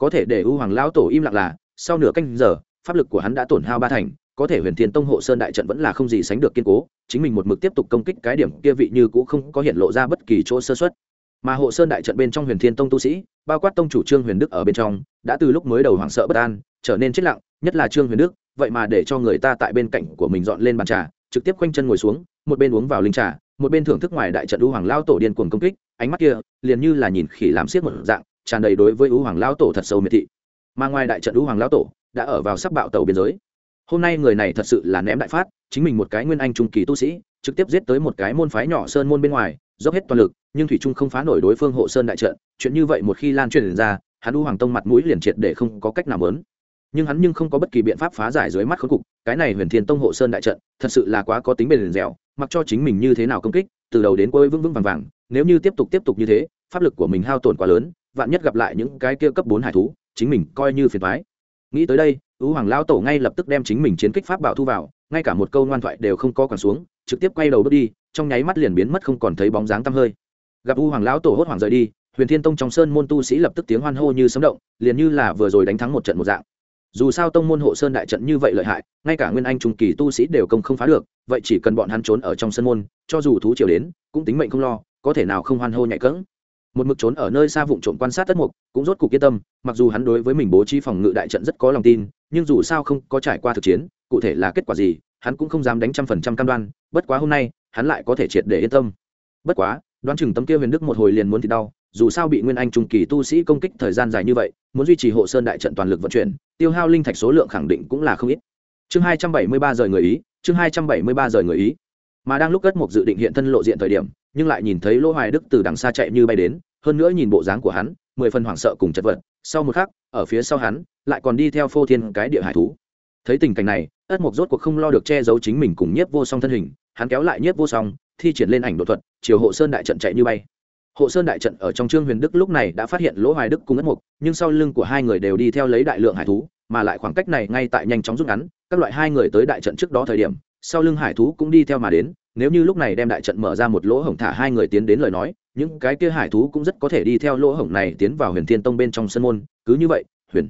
có thể để U hoàng Lão tổ im lặng là, sau nửa canh giờ, pháp lực của hắn đã tổn hao ba thành, có thể huyền thiên tông hộ sơn đại trận vẫn là không gì sánh được kiên cố, chính mình một mực tiếp tục công kích cái điểm kia vị như cũng không có hiện lộ ra bất kỳ chỗ sơ xuất mà hộ sơn đại trận bên trong huyền thiên tông tu sĩ, bao quát tông chủ trương huyền đức ở bên trong, đã từ lúc mới đầu hoảng sợ bất an, trở nên chết lặng, nhất là trương huyền đức, vậy mà để cho người ta tại bên cạnh của mình dọn lên bàn trà, trực tiếp quanh chân ngồi xuống, một bên uống vào linh trà, một bên thưởng thức ngoài đại trận u hoàng lao tổ điên cuồng công kích, ánh mắt kia liền như là nhìn khỉ làm xiết một dạng tràn đầy đối với u hoàng Lão tổ thật sâu miệt thị. Mà ngoài đại trận u hoàng Lão tổ, đã ở vào sắc bạo tàu biên giới. Hôm nay người này thật sự là ném đại phát, chính mình một cái nguyên anh trung kỳ tu sĩ, trực tiếp giết tới một cái môn phái nhỏ sơn môn bên ngoài, dốc hết toàn lực, nhưng thủy trung không phá nổi đối phương hộ sơn đại trận, chuyện như vậy một khi lan truyền ra, hắn u hoàng tông mặt mũi liền triệt để không có cách nào lớn nhưng hắn nhưng không có bất kỳ biện pháp phá giải dưới mắt khốn cục, cái này huyền thiên tông hộ sơn đại trận, thật sự là quá có tính bền dẻo, mặc cho chính mình như thế nào công kích, từ đầu đến cuối vững vững vàng vàng, nếu như tiếp tục tiếp tục như thế, pháp lực của mình hao tổn quá lớn vạn nhất gặp lại những cái kia cấp bốn hải thú, chính mình coi như phiền thoái nghĩ tới đây ứ hoàng lão tổ ngay lập tức đem chính mình chiến kích pháp bảo thu vào, ngay cả một câu ngoan thoại đều không có còn xuống, trực tiếp quay đầu bước đi, trong nháy mắt liền biến mất không còn thấy bóng dáng tăm hơi. Gặp u hoàng lão tổ hốt hoảng rời đi, huyền thiên tông trong sơn môn tu sĩ lập tức tiếng hoan hô như sấm động, liền như là vừa rồi đánh thắng một trận một dạng. Dù sao tông môn hộ sơn đại trận như vậy lợi hại, ngay cả nguyên anh trung kỳ tu sĩ đều công không phá được, vậy chỉ cần bọn hắn trốn ở trong sân môn, cho dù thú triều đến, cũng tính mệnh không lo, có thể nào không hoan hô nhạy cỡng một mực trốn ở nơi xa vụng trộm quan sát tất mục, cũng rốt cục yên tâm, mặc dù hắn đối với mình bố trí phòng ngự đại trận rất có lòng tin, nhưng dù sao không có trải qua thực chiến, cụ thể là kết quả gì, hắn cũng không dám đánh trăm phần trăm cam đoan, bất quá hôm nay, hắn lại có thể triệt để yên tâm. Bất quá, đoán chừng tấm kia huyền đức một hồi liền muốn thì đau, dù sao bị nguyên anh trung kỳ tu sĩ công kích thời gian dài như vậy, muốn duy trì hộ sơn đại trận toàn lực vận chuyển, tiêu hao linh thạch số lượng khẳng định cũng là không ít. Chương hai trăm bảy mươi ba rời người ý, chương hai trăm bảy mươi ba rời người ý mà đang lúc cất một dự định hiện thân lộ diện thời điểm, nhưng lại nhìn thấy lỗ hoài đức từ đằng xa chạy như bay đến, hơn nữa nhìn bộ dáng của hắn, mười phần hoảng sợ cùng chật vật. Sau một khắc, ở phía sau hắn, lại còn đi theo phô thiên cái địa hải thú. Thấy tình cảnh này, ất mục rốt cuộc không lo được che giấu chính mình cùng nhiếp vô song thân hình, hắn kéo lại nhiếp vô song, thi triển lên ảnh đột thuật, chiều hộ sơn đại trận chạy như bay. Hộ sơn đại trận ở trong trương huyền đức lúc này đã phát hiện lỗ hoài đức cùng ất mục nhưng sau lưng của hai người đều đi theo lấy đại lượng hải thú, mà lại khoảng cách này ngay tại nhanh chóng rút ngắn, các loại hai người tới đại trận trước đó thời điểm sau lưng hải thú cũng đi theo mà đến, nếu như lúc này đem đại trận mở ra một lỗ hổng thả hai người tiến đến lời nói, những cái kia hải thú cũng rất có thể đi theo lỗ hổng này tiến vào huyền thiên tông bên trong sân môn, cứ như vậy, huyền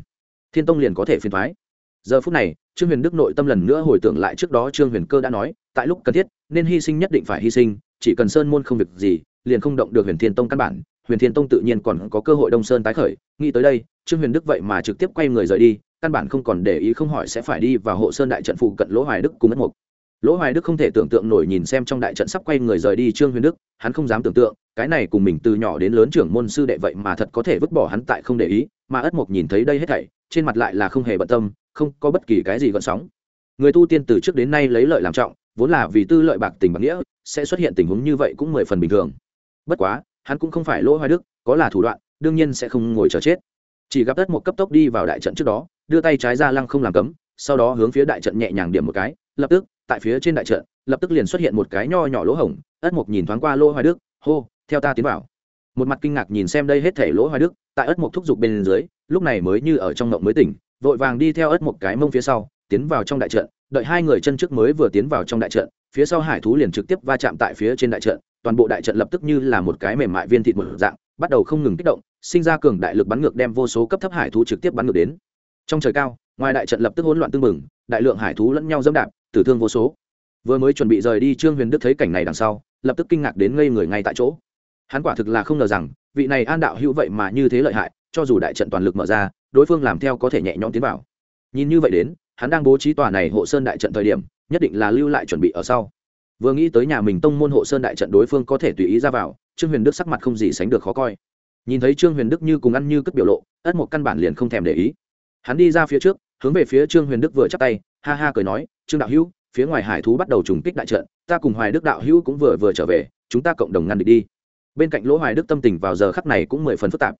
thiên tông liền có thể phiền thoái. Giờ phút này, trương huyền đức nội tâm lần nữa hồi tưởng lại trước đó trương huyền cơ đã nói, tại lúc cần thiết, nên hy sinh nhất định phải hy sinh, chỉ cần sơn môn không việc gì, liền không động được huyền thiên tông căn bản, huyền thiên tông tự nhiên còn có cơ hội đông sơn tái khởi. Nghĩ tới đây, trương huyền đức vậy mà trực tiếp quay người rời đi, căn bản không còn để ý không hỏi sẽ phải đi vào hộ sơn đại trận phụ cận lỗ hoài đức cùng mất mục lỗ hoài đức không thể tưởng tượng nổi nhìn xem trong đại trận sắp quay người rời đi trương huyền đức, hắn không dám tưởng tượng, cái này cùng mình từ nhỏ đến lớn trưởng môn sư đệ vậy mà thật có thể vứt bỏ hắn tại không để ý, mà ất mộc nhìn thấy đây hết thảy, trên mặt lại là không hề bận tâm, không có bất kỳ cái gì gợn sóng. Người tu tiên từ trước đến nay lấy lợi làm trọng, vốn là vì tư lợi bạc tình bạc nghĩa, sẽ xuất hiện tình huống như vậy cũng mười phần bình thường. Bất quá, hắn cũng không phải lỗ hoài đức, có là thủ đoạn, đương nhiên sẽ không ngồi chờ chết. Chỉ gặp đất một cấp tốc đi vào đại trận trước đó, đưa tay trái ra lăng không làm cấm, sau đó hướng phía đại trận nhẹ nhàng điểm một cái, lập tức tại phía trên đại trận, lập tức liền xuất hiện một cái nho nhỏ lỗ hổng, ất mục nhìn thoáng qua lỗ hoài đức, hô, theo ta tiến vào. Một mặt kinh ngạc nhìn xem đây hết thể lỗ hoài đức, tại ất mục thúc giục bên dưới, lúc này mới như ở trong ngộng mới tỉnh, vội vàng đi theo ất một cái mông phía sau, tiến vào trong đại trận, đợi hai người chân trước mới vừa tiến vào trong đại trận, phía sau hải thú liền trực tiếp va chạm tại phía trên đại trận, toàn bộ đại trận lập tức như là một cái mềm mại viên thịt một dạng, bắt đầu không ngừng kích động, sinh ra cường đại lực bắn ngược đem vô số cấp thấp hải thú trực tiếp bắn ngược đến. Trong trời cao, ngoài đại trận lập tức hỗn loạn tương mừng đại lượng hải thú lẫn nhau dẫm đạp tử thương vô số. Vừa mới chuẩn bị rời đi, trương huyền đức thấy cảnh này đằng sau, lập tức kinh ngạc đến ngây người ngay tại chỗ. Hắn quả thực là không ngờ rằng, vị này an đạo hữu vậy mà như thế lợi hại, cho dù đại trận toàn lực mở ra, đối phương làm theo có thể nhẹ nhõm tiến vào. Nhìn như vậy đến, hắn đang bố trí tòa này hộ sơn đại trận thời điểm, nhất định là lưu lại chuẩn bị ở sau. Vừa nghĩ tới nhà mình tông môn hộ sơn đại trận đối phương có thể tùy ý ra vào, trương huyền đức sắc mặt không gì sánh được khó coi. Nhìn thấy trương huyền đức như cùng ăn như cất biểu lộ, ất một căn bản liền không thèm để ý. Hắn đi ra phía trước, hướng về phía trương huyền đức vừa chắp tay ha ha cười nói trương đạo hữu phía ngoài hải thú bắt đầu trùng kích đại trận ta cùng hoài đức đạo hữu cũng vừa vừa trở về chúng ta cộng đồng ngăn địch đi. Bên cạnh lỗ hoài đức tâm tình vào giờ khắc này cũng mười phần phức tạp.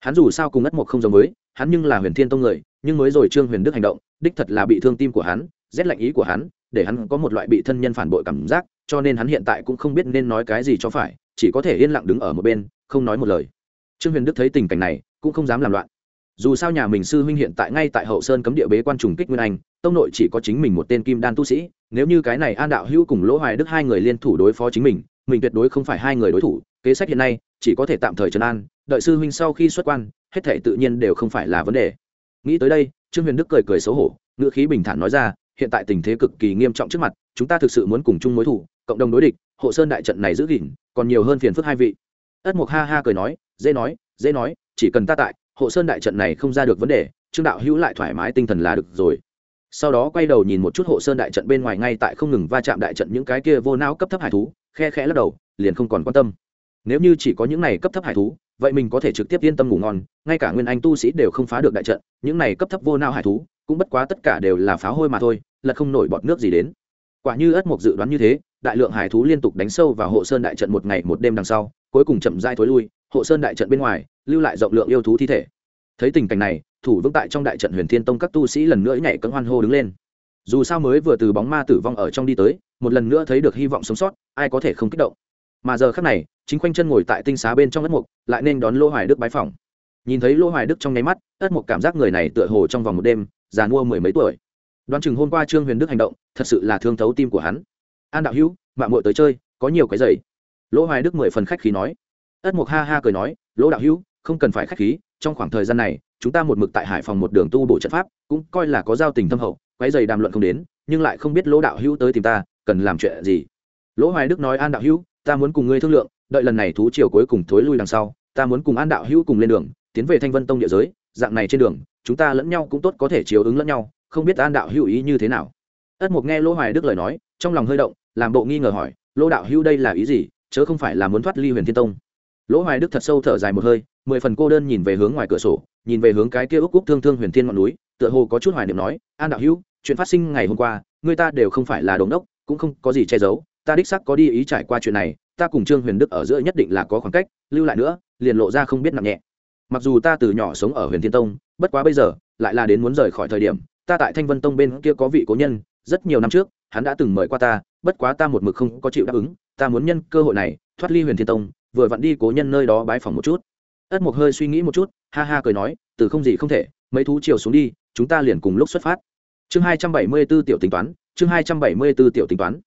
Hắn dù sao cùng ất mộc không giống mới, hắn nhưng là huyền thiên tông người nhưng mới rồi trương huyền đức hành động đích thật là bị thương tim của hắn rét lạnh ý của hắn để hắn có một loại bị thân nhân phản bội cảm giác cho nên hắn hiện tại cũng không biết nên nói cái gì cho phải chỉ có thể yên lặng đứng ở một bên không nói một lời. Trương huyền đức thấy tình cảnh này cũng không dám làm loạn dù sao nhà mình sư huynh hiện tại ngay tại hậu sơn cấm địa bế quan trùng kích nguyên anh, tông nội chỉ có chính mình một tên kim đan tu sĩ, nếu như cái này an đạo hữu cùng lỗ hoài đức hai người liên thủ đối phó chính mình mình tuyệt đối không phải hai người đối thủ, kế sách hiện nay chỉ có thể tạm thời trấn an, đợi sư huynh sau khi xuất quan, hết thể tự nhiên đều không phải là vấn đề. Nghĩ tới đây, trương huyền đức cười cười xấu hổ, ngữ khí bình thản nói ra, hiện tại tình thế cực kỳ nghiêm trọng trước mặt, chúng ta thực sự muốn cùng chung mối thủ cộng đồng đối địch, hộ sơn đại trận này giữ gìn, còn nhiều hơn phiền phức hai vị. Ất mục ha ha cười nói, dễ nói dễ nói, chỉ cần ta tại hộ sơn đại trận này không ra được vấn đề, trương đạo hữu lại thoải mái tinh thần là được rồi. Sau đó quay đầu nhìn một chút hộ sơn đại trận bên ngoài ngay tại không ngừng va chạm đại trận những cái kia vô não cấp thấp hải thú, khe khẽ lắc đầu, liền không còn quan tâm. Nếu như chỉ có những này cấp thấp hải thú, vậy mình có thể trực tiếp yên tâm ngủ ngon, ngay cả nguyên anh tu sĩ đều không phá được đại trận, những này cấp thấp vô não hải thú, cũng bất quá tất cả đều là pháo hôi mà thôi, là không nổi bọt nước gì đến. Quả như ất mộc dự đoán như thế đại lượng hải thú liên tục đánh sâu vào hộ sơn đại trận một ngày một đêm đằng sau, cuối cùng chậm dai thối lui, hộ sơn đại trận bên ngoài, lưu lại rộng lượng yêu thú thi thể. Thấy tình cảnh này, thủ vững tại trong đại trận huyền thiên tông các tu sĩ lần nữa nhảy cấm hoan hô đứng lên. Dù sao mới vừa từ bóng ma tử vong ở trong đi tới, một lần nữa thấy được hy vọng sống sót, ai có thể không kích động. Mà giờ khác này, chính khoanh chân ngồi tại tinh xá bên trong ất mục, lại nên đón lỗ hoài đức bái phòng nhìn thấy lỗ hoài đức trong nháy mắt, ất mục cảm giác người này tựa hồ trong vòng một đêm, già mua mười mấy tuổi. Đoán chừng hôm qua trương huyền đức hành động, thật sự là thương thấu tim của hắn an đạo hữu mạng mội tới chơi, có nhiều cái giày. Lỗ hoài đức mười phần khách khí nói. Ất mục ha ha cười nói, lỗ đạo hữu, không cần phải khách khí, trong khoảng thời gian này, chúng ta một mực tại hải phòng một đường tu bộ trận pháp, cũng coi là có giao tình thâm hậu, quái dày đàm luận không đến, nhưng lại không biết lỗ đạo hữu tới tìm ta, cần làm chuyện gì? Lỗ hoài đức nói, an đạo hữu, ta muốn cùng ngươi thương lượng, đợi lần này thú triều cuối cùng thối lui đằng sau, ta muốn cùng an đạo hữu cùng lên đường, tiến về thanh vân tông địa giới, dạng này trên đường, chúng ta lẫn nhau cũng tốt có thể chiếu ứng lẫn nhau, không biết an đạo hữu ý như thế nào. Ất mục nghe lỗ hoài đức lời nói trong lòng hơi động, làm bộ nghi ngờ hỏi lỗ đạo hữu đây là ý gì? Chớ không phải là muốn thoát ly huyền thiên tông. Lỗ hoài đức thật sâu thở dài một hơi, mười phần cô đơn nhìn về hướng ngoài cửa sổ, nhìn về hướng cái kia úc cúc thương thương huyền thiên ngọn núi, tựa hồ có chút hoài niệm nói, an đạo hữu, chuyện phát sinh ngày hôm qua, người ta đều không phải là đống đốc, cũng không có gì che giấu, ta đích sắc có đi ý trải qua chuyện này, ta cùng trương huyền đức ở giữa nhất định là có khoảng cách, lưu lại nữa, liền lộ ra không biết nặng nhẹ. Mặc dù ta từ nhỏ sống ở huyền thiên tông, bất quá bây giờ, lại là đến muốn rời khỏi thời điểm, ta tại thanh vân tông bên kia có vị cố nhân, rất nhiều năm trước hắn đã từng mời qua ta, bất quá ta một mực không có chịu đáp ứng, ta muốn nhân cơ hội này, thoát ly huyền thiên tông, vừa vặn đi cố nhân nơi đó bái phòng một chút. Ất mục hơi suy nghĩ một chút, ha ha cười nói, từ không gì không thể, mấy thú chiều xuống đi, chúng ta liền cùng lúc xuất phát. Chương hai trăm bảy mươi b ố tiểu tính toán, chương hai trăm bảy mươi b ố tiểu tính toán.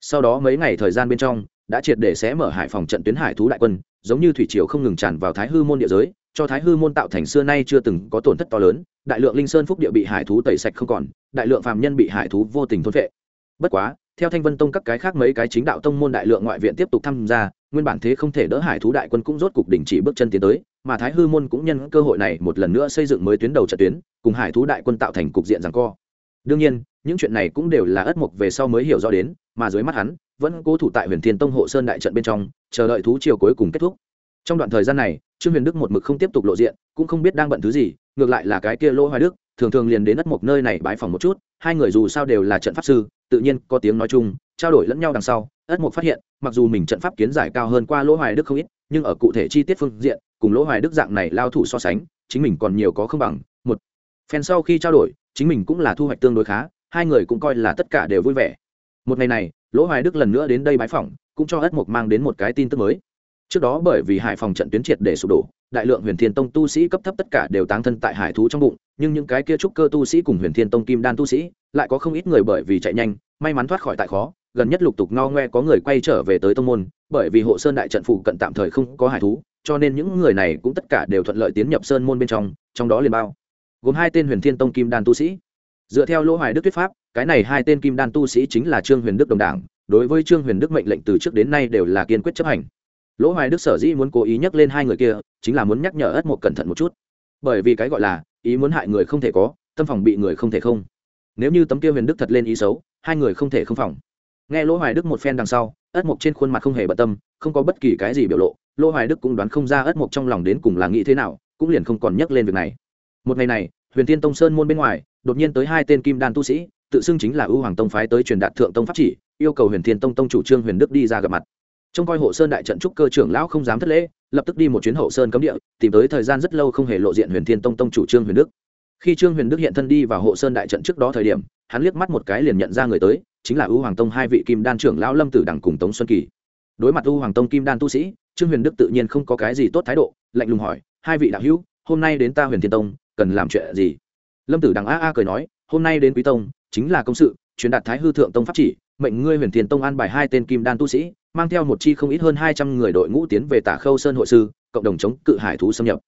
Sau đó mấy ngày thời gian bên trong, đã triệt để xé mở hải phòng trận tuyến hải thú đại quân, giống như thủy triều không ngừng tràn vào thái hư môn địa giới, cho thái hư môn tạo thành xưa nay chưa từng có tổn thất to lớn, đại lượng linh sơn phúc địa bị hải thú tẩy sạch không còn, đại lượng phàm nhân bị hải thú vô tình thôn vệ bất quá, theo thanh vân tông các cái khác mấy cái chính đạo tông môn đại lượng ngoại viện tiếp tục tham gia, nguyên bản thế không thể đỡ hải thú đại quân cũng rốt cục đình chỉ bước chân tiến tới, mà thái hư môn cũng nhân cơ hội này một lần nữa xây dựng mới tuyến đầu trận tuyến, cùng hải thú đại quân tạo thành cục diện rằng co. Đương nhiên, những chuyện này cũng đều là ất mục về sau mới hiểu rõ đến, mà dưới mắt hắn, vẫn cố thủ tại huyền thiên tông hộ sơn đại trận bên trong, chờ đợi thú chiều cuối cùng kết thúc. Trong đoạn thời gian này, trương huyền đức một mực không tiếp tục lộ diện, cũng không biết đang bận thứ gì, ngược lại là cái kia lỗ hoài đức thường thường liền đến ất mục nơi này bái phòng một chút, hai người dù sao đều là trận pháp sư, tự nhiên có tiếng nói chung, trao đổi lẫn nhau đằng sau ất mục phát hiện, mặc dù mình trận pháp kiến giải cao hơn qua lỗ hoài đức không ít, nhưng ở cụ thể chi tiết phương diện, cùng lỗ hoài đức dạng này lao thủ so sánh, chính mình còn nhiều có không bằng, một. Phen sau khi trao đổi, chính mình cũng là thu hoạch tương đối khá, hai người cũng coi là tất cả đều vui vẻ. Một ngày này, lỗ hoài đức lần nữa đến đây bái phỏng cũng cho ất mục mang đến một cái tin tức mới trước đó bởi vì hải phòng trận tuyến triệt để sụp đổ, đại lượng huyền thiên tông tu sĩ cấp thấp tất cả đều táng thân tại hải thú trong bụng, nhưng những cái kia trúc cơ tu sĩ cùng huyền thiên tông kim đan tu sĩ lại có không ít người bởi vì chạy nhanh, may mắn thoát khỏi tại khó, gần nhất lục tục ngao ngoe có người quay trở về tới tông môn, bởi vì hộ sơn đại trận phụ cận tạm thời không có hải thú, cho nên những người này cũng tất cả đều thuận lợi tiến nhập sơn môn bên trong trong đó liền bao gồm hai tên huyền thiên tông kim đan tu sĩ. Dựa theo lỗ hoài đức thuyết pháp, cái này hai tên kim đan tu sĩ chính là trương huyền đức đồng đảng, đối với trương huyền đức mệnh lệnh từ trước đến nay đều là kiên quyết chấp hành lỗ hoài đức sở dĩ muốn cố ý nhắc lên hai người kia, chính là muốn nhắc nhở ất mộc cẩn thận một chút. Bởi vì cái gọi là, ý muốn hại người không thể có, tâm phòng bị người không thể không. Nếu như tấm kia huyền đức thật lên ý xấu, hai người không thể không phòng. Nghe lỗ hoài đức một phen đằng sau, ất mộc trên khuôn mặt không hề bận tâm, không có bất kỳ cái gì biểu lộ. Lỗ hoài đức cũng đoán không ra ất mộc trong lòng đến cùng là nghĩ thế nào, cũng liền không còn nhắc lên việc này. Một ngày này, huyền tiên tông sơn môn bên ngoài, đột nhiên tới hai tên kim đan tu sĩ, tự xưng chính là ưu hoàng tông phái tới truyền đạt thượng tông pháp chỉ, yêu cầu huyền thiên tông tông chủ trương huyền đức đi ra gặp mặt trông coi hộ sơn đại trận trúc cơ trưởng lão không dám thất lễ, lập tức đi một chuyến hậu sơn cấm địa, tìm tới thời gian rất lâu không hề lộ diện huyền thiên tông tông chủ trương huyền đức. Khi trương huyền đức hiện thân đi vào hộ sơn đại trận trước đó thời điểm, hắn liếc mắt một cái liền nhận ra người tới, chính là ưu hoàng tông hai vị kim đan trưởng lão lâm tử đằng cùng tống xuân kỳ. Đối mặt ưu hoàng tông kim đan tu sĩ, trương huyền đức tự nhiên không có cái gì tốt thái độ, lạnh lùng hỏi, hai vị đạo hữu, hôm nay đến ta huyền thiên tông, cần làm chuyện gì? Lâm tử đằng a a cười nói, hôm nay đến quý tông, chính là công sự, truyền đạt thái hư thượng tông pháp chỉ mệnh ngươi huyền thiên tông an bài hai tên kim đan tu sĩ, mang theo một chi không ít hơn hai trăm người đội ngũ tiến về tả khâu sơn hội sư, cộng đồng chống cự hải thú xâm nhập.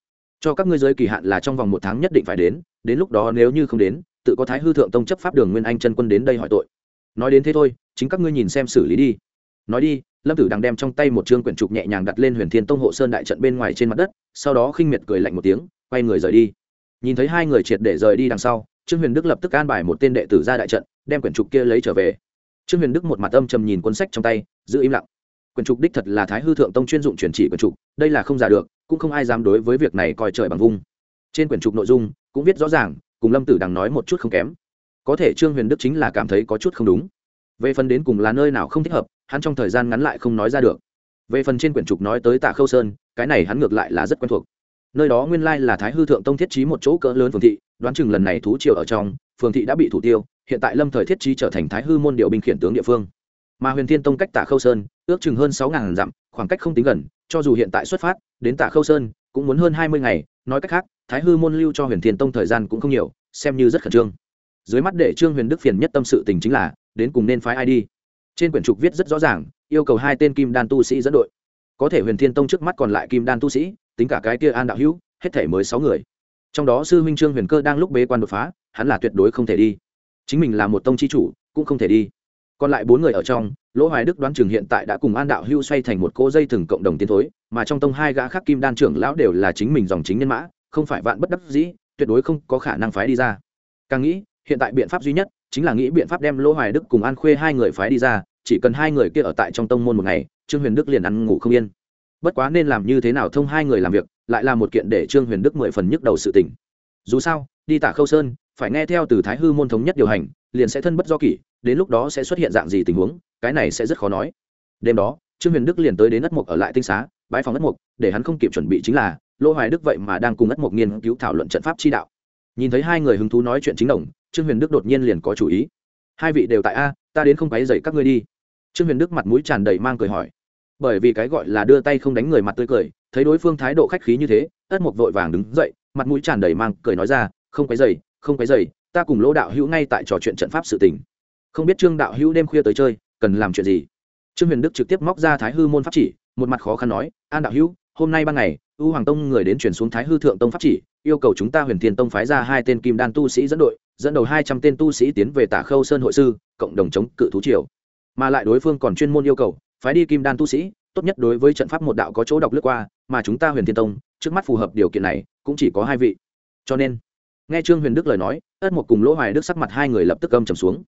Cho các ngươi giới kỳ hạn là trong vòng một tháng nhất định phải đến đến lúc đó nếu như không đến, tự có thái hư thượng tông chấp pháp đường nguyên anh chân quân đến đây hỏi tội. Nói đến thế thôi, chính các ngươi nhìn xem xử lý đi. Nói đi, lâm tử đang đem trong tay một chương quyển trục nhẹ nhàng đặt lên huyền thiên tông hộ sơn đại trận bên ngoài trên mặt đất, sau đó khinh miệt cười lạnh một tiếng, quay người rời đi. Nhìn thấy hai người triệt để rời đi đằng sau, trương huyền đức lập tức an bài một tên đệ tử ra đại trận, đem quyển trục kia lấy trở về trương huyền đức một mặt âm trầm nhìn cuốn sách trong tay, giữ im lặng. Quyển trục đích thật là thái hư thượng tông chuyên dụng truyền chỉ quyển trục, đây là không giả được, cũng không ai dám đối với việc này coi trời bằng vung. Trên quyển trục nội dung cũng viết rõ ràng, cùng lâm tử đằng nói một chút không kém. Có thể trương huyền đức chính là cảm thấy có chút không đúng. Về phần đến cùng là nơi nào không thích hợp, hắn trong thời gian ngắn lại không nói ra được. Về phần trên quyển trục nói tới tạ khâu sơn, cái này hắn ngược lại là rất quen thuộc. Nơi đó nguyên lai là thái hư thượng tông thiết trí một chỗ cỡ lớn phường thị, đoán chừng lần này thú triều ở trong, phường thị đã bị thủ tiêu hiện tại lâm thời thiết trí trở thành thái hư môn điệu binh khiển tướng địa phương. Mà huyền thiên tông cách tả khâu sơn, ước chừng hơn sáu ngàn dặm, khoảng cách không tính gần, cho dù hiện tại xuất phát, đến tả khâu sơn, cũng muốn hơn hai mươi ngày, nói cách khác, thái hư môn lưu cho huyền thiên tông thời gian cũng không nhiều, xem như rất khẩn trương. Dưới mắt để trương huyền đức phiền nhất tâm sự tình chính là, đến cùng nên phái ai đi? Trên quyển trục viết rất rõ ràng, yêu cầu hai tên kim đan tu sĩ dẫn đội. Có thể huyền thiên tông trước mắt còn lại kim đan tu sĩ, tính cả cái kia an đạo hữu, hết thể mới sáu người. Trong đó sư huynh trương huyền cơ đang lúc bế quan đột phá, hắn là tuyệt đối không thể đi chính mình là một tông chi chủ, cũng không thể đi. Còn lại bốn người ở trong, lỗ hoài đức đoán chừng hiện tại đã cùng an đạo hưu xoay thành một cỗ dây thừng cộng đồng tiến thối, mà trong tông hai gã khác kim đan trưởng lão đều là chính mình dòng chính nhân mã, không phải vạn bất đắc dĩ, tuyệt đối không có khả năng phái đi ra. Càng nghĩ, hiện tại biện pháp duy nhất chính là nghĩ biện pháp đem lỗ hoài đức cùng an khuê hai người phái đi ra, chỉ cần hai người kia ở tại trong tông môn một ngày, trương huyền đức liền ăn ngủ không yên. Bất quá nên làm như thế nào thông hai người làm việc, lại là một kiện để trương huyền đức mười phần nhức đầu sự tỉnh dù sao, đi tả khâu sơn, phải nghe theo từ thái hư môn thống nhất điều hành, liền sẽ thân bất do kỷ, đến lúc đó sẽ xuất hiện dạng gì tình huống, cái này sẽ rất khó nói. Đêm đó, trương huyền đức liền tới đến ất mục ở lại tinh xá bãi phòng ất mục để hắn không kịp chuẩn bị chính là, lỗ hoài đức vậy mà đang cùng ất mục nghiên cứu thảo luận trận pháp chi đạo. Nhìn thấy hai người hứng thú nói chuyện chính đồng, trương huyền đức đột nhiên liền có chủ ý. Hai vị đều tại a, ta đến không quấy dậy các ngươi đi. Trương huyền đức mặt mũi tràn đầy mang cười hỏi. Bởi vì cái gọi là đưa tay không đánh người mặt tươi cười, thấy đối phương thái độ khách khí như thế, ất mục vội vàng đứng dậy mặt mũi tràn đầy mang, cười nói ra, không quấy dày không quấy dày ta cùng lỗ đạo hữu ngay tại trò chuyện trận pháp sự tình. Không biết trương đạo hữu đêm khuya tới chơi, cần làm chuyện gì? Trương huyền đức trực tiếp móc ra thái hư môn pháp chỉ, một mặt khó khăn nói, an đạo hữu, hôm nay ban ngày, u hoàng tông người đến chuyển xuống thái hư thượng tông pháp chỉ, yêu cầu chúng ta huyền thiên tông phái ra hai tên kim đan tu sĩ dẫn đội, dẫn đầu hai trăm tên tu sĩ tiến về tả khâu sơn hội sư, cộng đồng chống cự thú triều. Mà lại đối phương còn chuyên môn yêu cầu, phái đi kim đan tu sĩ, tốt nhất đối với trận pháp một đạo có chỗ đọc lướt qua, mà chúng ta huyền thiên tông, trước mắt phù hợp điều kiện này cũng chỉ có hai vị. Cho nên, nghe trương huyền đức lời nói, ất một cùng lỗ hoài đức sắc mặt hai người lập tức âm trầm xuống.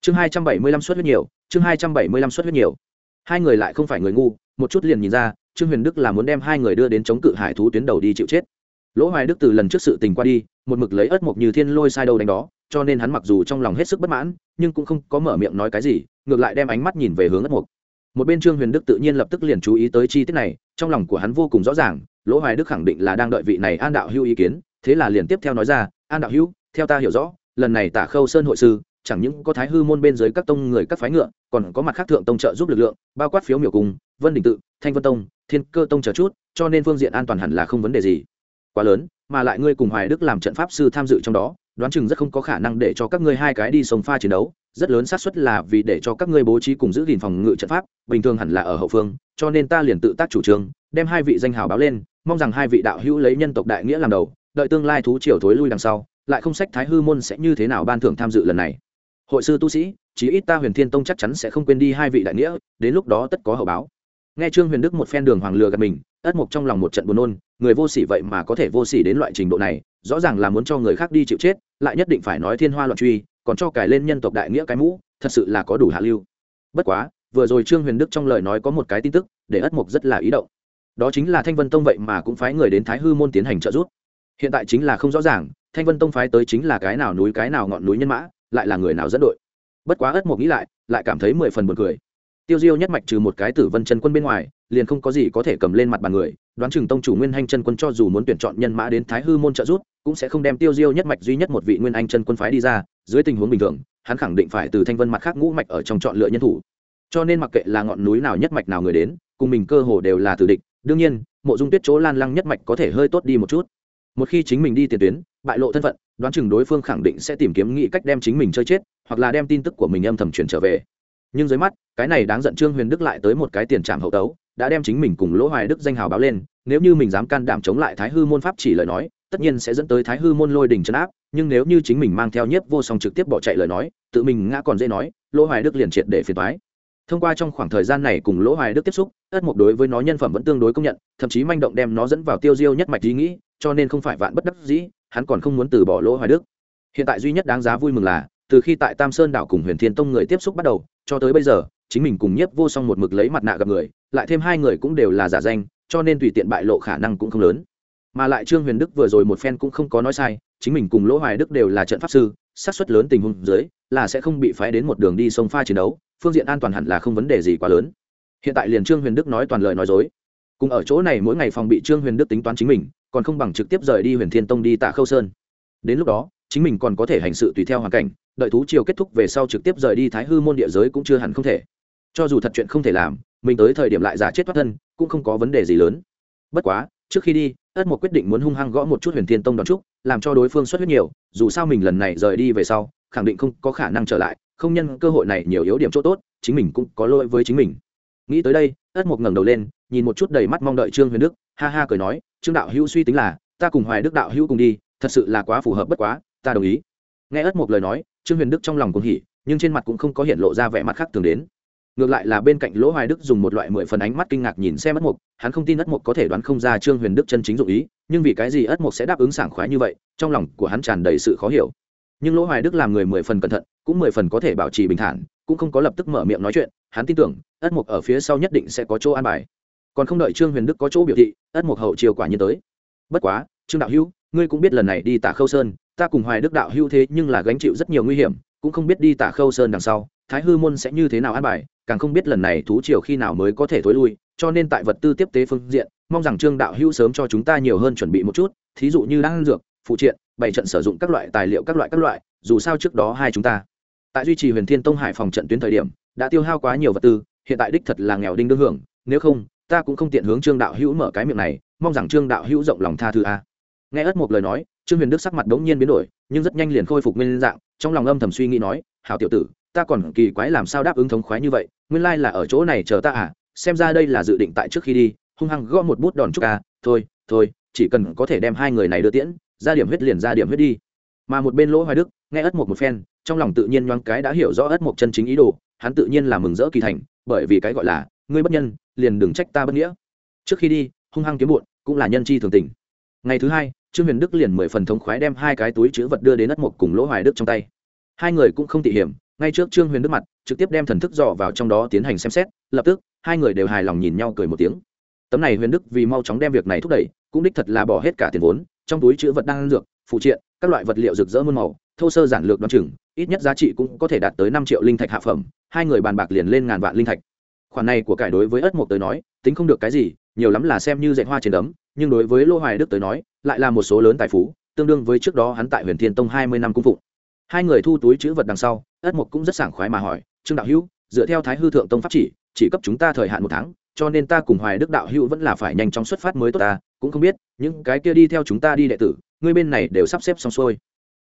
Chương hai trăm bảy mươi lăm suất huyết nhiều, chương hai trăm bảy mươi lăm suất huyết nhiều. Hai người lại không phải người ngu, một chút liền nhìn ra, trương huyền đức là muốn đem hai người đưa đến chống cự hải thú tuyến đầu đi chịu chết. Lỗ hoài đức từ lần trước sự tình qua đi, một mực lấy ất mộc như thiên lôi sai đâu đánh đó, cho nên hắn mặc dù trong lòng hết sức bất mãn, nhưng cũng không có mở miệng nói cái gì, ngược lại đem ánh mắt nhìn về hướng ất mộc. Một bên trương huyền đức tự nhiên lập tức liền chú ý tới chi tiết này, trong lòng của hắn vô cùng rõ ràng lỗ hoài đức khẳng định là đang đợi vị này an đạo hưu ý kiến, thế là liền tiếp theo nói ra, an đạo hưu theo ta hiểu rõ, lần này tả khâu sơn hội sư, chẳng những có thái hư môn bên dưới các tông người các phái ngựa, còn có mặt khác thượng tông trợ giúp lực lượng, bao quát phiếu miểu cung, vân đình tự, thanh vân tông, thiên cơ tông chờ chút, cho nên phương diện an toàn hẳn là không vấn đề gì. Quá lớn, mà lại ngươi cùng hoài đức làm trận pháp sư tham dự trong đó, đoán chừng rất không có khả năng để cho các ngươi hai cái đi sông pha chiến đấu, rất lớn xác suất là vì để cho các ngươi bố trí cùng giữ gìn phòng ngự trận pháp, bình thường hẳn là ở hậu phương, cho nên ta liền tự tác chủ trương, đem hai vị danh hào báo lên mong rằng hai vị đạo hữu lấy nhân tộc đại nghĩa làm đầu, đợi tương lai thú triều thối lui đằng sau, lại không sách thái hư môn sẽ như thế nào ban thưởng tham dự lần này. Hội sư tu sĩ, chí ít ta huyền thiên tông chắc chắn sẽ không quên đi hai vị đại nghĩa, đến lúc đó tất có hậu báo. Nghe trương huyền đức một phen đường hoàng lừa gạt mình, ất mộc trong lòng một trận buồn nôn, người vô sỉ vậy mà có thể vô sỉ đến loại trình độ này, rõ ràng là muốn cho người khác đi chịu chết, lại nhất định phải nói thiên hoa loạn truy, còn cho cài lên nhân tộc đại nghĩa cái mũ, thật sự là có đủ hạ lưu. Bất quá, vừa rồi trương huyền đức trong lời nói có một cái tin tức, để ất mộc rất là ý động đó chính là thanh vân tông vậy mà cũng phái người đến thái hư môn tiến hành trợ giúp. Hiện tại chính là không rõ ràng, thanh vân tông phái tới chính là cái nào núi, cái nào ngọn núi nhân mã, lại là người nào dẫn đội. Bất quá ất mộc nghĩ lại lại cảm thấy mười phần buồn cười. Tiêu diêu nhất mạch trừ một cái tử vân chân quân bên ngoài, liền không có gì có thể cầm lên mặt bàn người, đoán chừng tông chủ nguyên anh chân quân cho dù muốn tuyển chọn nhân mã đến thái hư môn trợ giúp, cũng sẽ không đem tiêu diêu nhất mạch duy nhất một vị nguyên anh chân quân phái đi ra, dưới tình huống bình thường, hắn khẳng định phải từ thanh vân mặt khác ngũ mạch ở trong chọn lựa nhân thủ. Cho nên mặc kệ là ngọn núi nào nhất mạch nào người đến, cùng mình cơ hồ đều là tử địch đương nhiên, mộ dung tuyết chỗ lan lăng nhất mạch có thể hơi tốt đi một chút. Một khi chính mình đi tiền tuyến, bại lộ thân phận, đoán chừng đối phương khẳng định sẽ tìm kiếm nghĩ cách đem chính mình chơi chết, hoặc là đem tin tức của mình âm thầm truyền trở về. Nhưng dưới mắt, cái này đáng giận trương huyền đức lại tới một cái tiền trạm hậu tấu, đã đem chính mình cùng lỗ hoài đức danh hào báo lên, nếu như mình dám can đảm chống lại thái hư môn pháp chỉ lời nói, tất nhiên sẽ dẫn tới thái hư môn lôi đình trấn áp, nhưng nếu như chính mình mang theo nhiếp vô song trực tiếp bỏ chạy lời nói, tự mình ngã còn dễ nói, lỗ hoài đức liền triệt để phiền thoái thông qua trong khoảng thời gian này cùng lỗ hoài đức tiếp xúc, ất mục đối với nó nhân phẩm vẫn tương đối công nhận, thậm chí manh động đem nó dẫn vào tiêu diêu nhất mạch ý nghĩ, cho nên không phải vạn bất đắc dĩ, hắn còn không muốn từ bỏ lỗ hoài đức. Hiện tại duy nhất đáng giá vui mừng là, từ khi tại tam sơn đảo cùng huyền thiên tông người tiếp xúc bắt đầu, cho tới bây giờ, chính mình cùng nhiếp vô song một mực lấy mặt nạ gặp người, lại thêm hai người cũng đều là giả danh, cho nên tùy tiện bại lộ khả năng cũng không lớn. Mà lại trương huyền đức vừa rồi một phen cũng không có nói sai, chính mình cùng lỗ hoài đức đều là trận pháp sư sát suất lớn tình huống dưới, là sẽ không bị phái đến một đường đi sông pha chiến đấu phương diện an toàn hẳn là không vấn đề gì quá lớn. Hiện tại liền trương huyền đức nói toàn lời nói dối. Cùng ở chỗ này mỗi ngày phòng bị trương huyền đức tính toán chính mình, còn không bằng trực tiếp rời đi huyền thiên tông đi tạ khâu sơn. Đến lúc đó, chính mình còn có thể hành sự tùy theo hoàn cảnh, đợi thú chiều kết thúc về sau trực tiếp rời đi thái hư môn địa giới cũng chưa hẳn không thể. Cho dù thật chuyện không thể làm, mình tới thời điểm lại giả chết thoát thân, cũng không có vấn đề gì lớn. Bất quá, trước khi đi, ất một quyết định muốn hung hăng gõ một chút huyền thiên tông đón trúc làm cho đối phương xuất huyết nhiều, dù sao mình lần này rời đi về sau, khẳng định không có khả năng trở lại không nhân cơ hội này nhiều yếu điểm chỗ tốt, chính mình cũng có lỗi với chính mình. Nghĩ tới đây ất mục ngẩng đầu lên, nhìn một chút đầy mắt mong đợi trương huyền đức, ha ha cười nói, trương đạo hữu suy tính là, ta cùng hoài đức đạo hữu cùng đi, thật sự là quá phù hợp bất quá, ta đồng ý. Nghe ất mục lời nói, trương huyền đức trong lòng cũng hỉ, nhưng trên mặt cũng không có hiện lộ ra vẻ mặt khác thường đến. Ngược lại là bên cạnh lỗ hoài đức dùng một loại mười phần ánh mắt kinh ngạc nhìn xem ất mục hắn không tin ất mục có thể đoán không ra trương huyền đức chân chính dụng ý, nhưng vì cái gì ất mục sẽ đáp ứng sảng khoái như vậy, trong lòng của hắn tràn đầy sự khó hiểu nhưng lỗ hoài đức làm người mười phần cẩn thận, cũng mười phần có thể bảo trì bình thản, cũng không có lập tức mở miệng nói chuyện, hắn tin tưởng, ất mục ở phía sau nhất định sẽ có chỗ an bài. Còn không đợi trương huyền đức có chỗ biểu thị, ất mục hậu chiều quả nhiên tới. Bất quá, trương đạo hữu, ngươi cũng biết lần này đi tả khâu sơn, ta cùng hoài đức đạo hữu thế nhưng là gánh chịu rất nhiều nguy hiểm, cũng không biết đi tả khâu sơn đằng sau, thái hư môn sẽ như thế nào an bài, càng không biết lần này thú triều khi nào mới có thể thối lui, cho nên tại vật tư tiếp tế phương diện, mong rằng trương đạo hữu sớm cho chúng ta nhiều hơn chuẩn bị một chút, thí dụ như đan dược, phụ triện bảy trận sử dụng các loại tài liệu các loại các loại, dù sao trước đó hai chúng ta. Tại duy trì huyền thiên tông hải phòng trận tuyến thời điểm, đã tiêu hao quá nhiều vật tư, hiện tại đích thật là nghèo đinh đương hưởng, nếu không, ta cũng không tiện hướng trương đạo hữu mở cái miệng này, mong rằng trương đạo hữu rộng lòng tha thứ a. Nghe ất một lời nói, trương huyền đức sắc mặt đ ố n g nhiên biến đổi, nhưng rất nhanh liền khôi phục nguyên dạng, trong lòng âm thầm suy nghĩ nói, hảo tiểu tử, ta còn kỳ quái làm sao đáp ứng thống khoái như vậy, nguyên lai là ở chỗ này chờ ta à xem ra đây là dự định tại trước khi đi, hung hăng gõ một bút đòn chúc à thôi thôi, chỉ cần có thể đem hai người này đưa tiễn ra điểm huyết liền ra điểm huyết đi. Mà một bên lỗ hoài đức, nghe ất một một phen, trong lòng tự nhiên nhoáng cái đã hiểu rõ ất một chân chính ý đồ, hắn tự nhiên là mừng rỡ kỳ thành, bởi vì cái gọi là, ngươi bất nhân, liền đừng trách ta bất nghĩa. Trước khi đi, hung hăng kiếm muộn cũng là nhân chi thường tình. Ngày thứ hai, trương huyền đức liền mười phần thống khoái đem hai cái túi chữ vật đưa đến ất mộc cùng lỗ hoài đức trong tay. Hai người cũng không tỉ hiểm, ngay trước trương huyền đức mặt, trực tiếp đem thần thức dò vào trong đó tiến hành xem xét, lập tức, hai người đều hài lòng nhìn nhau cười một tiếng. Tấm này huyền đức vì mau chóng đem việc này thúc đẩy, cũng đích thật là bỏ hết cả tiền vốn trong túi chữ vật đang dược, phụ triện, các loại vật liệu rực rỡ muôn màu, thô sơ giản lược đ o chừng, ít nhất giá trị cũng có thể đạt tới năm triệu linh thạch hạ phẩm, hai người bàn bạc liền lên ngàn vạn linh thạch. Khoản này của cải đối với ất mộc tới nói, tính không được cái gì, nhiều lắm là xem như dạy hoa trên đấm, nhưng đối với lô hoài đức tới nói, lại là một số lớn tài phú, tương đương với trước đó hắn tại huyền thiên tông hai mươi năm cung phụng. Hai người thu túi chữ vật đằng sau, ất mộc cũng rất sảng khoái mà hỏi, trương đạo hữu, dựa theo thái hư thượng tông pháp chỉ chỉ cấp chúng ta thời hạn một tháng, cho nên ta cùng hoài đức đạo hữu vẫn là phải nhanh chóng xuất phát mới tốt ta, cũng không biết những cái kia đi theo chúng ta đi đệ tử, ngươi bên này đều sắp xếp xong xuôi.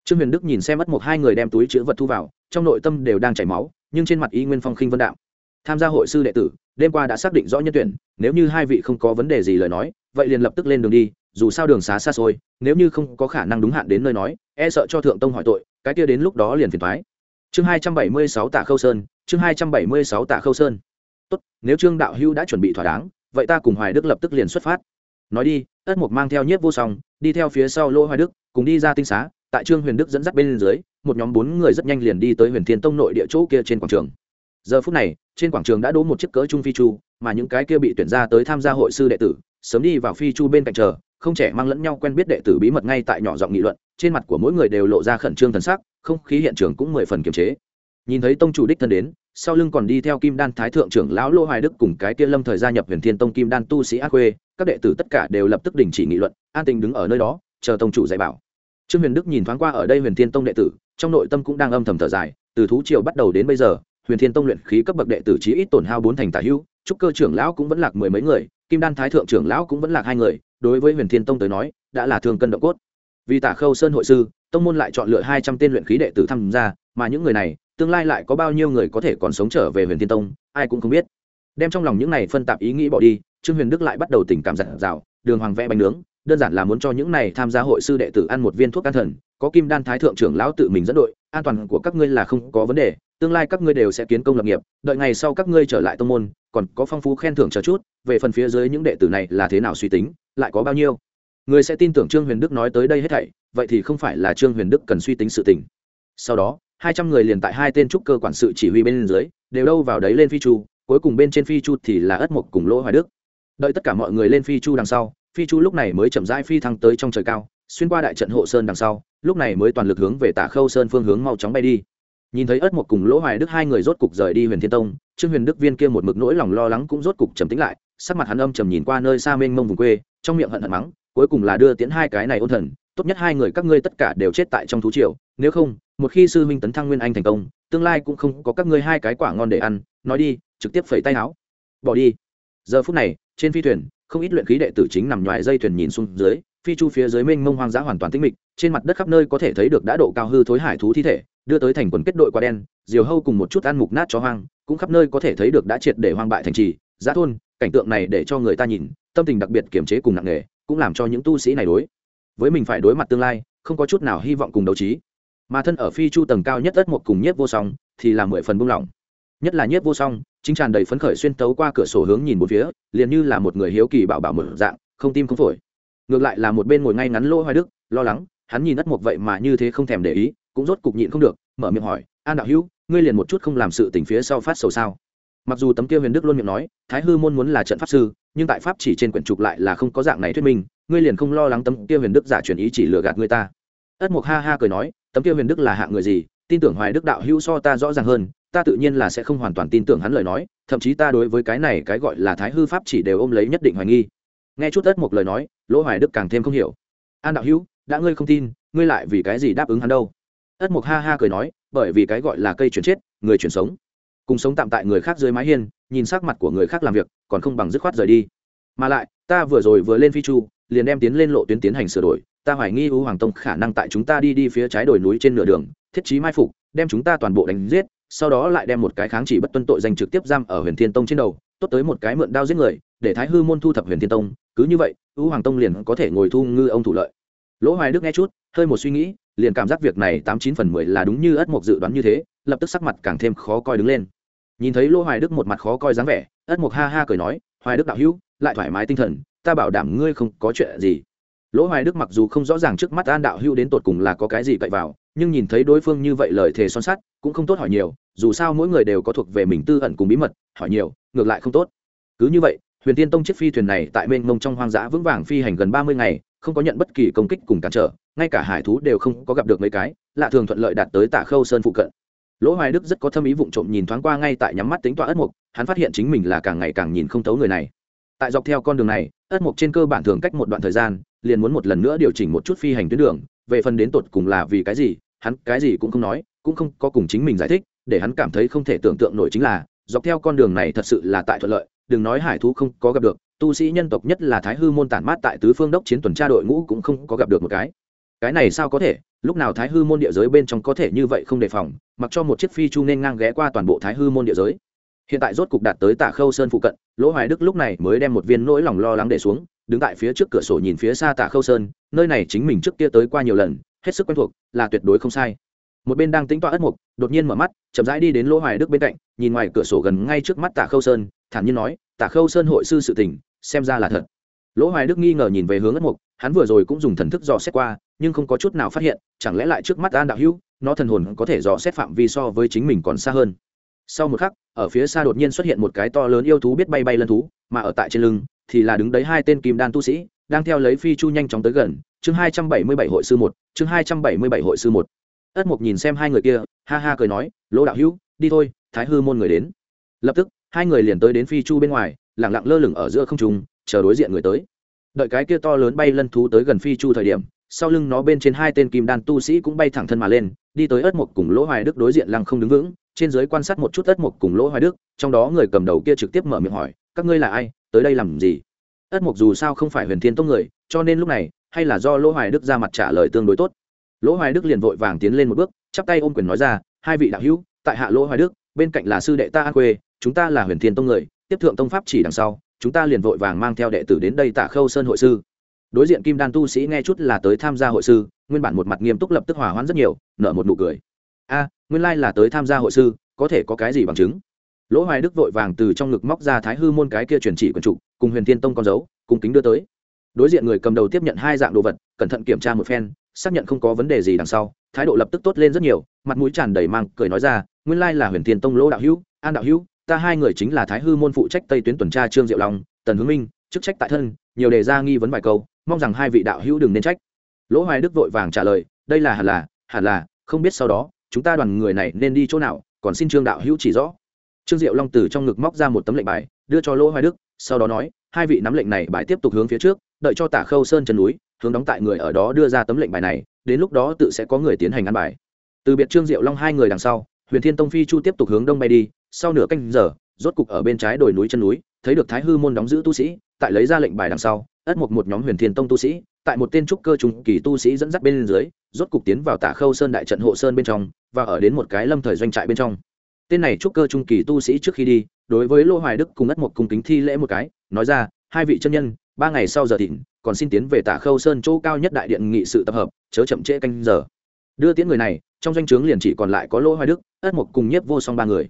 Trương huyền đức nhìn xem mất một hai người đem túi chữ vật thu vào, trong nội tâm đều đang chảy máu, nhưng trên mặt y nguyên phong khinh vân đạo tham gia hội sư đệ tử, đêm qua đã xác định rõ nhân tuyển, nếu như hai vị không có vấn đề gì lời nói, vậy liền lập tức lên đường đi, dù sao đường xá xa xôi, nếu như không có khả năng đúng hạn đến nơi nói e sợ cho thượng tông hỏi tội, cái kia đến lúc đó liền phiền thoái chương hai trăm bảy mươi sáu tạ khâu sơn, chương hai trăm bảy mươi sáu tạ khâu sơn. Tốt, nếu trương đạo hữu đã chuẩn bị thỏa đáng, vậy ta cùng hoài đức lập tức liền xuất phát. Nói đi ất mục mang theo nhiếp vô song, đi theo phía sau lỗ hoài đức, cùng đi ra tinh xá, tại trương huyền đức dẫn dắt bên dưới, một nhóm bốn người rất nhanh liền đi tới huyền thiên tông nội địa chỗ kia trên quảng trường. Giờ phút này, trên quảng trường đã đỗ một chiếc cỡ trung phi chu, mà những cái kia bị tuyển ra tới tham gia hội sư đệ tử, sớm đi vào phi chu bên cạnh chờ, không trẻ mang lẫn nhau quen biết đệ tử bí mật ngay tại nhỏ giọng nghị luận, trên mặt của mỗi người đều lộ ra khẩn trương thần sắc, không khí hiện trường cũng mười phần kiềm chế. Nhìn thấy tông chủ đích thân đến sau lưng còn đi theo kim đan thái thượng trưởng lão lô hoài đức cùng cái kia lâm thời gia nhập huyền thiên tông kim đan tu sĩ ác quê các đệ tử tất cả đều lập tức đình chỉ nghị luận, an tình đứng ở nơi đó, chờ tông chủ dạy bảo. Trương huyền đức nhìn thoáng qua ở đây huyền thiên tông đệ tử, trong nội tâm cũng đang âm thầm thở dài, từ thú triều bắt đầu đến bây giờ, huyền thiên tông luyện khí cấp bậc đệ tử chí ít tổn hao bốn thành tả hữu trúc cơ trưởng lão cũng vẫn lạc mười mấy người, kim đan thái thượng trưởng lão cũng vẫn lạc hai người, đối với huyền thiên tông tới nói, đã là thương cân độ cốt. Vì tả khâu sơn hội sư, tông môn lại chọn lựa hai trăm tên luyện khí đệ tử tham gia, mà những người này tương lai lại có bao nhiêu người có thể còn sống trở về huyền thiên tông, ai cũng không biết. Đem trong lòng những này phân tạp ý nghĩ bỏ đi, trương huyền đức lại bắt đầu tình cảm giặt rào đường hoàng vẽ bánh nướng, đơn giản là muốn cho những này tham gia hội sư đệ tử ăn một viên thuốc an thần, có kim đan thái thượng trưởng lão tự mình dẫn đội, an toàn của các ngươi là không có vấn đề, tương lai các ngươi đều sẽ kiến công lập nghiệp, đợi ngày sau các ngươi trở lại tông môn, còn có phong phú khen thưởng chờ chút, về phần phía dưới những đệ tử này là thế nào suy tính, lại có bao nhiêu? Người sẽ tin tưởng trương huyền đức nói tới đây hết thảy, vậy thì không phải là trương huyền đức cần suy tính sự tình. Sau đó hai trăm người liền tại hai tên trúc cơ quản sự chỉ huy bên dưới, đều đâu vào đấy lên phi chu, cuối cùng bên trên phi chu thì là ất mộc cùng lỗ hoài đức. Đợi tất cả mọi người lên phi chu đằng sau, phi chu lúc này mới chậm rãi phi thăng tới trong trời cao, xuyên qua đại trận hộ sơn đằng sau, lúc này mới toàn lực hướng về tả khâu sơn phương hướng mau chóng bay đi. Nhìn thấy ất một cùng lỗ hoài đức hai người rốt cục rời đi huyền thiên tông, trương huyền đức viên kia một mực nỗi lòng lo lắng cũng rốt cục trầm tĩnh lại, sắc mặt hắn âm trầm nhìn qua nơi xa mênh mông vùng quê, trong miệng hận hận mắng, cuối cùng là đưa tiến hai cái này ôn thần tốt nhất hai người các ngươi tất cả đều chết tại trong thú triều, nếu không, một khi sư huynh tấn thăng nguyên anh thành công, tương lai cũng không có các ngươi hai cái quả ngon để ăn, nói đi, trực tiếp phẩy tay áo. Bỏ đi. Giờ phút này, trên phi thuyền, không ít luyện khí đệ tử chính nằm ngoài dây thuyền nhìn xuống dưới, phi chu phía dưới mênh mông hoang dã hoàn toàn tĩnh mịch, trên mặt đất khắp nơi có thể thấy được đã độ cao hư thối hải thú thi thể, đưa tới thành quần kết đội quả đen, diều hâu cùng một chút ăn mục nát cho hoang, cũng khắp nơi có thể thấy được đã triệt để hoang bại thành trì, giá thôn, cảnh tượng này để cho người ta nhìn, tâm tình đặc biệt kiềm chế cùng nặng nề, cũng làm cho những tu sĩ này đối với mình phải đối mặt tương lai, không có chút nào hy vọng cùng đấu trí. Mà thân ở phi chu tầng cao nhất đất một cùng nhiếp vô song, thì là mười phần buông lỏng. Nhất là nhiếp vô song, chính tràn đầy phấn khởi xuyên tấu qua cửa sổ hướng nhìn một phía, liền như là một người hiếu kỳ bảo bảo mở dạng, không tim không phổi. Ngược lại là một bên ngồi ngay ngắn lỗ hoài đức, lo lắng, hắn nhìn đất một vậy mà như thế không thèm để ý, cũng rốt cục nhịn không được, mở miệng hỏi, an đạo hữu, ngươi liền một chút không làm sự tình phía sau phát sầu sao? Mặc dù tấm kia huyền đức luôn miệng nói, thái hư môn muốn là trận pháp sư, nhưng tại pháp chỉ trên quyển trục lại là không có dạng này thuyết minh ngươi liền không lo lắng tấm kia huyền đức giả truyền ý chỉ lừa gạt ngươi ta. Ất mục ha ha cười nói, tấm kia huyền đức là hạng người gì? Tin tưởng hoài đức đạo hữu so ta rõ ràng hơn, ta tự nhiên là sẽ không hoàn toàn tin tưởng hắn lời nói, thậm chí ta đối với cái này cái gọi là thái hư pháp chỉ đều ôm lấy nhất định hoài nghi. Nghe chút ất mục lời nói, lỗ hoài đức càng thêm không hiểu. An đạo hữu, đã ngươi không tin, ngươi lại vì cái gì đáp ứng hắn đâu? Ất mục ha ha cười nói, bởi vì cái gọi là cây chuyển chết, người chuyển sống. Cùng sống tạm tại người khác dưới mái hiên, nhìn sắc mặt của người khác làm việc, còn không bằng dứt khoát rời đi. Mà lại, ta vừa rồi vừa lên phi chu liền đem tiến lên lộ tuyến tiến hành sửa đổi, ta hoài nghi u hoàng tông khả năng tại chúng ta đi đi phía trái đồi núi trên nửa đường, thiết trí mai phục, đem chúng ta toàn bộ đánh giết, sau đó lại đem một cái kháng chỉ bất tuân tội danh trực tiếp giam ở huyền thiên tông trên đầu, tốt tới một cái mượn đao giết người, để thái hư môn thu thập huyền thiên tông, cứ như vậy, u hoàng tông liền có thể ngồi thu ngư ông thủ lợi. Lỗ hoài đức nghe chút, hơi một suy nghĩ, liền cảm giác việc này tám chín phần mười là đúng như ất mục dự đoán như thế, lập tức sắc mặt càng thêm khó coi đứng lên. Nhìn thấy lỗ hoài đức một mặt khó coi dáng vẻ, ất mục ha ha cười nói, hoài đức đạo hữu, lại thoải mái tinh thần ta bảo đảm ngươi không có chuyện gì. Lỗ hoài đức mặc dù không rõ ràng trước mắt an đạo hữu đến tột cùng là có cái gì cậy vào, nhưng nhìn thấy đối phương như vậy lời thề son sắt, cũng không tốt hỏi nhiều, dù sao mỗi người đều có thuộc về mình tư ẩn cùng bí mật, hỏi nhiều, ngược lại không tốt. Cứ như vậy, huyền tiên tông chiếc phi thuyền này tại mênh mông trong hoang dã vững vàng phi hành gần ba mươi ngày, không có nhận bất kỳ công kích cùng cản trở, ngay cả hải thú đều không có gặp được mấy cái, lạ thường thuận lợi đạt tới tạ khâu sơn phụ cận. Lỗ hoài đức rất có thâm ý vụng trộm nhìn thoáng qua ngay tại nhắm mắt tính toán ất mục, hắn phát hiện chính mình là càng ngày càng nhìn không thấu người này. Tại dọc theo con đường này ất mục trên cơ bản thường cách một đoạn thời gian, liền muốn một lần nữa điều chỉnh một chút phi hành tuyến đường, về phần đến tột cùng là vì cái gì, hắn cái gì cũng không nói, cũng không có cùng chính mình giải thích, để hắn cảm thấy không thể tưởng tượng nổi chính là, dọc theo con đường này thật sự là tại thuận lợi, đừng nói hải thú không có gặp được, tu sĩ nhân tộc nhất là thái hư môn tản mát tại tứ phương đốc chiến tuần tra đội ngũ cũng không có gặp được một cái. Cái này sao có thể, lúc nào thái hư môn địa giới bên trong có thể như vậy không đề phòng, mặc cho một chiếc phi chu nên ngang ghé qua toàn bộ thái hư môn địa giới hiện tại rốt cục đạt tới tả khâu sơn phụ cận, lỗ hoài đức lúc này mới đem một viên nỗi lòng lo lắng để xuống, đứng tại phía trước cửa sổ nhìn phía xa tả khâu sơn, nơi này chính mình trước kia tới qua nhiều lần, hết sức quen thuộc, là tuyệt đối không sai. Một bên đang tính toán ất mục, đột nhiên mở mắt, chậm rãi đi đến lỗ hoài đức bên cạnh, nhìn ngoài cửa sổ gần ngay trước mắt tả khâu sơn, thản nhiên nói, tả khâu sơn hội sư sự tình, xem ra là thật. Lỗ hoài đức nghi ngờ nhìn về hướng ất mục, hắn vừa rồi cũng dùng thần thức dò xét qua, nhưng không có chút nào phát hiện, chẳng lẽ lại trước mắt an đạo hữu, nó thần hồn có thể dò xét phạm vi so với chính mình còn xa hơn sau một khắc, ở phía xa đột nhiên xuất hiện một cái to lớn yêu thú biết bay bay lân thú, mà ở tại trên lưng thì là đứng đấy hai tên kim đan tu sĩ, đang theo lấy phi chu nhanh chóng tới gần. Chương hai trăm bảy mươi bảy hội sư một, chương hai trăm bảy mươi bảy hội sư một. Ất mục nhìn xem hai người kia, ha ha cười nói, lỗ đạo hữu, đi thôi, thái hư môn người đến. Lập tức, hai người liền tới đến phi chu bên ngoài lẳng lặng lơ lửng ở giữa không trung, chờ đối diện người tới. Đợi cái kia to lớn bay lân thú tới gần phi chu thời điểm, sau lưng nó bên trên hai tên kim đan tu sĩ cũng bay thẳng thân mà lên, đi tới ất mục cùng lỗ hoài đức đối diện lăng không đứng vững trên dưới quan sát một chút ất mục cùng lỗ hoài đức, trong đó người cầm đầu kia trực tiếp mở miệng hỏi, các ngươi là ai? Tới đây làm gì? Ất mục dù sao không phải huyền thiên tông người, cho nên lúc này, hay là do lỗ hoài đức ra mặt trả lời tương đối tốt. Lỗ hoài đức liền vội vàng tiến lên một bước, chắp tay ôm quyền nói ra, hai vị đạo hữu, tại hạ lỗ hoài đức, bên cạnh là sư đệ ta an khuê, chúng ta là huyền thiên tông người, tiếp thượng tông pháp chỉ đằng sau, chúng ta liền vội vàng mang theo đệ tử đến đây tạ khâu sơn hội sư. Đối diện kim đan tu sĩ nghe chút là tới tham gia hội sư, nguyên bản một mặt nghiêm túc lập tức hỏa hoãn rất nhiều, nở một nụ cười a, nguyên lai là tới tham gia hội sư, có thể có cái gì bằng chứng? Lỗ hoài đức vội vàng từ trong ngực móc ra thái hư môn cái kia truyền chỉ quần trục cùng huyền thiên tông con dấu, cùng kính đưa tới. Đối diện người cầm đầu tiếp nhận hai dạng đồ vật, cẩn thận kiểm tra một phen, xác nhận không có vấn đề gì đằng sau, thái độ lập tức tốt lên rất nhiều, mặt mũi tràn đầy mang cười nói ra, nguyên lai là huyền thiên tông lỗ đạo hữu, an đạo hữu, ta hai người chính là thái hư môn phụ trách tây tuyến tuần tra trương diệu long, tần hướng minh, chức trách tại thân, nhiều đề ra nghi vấn vài câu, mong rằng hai vị đạo hữu đừng nên trách. Lỗ hoài đức vội vàng trả lời, đây là hẳn là hẳn là, không biết sau đó chúng ta đoàn người này nên đi chỗ nào, còn xin trương đạo hữu chỉ rõ. Trương diệu long từ trong ngực móc ra một tấm lệnh bài, đưa cho lỗ hoài đức, sau đó nói, hai vị nắm lệnh này bài tiếp tục hướng phía trước, đợi cho tả khâu sơn chân núi, hướng đóng tại người ở đó đưa ra tấm lệnh bài này, đến lúc đó tự sẽ có người tiến hành ăn bài. Từ biệt trương diệu long hai người đằng sau, huyền thiên tông phi chu tiếp tục hướng đông bay đi, sau nửa canh giờ, rốt cục ở bên trái đồi núi chân núi, thấy được thái hư môn đóng giữ tu sĩ, tại lấy ra lệnh bài đằng sau, ất một một nhóm huyền thiên tông tu sĩ tại một tên trúc cơ trùng kỳ tu sĩ dẫn dắt bên dưới, rốt cục tiến vào tả khâu sơn đại trận hộ sơn bên trong, và ở đến một cái lâm thời doanh trại bên trong. Tên này trúc cơ trung kỳ tu sĩ trước khi đi, đối với lỗ hoài đức cùng ất một cùng kính thi lễ một cái, nói ra, hai vị chân nhân, ba ngày sau giờ thịnh, còn xin tiến về tả khâu sơn chỗ cao nhất đại điện nghị sự tập hợp, chớ chậm trễ canh giờ. Đưa tiễn người này, trong doanh trướng liền chỉ còn lại có lỗ hoài đức ất một cùng nhiếp vô song ba người.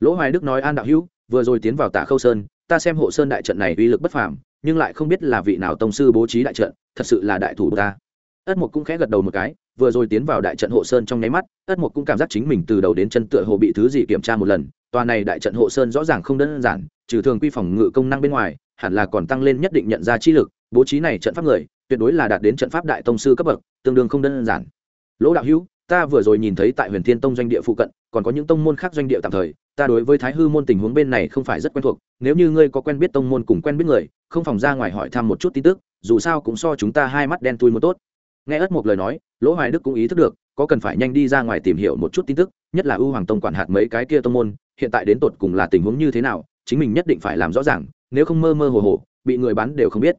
Lỗ hoài đức nói an đạo hữu, vừa rồi tiến vào tả khâu sơn, ta xem hộ sơn đại trận này uy lực bất phàm nhưng lại không biết là vị nào tông sư bố trí đại trận, thật sự là đại thủ ta. Ất mục cũng khẽ gật đầu một cái, vừa rồi tiến vào đại trận hộ sơn trong nháy mắt, ất mục cũng cảm giác chính mình từ đầu đến chân tựa hồ bị thứ gì kiểm tra một lần, tòa này đại trận hộ sơn rõ ràng không đơn giản, trừ thường quy phòng ngự công năng bên ngoài, hẳn là còn tăng lên nhất định nhận ra chi lực, bố trí này trận pháp người, tuyệt đối là đạt đến trận pháp đại tông sư cấp bậc, tương đương không đơn giản. Lỗ đạo hữu ta vừa rồi nhìn thấy tại huyền thiên tông doanh địa phụ cận, còn có những tông môn khác doanh địa tạm thời, ta đối với thái hư môn tình huống bên này không phải rất quen thuộc, nếu như ngươi có quen biết tông môn cùng quen biết người, không phòng ra ngoài hỏi thăm một chút tin tức, dù sao cũng so chúng ta hai mắt đen tui một tốt. Nghe ất một lời nói, lỗ hoài đức cũng ý thức được, có cần phải nhanh đi ra ngoài tìm hiểu một chút tin tức, nhất là ưu hoàng tông quản hạt mấy cái kia tông môn, hiện tại đến tột cùng là tình huống như thế nào, chính mình nhất định phải làm rõ ràng, nếu không mơ mơ hồ hồ, bị người bán đều không biết.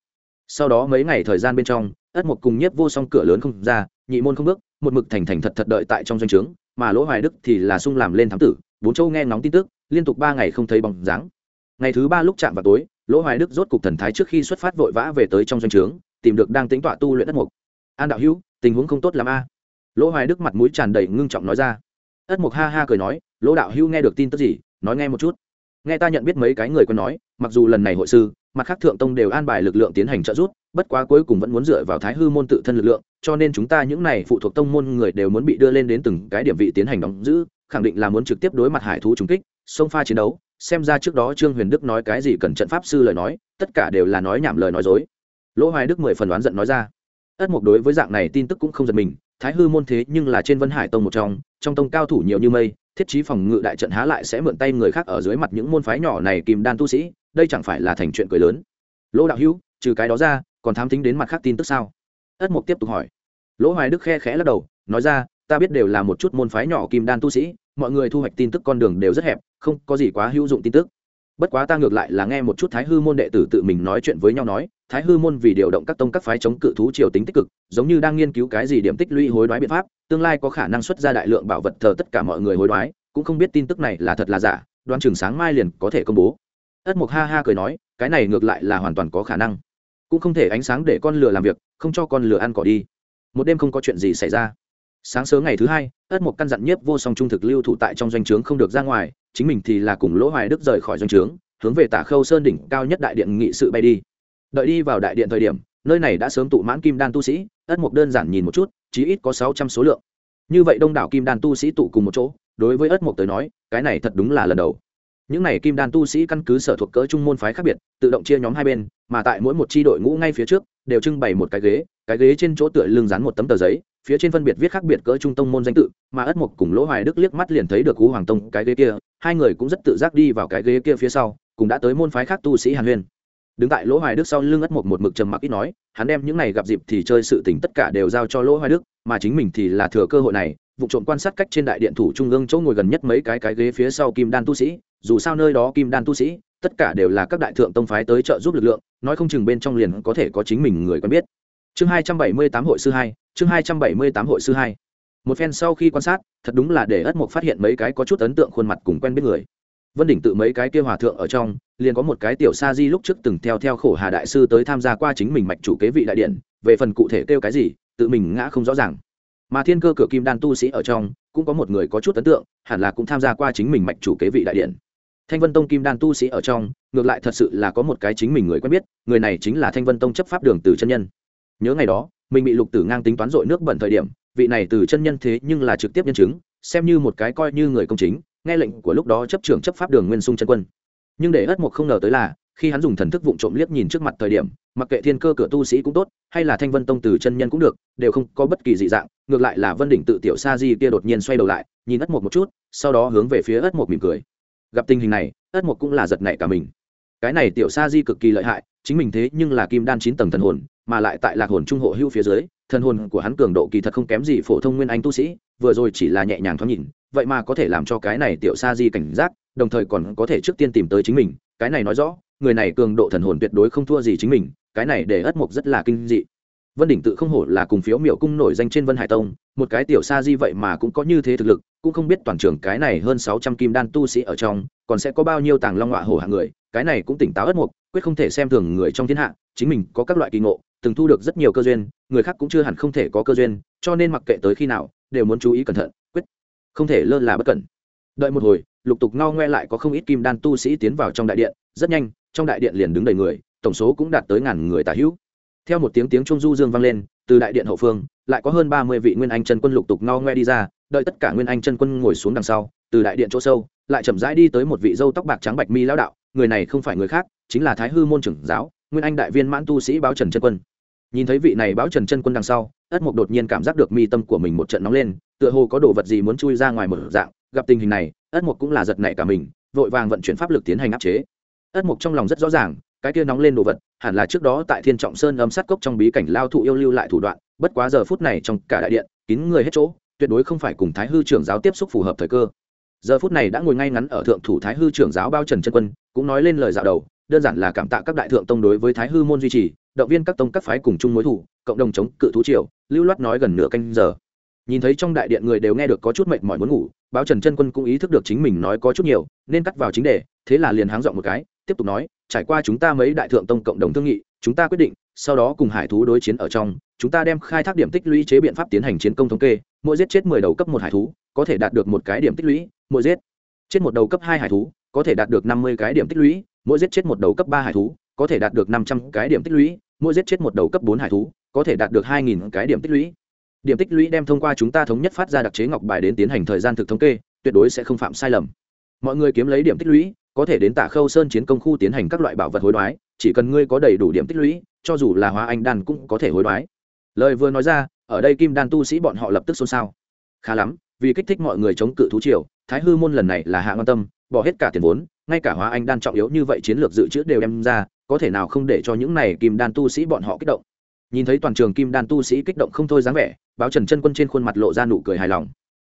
Sau đó mấy ngày thời gian bên trong, ất một cùng nhiếp vô song cửa lớn không ra nhị môn không bước, một mực thành thành thật thật đợi tại trong doanh trướng, mà lỗ hoài đức thì là sung làm lên thám tử, bốn châu nghe ngóng tin tức, liên tục ba ngày không thấy bóng dáng. Ngày thứ ba lúc chạm vào tối, lỗ hoài đức rốt cục thần thái trước khi xuất phát vội vã về tới trong doanh trướng, tìm được đang tính tọa tu luyện đất mục. An đạo hữu, tình huống không tốt l a. Lỗ hoài đức mặt mũi tràn đầy ngưng trọng nói ra. Ất mục ha ha cười nói, lỗ đạo hữu nghe được tin tức gì, nói nghe một chút. Nghe ta nhận biết mấy cái người quen nói, mặc dù lần này hội sư mặt khác thượng tông đều an bài lực lượng tiến hành trợ giúp, bất quá cuối cùng vẫn muốn dựa vào thái hư môn tự thân lực lượng, cho nên chúng ta những này phụ thuộc tông môn người đều muốn bị đưa lên đến từng cái điểm vị tiến hành đóng giữ, khẳng định là muốn trực tiếp đối mặt hải thú trùng kích sông pha chiến đấu. Xem ra trước đó trương huyền đức nói cái gì cần trận pháp sư lời nói, tất cả đều là nói nhảm lời nói dối. Lỗ hoài đức mười phần đoán giận nói ra. Ất mục đối với dạng này tin tức cũng không giật mình, thái hư môn thế nhưng là trên vân hải tông một trong trong tông cao thủ nhiều như mây, thiết trí phòng ngự đại trận há lại sẽ mượn tay người khác ở dưới mặt những môn phái nhỏ này kìm đan tu sĩ đây chẳng phải là thành chuyện cười lớn. Lỗ đạo hữu, trừ cái đó ra, còn thám tính đến mặt khác tin tức sao? Ất mục tiếp tục hỏi. Lỗ hoài đức khe khẽ lắc đầu, nói ra, ta biết đều là một chút môn phái nhỏ kim đan tu sĩ, mọi người thu hoạch tin tức con đường đều rất hẹp, không có gì quá hữu dụng tin tức. Bất quá ta ngược lại là nghe một chút thái hư môn đệ tử tự mình nói chuyện với nhau nói, thái hư môn vì điều động các tông các phái chống cự thú triều tính tích cực, giống như đang nghiên cứu cái gì điểm tích lũy hối đoái biện pháp, tương lai có khả năng xuất ra đại lượng bảo vật thờ tất cả mọi người hối đoái, cũng không biết tin tức này là thật là giả đoan chừng sáng mai liền có thể công bố ất mục ha ha cười nói, cái này ngược lại là hoàn toàn có khả năng. Cũng không thể ánh sáng để con lừa làm việc, không cho con lừa ăn cỏ đi. Một đêm không có chuyện gì xảy ra. Sáng sớm ngày thứ hai, ất mục căn dặn nhiếp vô song trung thực lưu thủ tại trong doanh trướng không được ra ngoài, chính mình thì là cùng lỗ hoài đức rời khỏi doanh trướng, hướng về tả khâu sơn đỉnh cao nhất đại điện nghị sự bay đi. Đợi đi vào đại điện thời điểm, nơi này đã sớm tụ mãn kim đan tu sĩ, ất mục đơn giản nhìn một chút, chí ít có sáu trăm số lượng. Như vậy đông đảo kim đan tu sĩ tụ cùng một chỗ, đối với ất mục tới nói, cái này thật đúng là lần đầu những này kim đan tu sĩ căn cứ sở thuộc cỡ trung môn phái khác biệt, tự động chia nhóm hai bên, mà tại mỗi một tri đội ngũ ngay phía trước, đều trưng bày một cái ghế cái ghế trên chỗ tựa lưng dán một tấm tờ giấy, phía trên phân biệt viết khác biệt cỡ trung tông môn danh tự, mà ất mục cùng lỗ hoài đức liếc mắt liền thấy được cú hoàng tông cái ghế kia, hai người cũng rất tự giác đi vào cái ghế kia phía sau cùng đã tới môn phái khác tu sĩ hàn huyên. Đứng tại lỗ hoài đức sau lưng ất mục một mực trầm mặc ít nói, hắn đem những này gặp dịp thì chơi sự tình tất cả đều giao cho lỗ hoài đức, mà chính mình thì là thừa cơ hội này, vụ trộm quan sát cách trên đại điện thủ trung ương chỗ ngồi gần nhất mấy cái cái ghế phía sau kim đan tu sĩ dù sao nơi đó kim đan tu sĩ, tất cả đều là các đại thượng tông phái tới trợ giúp lực lượng, nói không chừng bên trong liền có thể có chính mình người quen biết. Chương hai trăm bảy mươi tám hội sư hai, chương hai trăm bảy mươi tám hội sư hai. Một phen sau khi quan sát, thật đúng là để ất mục phát hiện mấy cái có chút ấn tượng khuôn mặt cùng quen biết người. Vân đỉnh tự mấy cái kia hòa thượng ở trong, liền có một cái tiểu sa di lúc trước từng theo theo khổ hà đại sư tới tham gia qua chính mình mạch chủ kế vị đại điện, về phần cụ thể kêu cái gì, tự mình ngã không rõ ràng. Mà thiên cơ cửa kim đan tu sĩ ở trong, cũng có một người có chút ấn tượng, hẳn là cũng tham gia qua chính mình mạch chủ kế vị đại điện thanh vân tông kim đan tu sĩ ở trong, ngược lại thật sự là có một cái chính mình người quen biết, người này chính là thanh vân tông chấp pháp đường từ chân nhân. Nhớ ngày đó, mình bị lục tử ngang tính toán dội nước bẩn thời điểm, vị này từ chân nhân thế nhưng là trực tiếp nhân chứng, xem như một cái coi như người công chính, nghe lệnh của lúc đó chấp trưởng chấp pháp đường nguyên sung chân quân. Nhưng để ất mộc không ngờ tới là, khi hắn dùng thần thức vụng trộm liếc nhìn trước mặt thời điểm, mặc kệ thiên cơ cửa tu sĩ cũng tốt, hay là thanh vân tông từ chân nhân cũng được, đều không có bất kỳ dị dạng, ngược lại là vân đỉnh tự tiểu sa di kia đột nhiên xoay đầu lại, nhìn ất mộc một chút, sau đó hướng về phía ất mộc mỉm cười gặp tình hình này, ất mục cũng là giật nảy cả mình. Cái này tiểu sa di cực kỳ lợi hại, chính mình thế nhưng là kim đan chín tầng thần hồn, mà lại tại lạc hồn trung hộ hữu phía dưới, thần hồn của hắn cường độ kỳ thật không kém gì phổ thông nguyên anh tu sĩ, vừa rồi chỉ là nhẹ nhàng thoáng nhìn, vậy mà có thể làm cho cái này tiểu sa di cảnh giác, đồng thời còn có thể trước tiên tìm tới chính mình. Cái này nói rõ, người này cường độ thần hồn tuyệt đối không thua gì chính mình, cái này để ất mục rất là kinh dị. Vân đỉnh tự không hổ là cùng phiếu miệu cung nổi danh trên vân hải tông, một cái tiểu sa di vậy mà cũng có như thế thực lực cũng không biết toàn trường cái này hơn sáu trăm kim đan tu sĩ ở trong, còn sẽ có bao nhiêu tàng long họa hổ hạng người, cái này cũng tỉnh táo ất mục, quyết không thể xem thường người trong thiên hạ, chính mình có các loại kỳ ngộ, từng thu được rất nhiều cơ duyên, người khác cũng chưa hẳn không thể có cơ duyên, cho nên mặc kệ tới khi nào, đều muốn chú ý cẩn thận, quyết không thể lơ là bất cẩn. Đợi một hồi, lục tục ngao ngoe lại có không ít kim đan tu sĩ tiến vào trong đại điện, rất nhanh, trong đại điện liền đứng đầy người, tổng số cũng đạt tới ngàn người tả hữu. Theo một tiếng tiếng trung du dương vang lên từ đại điện hậu phương, lại có hơn ba mươi vị nguyên anh chân quân lục tục ngao ngoe đi ra, đợi tất cả nguyên anh chân quân ngồi xuống đằng sau, từ đại điện chỗ sâu, lại chậm rãi đi tới một vị dâu tóc bạc trắng bạch mi lão đạo, người này không phải người khác, chính là thái hư môn trưởng giáo, nguyên anh đại viên mãn tu sĩ báo trần chân quân. Nhìn thấy vị này báo trần chân quân đằng sau, ất mục đột nhiên cảm giác được mi tâm của mình một trận nóng lên, tựa hồ có đồ vật gì muốn chui ra ngoài một dạng, gặp tình hình này, ất mục cũng là giật nảy cả mình, vội vàng vận chuyển pháp lực tiến hành áp chế. Ất mục trong lòng rất rõ ràng cái kia nóng lên đồ vật, hẳn là trước đó tại thiên trọng sơn âm sát cốc trong bí cảnh lao thụ yêu lưu lại thủ đoạn, bất quá giờ phút này trong cả đại điện, kín người hết chỗ, tuyệt đối không phải cùng thái hư trưởng giáo tiếp xúc phù hợp thời cơ. Giờ phút này đã ngồi ngay ngắn ở thượng thủ thái hư trưởng giáo bao trần chân quân, cũng nói lên lời dạo đầu, đơn giản là cảm tạ các đại thượng tông đối với thái hư môn duy trì, động viên các tông các phái cùng chung mối thủ, cộng đồng chống cự thú triều, lưu loát nói gần nửa canh giờ. Nhìn thấy trong đại điện người đều nghe được có chút mệt mỏi muốn ngủ báo trần chân quân cũng ý thức được chính mình nói có chút nhiều, nên cắt vào chính đề, thế là liền háng dọn một cái tiếp tục nói, trải qua chúng ta mấy đại thượng tông cộng đồng thương nghị, chúng ta quyết định, sau đó cùng hải thú đối chiến ở trong, chúng ta đem khai thác điểm tích lũy chế biện pháp tiến hành chiến công thống kê, mỗi giết chết mười đầu cấp một hải thú, có thể đạt được một cái điểm tích lũy, mỗi giết chết một đầu cấp hai hải thú, có thể đạt được năm mươi cái điểm tích lũy, mỗi giết chết một đầu cấp ba hải thú, có thể đạt được năm trăm cái điểm tích lũy, mỗi giết chết một đầu cấp bốn hải thú, có thể đạt được hai nghìn cái điểm tích lũy. Điểm tích lũy đem thông qua chúng ta thống nhất phát ra đặc chế ngọc bài đến tiến hành thời gian thực thống kê, tuyệt đối sẽ không phạm sai lầm. Mọi người kiếm lấy điểm tích lũy có thể đến tả khâu sơn chiến công khu tiến hành các loại bảo vật hối đoái, chỉ cần ngươi có đầy đủ điểm tích lũy, cho dù là hóa anh đan cũng có thể hối đoái. Lời vừa nói ra, ở đây kim đan tu sĩ bọn họ lập tức xôn xao. Khá lắm, vì kích thích mọi người chống cự thú triều, thái hư môn lần này là hạ quan tâm, bỏ hết cả tiền vốn, ngay cả hóa anh đan trọng yếu như vậy chiến lược dự trữ đều đem ra, có thể nào không để cho những này kim đan tu sĩ bọn họ kích động. Nhìn thấy toàn trường kim đan tu sĩ kích động không thôi dáng vẻ, báo trần chân quân trên khuôn mặt lộ ra nụ cười hài lòng.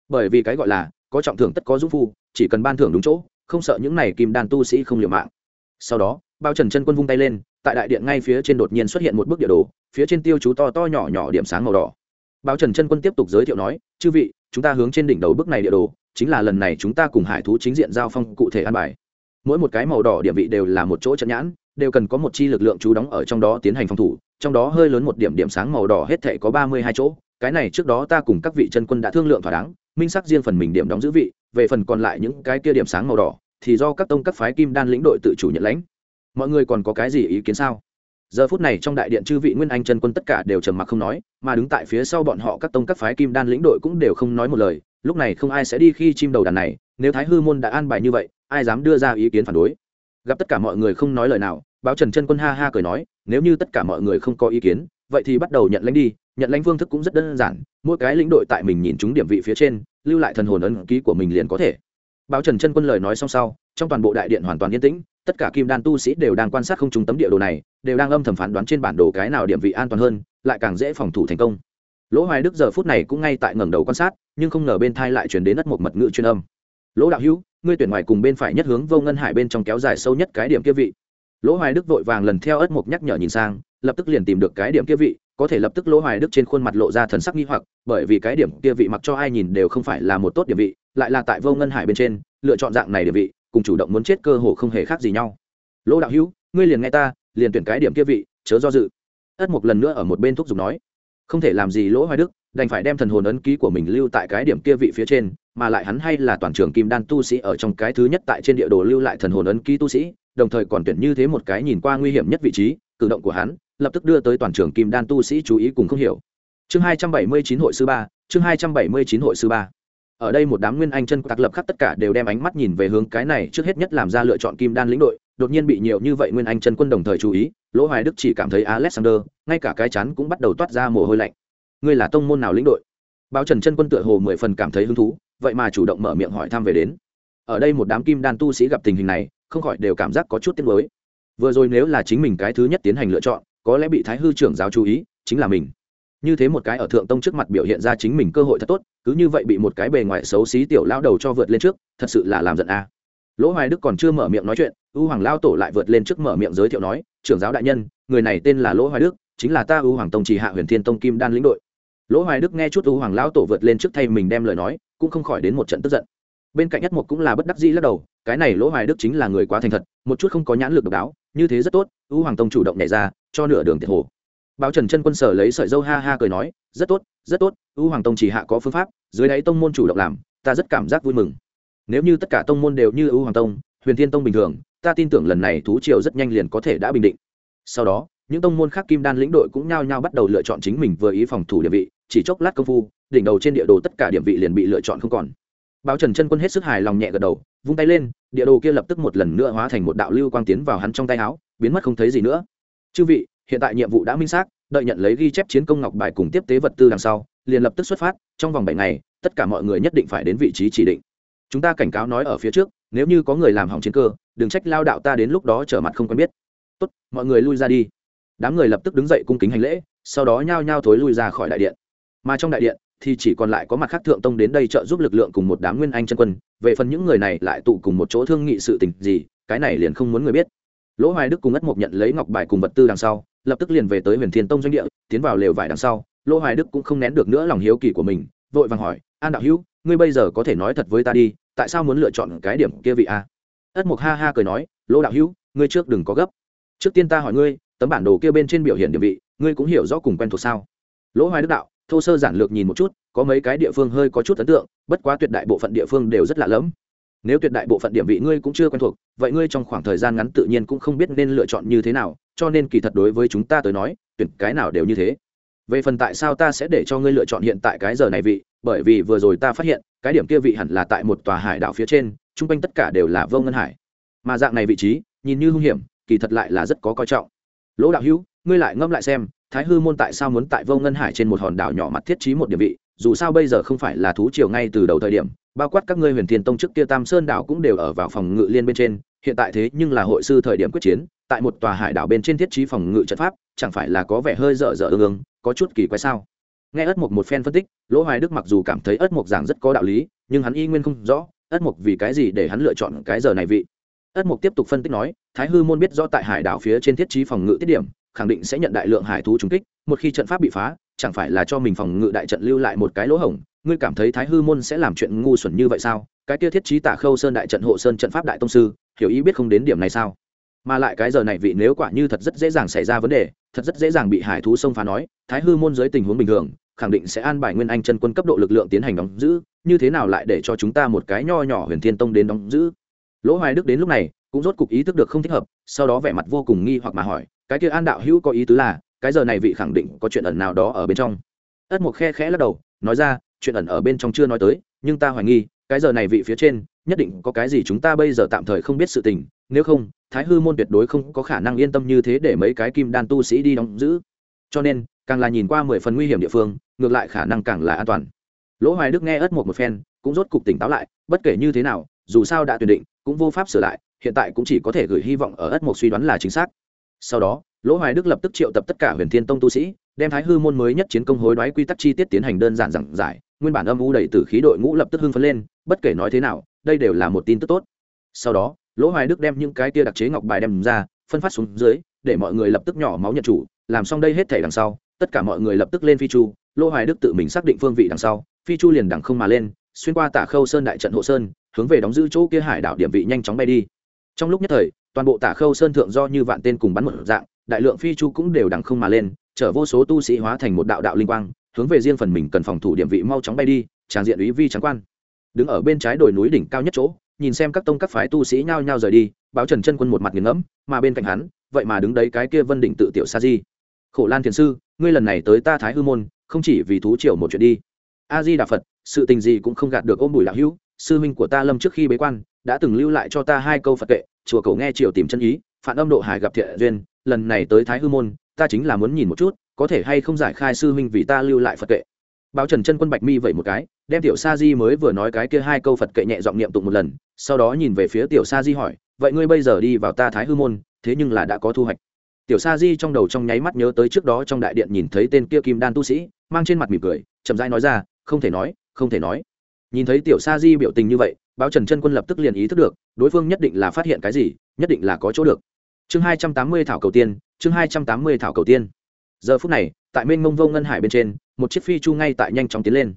Bởi vì cái gọi là, có trọng thưởng tất có dũng phu, chỉ cần ban thưởng đúng chỗ không sợ những này kim đan tu sĩ không liều mạng. Sau đó, bao trần chân quân vung tay lên, tại đại điện ngay phía trên đột nhiên xuất hiện một bức địa đồ, phía trên tiêu chú to to nhỏ nhỏ điểm sáng màu đỏ. Bao trần chân quân tiếp tục giới thiệu nói, chư vị, chúng ta hướng trên đỉnh đầu bức này địa đồ, chính là lần này chúng ta cùng hải thú chính diện giao phong cụ thể an bài. Mỗi một cái màu đỏ điểm vị đều là một chỗ trận nhãn, đều cần có một chi lực lượng chú đóng ở trong đó tiến hành phòng thủ, trong đó hơi lớn một điểm điểm sáng màu đỏ hết thể có ba mươi hai chỗ, cái này trước đó ta cùng các vị chân quân đã thương lượng thỏa đáng, minh sắc riêng phần mình điểm đóng giữ vị về phần còn lại những cái kia điểm sáng màu đỏ, thì do các tông các phái kim đan lĩnh đội tự chủ nhận lãnh. Mọi người còn có cái gì ý kiến sao? Giờ phút này trong đại điện chư vị nguyên anh chân quân tất cả đều trầm mặc không nói, mà đứng tại phía sau bọn họ các tông các phái kim đan lĩnh đội cũng đều không nói một lời. Lúc này không ai sẽ đi khi chim đầu đàn này, nếu thái hư môn đã an bài như vậy, ai dám đưa ra ý kiến phản đối? Gặp tất cả mọi người không nói lời nào, báo trần chân quân ha ha cười nói, nếu như tất cả mọi người không có ý kiến, vậy thì bắt đầu nhận lãnh đi nhận lãnh phương thức cũng rất đơn giản, mỗi cái lĩnh đội tại mình nhìn chúng điểm vị phía trên, lưu lại thần hồn ấn ký của mình liền có thể. Báo trần chân quân lời nói xong sau, trong toàn bộ đại điện hoàn toàn yên tĩnh, tất cả kim đan tu sĩ đều đang quan sát không trùng tấm địa đồ này, đều đang âm thầm phán đoán trên bản đồ cái nào điểm vị an toàn hơn, lại càng dễ phòng thủ thành công. Lỗ hoài đức giờ phút này cũng ngay tại ngẩng đầu quan sát, nhưng không ngờ bên thai lại chuyển đến đất một mật ngữ chuyên âm. Lỗ đạo hữu, ngươi tuyển ngoài cùng bên phải nhất hướng vô ngân hải bên trong kéo dài sâu nhất cái điểm kia vị. Lỗ hoài đức vội vàng lần theo ớt mục nhắc nhở nhìn sang, lập tức liền tìm được cái điểm kia vị có thể lập tức lỗ hoài đức trên khuôn mặt lộ ra thần sắc nghi hoặc, bởi vì cái điểm kia vị mặc cho ai nhìn đều không phải là một tốt điểm vị, lại là tại vô ngân hải bên trên, lựa chọn dạng này điểm vị, cùng chủ động muốn chết cơ hồ không hề khác gì nhau. Lỗ đạo hữu, ngươi liền nghe ta, liền tuyển cái điểm kia vị, chớ do dự. Ất một lần nữa ở một bên thúc giục nói. Không thể làm gì lỗ hoài đức, đành phải đem thần hồn ấn ký của mình lưu tại cái điểm kia vị phía trên, mà lại hắn hay là toàn trường kim đan tu sĩ ở trong cái thứ nhất tại trên địa đồ lưu lại thần hồn ấn ký tu sĩ, đồng thời còn tuyển như thế một cái nhìn qua nguy hiểm nhất vị trí, cử động của hắn lập tức đưa tới toàn trường kim đan tu sĩ chú ý cùng không hiểu. Chương hai trăm bảy mươi chín hội sư ba, chương hai trăm bảy mươi chín hội sư ba. Ở đây một đám nguyên anh chân tạc lập khắc tất cả đều đem ánh mắt nhìn về hướng cái này trước hết nhất làm ra lựa chọn kim đan lĩnh đội, đột nhiên bị nhiều như vậy nguyên anh chân quân đồng thời chú ý, lỗ hoài đức chỉ cảm thấy alexander, ngay cả cái chắn cũng bắt đầu toát ra mồ hôi lạnh. Ngươi là tông môn nào lĩnh đội? Báo trần chân quân tựa hồ mười phần cảm thấy hứng thú, vậy mà chủ động mở miệng hỏi thăm về đến. Ở đây một đám kim đan tu sĩ gặp tình hình này, không khỏi đều cảm giác có chút tiếc mới vừa rồi nếu là chính mình cái thứ nhất tiến hành lựa chọn có lẽ bị thái hư trưởng giáo chú ý, chính là mình. Như thế một cái ở thượng tông trước mặt biểu hiện ra chính mình cơ hội thật tốt, cứ như vậy bị một cái bề ngoài xấu xí tiểu lao đầu cho vượt lên trước, thật sự là làm giận a. Lỗ hoài đức còn chưa mở miệng nói chuyện ưu hoàng lao tổ lại vượt lên trước mở miệng giới thiệu nói, trưởng giáo đại nhân, người này tên là lỗ hoài đức, chính là ta ưu hoàng tông chỉ hạ huyền thiên tông kim đan lĩnh đội. Lỗ hoài đức nghe chút ưu hoàng lao tổ vượt lên trước thay mình đem lời nói, cũng không khỏi đến một trận tức giận bên cạnh nhất một cũng là bất đắc dĩ lắc đầu, cái này lỗ hoài đức chính là người quá thành thật, một chút không có nhãn lực độc đáo, như thế rất tốt, ưu hoàng tông chủ động nhảy ra, cho nửa đường tiệt hồ. Báo trần chân quân sở lấy sợi dâu ha ha cười nói, rất tốt rất tốt, ưu hoàng tông chỉ hạ có phương pháp, dưới đáy tông môn chủ động làm, ta rất cảm giác vui mừng. Nếu như tất cả tông môn đều như ưu hoàng tông, huyền thiên tông bình thường, ta tin tưởng lần này thú triều rất nhanh liền có thể đã bình định. Sau đó, những tông môn khác kim đan lĩnh đội cũng nhao nhao bắt đầu lựa chọn chính mình vừa ý phòng thủ địa vị, chỉ chốc lát công phu, đỉnh đầu trên địa đồ tất cả địa vị liền bị lựa chọn không còn báo trần chân quân hết sức hài lòng nhẹ gật đầu, vung tay lên, địa đồ kia lập tức một lần nữa hóa thành một đạo lưu quang tiến vào hắn trong tay áo, biến mất không thấy gì nữa. Chư vị, hiện tại nhiệm vụ đã minh xác, đợi nhận lấy ghi chép chiến công ngọc bài cùng tiếp tế vật tư đằng sau, liền lập tức xuất phát, trong vòng bảy ngày, tất cả mọi người nhất định phải đến vị trí chỉ định. Chúng ta cảnh cáo nói ở phía trước, nếu như có người làm hỏng chiến cơ, đừng trách lao đạo ta đến lúc đó trở mặt không quen biết. Tốt, mọi người lui ra đi. Đám người lập tức đứng dậy cung kính hành lễ, sau đó nhao nhao thối lui ra khỏi đại điện. Mà trong đại điện thì chỉ còn lại có mặt khác thượng tông đến đây trợ giúp lực lượng cùng một đám nguyên anh chân quân. Về phần những người này lại tụ cùng một chỗ thương nghị sự tình gì, cái này liền không muốn người biết. Lỗ hoài đức cùng ất mộc nhận lấy ngọc bài cùng vật tư đằng sau, lập tức liền về tới huyền thiên tông doanh địa, tiến vào lều vải đằng sau. Lỗ hoài đức cũng không nén được nữa lòng hiếu kỳ của mình, vội vàng hỏi, an đạo hữu, ngươi bây giờ có thể nói thật với ta đi, tại sao muốn lựa chọn cái điểm kia vị a? Ất mộc ha ha cười nói, lỗ đạo hữu, ngươi trước đừng có gấp. Trước tiên ta hỏi ngươi, tấm bản đồ kia bên trên biểu hiện địa vị, ngươi cũng hiểu rõ cùng quen thuộc sao? Lỗ hoài đức đạo thô sơ giản lược nhìn một chút, có mấy cái địa phương hơi có chút ấn tượng, bất quá tuyệt đại bộ phận địa phương đều rất lạ lẫm. Nếu tuyệt đại bộ phận điểm vị ngươi cũng chưa quen thuộc, vậy ngươi trong khoảng thời gian ngắn tự nhiên cũng không biết nên lựa chọn như thế nào, cho nên kỳ thật đối với chúng ta tới nói, tuyển cái nào đều như thế. Về phần tại sao ta sẽ để cho ngươi lựa chọn hiện tại cái giờ này vị, bởi vì vừa rồi ta phát hiện, cái điểm kia vị hẳn là tại một tòa hải đảo phía trên, chung quanh tất cả đều là vô ngân hải. Mà dạng này vị trí, nhìn như hung hiểm, kỳ thật lại là rất có coi trọng. Lỗ đạo hữu, ngươi lại ngâm lại xem thái hư môn tại sao muốn tại vô ngân hải trên một hòn đảo nhỏ mặt thiết trí một địa vị? Dù sao bây giờ không phải là thú triều ngay từ đầu thời điểm, bao quát các ngươi huyền thiên tông trước kia tam sơn đảo cũng đều ở vào phòng ngự liên bên trên, hiện tại thế nhưng là hội sư thời điểm quyết chiến, tại một tòa hải đảo bên trên thiết trí phòng ngự trận pháp, chẳng phải là có vẻ hơi dở dở ương ương, có chút kỳ quái sao? Nghe ất mục một phen phân tích, lỗ hoài đức mặc dù cảm thấy ất mục giảng rất có đạo lý, nhưng hắn y nguyên không rõ, ất mục vì cái gì để hắn lựa chọn cái giờ này vị? Ất mục tiếp tục phân tích nói, thái hư môn biết rõ tại hải đảo phía trên thiết trí phòng ngự tiết điểm khẳng định sẽ nhận đại lượng hải thú trúng kích, một khi trận pháp bị phá, chẳng phải là cho mình phòng ngự đại trận lưu lại một cái lỗ hổng? Ngươi cảm thấy thái hư môn sẽ làm chuyện ngu xuẩn như vậy sao? Cái kia thiết trí tả khâu sơn đại trận hộ sơn trận pháp đại tông sư, hiểu ý biết không đến điểm này sao? Mà lại cái giờ này vị nếu quả như thật rất dễ dàng xảy ra vấn đề, thật rất dễ dàng bị hải thú xông phá nói, thái hư môn dưới tình huống bình thường, khẳng định sẽ an bài nguyên anh chân quân cấp độ lực lượng tiến hành đóng giữ, như thế nào lại để cho chúng ta một cái nho nhỏ huyền thiên tông đến đóng giữ? Lỗ hoài đức đến lúc này, cũng rốt cục ý thức được không thích hợp, sau đó vẻ mặt vô cùng nghi hoặc mà hỏi cái kia an đạo hữu có ý tứ là, cái giờ này vị khẳng định có chuyện ẩn nào đó ở bên trong. Ất mục khe khẽ lắc đầu, nói ra, chuyện ẩn ở bên trong chưa nói tới, nhưng ta hoài nghi, cái giờ này vị phía trên, nhất định có cái gì chúng ta bây giờ tạm thời không biết sự tình, nếu không, thái hư môn tuyệt đối không có khả năng yên tâm như thế để mấy cái kim đan tu sĩ đi đóng giữ. Cho nên, càng là nhìn qua mười phần nguy hiểm địa phương, ngược lại khả năng càng là an toàn. Lỗ hoài đức nghe ất một một phen, cũng rốt cục tỉnh táo lại, bất kể như thế nào, dù sao đã tuyển định, cũng vô pháp sửa lại, hiện tại cũng chỉ có thể gửi hy vọng ở ất một suy đoán là chính xác sau đó, lỗ hoài đức lập tức triệu tập tất cả huyền thiên tông tu sĩ, đem thái hư môn mới nhất chiến công hối đoái quy tắc chi tiết tiến hành đơn giản giảng giải. Nguyên bản âm u đầy tử khí đội ngũ lập tức hưng phấn lên, bất kể nói thế nào, đây đều là một tin tức tốt. Sau đó, lỗ hoài đức đem những cái tia đặc chế ngọc bài đem ra, phân phát xuống dưới, để mọi người lập tức nhỏ máu nhận chủ, làm xong đây hết thể đằng sau, tất cả mọi người lập tức lên phi chu. Lỗ hoài đức tự mình xác định phương vị đằng sau, phi chu liền đằng không mà lên, xuyên qua tả khâu sơn đại trận hộ sơn, hướng về đóng giữ chỗ kia hải đảo điểm vị nhanh chóng bay đi. Trong lúc nhất thời toàn bộ tả khâu sơn thượng do như vạn tên cùng bắn một dạng, đại lượng phi chu cũng đều đằng không mà lên, chở vô số tu sĩ hóa thành một đạo đạo linh quang, hướng về riêng phần mình cần phòng thủ điểm vị mau chóng bay đi tràng diện ý vi trắng quan. Đứng ở bên trái đồi núi đỉnh cao nhất chỗ, nhìn xem các tông các phái tu sĩ nhao nhao rời đi, báo trần chân quân một mặt nghiền ngẫm, mà bên cạnh hắn, vậy mà đứng đấy cái kia vân đỉnh tự tiểu sa di. Khổ lan thiền sư, ngươi lần này tới ta thái hư môn, không chỉ vì thú triều một chuyện đi. A di đà phật, sự tình gì cũng không gạt được ôm bùi đạo hữu, sư minh của ta lâm trước khi bế quan đã từng lưu lại cho ta hai câu phật kệ, chùa cầu nghe triều tìm chân ý, phản âm độ hải gặp thiện duyên, lần này tới thái hư môn, ta chính là muốn nhìn một chút, có thể hay không giải khai sư huynh vì ta lưu lại phật kệ. Báo trần chân quân bạch mi vậy một cái, đem tiểu sa di mới vừa nói cái kia hai câu phật kệ nhẹ giọng niệm tụng một lần, sau đó nhìn về phía tiểu sa di hỏi, vậy ngươi bây giờ đi vào ta thái hư môn, thế nhưng là đã có thu hoạch. Tiểu sa di trong đầu trong nháy mắt nhớ tới trước đó trong đại điện nhìn thấy tên kia kim đan tu sĩ, mang trên mặt mỉm cười, chậm rãi nói ra, không thể nói, không thể nói. Nhìn thấy tiểu sa di biểu tình như vậy báo trần chân quân lập tức liền ý thức được, đối phương nhất định là phát hiện cái gì, nhất định là có chỗ được. Chương hai trăm tám mươi thảo cầu tiên, chương hai trăm tám mươi thảo cầu tiên. Giờ phút này, tại mênh mông vô ngân hải bên trên, một chiếc phi chu ngay tại nhanh chóng tiến lên.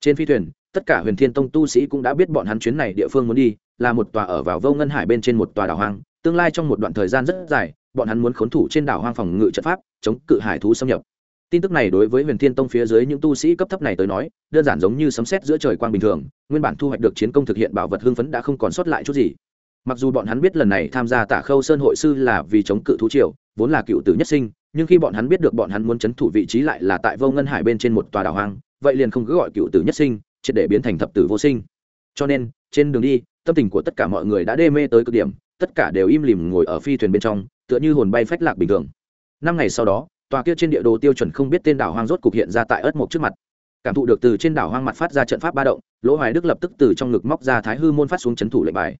Trên phi thuyền, tất cả huyền thiên tông tu sĩ cũng đã biết bọn hắn chuyến này địa phương muốn đi, là một tòa ở vào vô ngân hải bên trên một tòa đảo hoang, tương lai trong một đoạn thời gian rất dài, bọn hắn muốn khốn thủ trên đảo hoang phòng ngự trận pháp, chống cự hải thú xâm nhập tin tức này đối với huyền thiên tông phía dưới những tu sĩ cấp thấp này tới nói, đơn giản giống như sấm sét giữa trời quang bình thường, nguyên bản thu hoạch được chiến công thực hiện bảo vật hưng phấn đã không còn sót lại chút gì. Mặc dù bọn hắn biết lần này tham gia tả khâu sơn hội sư là vì chống cự thú triều, vốn là cựu tử nhất sinh, nhưng khi bọn hắn biết được bọn hắn muốn c h ấ n thủ vị trí lại là tại vô ngân hải bên trên một tòa đảo hoang, vậy liền không cứ gọi cựu tử nhất sinh, triệt để biến thành thập tử vô sinh. Cho nên, trên đường đi, tâm tình của tất cả mọi người đã đê mê tới cực điểm, tất cả đều im lìm ngồi ở phi thuyền bên trong, tựa như hồn bay phách lạc bình thường. Năm ngày sau đó tòa kia trên địa đồ tiêu chuẩn không biết tên đảo hoang rốt cục hiện ra tại ớt mộc trước mặt. Cảm thụ được từ trên đảo hoang mặt phát ra trận pháp ba động, lỗ hoài đức lập tức từ trong ngực móc ra thái hư môn phát xuống c h ấ n thủ lệnh bài.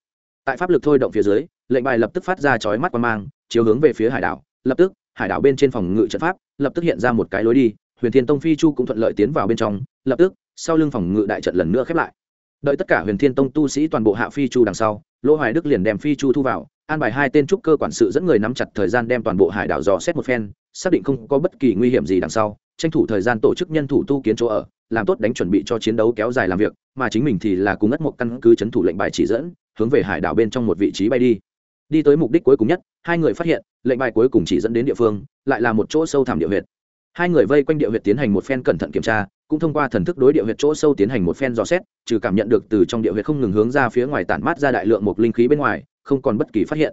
Tại pháp lực thôi động phía dưới, lệnh bài lập tức phát ra chói mắt qua mang, chiếu hướng về phía hải đảo. Lập tức, hải đảo bên trên phòng ngự trận pháp lập tức hiện ra một cái lối đi, huyền thiên tông phi chu cũng thuận lợi tiến vào bên trong. Lập tức, sau lưng phòng ngự đại trận lần nữa khép lại đợi tất cả huyền thiên tông tu sĩ toàn bộ hạ phi chu đằng sau, lỗ hoài đức liền đem phi chu thu vào, an bài hai tên trúc cơ quản sự dẫn người nắm chặt thời gian đem toàn bộ hải đảo dò xét một phen, xác định không có bất kỳ nguy hiểm gì đằng sau, tranh thủ thời gian tổ chức nhân thủ tu kiến chỗ ở, làm tốt đánh chuẩn bị cho chiến đấu kéo dài làm việc, mà chính mình thì là cùng ất một căn cứ chấn thủ lệnh bài chỉ dẫn, hướng về hải đảo bên trong một vị trí bay đi. Đi tới mục đích cuối cùng nhất, hai người phát hiện, lệnh bài cuối cùng chỉ dẫn đến địa phương, lại là một chỗ sâu thẳm địa huyệt. Hai người vây quanh địa huyệt tiến hành một phen cẩn thận kiểm tra cũng thông qua thần thức đối địa huyệt chỗ sâu tiến hành một phen dò xét, trừ cảm nhận được từ trong địa huyệt không ngừng hướng ra phía ngoài tản mát ra đại lượng một linh khí bên ngoài, không còn bất kỳ phát hiện.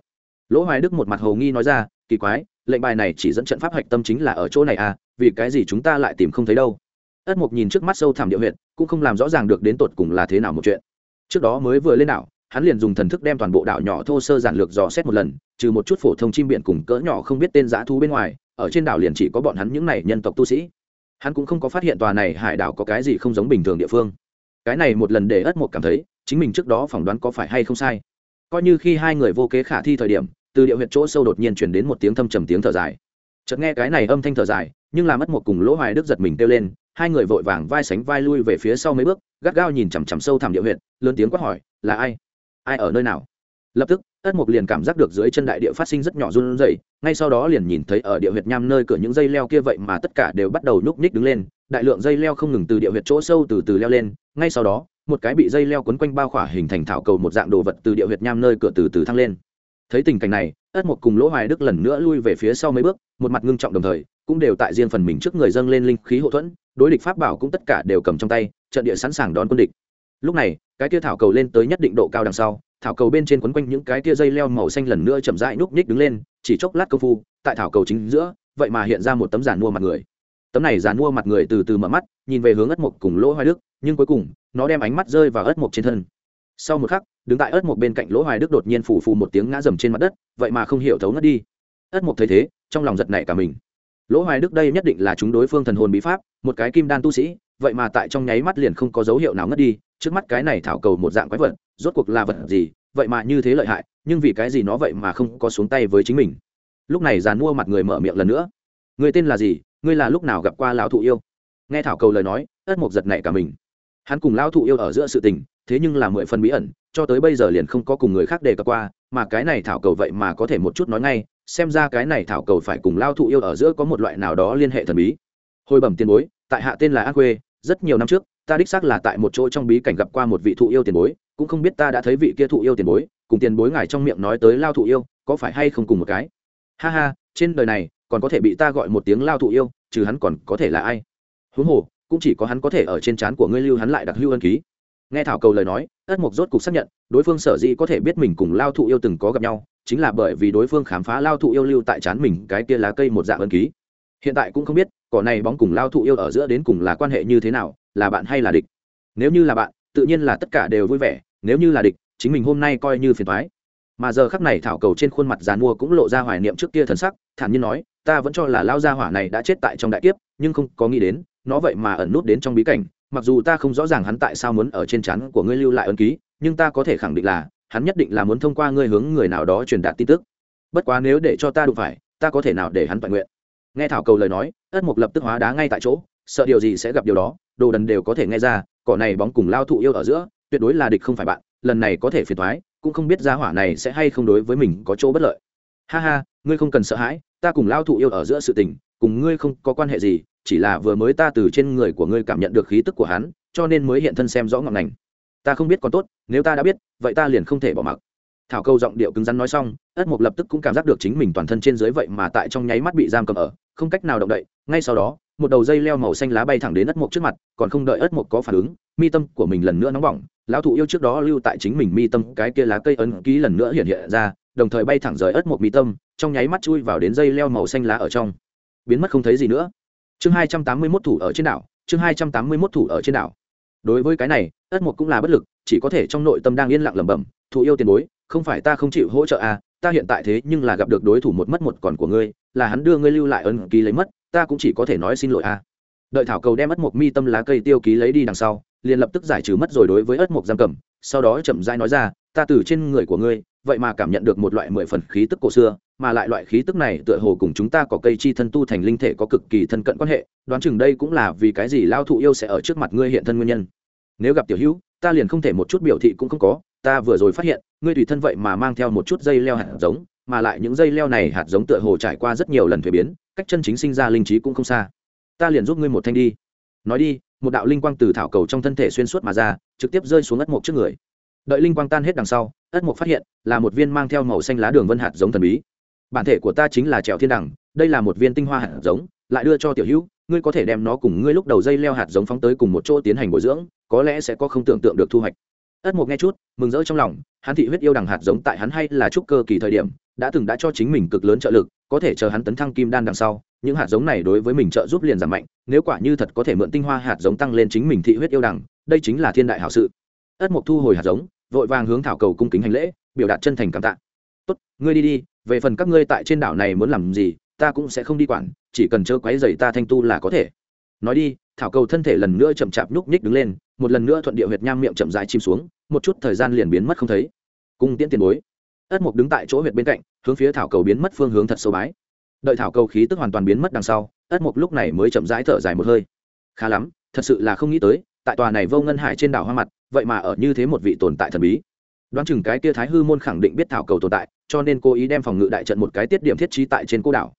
Lỗ hoài đức một mặt hồ nghi nói ra, kỳ quái, lệnh bài này chỉ dẫn trận pháp hạch tâm chính là ở chỗ này à vì cái gì chúng ta lại tìm không thấy đâu? Ất mục nhìn trước mắt sâu thẳm địa huyệt, cũng không làm rõ ràng được đến tột cùng là thế nào một chuyện. Trước đó mới vừa lên đảo, hắn liền dùng thần thức đem toàn bộ đảo nhỏ thô sơ giản lược dò xét một lần, trừ một chút phổ thông chim biển cùng cỡ nhỏ không biết tên dã thú bên ngoài, ở trên đảo liền chỉ có bọn hắn những này nhân tộc tu sĩ hắn cũng không có phát hiện tòa này hải đảo có cái gì không giống bình thường địa phương. Cái này một lần để ất một cảm thấy, chính mình trước đó phỏng đoán có phải hay không sai. Coi như khi hai người vô kế khả thi thời điểm, từ địa huyện chỗ sâu đột nhiên chuyển đến một tiếng thâm trầm tiếng thở dài. Chợt nghe cái này âm thanh thở dài, nhưng làm mất một cùng lỗ hoài đức giật mình kêu lên, hai người vội vàng vai sánh vai lui về phía sau mấy bước, gắt gao nhìn chằm chằm sâu thẳm địa huyện lớn tiếng quát hỏi, là ai? Ai ở nơi nào? Lập tức ất mục liền cảm giác được dưới chân đại địa phát sinh rất nhỏ run rẩy, ngay sau đó liền nhìn thấy ở địa huyệt nham nơi cửa những dây leo kia vậy mà tất cả đều bắt đầu nhúc nhích đứng lên, đại lượng dây leo không ngừng từ địa huyệt chỗ sâu từ từ leo lên, ngay sau đó, một cái bị dây leo quấn quanh bao khỏa hình thành thảo cầu một dạng đồ vật từ địa huyệt nham nơi cửa từ từ thăng lên. Thấy tình cảnh này ất một cùng lỗ hoài đức lần nữa lui về phía sau mấy bước, một mặt ngưng trọng đồng thời, cũng đều tại riêng phần mình trước người dâng lên linh khí hộ thuẫn, đối địch pháp bảo cũng tất cả đều cầm trong tay, trận địa sẵn sàng đón quân địch. Lúc này, cái kia thảo cầu lên tới nhất định độ cao đằng sau thảo cầu bên trên quấn quanh những cái tia dây leo màu xanh lần nữa chậm rãi núp ních đứng lên, chỉ chốc lát công phu, tại thảo cầu chính giữa, vậy mà hiện ra một tấm giàn mua mặt người. Tấm này giàn mua mặt người từ từ mở mắt, nhìn về hướng ất mộc cùng lỗ hoài đức, nhưng cuối cùng, nó đem ánh mắt rơi vào ất mộc trên thân. Sau một khắc, đứng tại ớt mộc bên cạnh lỗ hoài đức đột nhiên phủ phù một tiếng ngã dầm trên mặt đất, vậy mà không hiểu thấu ngất đi. Ớt mộc thấy thế, trong lòng giật nảy cả mình. Lỗ hoài đức đây nhất định là chúng đối phương thần hồn bí pháp, một cái kim đan tu sĩ vậy mà tại trong nháy mắt liền không có dấu hiệu nào ngất đi, trước mắt cái này thảo cầu một dạng quái vật, rốt cuộc là vật gì, vậy mà như thế lợi hại, nhưng vì cái gì nó vậy mà không có xuống tay với chính mình? Lúc này giàn mua mặt người mở miệng lần nữa. Người tên là gì? Ngươi là lúc nào gặp qua lão thụ yêu? Nghe thảo cầu lời nói, ất mộc giật nảy cả mình. Hắn cùng lão thụ yêu ở giữa sự tình, thế nhưng là mười phần bí ẩn, cho tới bây giờ liền không có cùng người khác đề cập qua, mà cái này thảo cầu vậy mà có thể một chút nói ngay, xem ra cái này thảo cầu phải cùng lao thụ yêu ở giữa có một loại nào đó liên hệ thần bí. Hồi bẩm tiền bối tại hạ tên là an khuê, rất nhiều năm trước, ta đích xác là tại một chỗ trong bí cảnh gặp qua một vị thụ yêu tiền bối, cũng không biết ta đã thấy vị kia thụ yêu tiền bối, cùng tiền bối ngài trong miệng nói tới lao thụ yêu, có phải hay không cùng một cái? Ha ha, trên đời này, còn có thể bị ta gọi một tiếng lao thụ yêu, trừ hắn còn có thể là ai? Huống hồ, cũng chỉ có hắn có thể ở trên trán của ngươi lưu hắn lại đặc lưu ân ký. Nghe thảo cầu lời nói, ất mục rốt cục xác nhận, đối phương sở dĩ có thể biết mình cùng lao thụ yêu từng có gặp nhau, chính là bởi vì đối phương khám phá lao thụ yêu lưu tại trán mình cái kia lá cây một dạng ân ký. Hiện tại cũng không biết cỏ này bóng cùng lao thụ yêu ở giữa đến cùng là quan hệ như thế nào, là bạn hay là địch? Nếu như là bạn, tự nhiên là tất cả đều vui vẻ, nếu như là địch, chính mình hôm nay coi như phiền thoái mà giờ khắc này thảo cầu trên khuôn mặt dàn mua cũng lộ ra hoài niệm trước kia thần sắc, thản nhiên nói, ta vẫn cho là lao gia hỏa này đã chết tại trong đại kiếp, nhưng không có nghĩ đến, nó vậy mà ẩn nút đến trong bí cảnh. Mặc dù ta không rõ ràng hắn tại sao muốn ở trên chắn của ngươi lưu lại ấn ký, nhưng ta có thể khẳng định là, hắn nhất định là muốn thông qua ngươi hướng người nào đó truyền đạt tin tức. Bất quá nếu để cho ta đụng phải, ta có thể nào để hắn toàn nguyện? Nghe thảo cầu lời nói, ất mục lập tức hóa đá ngay tại chỗ, sợ điều gì sẽ gặp điều đó, đồ đần đều có thể nghe ra, cỏ này bóng cùng lao thụ yêu ở giữa, tuyệt đối là địch không phải bạn, lần này có thể phiền thoái cũng không biết gia hỏa này sẽ hay không đối với mình có chỗ bất lợi. Ha ha, ngươi không cần sợ hãi, ta cùng lao thụ yêu ở giữa sự tình, cùng ngươi không có quan hệ gì, chỉ là vừa mới ta từ trên người của ngươi cảm nhận được khí tức của hắn, cho nên mới hiện thân xem rõ ngọn ngành. Ta không biết còn tốt, nếu ta đã biết, vậy ta liền không thể bỏ mặc thảo câu giọng điệu cứng rắn nói xong, ất mục lập tức cũng cảm giác được chính mình toàn thân trên dưới vậy mà tại trong nháy mắt bị giam cầm ở, không cách nào động đậy. Ngay sau đó, một đầu dây leo màu xanh lá bay thẳng đến ất mục trước mặt, còn không đợi ất mục có phản ứng, mi tâm của mình lần nữa nóng bỏng. Lão thụ yêu trước đó lưu tại chính mình mi tâm, cái kia lá cây ấn ký lần nữa hiện hiện ra, đồng thời bay thẳng rời ất mục mi tâm, trong nháy mắt chui vào đến dây leo màu xanh lá ở trong. Biến mất không thấy gì nữa. Chương hai trăm tám mươi mốt thủ ở trên đảo, chương hai trăm tám mươi mốt thủ ở trên đảo. Đối với cái này, ất mục cũng là bất lực, chỉ có thể trong nội tâm đang yên lặng lẩm bẩm, thụ yêu tiền bối không phải ta không chịu hỗ trợ à ta hiện tại thế nhưng là gặp được đối thủ một mất một còn của ngươi, là hắn đưa ngươi lưu lại ấn ký lấy mất, ta cũng chỉ có thể nói xin lỗi à. Đợi thảo cầu đem ất mộc mi tâm lá cây tiêu ký lấy đi đằng sau, liền lập tức giải trừ mất rồi đối với ất mộc giam cầm, sau đó chậm rãi nói ra, ta từ trên người của ngươi, vậy mà cảm nhận được một loại mười phần khí tức cổ xưa, mà lại loại khí tức này tựa hồ cùng chúng ta có cây chi thân tu thành linh thể có cực kỳ thân cận quan hệ, đoán chừng đây cũng là vì cái gì lao thụ yêu sẽ ở trước mặt ngươi hiện thân nguyên nhân. Nếu gặp tiểu hữu, ta liền không thể một chút biểu thị cũng không có ta vừa rồi phát hiện, ngươi tùy thân vậy mà mang theo một chút dây leo hạt giống, mà lại những dây leo này hạt giống tựa hồ trải qua rất nhiều lần thuế biến, cách chân chính sinh ra linh trí cũng không xa. Ta liền giúp ngươi một thanh đi. Nói đi, một đạo linh quang từ thảo cầu trong thân thể xuyên suốt mà ra, trực tiếp rơi xuống ất mộc trước người. Đợi linh quang tan hết đằng sau, ất mộc phát hiện, là một viên mang theo màu xanh lá đường vân hạt giống thần bí. Bản thể của ta chính là trèo thiên đẳng, đây là một viên tinh hoa hạt giống, lại đưa cho tiểu hữu, ngươi có thể đem nó cùng ngươi lúc đầu dây leo hạt giống phóng tới cùng một chỗ tiến hành bồi dưỡng, có lẽ sẽ có không tưởng tượng được thu hoạch ất mộc nghe chút, mừng rỡ trong lòng, hắn thị huyết yêu đằng hạt giống tại hắn hay là trúc cơ kỳ thời điểm, đã từng đã cho chính mình cực lớn trợ lực, có thể chờ hắn tấn thăng kim đan đằng sau, những hạt giống này đối với mình trợ giúp liền giảm mạnh, nếu quả như thật có thể mượn tinh hoa hạt giống tăng lên chính mình thị huyết yêu đằng, đây chính là thiên đại hảo sự. Ất mộc thu hồi hạt giống, vội vàng hướng thảo cầu cung kính hành lễ, biểu đạt chân thành cảm tạ. Tốt, ngươi đi đi, về phần các ngươi tại trên đảo này muốn làm gì, ta cũng sẽ không đi quản, chỉ cần chớ quấy dày ta thanh tu là có thể nói đi, thảo cầu thân thể lần nữa chậm chạp nhúc nhích đứng lên, một lần nữa thuận địa huyệt nham miệng chậm dài chìm xuống, một chút thời gian liền biến mất không thấy. Cung tiễn tiền bối. Ất mục đứng tại chỗ huyệt bên cạnh, hướng phía thảo cầu biến mất phương hướng thật sâu bái. Đợi thảo cầu khí tức hoàn toàn biến mất đằng sau, ất mục lúc này mới chậm rãi thở dài một hơi. Khá lắm, thật sự là không nghĩ tới, tại tòa này vô ngân hải trên đảo hoa mặt, vậy mà ở như thế một vị tồn tại thần bí. Đoán chừng cái kia thái hư môn khẳng định biết thảo cầu tồn tại, cho nên cố ý đem phòng ngự đại trận một cái tiết điểm thiết trí tại trên cô đảo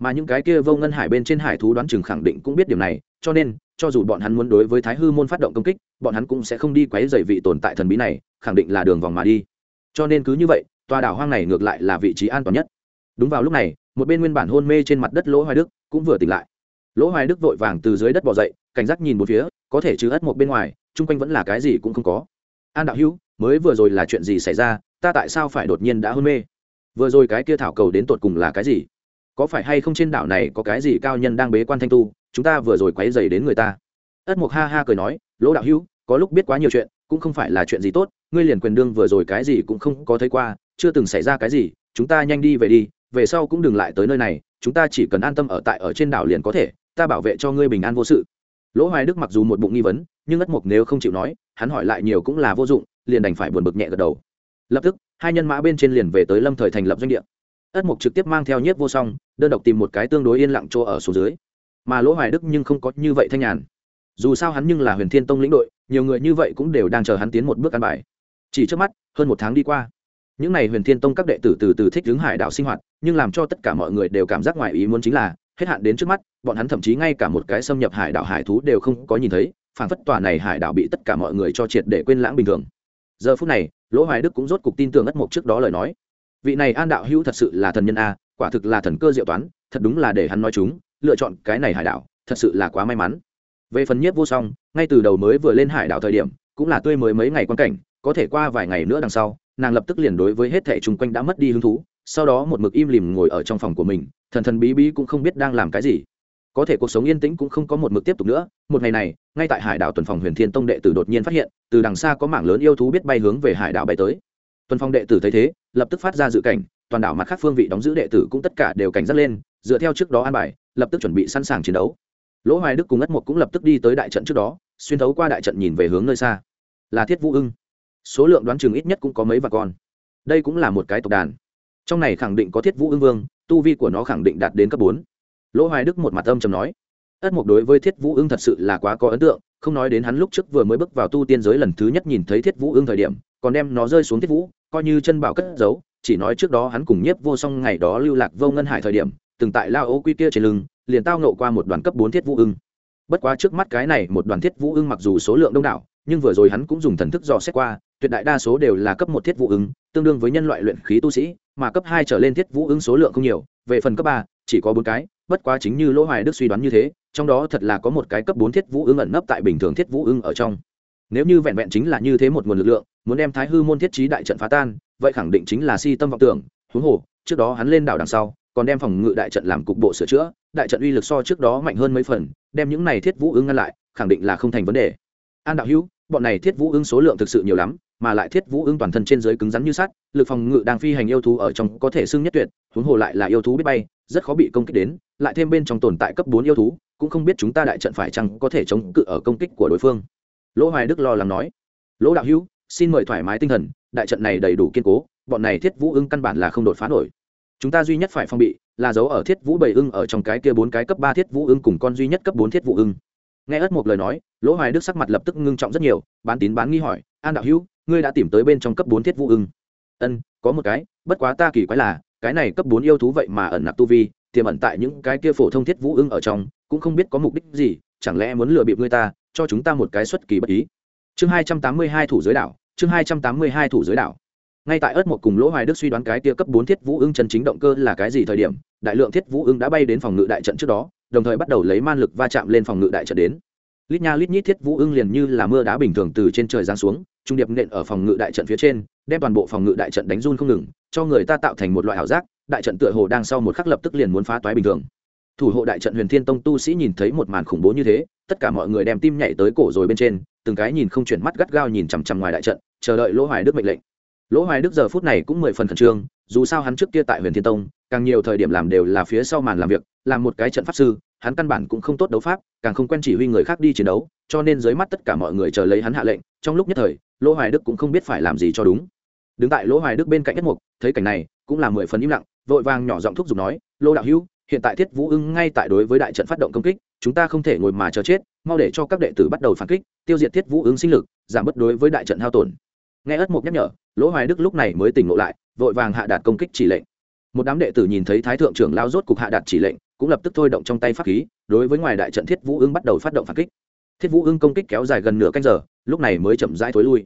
mà những cái kia vô ngân hải bên trên hải thú đoán chừng khẳng định cũng biết điều này, cho nên, cho dù bọn hắn muốn đối với thái hư môn phát động công kích, bọn hắn cũng sẽ không đi quấy dày vị tồn tại thần bí này, khẳng định là đường vòng mà đi. Cho nên cứ như vậy, tòa đảo hoang này ngược lại là vị trí an toàn nhất. Đúng vào lúc này, một bên nguyên bản hôn mê trên mặt đất lỗ hoài đức cũng vừa tỉnh lại. Lỗ hoài đức vội vàng từ dưới đất bỏ dậy, cảnh giác nhìn một phía, có thể chứ ất một bên ngoài, chung quanh vẫn là cái gì cũng không có. An đạo hữu, mới vừa rồi là chuyện gì xảy ra, ta tại sao phải đột nhiên đã hôn mê? Vừa rồi cái kia thảo cầu đến tột cùng là cái gì? Có phải hay không trên đảo này có cái gì cao nhân đang bế quan thanh tu, chúng ta vừa rồi quấy dày đến người ta. Ất mục ha ha cười nói, lỗ đạo hữu, có lúc biết quá nhiều chuyện, cũng không phải là chuyện gì tốt, ngươi liền quyền đương vừa rồi cái gì cũng không có thấy qua, chưa từng xảy ra cái gì, chúng ta nhanh đi về đi, về sau cũng đừng lại tới nơi này, chúng ta chỉ cần an tâm ở tại ở trên đảo liền có thể, ta bảo vệ cho ngươi bình an vô sự. Lỗ hoài đức mặc dù một bụng nghi vấn, nhưng ất mục nếu không chịu nói, hắn hỏi lại nhiều cũng là vô dụng, liền đành phải buồn bực nhẹ gật đầu. Lập tức, hai nhân mã bên trên liền về tới lâm thời thành lập doanh địa ất mục trực tiếp mang theo nhiếp vô song, đơn độc tìm một cái tương đối yên lặng chỗ ở số dưới. Mà lỗ hoài đức nhưng không có như vậy thanh nhàn. Dù sao hắn nhưng là huyền thiên tông lĩnh đội, nhiều người như vậy cũng đều đang chờ hắn tiến một bước ăn bài. Chỉ trước mắt, hơn một tháng đi qua. Những n à y huyền thiên tông các đệ tử từ từ thích hướng hải đảo sinh hoạt, nhưng làm cho tất cả mọi người đều cảm giác ngoài ý muốn chính là, hết hạn đến trước mắt, bọn hắn thậm chí ngay cả một cái xâm nhập hải đảo hải thú đều không có nhìn thấy phản phất tòa này hải đảo bị tất cả mọi người cho triệt để quên lãng bình thường. Giờ phút này, lỗ hoài đức cũng rốt cục tin tưởng ất mộc trước đó lời nói vị này an đạo hữu thật sự là thần nhân a, quả thực là thần cơ diệu toán, thật đúng là để hắn nói chúng, lựa chọn cái này hải đảo, thật sự là quá may mắn. Về phần nhiếp vô song, ngay từ đầu mới vừa lên hải đảo thời điểm, cũng là tươi mới mấy ngày quan cảnh, có thể qua vài ngày nữa đằng sau, nàng lập tức liền đối với hết thẻ chung quanh đã mất đi hứng thú, sau đó một mực im lìm ngồi ở trong phòng của mình, thần thần bí bí cũng không biết đang làm cái gì. Có thể cuộc sống yên tĩnh cũng không có một mực tiếp tục nữa, một ngày này, ngay tại hải đảo tuần phòng huyền thiên tông đệ tử đột nhiên phát hiện, từ đằng xa có mảng lớn yêu thú biết bay hướng về hải đảo bay tới. Tuần phong đệ tử thấy thế lập tức phát ra dự cảnh, toàn đảo mặt khác phương vị đóng giữ đệ tử cũng tất cả đều cảnh giác lên, dựa theo trước đó an bài, lập tức chuẩn bị sẵn sàng chiến đấu. Lỗ hoài đức cùng ất mộc cũng lập tức đi tới đại trận trước đó, xuyên thấu qua đại trận nhìn về hướng nơi xa. Là thiết vũ ưng. Số lượng đoán chừng ít nhất cũng có mấy vạn con. Đây cũng là một cái tộc đàn. Trong này khẳng định có thiết vũ ưng vương, tu vi của nó khẳng định đạt đến cấp bốn. Lỗ hoài đức một mặt âm trầm nói. Ất mộc đối với thiết vũ ưng thật sự là quá có ấn tượng, không nói đến hắn lúc trước vừa mới bước vào tu tiên giới lần thứ nhất nhìn thấy thiết vũ ưng thời điểm còn đem nó rơi xuống thiết vũ, coi như chân bảo cất giấu, chỉ nói trước đó hắn cùng nhiếp vô song ngày đó lưu lạc vô ngân hải thời điểm, từng tại lao ô quy kia trên lưng, liền tao nộ qua một đoàn cấp bốn thiết vũ ưng. Bất quá trước mắt cái này một đoàn thiết vũ ưng mặc dù số lượng đông đảo, nhưng vừa rồi hắn cũng dùng thần thức dò xét qua, tuyệt đại đa số đều là cấp một thiết vũ ưng, tương đương với nhân loại luyện khí tu sĩ, mà cấp hai trở lên thiết vũ ưng số lượng không nhiều, về phần cấp ba, chỉ có bốn cái, bất quá chính như lỗ hoài đức suy đoán như thế, trong đó thật là có một cái cấp bốn thiết vũ ưng ẩn nấp tại bình thường thiết vũ ưng ở trong nếu như vẹn vẹn chính là như thế một nguồn lực lượng, muốn đem thái hư môn thiết trí đại trận phá tan, vậy khẳng định chính là si tâm vọng tưởng. Huống hồ, trước đó hắn lên đảo đằng sau, còn đem phòng ngự đại trận làm cục bộ sửa chữa, đại trận uy lực so trước đó mạnh hơn mấy phần, đem những này thiết vũ ưng ngăn lại, khẳng định là không thành vấn đề. An đạo hữu, bọn này thiết vũ ưng số lượng thực sự nhiều lắm, mà lại thiết vũ ưng toàn thân trên dưới cứng rắn như sắt, lực phòng ngự đang phi hành yêu thú ở trong có thể xưng nhất tuyệt, huống hồ lại là yêu thú biết bay, rất khó bị công kích đến, lại thêm bên trong tồn tại cấp bốn yêu thú, cũng không biết chúng ta đại trận phải chăng có thể chống cự ở công kích của đối phương lỗ hoài đức lo lắng nói, lỗ đạo hữu, xin mời thoải mái tinh thần, đại trận này đầy đủ kiên cố, bọn này thiết vũ ưng căn bản là không đột phá nổi. Chúng ta duy nhất phải phong bị là giấu ở thiết vũ bảy ưng ở trong cái kia bốn cái cấp ba thiết vũ ưng cùng con duy nhất cấp bốn thiết vũ ưng. Nghe ất một lời nói, lỗ hoài đức sắc mặt lập tức ngưng trọng rất nhiều, bán tín bán nghi hỏi, an đạo hữu, ngươi đã tìm tới bên trong cấp bốn thiết vũ ưng? Ân, có một cái, bất quá ta kỳ quái là, cái này cấp bốn yêu thú vậy mà ẩn nạp tu vi, tiềm ẩn tại những cái kia phổ thông thiết vũ ưng ở trong, cũng không biết có mục đích gì, chẳng lẽ muốn lừa bịp người ta cho chúng ta một cái xuất kỳ bất ý. Chương hai trăm tám mươi hai thủ giới đảo, chương hai trăm tám mươi hai thủ giới đảo. Ngay tại ớt một cùng lỗ hoài đức suy đoán cái tia cấp bốn thiết vũ ưng chân chính động cơ là cái gì thời điểm, đại lượng thiết vũ ưng đã bay đến phòng ngự đại trận trước đó, đồng thời bắt đầu lấy man lực va chạm lên phòng ngự đại trận đến. Lít nha lít nhít thiết vũ ưng liền như là mưa đá bình thường từ trên trời giáng xuống, trung điệp nện ở phòng ngự đại trận phía trên, đem toàn bộ phòng ngự đại trận đánh run không ngừng, cho người ta tạo thành một loại ảo giác, đại trận tựa hồ đang sau một khắc lập tức liền muốn phá toái bình thường thủ hộ đại trận huyền thiên tông tu sĩ nhìn thấy một màn khủng bố như thế, tất cả mọi người đem tim nhảy tới cổ rồi bên trên, từng cái nhìn không chuyển mắt gắt gao nhìn chằm chằm ngoài đại trận, chờ đợi lỗ hoài đức mệnh lệnh. Lỗ hoài đức giờ phút này cũng mười phần khẩn trương, dù sao hắn trước kia tại huyền thiên tông, càng nhiều thời điểm làm đều là phía sau màn làm việc, làm một cái trận pháp sư, hắn căn bản cũng không tốt đấu pháp, càng không quen chỉ huy người khác đi chiến đấu, cho nên dưới mắt tất cả mọi người chờ lấy hắn hạ lệnh, trong lúc nhất thời, lỗ hoài đức cũng không biết phải làm gì cho đúng. Đứng tại lỗ hoài đức bên cạnh nhất mục, thấy cảnh này, cũng là mười phần im lặng, vội vàng nhỏ giọng thúc giục nói, lô đạo hữu hiện tại thiết vũ ưng ngay tại đối với đại trận phát động công kích, chúng ta không thể ngồi mà chờ chết, mau để cho các đệ tử bắt đầu phản kích, tiêu diệt thiết vũ ưng sinh lực, giảm bớt đối với đại trận hao tổn. Nghe ất mục nhắc nhở, lỗ hoài đức lúc này mới tỉnh ngộ lại, vội vàng hạ đạt công kích chỉ lệnh. Một đám đệ tử nhìn thấy thái thượng trưởng lao rốt cục hạ đạt chỉ lệnh, cũng lập tức thôi động trong tay pháp khí, đối với ngoài đại trận thiết vũ ưng bắt đầu phát động phản kích. Thiết vũ ưng công kích kéo dài gần nửa canh giờ, lúc này mới chậm rãi thối lui.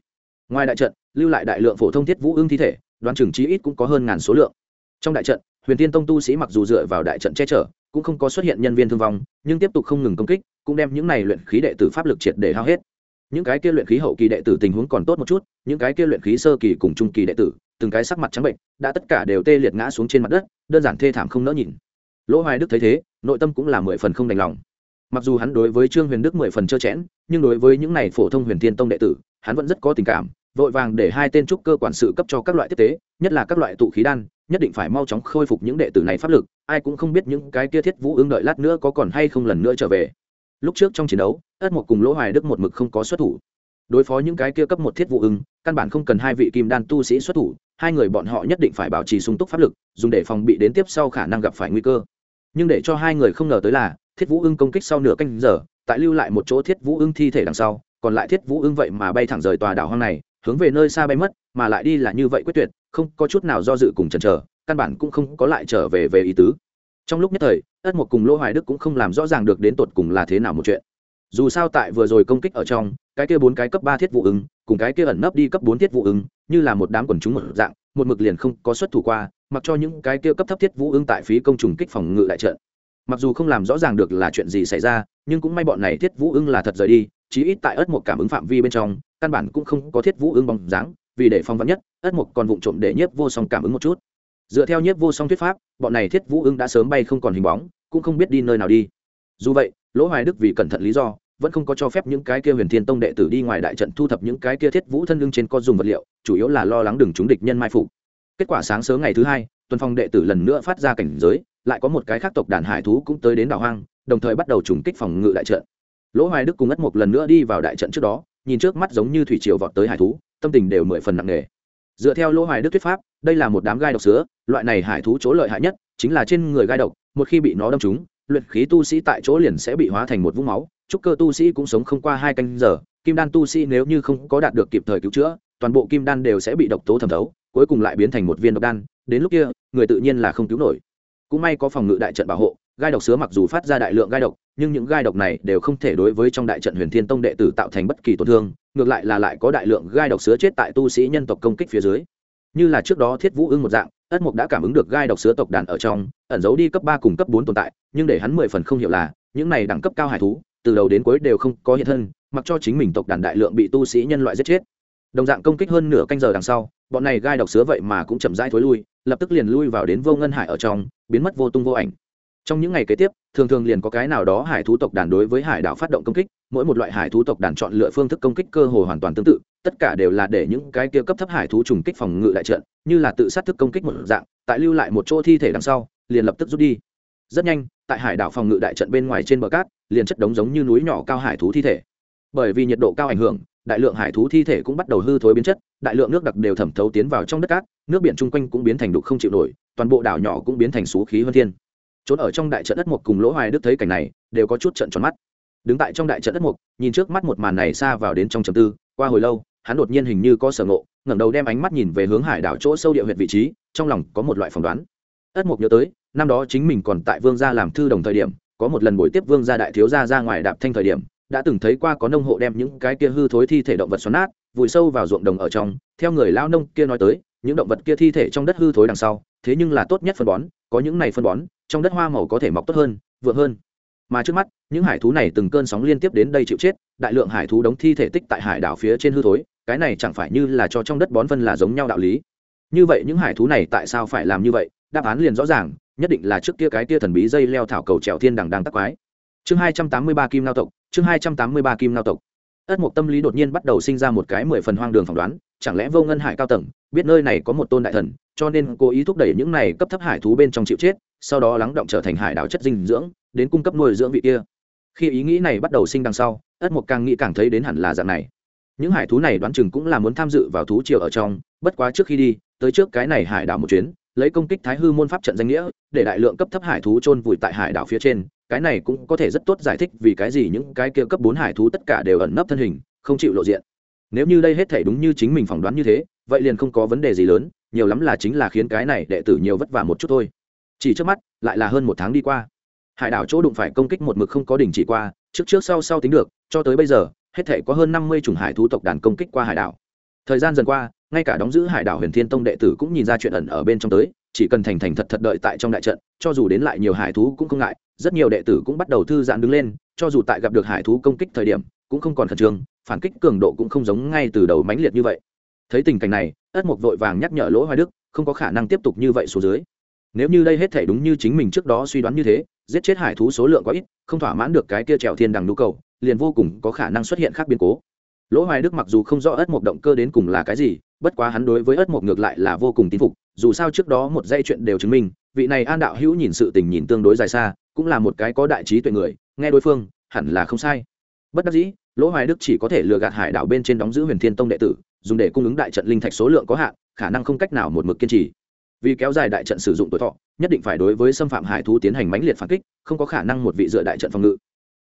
Ngoài đại trận, lưu lại đại lượng phổ thông thiết vũ ưng thi thể, đoán chừng chí ít cũng có hơn ngàn số lượng. Trong đại trận huyền tiên tông tu sĩ mặc dù dựa vào đại trận che chở, cũng không có xuất hiện nhân viên thương vong, nhưng tiếp tục không ngừng công kích, cũng đem những này luyện khí đệ tử pháp lực triệt để hao hết. Những cái kia luyện khí hậu kỳ đệ tử tình huống còn tốt một chút, những cái kia luyện khí sơ kỳ cùng trung kỳ đệ tử, từng cái sắc mặt trắng bệnh, đã tất cả đều tê liệt ngã xuống trên mặt đất, đơn giản thê thảm không nỡ nhìn. Lỗ hoài đức thấy thế, nội tâm cũng là mười phần không đành lòng. Mặc dù hắn đối với trương huyền đức mười phần trơ chẽn, nhưng đối với những này phổ thông huyền thiên tông đệ tử, hắn vẫn rất có tình cảm, vội vàng để hai tên trúc cơ quản sự cấp cho các loại tiếp tế, nhất là các loại tụ khí đan nhất định phải mau chóng khôi phục những đệ tử này pháp lực, ai cũng không biết những cái kia thiết vũ ương đợi lát nữa có còn hay không lần nữa trở về. Lúc trước trong chiến đấu, ất một cùng lỗ hoài đức một mực không có xuất thủ. Đối phó những cái kia cấp một thiết vụ ưng căn bản không cần hai vị kim đan tu sĩ xuất thủ, hai người bọn họ nhất định phải bảo trì sung túc pháp lực, dùng để phòng bị đến tiếp sau khả năng gặp phải nguy cơ. Nhưng để cho hai người không ngờ tới là, thiết vũ ưng công kích sau nửa canh giờ, tại lưu lại một chỗ thiết vũ ưng thi thể đằng sau, còn lại thiết vũ ưng vậy mà bay thẳng rời tòa đảo hoang này, hướng về nơi xa bay mất, mà lại đi là như vậy quyết tuyệt không có chút nào do dự cùng chần chờ, căn bản cũng không có lại trở về về ý tứ. Trong lúc nhất thời, ất một cùng lỗ hoài đức cũng không làm rõ ràng được đến tột cùng là thế nào một chuyện. Dù sao tại vừa rồi công kích ở trong, cái kia bốn cái cấp ba thiết vụ ứng, cùng cái kia ẩn nấp đi cấp bốn thiết vụ ứng, như là một đám quần chúng một dạng, một mực liền không có xuất thủ qua, mặc cho những cái kia cấp thấp thiết vũ ứng tại phí công trùng kích phòng ngự đại trận. Mặc dù không làm rõ ràng được là chuyện gì xảy ra, nhưng cũng may bọn này thiết vũ ưng là thật rời đi, chí ít tại ớt một cảm ứng phạm vi bên trong, căn bản cũng không có thiết vũ ưng bóng dáng vì để phong vắn nhất, ất mục còn vụng trộm để nhiếp vô song cảm ứng một chút. Dựa theo nhiếp vô song thuyết pháp, bọn này thiết vũ ưng đã sớm bay không còn hình bóng, cũng không biết đi nơi nào đi. Dù vậy, lỗ hoài đức vì cẩn thận lý do, vẫn không có cho phép những cái kia huyền thiên tông đệ tử đi ngoài đại trận thu thập những cái kia thiết vũ thân lưng trên co dùng vật liệu, chủ yếu là lo lắng đừng chúng địch nhân mai phục. Kết quả sáng sớm ngày thứ hai, tuần phong đệ tử lần nữa phát ra cảnh giới, lại có một cái khác tộc đàn hải thú cũng tới đến đảo hoang, đồng thời bắt đầu trùng kích phòng ngự đại trận. Lỗ hoài đức cùng ất mục lần nữa đi vào đại trận trước đó nhìn trước mắt giống như thủy triều vọt tới hải thú, tâm tình đều mười phần nặng nề. Dựa theo lỗ hoài đức thuyết pháp, đây là một đám gai độc sứa, loại này hải thú chỗ lợi hại nhất chính là trên người gai độc, một khi bị nó đâm trúng, luyện khí tu sĩ tại chỗ liền sẽ bị hóa thành một vũng máu. Trúc cơ tu sĩ cũng sống không qua hai canh giờ, kim đan tu sĩ nếu như không có đạt được kịp thời cứu chữa, toàn bộ kim đan đều sẽ bị độc tố thẩm thấu, cuối cùng lại biến thành một viên độc đan, đến lúc kia, người tự nhiên là không cứu nổi. Cũng may có phòng ngự đại trận bảo hộ gai độc sứa mặc dù phát ra đại lượng gai độc, nhưng những gai độc này đều không thể đối với trong đại trận huyền thiên tông đệ tử tạo thành bất kỳ tổn thương, ngược lại là lại có đại lượng gai độc sứa chết tại tu sĩ nhân tộc công kích phía dưới. Như là trước đó thiết vũ ưng một dạng, ất mục đã cảm ứng được gai độc sứa tộc đàn ở trong, ẩn giấu đi cấp ba cùng cấp bốn tồn tại, nhưng để hắn mười phần không hiểu là, những này đẳng cấp cao hải thú, từ đầu đến cuối đều không có hiện thân, mặc cho chính mình tộc đàn đại lượng bị tu sĩ nhân loại giết chết. Đồng dạng công kích hơn nửa canh giờ đằng sau, bọn này gai độc sứa vậy mà cũng chậm rãi thối lui, lập tức liền lui vào đến vô ngân hải ở trong, biến mất vô tung vô ảnh trong những ngày kế tiếp, thường thường liền có cái nào đó hải thú tộc đàn đối với hải đảo phát động công kích, mỗi một loại hải thú tộc đàn chọn lựa phương thức công kích cơ hồ hoàn toàn tương tự, tất cả đều là để những cái kia cấp thấp hải thú trùng kích phòng ngự đại trận, như là tự sát thức công kích một dạng, tại lưu lại một chỗ thi thể đằng sau, liền lập tức rút đi. Rất nhanh, tại hải đảo phòng ngự đại trận bên ngoài trên bờ cát, liền chất đống giống như núi nhỏ cao hải thú thi thể. Bởi vì nhiệt độ cao ảnh hưởng, đại lượng hải thú thi thể cũng bắt đầu hư thối biến chất, đại lượng nước đặc đều thẩm thấu tiến vào trong đất cát, nước biển chung quanh cũng biến thành đục không chịu nổi, toàn bộ đảo nhỏ cũng biến thành xú khí hơn thiên trốn ở trong đại trận đất mục cùng lỗ hoài đức thấy cảnh này, đều có chút trận tròn mắt. Đứng tại trong đại trận đất mục nhìn trước mắt một màn này xa vào đến trong trầm tư, qua hồi lâu, hắn đột nhiên hình như có sở ngộ, ngẩng đầu đem ánh mắt nhìn về hướng hải đảo chỗ sâu địa huyện vị trí, trong lòng có một loại phỏng đoán. Ất mục nhớ tới, năm đó chính mình còn tại vương gia làm thư đồng thời điểm, có một lần buổi tiếp vương gia đại thiếu gia ra ngoài đạp thanh thời điểm, đã từng thấy qua có nông hộ đem những cái kia hư thối thi thể động vật xoắn nát, vùi sâu vào ruộng đồng ở trong, theo người lao nông kia nói tới những động vật kia thi thể trong đất hư thối đằng sau, thế nhưng là tốt nhất phân bón, có những này phân bón, trong đất hoa màu có thể mọc tốt hơn, vượng hơn. Mà trước mắt, những hải thú này từng cơn sóng liên tiếp đến đây chịu chết, đại lượng hải thú đóng thi thể tích tại hải đảo phía trên hư thối, cái này chẳng phải như là cho trong đất bón phân là giống nhau đạo lý. Như vậy những hải thú này tại sao phải làm như vậy? Đáp án liền rõ ràng, nhất định là trước kia cái kia thần bí dây leo thảo cầu trèo thiên đằng đang tắc quái. Chương hai trăm tám mươi ba kim lao tộc, chương hai trăm tám mươi ba kim lao tộc. Ất mộc tâm lý đột nhiên bắt đầu sinh ra một cái mười phần hoang đường phỏng đoán chẳng lẽ vô ngân hải cao tầng, biết nơi này có một tôn đại thần, cho nên cố ý thúc đẩy những này cấp thấp hải thú bên trong chịu chết, sau đó lắng động trở thành hải đảo chất dinh dưỡng, đến cung cấp nuôi dưỡng vị kia. Khi ý nghĩ này bắt đầu sinh đằng sau, ất mục càng nghĩ càng thấy đến hẳn là dạng này. Những hải thú này đoán chừng cũng là muốn tham dự vào thú triều ở trong, bất quá trước khi đi, tới trước cái này hải đảo một chuyến, lấy công kích thái hư môn pháp trận danh nghĩa, để đại lượng cấp thấp hải thú chôn vùi tại hải đảo phía trên, cái này cũng có thể rất tốt giải thích vì cái gì những cái kia cấp bốn hải thú tất cả đều ẩn nấp thân hình, không chịu lộ diện nếu như đây hết thể đúng như chính mình phỏng đoán như thế, vậy liền không có vấn đề gì lớn, nhiều lắm là chính là khiến cái này đệ tử nhiều vất vả một chút thôi. Chỉ trước mắt, lại là hơn một tháng đi qua. Hải đảo chỗ đụng phải công kích một mực không có đình chỉ qua, trước trước sau sau tính được, cho tới bây giờ, hết thể có hơn năm mươi chủng hải thú tộc đàn công kích qua hải đảo. Thời gian dần qua, ngay cả đóng giữ hải đảo huyền thiên tông đệ tử cũng nhìn ra chuyện ẩn ở bên trong tới, chỉ cần thành thành thật thật đợi tại trong đại trận, cho dù đến lại nhiều hải thú cũng không ngại, rất nhiều đệ tử cũng bắt đầu thư giãn đứng lên, cho dù tại gặp được hải thú công kích thời điểm, cũng không còn khẩn trương phản kích cường độ cũng không giống ngay từ đầu mãnh liệt như vậy. Thấy tình cảnh này, ất mục vội vàng nhắc nhở lỗ hoài đức, không có khả năng tiếp tục như vậy xuống dưới. Nếu như đây hết thể đúng như chính mình trước đó suy đoán như thế, giết chết hải thú số lượng quá ít, không thỏa mãn được cái kia trèo thiên đằng nhu cầu, liền vô cùng có khả năng xuất hiện khác biến cố. Lỗ hoài đức mặc dù không rõ ất mục động cơ đến cùng là cái gì, bất quá hắn đối với ất mục ngược lại là vô cùng tin phục, dù sao trước đó một dây chuyện đều chứng minh, vị này an đạo hữu nhìn sự tình nhìn tương đối dài xa, cũng là một cái có đại trí tuệ người, nghe đối phương, hẳn là không sai. Bất đắc dĩ lỗ hoài đức chỉ có thể lừa gạt hải đảo bên trên đóng giữ huyền thiên tông đệ tử, dùng để cung ứng đại trận linh thạch số lượng có hạn, khả năng không cách nào một mực kiên trì. Vì kéo dài đại trận sử dụng tuổi thọ, nhất định phải đối với xâm phạm hải thú tiến hành mãnh liệt phản kích, không có khả năng một vị dựa đại trận phòng ngự.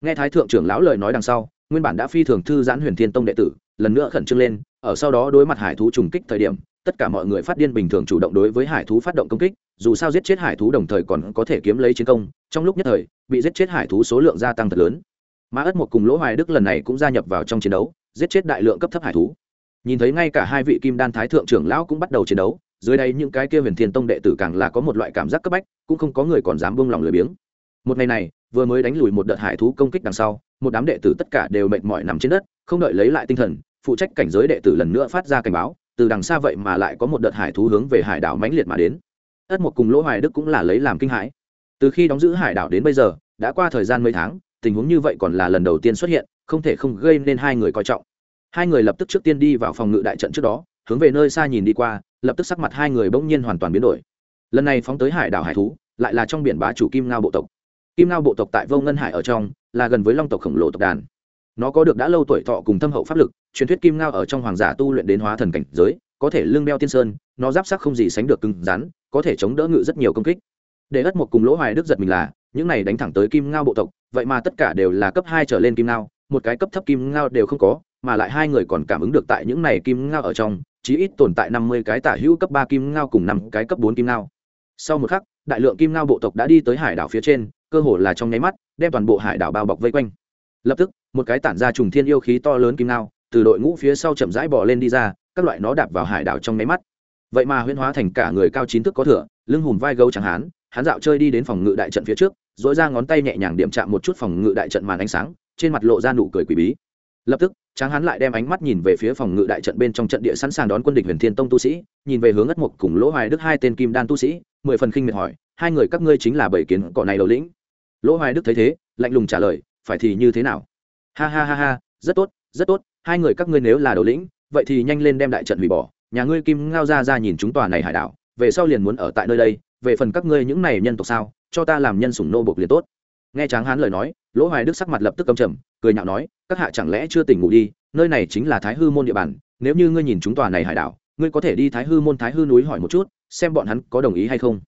Nghe thái thượng trưởng lão lời nói đằng sau, nguyên bản đã phi thường thư giãn huyền thiên tông đệ tử, lần nữa khẩn trương lên, ở sau đó đối mặt hải thú trùng kích thời điểm, tất cả mọi người phát điên bình thường chủ động đối với hải thú phát động công kích, dù sao giết chết hải thú đồng thời còn có thể kiếm lấy chiến công, trong lúc nhất thời, bị giết chết hải thú số lượng gia tăng thật lớn. Mã ất một cùng lỗ hoài đức lần này cũng gia nhập vào trong chiến đấu, giết chết đại lượng cấp thấp hải thú. Nhìn thấy ngay cả hai vị kim đan thái thượng trưởng lão cũng bắt đầu chiến đấu, dưới đây những cái kia huyền thiên tông đệ tử càng là có một loại cảm giác cấp bách, cũng không có người còn dám buông lòng lười biếng. Một ngày này, vừa mới đánh lùi một đợt hải thú công kích đằng sau, một đám đệ tử tất cả đều mệt mỏi nằm trên đất, không đợi lấy lại tinh thần, phụ trách cảnh giới đệ tử lần nữa phát ra cảnh báo, từ đằng xa vậy mà lại có một đợt hải thú hướng về hải đảo mãnh liệt mà đến. Ất một cùng lỗ hoài đức cũng là lấy làm kinh hãi. Từ khi đóng giữ hải đảo đến bây giờ, đã qua thời gian mấy tháng tình huống như vậy còn là lần đầu tiên xuất hiện, không thể không gây nên hai người coi trọng. Hai người lập tức trước tiên đi vào phòng ngự đại trận trước đó, hướng về nơi xa nhìn đi qua, lập tức sắc mặt hai người bỗng nhiên hoàn toàn biến đổi. Lần này phóng tới hải đảo hải thú, lại là trong biển bá chủ kim ngao bộ tộc. Kim ngao bộ tộc tại vô ngân hải ở trong, là gần với long tộc khổng lồ tộc đàn. Nó có được đã lâu tuổi thọ cùng thâm hậu pháp lực, truyền thuyết kim ngao ở trong hoàng giả tu luyện đến hóa thần cảnh giới, có thể lưng đeo tiên sơn, nó giáp sắc không gì sánh được cứng rắn, có thể chống đỡ ngự rất nhiều công kích để ất một cùng lỗ hoài đức giật mình là, những này đánh thẳng tới kim ngao bộ tộc, vậy mà tất cả đều là cấp hai trở lên kim ngao, một cái cấp thấp kim ngao đều không có, mà lại hai người còn cảm ứng được tại những này kim ngao ở trong, chí ít tồn tại năm mươi cái tả hữu cấp ba kim ngao cùng năm cái cấp bốn kim ngao. Sau một khắc, đại lượng kim ngao bộ tộc đã đi tới hải đảo phía trên, cơ hồ là trong nháy mắt, đem toàn bộ hải đảo bao bọc vây quanh. Lập tức, một cái tản ra trùng thiên yêu khí to lớn kim ngao, từ đội ngũ phía sau chậm rãi bỏ lên đi ra, các loại nó đạp vào hải đảo trong nháy mắt. Vậy mà huyễn hóa thành cả người cao chín thước có thửa lưng hùm vai gấu chẳng hán hắn dạo chơi đi đến phòng ngự đại trận phía trước, dỗi ra ngón tay nhẹ nhàng điểm chạm một chút phòng ngự đại trận màn ánh sáng, trên mặt lộ ra nụ cười quỷ bí. Lập tức, tráng hắn lại đem ánh mắt nhìn về phía phòng ngự đại trận bên trong trận địa sẵn sàng đón quân địch huyền thiên tông tu sĩ, nhìn về hướng ất mục cùng lỗ hoài đức hai tên kim đan tu sĩ, mười phần khinh miệt hỏi, hai người các ngươi chính là bảy kiến cỏ này đầu lĩnh? Lỗ hoài đức thấy thế, lạnh lùng trả lời, phải thì như thế nào? Ha ha ha ha, rất tốt rất tốt, hai người các ngươi nếu là đầu lĩnh, vậy thì nhanh lên đem đại trận hủy bỏ, nhà ngươi kim ngao ra ra nhìn chúng tòa này hải đảo, về sau liền muốn ở tại nơi đây về phần các ngươi những này nhân tộc sao, cho ta làm nhân sủng nô bộc liền tốt. Nghe tráng hán lời nói, lỗ hoài đức sắc mặt lập tức cầm trầm, cười nhạo nói, các hạ chẳng lẽ chưa tỉnh ngủ đi, nơi này chính là thái hư môn địa bàn, nếu như ngươi nhìn chúng tòa này hải đảo, ngươi có thể đi thái hư môn thái hư núi hỏi một chút, xem bọn hắn có đồng ý hay không.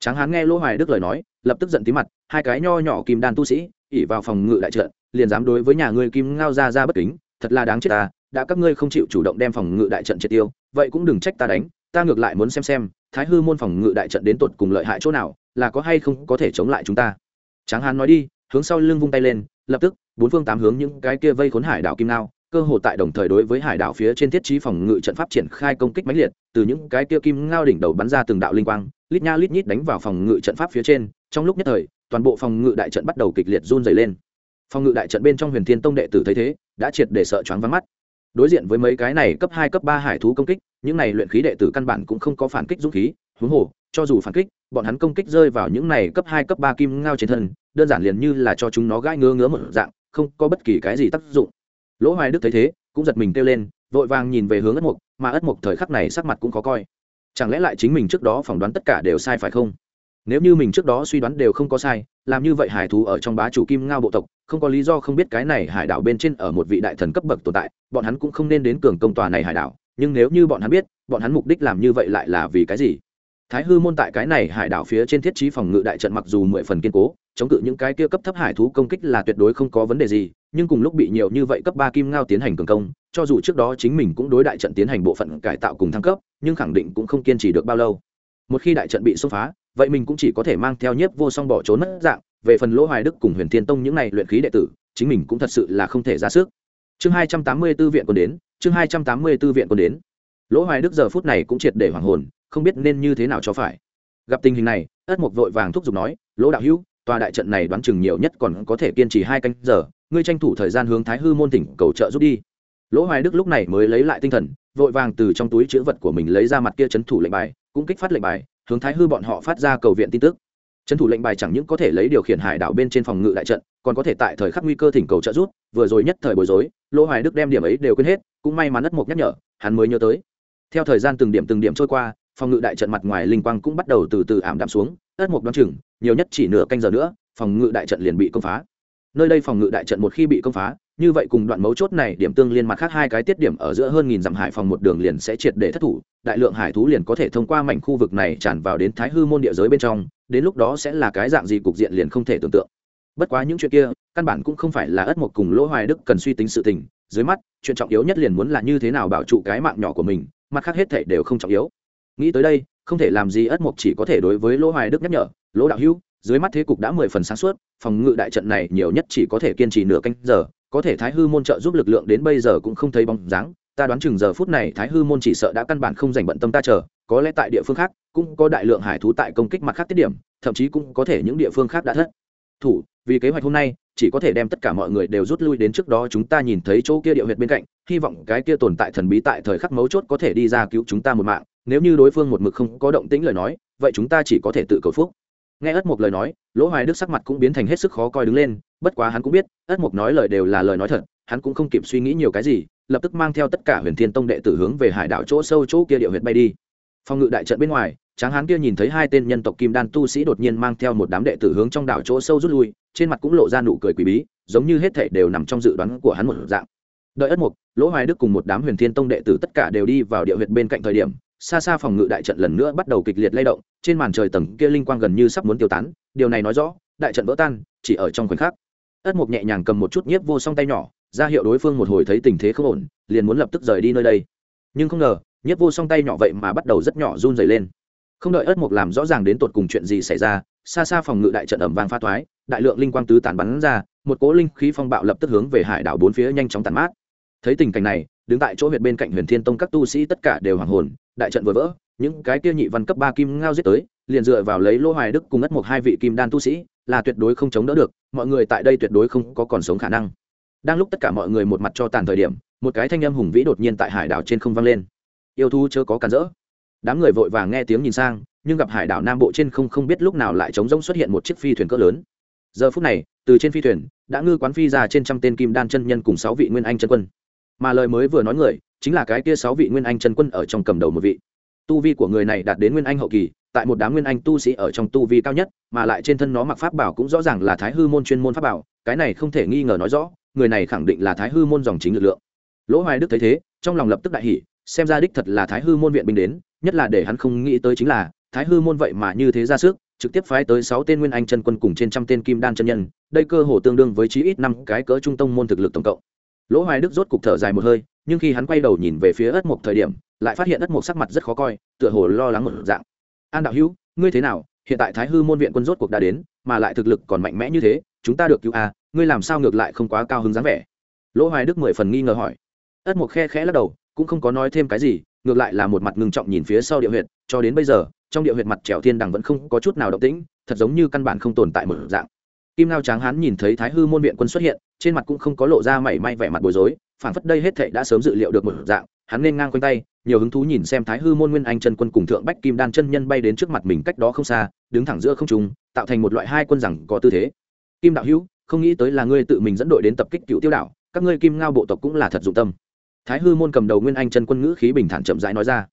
Tráng hán nghe lỗ hoài đức lời nói, lập tức giận tí mặt, hai cái nho nhỏ kim đan tu sĩ ỉ vào phòng ngự đại trận, liền dám đối với nhà ngươi kim ngao ra ra bất kính, thật là đáng chết ta, đã các ngươi không chịu chủ động đem phòng ngự đại trận triệt tiêu, vậy cũng đừng trách ta đánh, ta ngược lại muốn xem xem thái hư môn phòng ngự đại trận đến tột cùng lợi hại chỗ nào, là có hay không có thể chống lại chúng ta? Tráng hán nói đi, hướng sau lưng vung tay lên, lập tức, bốn phương tám hướng những cái kia vây khốn hải đảo kim nao cơ hồ tại đồng thời đối với hải đảo phía trên thiết trí phòng ngự trận pháp triển khai công kích mãnh liệt, từ những cái kia kim ngao đỉnh đầu bắn ra từng đạo linh quang, lít nha lít nhít đánh vào phòng ngự trận pháp phía trên, trong lúc nhất thời, toàn bộ phòng ngự đại trận bắt đầu kịch liệt run dày lên. Phòng ngự đại trận bên trong huyền thiên tông đệ tử thấy thế, đã triệt để sợ choáng vắng mắt đối diện với mấy cái này cấp hai, cấp ba hải thú công kích, những này luyện khí đệ tử căn bản cũng không có phản kích dũng khí, huống hồ, cho dù phản kích, bọn hắn công kích rơi vào những này cấp hai, cấp ba kim ngao trên thân, đơn giản liền như là cho chúng nó gãi ngứa ngứa một dạng, không có bất kỳ cái gì tác dụng. Lỗ hoài đức thấy thế, cũng giật mình kêu lên, vội vàng nhìn về hướng ất mục mà ất mục thời khắc này sắc mặt cũng khó coi. Chẳng lẽ lại chính mình trước đó phỏng đoán tất cả đều sai phải không? Nếu như mình trước đó suy đoán đều không có sai, làm như vậy hải thú ở trong bá chủ kim ngao bộ tộc, không có lý do không biết cái này hải đảo bên trên ở một vị đại thần cấp bậc tồn tại, bọn hắn cũng không nên đến cường công tòa này hải đảo. Nhưng nếu như bọn hắn biết, bọn hắn mục đích làm như vậy lại là vì cái gì? Thái hư môn tại cái này hải đảo phía trên thiết trí phòng ngự đại trận mặc dù mười phần kiên cố, chống cự những cái kia cấp thấp hải thú công kích là tuyệt đối không có vấn đề gì, nhưng cùng lúc bị nhiều như vậy cấp ba kim ngao tiến hành cường công, cho dù trước đó chính mình cũng đối đại trận tiến hành bộ phận cải tạo cùng thăng cấp, nhưng khẳng định cũng không kiên trì được bao lâu. Một khi đại trận bị xông phá vậy mình cũng chỉ có thể mang theo nhiếp vô song bỏ trốn mất dạng, về phần lỗ hoài đức cùng huyền thiên tông những này luyện khí đệ tử, chính mình cũng thật sự là không thể ra sức. Chương hai trăm tám mươi b ố viện còn đến, chương hai trăm tám mươi b ố viện còn đến. Lỗ hoài đức giờ phút này cũng triệt để hoàng hồn, không biết nên như thế nào cho phải. Gặp tình hình này, ất mục vội vàng thúc giục nói, lỗ đạo hữu, tòa đại trận này đoán chừng nhiều nhất còn có thể kiên trì hai canh giờ, ngươi tranh thủ thời gian hướng thái hư môn tỉnh cầu trợ giúp đi. Lỗ hoài đức lúc này mới lấy lại tinh thần, vội vàng từ trong túi chữ vật của mình lấy ra mặt kia c thủ lệnh bài, cũng kích phát lệnh bài hướng thái hư bọn họ phát ra cầu viện tin tức. Trấn thủ lệnh bài chẳng những có thể lấy điều khiển hải đảo bên trên phòng ngự đại trận, còn có thể tại thời khắc nguy cơ thỉnh cầu trợ giúp, vừa rồi nhất thời bối rối lỗ hoài đức đem điểm ấy đều quên hết, cũng may mắn đất mục nhắc nhở, hắn mới nhớ tới. Theo thời gian từng điểm từng điểm trôi qua, phòng ngự đại trận mặt ngoài linh quang cũng bắt đầu từ từ ảm đạm xuống đất mục đoán chừng, nhiều nhất chỉ nửa canh giờ nữa, phòng ngự đại trận liền bị công phá. Nơi đây phòng ngự đại trận một khi bị công phá như vậy cùng đoạn mấu chốt này điểm tương liên mặt khác hai cái tiết điểm ở giữa hơn nghìn dặm hải phòng một đường liền sẽ triệt để thất thủ, đại lượng hải thú liền có thể thông qua mảnh khu vực này tràn vào đến thái hư môn địa giới bên trong, đến lúc đó sẽ là cái dạng gì cục diện liền không thể tưởng tượng. Bất quá những chuyện kia, căn bản cũng không phải là ất một cùng lỗ hoài đức cần suy tính sự tình, dưới mắt, chuyện trọng yếu nhất liền muốn là như thế nào bảo trụ cái mạng nhỏ của mình, mặt khác hết thể đều không trọng yếu. Nghĩ tới đây, không thể làm gì ất mộc chỉ có thể đối với lỗ hoài đức nhắc nhở, lỗ đạo hữu, dưới mắt thế cục đã mười phần sáng suốt, phòng ngự đại trận này nhiều nhất chỉ có thể kiên trì nửa canh giờ có thể thái hư môn trợ giúp lực lượng đến bây giờ cũng không thấy bóng dáng, ta đoán chừng giờ phút này thái hư môn chỉ sợ đã căn bản không dành bận tâm ta chờ, có lẽ tại địa phương khác, cũng có đại lượng hải thú tại công kích mặt khác tiết điểm, thậm chí cũng có thể những địa phương khác đã thất. Thủ, vì kế hoạch hôm nay, chỉ có thể đem tất cả mọi người đều rút lui đến trước đó chúng ta nhìn thấy chỗ kia địa huyệt bên cạnh, hy vọng cái kia tồn tại thần bí tại thời khắc mấu chốt có thể đi ra cứu chúng ta một mạng, nếu như đối phương một mực không có động tĩnh lời nói, vậy chúng ta chỉ có thể tự cầu phúc. Nghe ất một lời nói, lỗ hoài đức sắc mặt cũng biến thành hết sức khó coi đứng lên bất quá hắn cũng biết, ất mục nói lời đều là lời nói thật, hắn cũng không kịp suy nghĩ nhiều cái gì, lập tức mang theo tất cả huyền thiên tông đệ tử hướng về hải đảo chỗ sâu chỗ kia địa huyệt bay đi. Phòng ngự đại trận bên ngoài, tráng hán kia nhìn thấy hai tên nhân tộc kim đan tu sĩ đột nhiên mang theo một đám đệ tử hướng trong đảo chỗ sâu rút lui, trên mặt cũng lộ ra nụ cười quý bí, giống như hết thảy đều nằm trong dự đoán của hắn một dạng. Đợi ất mục lỗ hoài đức cùng một đám huyền thiên tông đệ tử tất cả đều đi vào địa huyệt bên cạnh thời điểm, xa xa phòng ngự đại trận lần nữa bắt đầu kịch liệt lay động, trên màn trời tầng kia linh quang gần như sắp muốn tiêu tán, điều này nói rõ, đại trận vỡ tan, chỉ ở trong khoảnh khắc ất mục nhẹ nhàng cầm một chút nhiếp vô song tay nhỏ, ra hiệu đối phương một hồi thấy tình thế không ổn, liền muốn lập tức rời đi nơi đây. Nhưng không ngờ, nhiếp vô song tay nhỏ vậy mà bắt đầu rất nhỏ run dày lên. Không đợi ất mục làm rõ ràng đến tột cùng chuyện gì xảy ra, xa xa phòng ngự đại trận ẩm vang pha thoái đại lượng linh quang tứ tán bắn ra, một cỗ linh khí phong bạo lập tức hướng về hải đảo bốn phía nhanh chóng tàn mát. Thấy tình cảnh này, đứng tại chỗ huyệt bên cạnh huyền thiên tông các tu sĩ tất cả đều hoàng hồn, đại trận vừa vỡ, những cái kia nhị văn cấp ba kim ngao giết tới, liền dựa vào lấy lỗ hoài đức cùng ất một hai vị kim đan tu sĩ là tuyệt đối không chống đỡ được, mọi người tại đây tuyệt đối không có còn sống khả năng. Đang lúc tất cả mọi người một mặt cho tàn thời điểm, một cái thanh âm hùng vĩ đột nhiên tại hải đảo trên không vang lên. Yêu thu chớ có cản rỡ. Đám người vội vàng nghe tiếng nhìn sang, nhưng gặp hải đảo nam bộ trên không không biết lúc nào lại trống rỗng xuất hiện một chiếc phi thuyền cỡ lớn. Giờ phút này, từ trên phi thuyền, đã ngư quán phi ra trên trăm tên kim đan chân nhân cùng sáu vị nguyên anh chân quân. Mà lời mới vừa nói người, chính là cái kia sáu vị nguyên anh chân quân ở trong cầm đầu một vị tu vi của người này đạt đến nguyên anh hậu kỳ, tại một đám nguyên anh tu sĩ ở trong tu vi cao nhất, mà lại trên thân nó mặc pháp bảo cũng rõ ràng là thái hư môn chuyên môn pháp bảo, cái này không thể nghi ngờ nói rõ, người này khẳng định là thái hư môn dòng chính lực lượng. Lỗ hoài đức thấy thế, trong lòng lập tức đại hỉ, xem ra đích thật là thái hư môn viện binh đến, nhất là để hắn không nghĩ tới chính là, thái hư môn vậy mà như thế ra sức, trực tiếp phái tới sáu tên nguyên anh chân quân cùng trên trăm tên kim đan chân nhân, đây cơ hồ tương đương với chí ít năm cái cỡ trung tông môn thực lực tổng cộng. Lỗ hoài đức rốt cục thở dài một hơi, nhưng khi hắn quay đầu nhìn về phía ất mục thời điểm lại phát hiện đất mục sắc mặt rất khó coi, tựa hồ lo lắng một dạng. An đạo hữu, ngươi thế nào? Hiện tại thái hư môn viện quân rốt cuộc đã đến, mà lại thực lực còn mạnh mẽ như thế, chúng ta được cứu à ngươi làm sao ngược lại không quá cao hứng dáng vẻ? Lỗ hoài đức mười phần nghi ngờ hỏi. Ất mục khe khẽ lắc đầu, cũng không có nói thêm cái gì, ngược lại là một mặt ngưng trọng nhìn phía sau địa huyệt, cho đến bây giờ, trong địa huyệt mặt trèo thiên đằng vẫn không có chút nào động tĩnh, thật giống như căn bản không tồn tại một dạng. Kim lao tráng hán nhìn thấy thái hư môn viện quân xuất hiện, trên mặt cũng không có lộ ra mảy may vẻ mặt bối rối, phảng phất đây hết thệ đã sớm dự liệu được một dạng hắn nên ngang quanh tay, nhiều hứng thú nhìn xem thái hư môn nguyên anh chân quân cùng thượng bách kim đan chân nhân bay đến trước mặt mình cách đó không xa, đứng thẳng giữa không trung, tạo thành một loại hai quân rằng có tư thế. Kim đạo hữu, không nghĩ tới là ngươi tự mình dẫn đội đến tập kích cựu tiêu đảo các ngươi kim ngao bộ tộc cũng là thật dụng tâm. Thái hư môn cầm đầu nguyên anh chân quân ngữ khí bình thản chậm rãi nói ra.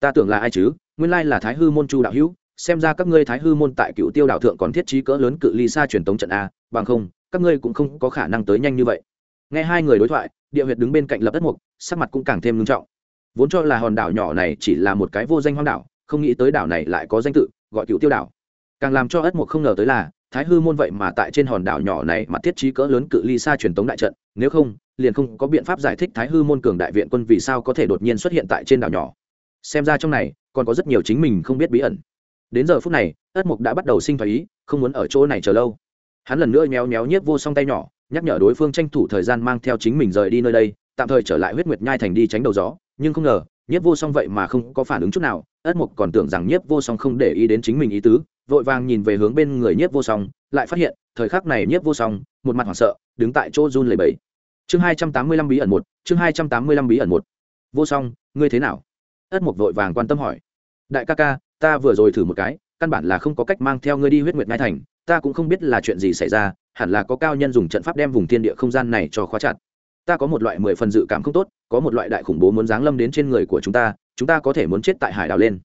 Ta tưởng là ai chứ? Nguyên lai là thái hư môn chu đạo hữu, xem ra các ngươi thái hư môn tại cựu tiêu đạo thượng còn thiết trí cỡ lớn cự ly xa truyền tống trận a, bằng không, các ngươi cũng không có khả năng tới nhanh như vậy. Nghe hai người đối thoại địa huyệt đứng bên cạnh lập đất mục, sắc mặt cũng càng thêm nghiêm trọng. Vốn cho là hòn đảo nhỏ này chỉ là một cái vô danh hoang đảo, không nghĩ tới đảo này lại có danh tự, gọi cựu tiêu đảo. Càng làm cho ất mục không ngờ tới là, thái hư môn vậy mà tại trên hòn đảo nhỏ này mà thiết trí cỡ lớn cự ly xa truyền tống đại trận, nếu không, liền không có biện pháp giải thích thái hư môn cường đại viện quân vì sao có thể đột nhiên xuất hiện tại trên đảo nhỏ. Xem ra trong này, còn có rất nhiều chính mình không biết bí ẩn. Đến giờ phút này, ất mục đã bắt đầu sinh thái ý, không muốn ở chỗ này chờ lâu. Hắn lần nữa méo méo nhiếp vô song tay nhỏ nhắc nhở đối phương tranh thủ thời gian mang theo chính mình rời đi nơi đây, tạm thời trở lại huyết nguyệt nhai thành đi tránh đầu gió, nhưng không ngờ, nhiếp vô song vậy mà không có phản ứng chút nào, ất mục còn tưởng rằng nhiếp vô song không để ý đến chính mình ý tứ, vội vàng nhìn về hướng bên người nhiếp vô song, lại phát hiện, thời khắc này nhiếp vô song, một mặt hoảng sợ, đứng tại chỗ run lầy bẫy chương hai trăm tám mươi lăm bí ẩn một, chương hai trăm tám mươi lăm bí ẩn một. Vô song, ngươi thế nào? Ất mục vội vàng quan tâm hỏi. Đại ca ca, ta vừa rồi thử một cái, căn bản là không có cách mang theo ngươi đi huyết nguyệt ngai thành, ta cũng không biết là chuyện gì xảy ra hẳn là có cao nhân dùng trận pháp đem vùng thiên địa không gian này cho khóa chặt. Ta có một loại mười phần dự cảm không tốt, có một loại đại khủng bố muốn giáng lâm đến trên người của chúng ta chúng ta có thể muốn chết tại hải đảo lên.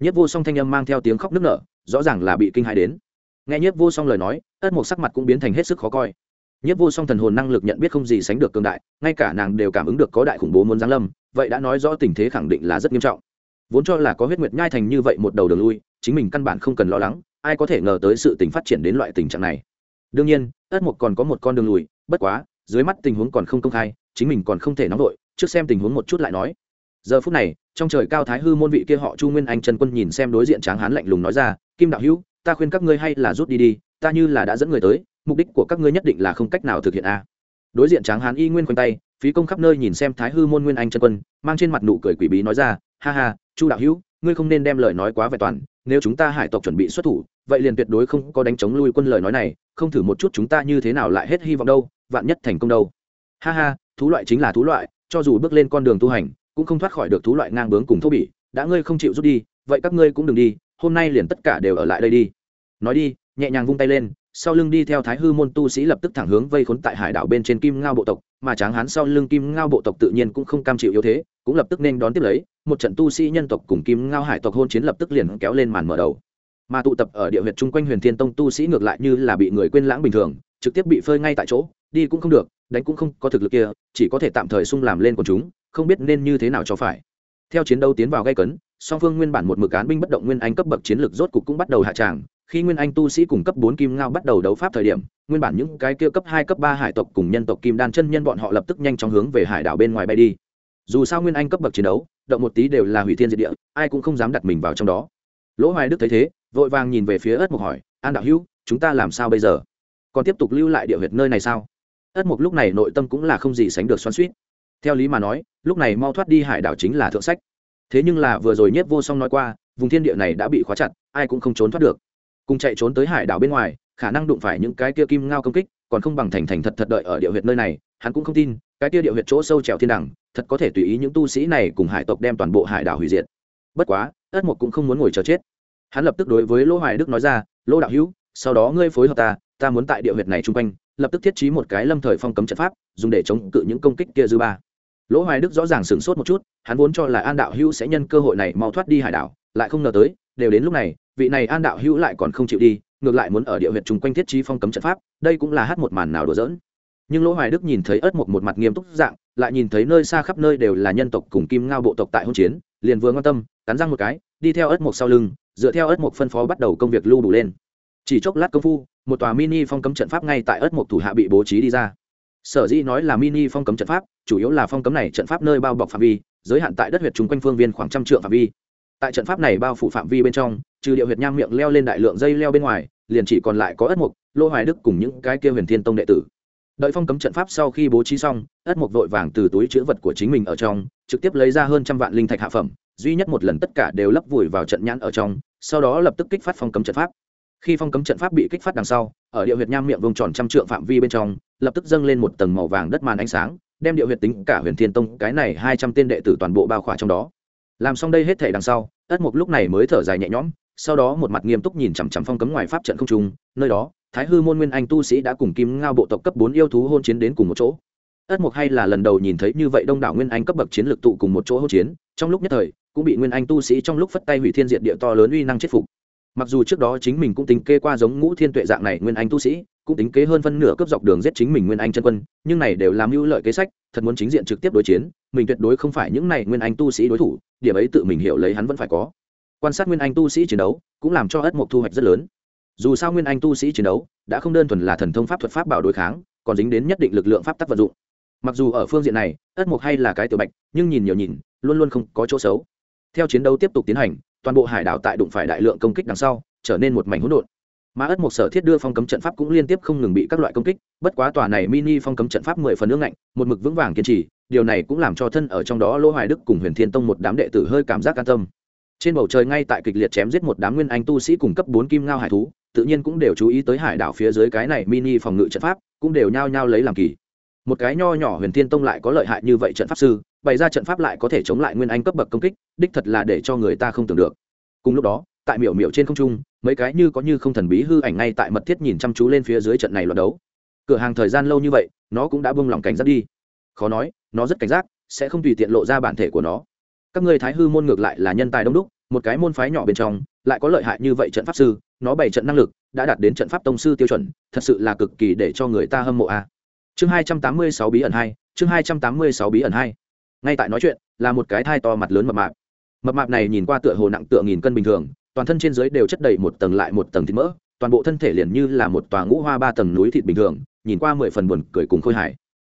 Nhất vô song thanh âm mang theo tiếng khóc nức nở, rõ ràng là bị kinh hãi đến. Nghe nhất vô song lời nói, ất một sắc mặt cũng biến thành hết sức khó coi. Nhất vô song thần hồn năng lực nhận biết không gì sánh được cường đại, ngay cả nàng đều cảm ứng được có đại khủng bố muốn giáng lâm, vậy đã nói rõ tình thế khẳng định là rất nghiêm trọng. Vốn cho là có huyết nguyệt nhai thành như vậy một đầu đường lui, chính mình căn bản không cần lo lắng, ai có thể ngờ tới sự tình phát triển đến loại tình trạng này đương nhiên, ất mục còn có một con đường lùi, bất quá, dưới mắt tình huống còn không công khai, chính mình còn không thể nóng vội trước xem tình huống một chút lại nói. Giờ phút này, trong trời cao thái hư môn vị kia họ chu nguyên anh trần quân nhìn xem đối diện tráng hán lạnh lùng nói ra, kim đạo hữu, ta khuyên các ngươi hay là rút đi đi, ta như là đã dẫn người tới, mục đích của các ngươi nhất định là không cách nào thực hiện a. Đối diện tráng hán y nguyên khoanh tay, phí công khắp nơi nhìn xem thái hư môn nguyên anh trần quân, mang trên mặt nụ cười quỷ bí nói ra, ha ha, chu đạo hữu, ngươi không nên đem lời nói quá vẹn toàn nếu chúng ta hải tộc chuẩn bị xuất thủ, vậy liền tuyệt đối không có đánh chống lui quân lời nói này, không thử một chút chúng ta như thế nào lại hết hy vọng đâu, vạn nhất thành công đâu. Ha ha, thú loại chính là thú loại, cho dù bước lên con đường tu hành, cũng không thoát khỏi được thú loại ngang bướng cùng thô bỉ, đã ngươi không chịu rút đi, vậy các ngươi cũng đừng đi, hôm nay liền tất cả đều ở lại đây đi. Nói đi, nhẹ nhàng vung tay lên sau lưng đi theo thái hư môn tu sĩ lập tức thẳng hướng vây khốn tại hải đảo bên trên kim ngao bộ tộc, mà tráng hán sau lưng kim ngao bộ tộc tự nhiên cũng không cam chịu yếu thế, cũng lập tức nên đón tiếp lấy, một trận tu sĩ nhân tộc cùng kim ngao hải tộc hôn chiến lập tức liền kéo lên màn mở đầu. Mà tụ tập ở địa huyệt chung quanh huyền thiên tông tu sĩ ngược lại như là bị người quên lãng bình thường, trực tiếp bị phơi ngay tại chỗ, đi cũng không được, đánh cũng không có thực lực kia, chỉ có thể tạm thời sung làm lên của chúng, không biết nên như thế nào cho phải. Theo chiến đấu tiến vào gây cấn, song phương nguyên bản một mực án binh bất động nguyên anh cấp bậc chiến lược rốt cục cũng bắt đầu hạ tràng khi nguyên anh tu sĩ cùng cấp bốn kim ngao bắt đầu đấu pháp thời điểm, nguyên bản những cái kia cấp hai, cấp ba hải tộc cùng nhân tộc kim đan chân nhân bọn họ lập tức nhanh chóng hướng về hải đảo bên ngoài bay đi. Dù sao nguyên anh cấp bậc chiến đấu, động một tí đều là hủy thiên diệt địa, ai cũng không dám đặt mình vào trong đó. Lỗ hoài đức thấy thế, vội vàng nhìn về phía ất mục hỏi, an đạo hữu, chúng ta làm sao bây giờ? Còn tiếp tục lưu lại địa huyệt nơi này sao? Ất mục lúc này nội tâm cũng là không gì sánh được xoắn suýt theo lý mà nói, lúc này mau thoát đi hải đảo chính là thượng sách. Thế nhưng là vừa rồi nhất vô song nói qua, vùng thiên địa này đã bị khóa chặt, ai cũng không trốn thoát được cùng chạy trốn tới hải đảo bên ngoài, khả năng đụng phải những cái kia kim ngao công kích, còn không bằng thành thành thật thật đợi ở địa huyệt nơi này, hắn cũng không tin, cái kia địa huyệt chỗ sâu trèo thiên đẳng, thật có thể tùy ý những tu sĩ này cùng hải tộc đem toàn bộ hải đảo hủy diệt. Bất quá, ất mục cũng không muốn ngồi chờ chết. Hắn lập tức đối với lỗ hoài đức nói ra, lỗ đạo hữu, sau đó ngươi phối hợp ta ta muốn tại địa huyệt này chung quanh, lập tức thiết trí một cái lâm thời phong cấm trận pháp, dùng để chống cự những công kích kia dư ba. Lỗ hoài đức rõ ràng sửng sốt một chút, hắn vốn cho là an đạo hữu sẽ nhân cơ hội này mau thoát đi hải đảo, lại không ngờ tới, đều đến lúc này vị này an đạo hữu lại còn không chịu đi, ngược lại muốn ở địa huyện chung quanh thiết trí phong cấm trận pháp, đây cũng là hát một màn nào đùa dỡn nhưng lỗ hoài đức nhìn thấy ớt một một mặt nghiêm túc dạng, lại nhìn thấy nơi xa khắp nơi đều là nhân tộc cùng kim ngao bộ tộc tại hôn chiến, liền vừa ngon tâm, cắn răng một cái, đi theo ớt một sau lưng, dựa theo ớt một phân phó bắt đầu công việc lưu đủ lên. Chỉ chốc lát công phu, một tòa mini phong cấm trận pháp ngay tại ớt một thủ hạ bị bố trí đi ra. Sở dĩ nói là mini phong cấm trận pháp, chủ yếu là phong cấm này trận pháp nơi bao bọc phạm vi, giới hạn tại đất huyệt chung quanh phương viên khoảng trăm trượng phạm vi. Tại trận pháp này bao phủ phạm vi bên trong trừ điệu huyệt nham miệng leo lên đại lượng dây leo bên ngoài, liền chỉ còn lại có ất mục, lô hoài đức cùng những cái kia huyền thiên tông đệ tử. Đợi phong cấm trận pháp sau khi bố trí xong, ất mục vội vàng từ túi chữ vật của chính mình ở trong, trực tiếp lấy ra hơn trăm vạn linh thạch hạ phẩm, duy nhất một lần tất cả đều lấp vùi vào trận nhãn ở trong, sau đó lập tức kích phát phong cấm trận pháp. Khi phong cấm trận pháp bị kích phát đằng sau, ở địa huyệt nham miệng vùng tròn trăm trượng phạm vi bên trong, lập tức dâng lên một tầng màu vàng đất màn ánh sáng, đem địa huyệt tính cả huyền thiên tông, cái này hai trăm tên đệ tử toàn bộ bao khỏa trong đó. Làm xong đây hết thể đằng sau, ất mục lúc này mới thở dài nhẹ nhõm sau đó một mặt nghiêm túc nhìn chằm chằm phong cấm ngoài pháp trận không trung, nơi đó, thái hư môn nguyên anh tu sĩ đã cùng kim ngao bộ tộc cấp bốn yêu thú hôn chiến đến cùng một chỗ. Ất mục hay là lần đầu nhìn thấy như vậy đông đảo nguyên anh cấp bậc chiến lược tụ cùng một chỗ hôn chiến, trong lúc nhất thời, cũng bị nguyên anh tu sĩ trong lúc phất tay hủy thiên diện địa to lớn uy năng chết phục. Mặc dù trước đó chính mình cũng tính kê qua giống ngũ thiên tuệ dạng này nguyên anh tu sĩ, cũng tính kế hơn phân nửa cấp dọc đường giết chính mình nguyên anh chân quân, nhưng này đều làm mưu lợi kế sách, thật muốn chính diện trực tiếp đối chiến, mình tuyệt đối không phải những này nguyên anh tu sĩ đối thủ, điểm ấy tự mình hiểu lấy hắn vẫn phải có quan sát nguyên anh tu sĩ chiến đấu cũng làm cho ất mộc thu hoạch rất lớn. Dù sao nguyên anh tu sĩ chiến đấu đã không đơn thuần là thần thông pháp thuật pháp bảo đối kháng, còn dính đến nhất định lực lượng pháp tắc vận dụng. Mặc dù ở phương diện này, ất mộc hay là cái tiểu bạch, nhưng nhìn nhiều nhìn, luôn luôn không có chỗ xấu. Theo chiến đấu tiếp tục tiến hành, toàn bộ hải đảo tại đụng phải đại lượng công kích đằng sau, trở nên một mảnh hỗn độn. Mà ất mộc sở thiết đưa phong cấm trận pháp cũng liên tiếp không ngừng bị các loại công kích, bất quá tòa này mini phong cấm trận pháp mười phần nước ngạnh, một mực vững vàng kiên trì, điều này cũng làm cho thân ở trong đó lỗ hoài đức cùng huyền thiên tông một đám đệ tử hơi cảm giác an tâm trên bầu trời ngay tại kịch liệt chém giết một đám nguyên anh tu sĩ cùng cấp bốn kim ngao hải thú, tự nhiên cũng đều chú ý tới hải đảo phía dưới cái này mini phòng ngự trận pháp, cũng đều nhao nhao lấy làm kỳ. Một cái nho nhỏ huyền thiên tông lại có lợi hại như vậy trận pháp sư, bày ra trận pháp lại có thể chống lại nguyên anh cấp bậc công kích, đích thật là để cho người ta không tưởng được. Cùng lúc đó, tại miểu miểu trên không trung, mấy cái như có như không thần bí hư ảnh ngay tại mật thiết nhìn chăm chú lên phía dưới trận này loạt đấu. Cửa hàng thời gian lâu như vậy, nó cũng đã bông lòng cảnh giác đi. Khó nói, nó rất cảnh giác, sẽ không tùy tiện lộ ra bản thể của nó các ngươi thái hư môn ngược lại là nhân tài đông đúc, một cái môn phái nhỏ bên trong, lại có lợi hại như vậy trận pháp sư, nó bày trận năng lực, đã đạt đến trận pháp tông sư tiêu chuẩn, thật sự là cực kỳ để cho người ta hâm mộ a. Chương hai trăm tám mươi sáu bí ẩn hai, chương hai trăm tám mươi sáu bí ẩn hai. Ngay tại nói chuyện, là một cái thai to mặt lớn mập mạp. Mập mạp này nhìn qua tựa hồ nặng tựa nghìn cân bình thường, toàn thân trên dưới đều chất đầy một tầng lại một tầng thịt mỡ, toàn bộ thân thể liền như là một tòa ngũ hoa ba tầng núi thịt bình thường, nhìn qua mười phần buồn cười cùng khôi hài.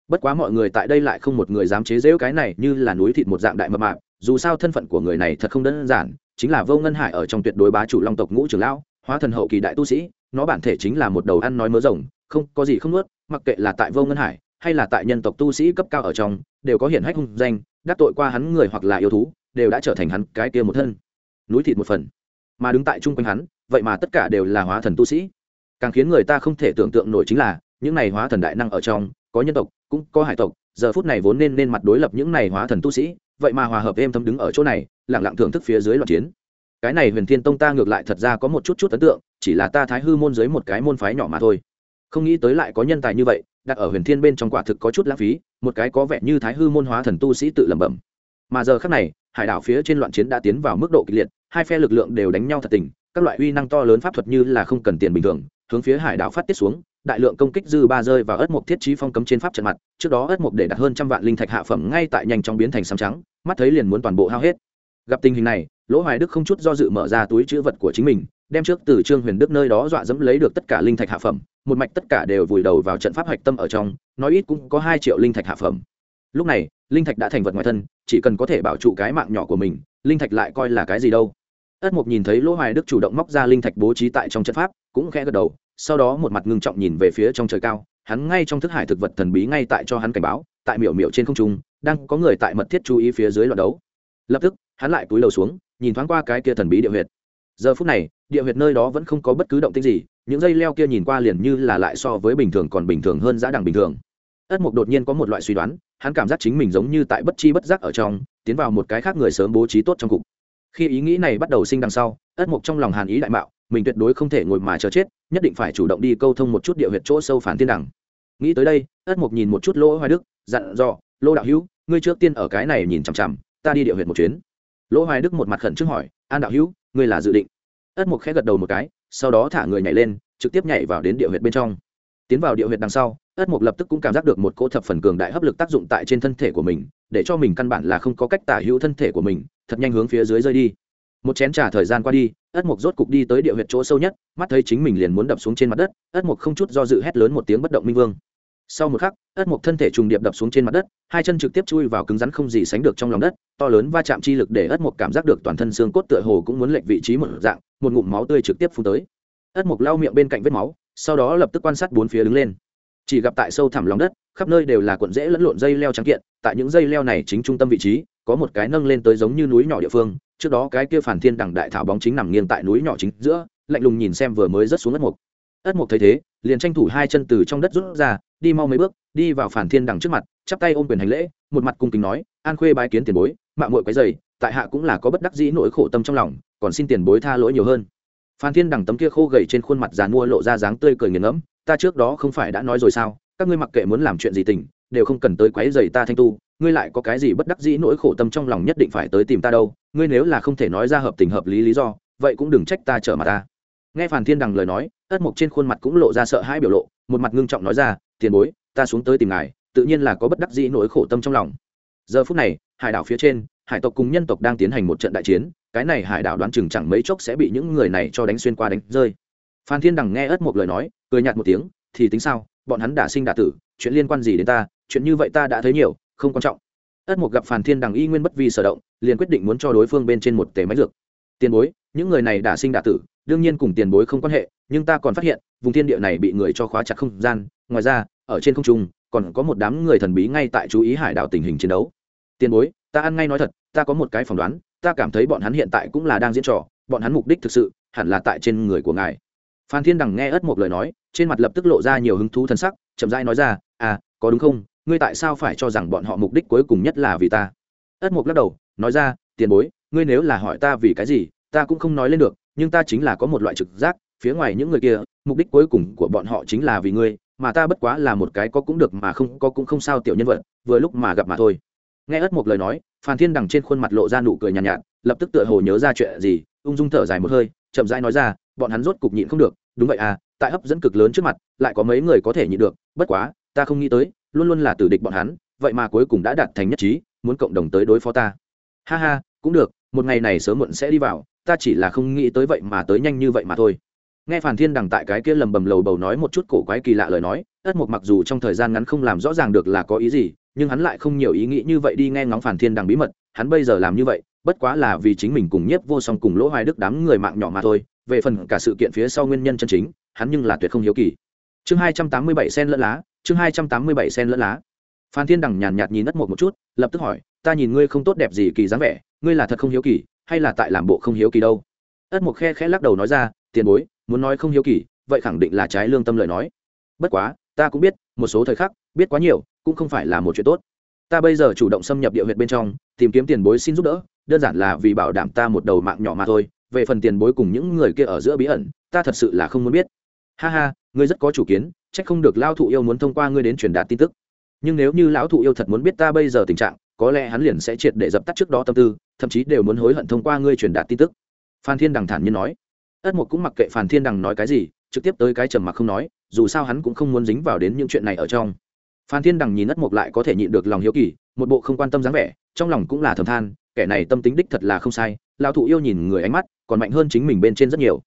Bất quá mọi người tại đây lại không một người dám chế giễu cái này như là núi thịt một dạng đại mập mạp dù sao thân phận của người này thật không đơn giản, chính là vô ngân hải ở trong tuyệt đối bá chủ long tộc ngũ trưởng lão, hóa thần hậu kỳ đại tu sĩ, nó bản thể chính là một đầu ăn nói mớ rồng, không có gì không nuốt, mặc kệ là tại vô ngân hải hay là tại nhân tộc tu sĩ cấp cao ở trong, đều có hiển hách hung danh, đắc tội qua hắn người hoặc là yêu thú, đều đã trở thành hắn cái kia một thân. Núi thịt một phần. Mà đứng tại chung quanh hắn, vậy mà tất cả đều là hóa thần tu sĩ. Càng khiến người ta không thể tưởng tượng nổi chính là, những này hóa thần đại năng ở trong, có nhân tộc, cũng có hải tộc giờ phút này vốn nên nên mặt đối lập những này hóa thần tu sĩ, vậy mà hòa hợp êm thấm đứng ở chỗ này lẳng lặng thưởng thức phía dưới loạt chiến. Cái này huyền thiên tông ta ngược lại thật ra có một chút chút ấn tượng, chỉ là ta thái hư môn dưới một cái môn phái nhỏ mà thôi. Không nghĩ tới lại có nhân tài như vậy, đặt ở huyền thiên bên trong quả thực có chút lãng phí, một cái có vẻ như thái hư môn hóa thần tu sĩ tự lẩm bẩm. Mà giờ khác này, hải đảo phía trên loạn chiến đã tiến vào mức độ kịch liệt, hai phe lực lượng đều đánh nhau thật tình, các loại uy năng to lớn pháp thuật như là không cần tiền bình thường, hướng phía hải đảo phát tiết xuống đại lượng công kích dư ba rơi vào ớt mục thiết trí phong cấm trên pháp trận mặt, trước đó ớt mục để đặt hơn trăm vạn linh thạch hạ phẩm ngay tại nhanh chóng biến thành xám trắng, mắt thấy liền muốn toàn bộ hao hết. Gặp tình hình này, lỗ hoài đức không chút do dự mở ra túi chữ vật của chính mình, đem trước từ trương huyền đức nơi đó dọa dẫm lấy được tất cả linh thạch hạ phẩm, một mạch tất cả đều vùi đầu vào trận pháp hạch tâm ở trong, nói ít cũng có hai triệu linh thạch hạ phẩm. Lúc này, linh thạch đã thành vật ngoài thân, chỉ cần có thể bảo trụ cái mạng nhỏ của mình, linh thạch lại coi là cái gì đâu. Ất mục nhìn thấy lỗ hoài đức chủ động móc ra linh thạch bố trí tại trong trận pháp, cũng khẽ gật đầu sau đó một mặt ngưng trọng nhìn về phía trong trời cao, hắn ngay trong thức hải thực vật thần bí ngay tại cho hắn cảnh báo, tại miểu miểu trên không trung, đang có người tại mật thiết chú ý phía dưới loạt đấu. Lập tức, hắn lại cúi đầu xuống, nhìn thoáng qua cái kia thần bí địa huyệt. Giờ phút này, địa huyệt nơi đó vẫn không có bất cứ động tĩnh gì, những dây leo kia nhìn qua liền như là lại so với bình thường còn bình thường hơn giá đằng bình thường. Ất mục đột nhiên có một loại suy đoán, hắn cảm giác chính mình giống như tại bất chi bất giác ở trong, tiến vào một cái khác người sớm bố trí tốt trong cục. Khi ý nghĩ này bắt đầu sinh đằng sau, ất mục trong lòng hàn ý đại mạo mình tuyệt đối không thể ngồi mà chờ chết, nhất định phải chủ động đi câu thông một chút địa huyệt chỗ sâu phản thiên đẳng. Nghĩ tới đây, ất mục nhìn một chút lỗ hoài đức, dặn dò lô đạo hữu, ngươi trước tiên ở cái này nhìn chằm chằm, ta đi địa huyệt một chuyến. Lỗ hoài đức một mặt khẩn trước hỏi, an đạo hữu, ngươi là dự định? Ất mục khẽ gật đầu một cái, sau đó thả người nhảy lên, trực tiếp nhảy vào đến địa huyệt bên trong. Tiến vào địa huyệt đằng sau, ất mục lập tức cũng cảm giác được một cỗ thập phần cường đại hấp lực tác dụng tại trên thân thể của mình, để cho mình căn bản là không có cách tả hữu thân thể của mình, thật nhanh hướng phía dưới rơi đi một chén trà thời gian qua đi, ất mục rốt cục đi tới địa huyệt chỗ sâu nhất, mắt thấy chính mình liền muốn đập xuống trên mặt đất, ất mục không chút do dự hét lớn một tiếng bất động minh vương. Sau một khắc, ất mục thân thể trùng điệp đập xuống trên mặt đất, hai chân trực tiếp chui vào cứng rắn không gì sánh được trong lòng đất, to lớn va chạm chi lực để ất mục cảm giác được toàn thân xương cốt tựa hồ cũng muốn lệch vị trí một dạng, một ngụm máu tươi trực tiếp phun tới. Ất mục lau miệng bên cạnh vết máu, sau đó lập tức quan sát bốn phía đứng lên. Chỉ gặp tại sâu thẳm lòng đất, khắp nơi đều là cuộn rễ lẫn lộn dây leo trắng kiện, tại những dây leo này chính trung tâm vị trí, có một cái nâng lên tới giống như núi nhỏ địa phương trước đó cái kia phản thiên đẳng đại thảo bóng chính nằm nghiêng tại núi nhỏ chính giữa lạnh lùng nhìn xem vừa mới rớt xuống ất mục. Ất mục thấy thế liền tranh thủ hai chân từ trong đất rút ra đi mau mấy bước đi vào phản thiên đằng trước mặt chắp tay ôm quyền hành lễ một mặt cung kính nói an khuê bái kiến tiền bối mạng muội quấy dày tại hạ cũng là có bất đắc dĩ nỗi khổ tâm trong lòng còn xin tiền bối tha lỗi nhiều hơn. Phan thiên đằng tấm kia khô gầy trên khuôn mặt giàn mua lộ ra dáng tươi cười nghiền ngẫm ta trước đó không phải đã nói rồi sao các ngươi mặc kệ muốn làm chuyện gì tỉnh, đều không cần tới quấy dày ta thanh tu ngươi lại có cái gì bất đắc dĩ nỗi khổ tâm trong lòng nhất định phải tới tìm ta đâu, ngươi nếu là không thể nói ra hợp tình hợp lý lý do, vậy cũng đừng trách ta trở mặt ta. Nghe phan thiên đằng lời nói, ất mộc trên khuôn mặt cũng lộ ra sợ hãi biểu lộ, một mặt ngưng trọng nói ra, tiền bối, ta xuống tới tìm ngài, tự nhiên là có bất đắc dĩ nỗi khổ tâm trong lòng. Giờ phút này, hải đảo phía trên, hải tộc cùng nhân tộc đang tiến hành một trận đại chiến, cái này hải đảo đoán chừng chẳng mấy chốc sẽ bị những người này cho đánh xuyên qua đánh rơi. Phan thiên đằng nghe ất một lời nói, cười nhạt một tiếng, thì tính sao, bọn hắn đã sinh đả tử, chuyện liên quan gì đến ta, chuyện như vậy ta đã thấy nhiều không quan trọng. Ất mục gặp phàn thiên đằng y nguyên bất vi sở động, liền quyết định muốn cho đối phương bên trên một tể máy dược tiền bối, những người này đã sinh đả tử, đương nhiên cùng tiền bối không quan hệ, nhưng ta còn phát hiện, vùng thiên địa này bị người cho khóa chặt không gian, ngoài ra, ở trên không trung, còn có một đám người thần bí ngay tại chú ý hải đảo tình hình chiến đấu. Tiền bối, ta ăn ngay nói thật, ta có một cái phỏng đoán, ta cảm thấy bọn hắn hiện tại cũng là đang diễn trò, bọn hắn mục đích thực sự, hẳn là tại trên người của ngài. Phan thiên đằng nghe ất một lời nói, trên mặt lập tức lộ ra nhiều hứng thú thân sắc, chậm rãi nói ra à có đúng không? Ngươi tại sao phải cho rằng bọn họ mục đích cuối cùng nhất là vì ta? Ất mục lắc đầu nói ra tiền bối ngươi nếu là hỏi ta vì cái gì ta cũng không nói lên được nhưng ta chính là có một loại trực giác phía ngoài những người kia mục đích cuối cùng của bọn họ chính là vì ngươi mà ta bất quá là một cái có cũng được mà không có cũng không sao tiểu nhân vật vừa lúc mà gặp mà thôi. Nghe ất mục lời nói phan thiên đằng trên khuôn mặt lộ ra nụ cười nhàn nhạt, nhạt lập tức tựa hồ nhớ ra chuyện gì ung dung thở dài một hơi chậm rãi nói ra bọn hắn rốt cục nhịn không được. Đúng vậy à tại hấp dẫn cực lớn trước mặt lại có mấy người có thể nhịn được bất quá ta không nghĩ tới luôn luôn là tử địch bọn hắn, vậy mà cuối cùng đã đạt thành nhất trí, muốn cộng đồng tới đối phó ta. Ha ha, cũng được, một ngày này sớm muộn sẽ đi vào, ta chỉ là không nghĩ tới vậy mà tới nhanh như vậy mà thôi. Nghe phản thiên đằng tại cái kia lầm bầm lầu bầu nói một chút cổ quái kỳ lạ lời nói, ất mục mặc dù trong thời gian ngắn không làm rõ ràng được là có ý gì, nhưng hắn lại không nhiều ý nghĩ như vậy đi nghe ngóng phản thiên đằng bí mật, hắn bây giờ làm như vậy, bất quá là vì chính mình cùng nhiếp vô song cùng lỗ hoài đức đám người mạng nhỏ mà thôi, về phần cả sự kiện phía sau nguyên nhân chân chính, hắn nhưng là tuyệt không hiếu kỳ. Chương hai trăm tám mươi bảy sen lẫn lá chương hai trăm tám mươi bảy sen lẫn lá. Phan thiên đằng nhàn nhạt nhìn đất một một chút, lập tức hỏi, ta nhìn ngươi không tốt đẹp gì kỳ dáng vẻ, ngươi là thật không hiếu kỳ, hay là tại làm bộ không hiếu kỳ đâu? Ất mục khe khẽ lắc đầu nói ra, tiền bối, muốn nói không hiếu kỳ, vậy khẳng định là trái lương tâm lời nói. Bất quá, ta cũng biết, một số thời khắc, biết quá nhiều, cũng không phải là một chuyện tốt. Ta bây giờ chủ động xâm nhập địa huyệt bên trong, tìm kiếm tiền bối xin giúp đỡ, đơn giản là vì bảo đảm ta một đầu mạng nhỏ mà thôi. Về phần tiền bối cùng những người kia ở giữa bí ẩn, ta thật sự là không muốn biết ha ha, ngươi rất có chủ kiến trách không được lao thụ yêu muốn thông qua ngươi đến truyền đạt tin tức. Nhưng nếu như lão thụ yêu thật muốn biết ta bây giờ tình trạng, có lẽ hắn liền sẽ triệt để dập tắt trước đó tâm tư, thậm chí đều muốn hối hận thông qua ngươi truyền đạt tin tức. Phan thiên đằng thản nhiên nói. Ất mục cũng mặc kệ phan thiên đằng nói cái gì, trực tiếp tới cái trầm mặc không nói, dù sao hắn cũng không muốn dính vào đến những chuyện này ở trong. Phan thiên đằng nhìn ất mục lại có thể nhịn được lòng hiếu kỳ, một bộ không quan tâm dáng vẻ, trong lòng cũng là thầm than, kẻ này tâm tính đích thật là không sai, lão thụ yêu nhìn người ánh mắt, còn mạnh hơn chính mình bên trên rất nhiều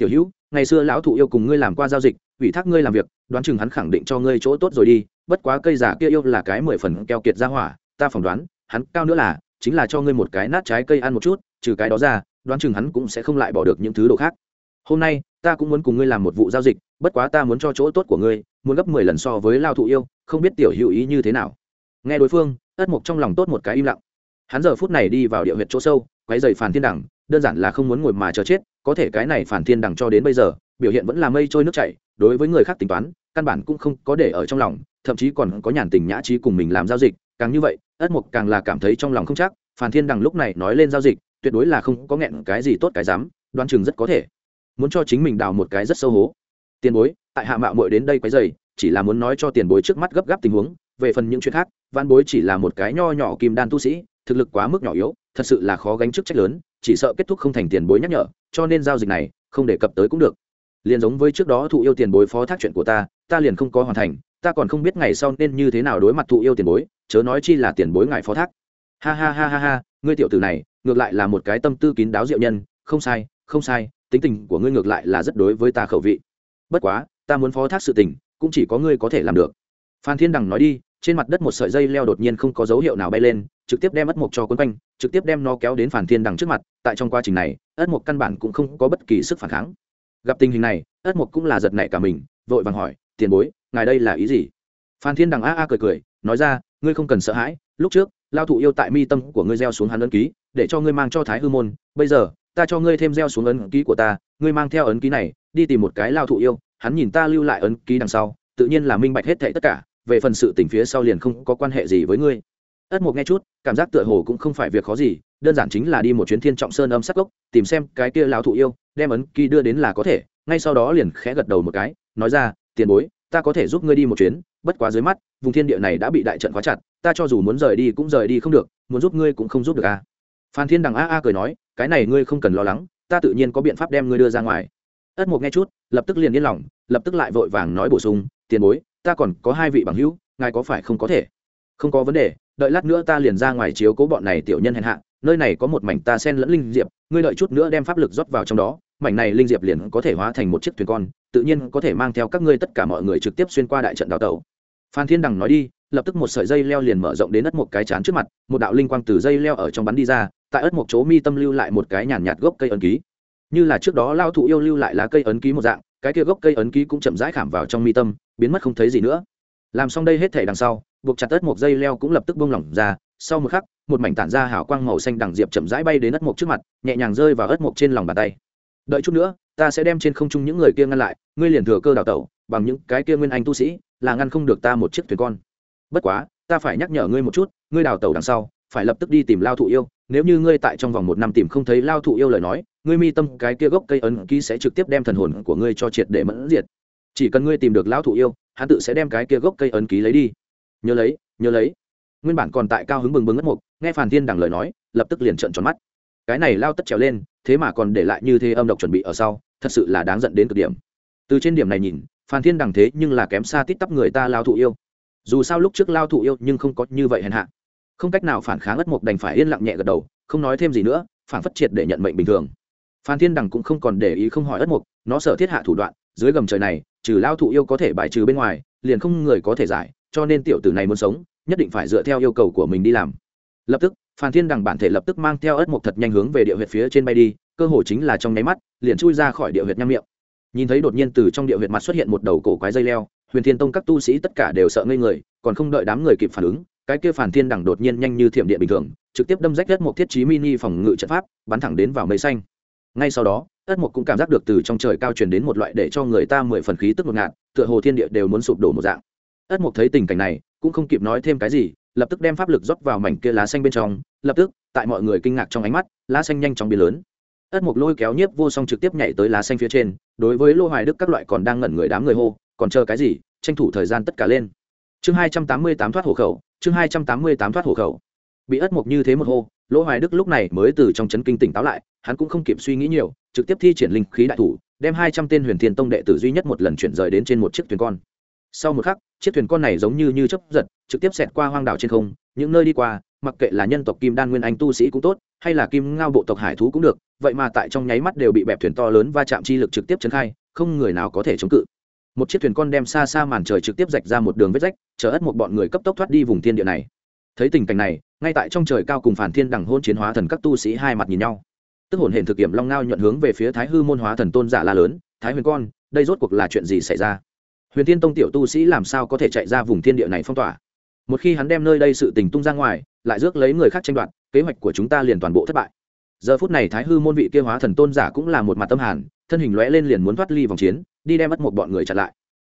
tiểu hữu, ngày xưa lão thụ yêu cùng ngươi làm qua giao dịch, ủy thác ngươi làm việc, đoán chừng hắn khẳng định cho ngươi chỗ tốt rồi đi, bất quá cây giả kia yêu là cái mười phần keo kiệt ra hỏa, ta phỏng đoán, hắn cao nữa là, chính là cho ngươi một cái nát trái cây ăn một chút, trừ cái đó ra, đoán chừng hắn cũng sẽ không lại bỏ được những thứ đồ khác. Hôm nay, ta cũng muốn cùng ngươi làm một vụ giao dịch, bất quá ta muốn cho chỗ tốt của ngươi, muốn gấp mười lần so với lao thụ yêu, không biết tiểu hữu ý như thế nào. Nghe đối phương ất mục trong lòng tốt một cái im lặng. Hắn giờ phút này đi vào địa huyệt chỗ sâu, quấy dày phản thiên đẳng, đơn giản là không muốn ngồi mà chờ chết có thể cái này phản thiên đẳng cho đến bây giờ, biểu hiện vẫn là mây trôi nước chảy, đối với người khác tính toán, căn bản cũng không có để ở trong lòng, thậm chí còn có nhàn tình nhã trí cùng mình làm giao dịch, càng như vậy, ất mục càng là cảm thấy trong lòng không chắc, phản thiên đằng lúc này nói lên giao dịch, tuyệt đối là không có nghẹn cái gì tốt cái dám, đoán chừng rất có thể. Muốn cho chính mình đào một cái rất sâu hố. Tiền bối, tại hạ mạo muội đến đây quấy dày chỉ là muốn nói cho tiền bối trước mắt gấp gáp tình huống, về phần những chuyện khác, văn bối chỉ là một cái nho nhỏ kim đan tu sĩ, thực lực quá mức nhỏ yếu, thật sự là khó gánh chức trách lớn chỉ sợ kết thúc không thành tiền bối nhắc nhở, cho nên giao dịch này, không đề cập tới cũng được. Liền giống với trước đó thụ yêu tiền bối phó thác chuyện của ta ta liền không có hoàn thành, ta còn không biết ngày sau nên như thế nào đối mặt thụ yêu tiền bối, chớ nói chi là tiền bối ngài phó thác. Ha ha ha ha ha, ngươi tiểu tử này, ngược lại là một cái tâm tư kín đáo diệu nhân, không sai không sai, tính tình của ngươi ngược lại là rất đối với ta khẩu vị. Bất quá, ta muốn phó thác sự tình, cũng chỉ có ngươi có thể làm được. Phan thiên đằng nói đi trên mặt đất một sợi dây leo đột nhiên không có dấu hiệu nào bay lên, trực tiếp đem ất mộc cho quấn quanh, trực tiếp đem nó kéo đến phản thiên đằng trước mặt, tại trong quá trình này, ất mộc căn bản cũng không có bất kỳ sức phản kháng. Gặp tình hình này, ất mộc cũng là giật nảy cả mình, vội vàng hỏi, tiền bối, ngài đây là ý gì? Phan thiên đằng a a cười cười, nói ra, ngươi không cần sợ hãi, lúc trước, lao thụ yêu tại mi tâm của ngươi gieo xuống hắn ấn ký, để cho ngươi mang cho thái hư môn, bây giờ, ta cho ngươi thêm gieo xuống ấn ký của ta, ngươi mang theo ấn ký này, đi tìm một cái lao thụ yêu, hắn nhìn ta lưu lại ấn ký đằng sau, tự nhiên là minh bạch hết thệ tất cả về phần sự tình phía sau liền không có quan hệ gì với ngươi ất mục nghe chút, cảm giác tựa hồ cũng không phải việc khó gì, đơn giản chính là đi một chuyến thiên trọng sơn âm sắc gốc tìm xem cái kia lao thụ yêu, đem ấn kỳ đưa đến là có thể, ngay sau đó liền khẽ gật đầu một cái, nói ra, tiền bối, ta có thể giúp ngươi đi một chuyến, bất quá dưới mắt, vùng thiên địa này đã bị đại trận khóa chặt, ta cho dù muốn rời đi cũng rời đi không được, muốn giúp ngươi cũng không giúp được a à. phan thiên đằng a a cười nói, cái này ngươi không cần lo lắng, ta tự nhiên có biện pháp đem ngươi đưa ra ngoài ất mục nghe chút, lập tức liền yên lòng, lập tức lại vội vàng nói bổ sung, tiền bối ta còn có hai vị bằng hữu, ngài có phải không có thể? Không có vấn đề, đợi lát nữa ta liền ra ngoài chiếu cố bọn này tiểu nhân hèn hạ, nơi này có một mảnh ta sen lẫn linh diệp, ngươi đợi chút nữa đem pháp lực rót vào trong đó, mảnh này linh diệp liền có thể hóa thành một chiếc thuyền con, tự nhiên có thể mang theo các ngươi tất cả mọi người trực tiếp xuyên qua đại trận đào tẩu. Phan thiên đằng nói đi, lập tức một sợi dây leo liền mở rộng đến ất một cái chán trước mặt, một đạo linh quang từ dây leo ở trong bắn đi ra, tại ất một chỗ mi tâm lưu lại một cái nhàn nhạt gốc cây ấn ký. Như là trước đó lao thụ yêu lưu lại lá cây ấn ký một dạng cái kia gốc cây ấn ký cũng chậm rãi khảm vào trong mi tâm, biến mất không thấy gì nữa. Làm xong đây hết thể đằng sau, buộc chặt ất một dây leo cũng lập tức buông lỏng ra. Sau một khắc, một mảnh tản ra hào quang màu xanh đằng diệp chậm rãi bay đến ất mộc trước mặt, nhẹ nhàng rơi vào ất mộc trên lòng bàn tay. Đợi chút nữa, ta sẽ đem trên không trung những người kia ngăn lại, ngươi liền thừa cơ đào tẩu, bằng những cái kia nguyên anh tu sĩ, là ngăn không được ta một chiếc thuyền con. Bất quá, ta phải nhắc nhở ngươi một chút, ngươi đào tẩu đằng sau, phải lập tức đi tìm lao thụ yêu, nếu như ngươi tại trong vòng một năm tìm không thấy lao thụ yêu lời nói ngươi mi tâm cái kia gốc cây ấn ký sẽ trực tiếp đem thần hồn của ngươi cho triệt để mẫn diệt. Chỉ cần ngươi tìm được lão thụ yêu, hắn tự sẽ đem cái kia gốc cây ấn ký lấy đi. Nhớ lấy nhớ lấy. Nguyên bản còn tại cao hứng bừng bừng ngất mục nghe phàn thiên đằng lời nói, lập tức liền trợn tròn mắt. Cái này lao tất trèo lên, thế mà còn để lại như thế âm độc chuẩn bị ở sau, thật sự là đáng giận đến cực điểm. Từ trên điểm này nhìn phản thiên đằng thế nhưng là kém xa tít tắp người ta lao thụ yêu. Dù sao lúc trước lao thụ yêu nhưng không có như vậy hèn hạ. Không cách nào phản kháng ất mục đành phải yên lặng nhẹ gật đầu, không nói thêm gì nữa, phản phất triệt để nhận mệnh bình thường phan thiên đằng cũng không còn để ý không hỏi ất mục, nó sợ thiết hạ thủ đoạn, dưới gầm trời này, trừ lao thụ yêu có thể bài trừ bên ngoài, liền không người có thể giải, cho nên tiểu tử này muốn sống, nhất định phải dựa theo yêu cầu của mình đi làm. Lập tức, phan thiên đằng bản thể lập tức mang theo ất mục thật nhanh hướng về địa huyệt phía trên bay đi, cơ hồ chính là trong nháy mắt, liền chui ra khỏi địa huyệt nham miệng. Nhìn thấy đột nhiên từ trong địa huyệt mặt xuất hiện một đầu cổ quái dây leo, huyền thiên tông các tu sĩ tất cả đều sợ ngây người, còn không đợi đám người kịp phản ứng, cái kia phản thiên đằng đột nhiên nhanh như thiểm điện bình thường, trực tiếp đâm rách đất một thiết trí mini phòng ngự trận pháp, bắn thẳng đến vào mây xanh ngay sau đó ất mục cũng cảm giác được từ trong trời cao truyền đến một loại để cho người ta mười phần khí tức ngột ngạt, tựa hồ thiên địa đều muốn sụp đổ một dạng. Ất mục thấy tình cảnh này, cũng không kịp nói thêm cái gì, lập tức đem pháp lực rót vào mảnh kia lá xanh bên trong, lập tức, tại mọi người kinh ngạc trong ánh mắt, lá xanh nhanh chóng biến lớn. Ất mục lôi kéo nhiếp vô song trực tiếp nhảy tới lá xanh phía trên, đối với lô hoài đức các loại còn đang ngẩn người đám người hô, còn chờ cái gì? Tranh thủ thời gian tất cả lên. Chương hai trăm tám mươi tám thoát hộ khẩu, chương hai trăm tám mươi tám thoát hộ khẩu bị ất mục như thế một hô, lỗ hoài đức lúc này mới từ trong chấn kinh tỉnh táo lại, hắn cũng không kịp suy nghĩ nhiều, trực tiếp thi triển linh khí đại thủ, đem hai trăm tên huyền thiên tông đệ tử duy nhất một lần chuyển rời đến trên một chiếc thuyền con. Sau một khắc, chiếc thuyền con này giống như như chấp giật, trực tiếp xẹt qua hoang đảo trên không, những nơi đi qua, mặc kệ là nhân tộc kim đan nguyên anh tu sĩ cũng tốt, hay là kim ngao bộ tộc hải thú cũng được, vậy mà tại trong nháy mắt đều bị bẹp thuyền to lớn va chạm chi lực trực tiếp chấn khai, không người nào có thể chống cự. Một chiếc thuyền con đem xa xa màn trời trực tiếp rạch ra một đường vết rách, chờ ất một bọn người cấp tốc thoát đi vùng thiên địa này. Thấy tình cảnh này ngay tại trong trời cao cùng phản thiên đẳng hôn chiến hóa thần các tu sĩ hai mặt nhìn nhau. Tức hồn hển thực kiểm long ngao nhuận hướng về phía thái hư môn hóa thần tôn giả la lớn, thái huyền con, đây rốt cuộc là chuyện gì xảy ra? Huyền thiên tông tiểu tu sĩ làm sao có thể chạy ra vùng thiên địa này phong tỏa? Một khi hắn đem nơi đây sự tình tung ra ngoài, lại rước lấy người khác tranh đoạt, kế hoạch của chúng ta liền toàn bộ thất bại. Giờ phút này thái hư môn vị kia hóa thần tôn giả cũng là một mặt tâm hàn, thân hình lóe lên liền muốn thoát ly vòng chiến, đi đem mất một bọn người chặn lại.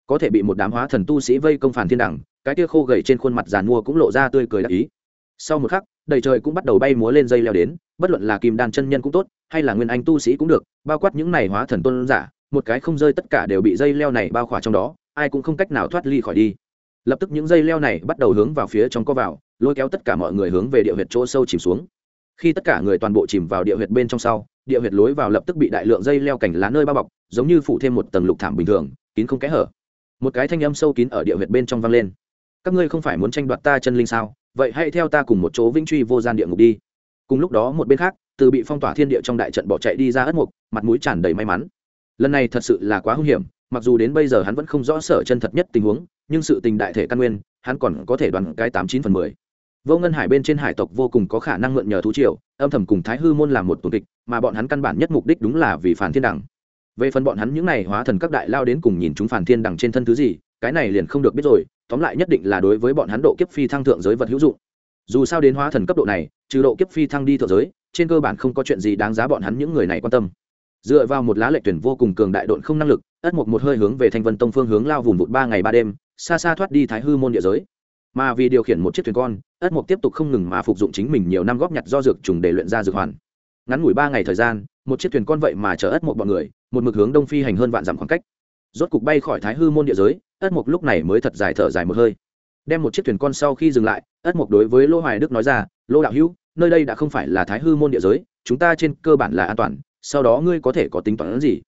Có thể bị một đám hóa thần tu sĩ vây công phản thiên đẳng, cái kia khô gầy trên khuôn mặt giàn mua cũng lộ ra tươi cười đắc ý sau một khắc, đầy trời cũng bắt đầu bay múa lên dây leo đến, bất luận là kim đan chân nhân cũng tốt, hay là nguyên anh tu sĩ cũng được, bao quát những này hóa thần tôn giả, một cái không rơi tất cả đều bị dây leo này bao khỏa trong đó, ai cũng không cách nào thoát ly khỏi đi. Lập tức những dây leo này bắt đầu hướng vào phía trong có vào, lôi kéo tất cả mọi người hướng về địa huyệt chỗ sâu chìm xuống. Khi tất cả người toàn bộ chìm vào địa huyệt bên trong sau, địa huyệt lối vào lập tức bị đại lượng dây leo cảnh lá nơi bao bọc, giống như phủ thêm một tầng lục thảm bình thường, kín không kẽ hở. Một cái thanh âm sâu kín ở địa huyệt bên trong vang lên. Các ngươi không phải muốn tranh đoạt ta chân linh sao? Vậy hãy theo ta cùng một chỗ vĩnh truy vô gian địa ngục đi. Cùng lúc đó một bên khác, từ bị phong tỏa thiên địa trong đại trận bỏ chạy đi ra ất mục, mặt mũi tràn đầy may mắn. Lần này thật sự là quá hung hiểm, mặc dù đến bây giờ hắn vẫn không rõ sở chân thật nhất tình huống, nhưng sự tình đại thể căn nguyên, hắn còn có thể đoán cái tám chín phần mười. Vô ngân hải bên trên hải tộc vô cùng có khả năng mượn nhờ thú triều, âm thầm cùng thái hư môn làm một tổ kịch, mà bọn hắn căn bản nhất mục đích đúng là vì phản thiên đẳng về phần bọn hắn những n à y hóa thần các đại lao đến cùng nhìn chúng phản thiên đẳng trên thân thứ gì cái này liền không được biết rồi, tóm lại nhất định là đối với bọn hắn độ kiếp phi thăng thượng giới vật hữu dụng. Dù sao đến hóa thần cấp độ này, trừ độ kiếp phi thăng đi thượng giới, trên cơ bản không có chuyện gì đáng giá bọn hắn những người này quan tâm. Dựa vào một lá lệnh tuyển vô cùng cường đại độn không năng lực, ất một một hơi hướng về thanh vân tông phương hướng lao vùng vụt ba ngày ba đêm, xa xa thoát đi thái hư môn địa giới. Mà vì điều khiển một chiếc thuyền con, ất mục tiếp tục không ngừng mà phục dụng chính mình nhiều năm góp nhặt do dược trùng để luyện ra dược hoàn. Ngắn ngủi ba ngày thời gian, một chiếc thuyền con vậy mà chở ất một bọn người, một mực hướng đông phi hành hơn vạn dặm khoảng cách. Rốt cục bay khỏi thái hư môn địa giới ất mục lúc này mới thật dài thở dài một hơi. Đem một chiếc thuyền con sau khi dừng lại, ất mục đối với lô hoài đức nói ra lô đạo hữu, nơi đây đã không phải là thái hư môn địa giới, chúng ta trên cơ bản là an toàn, sau đó ngươi có thể có tính toán gì?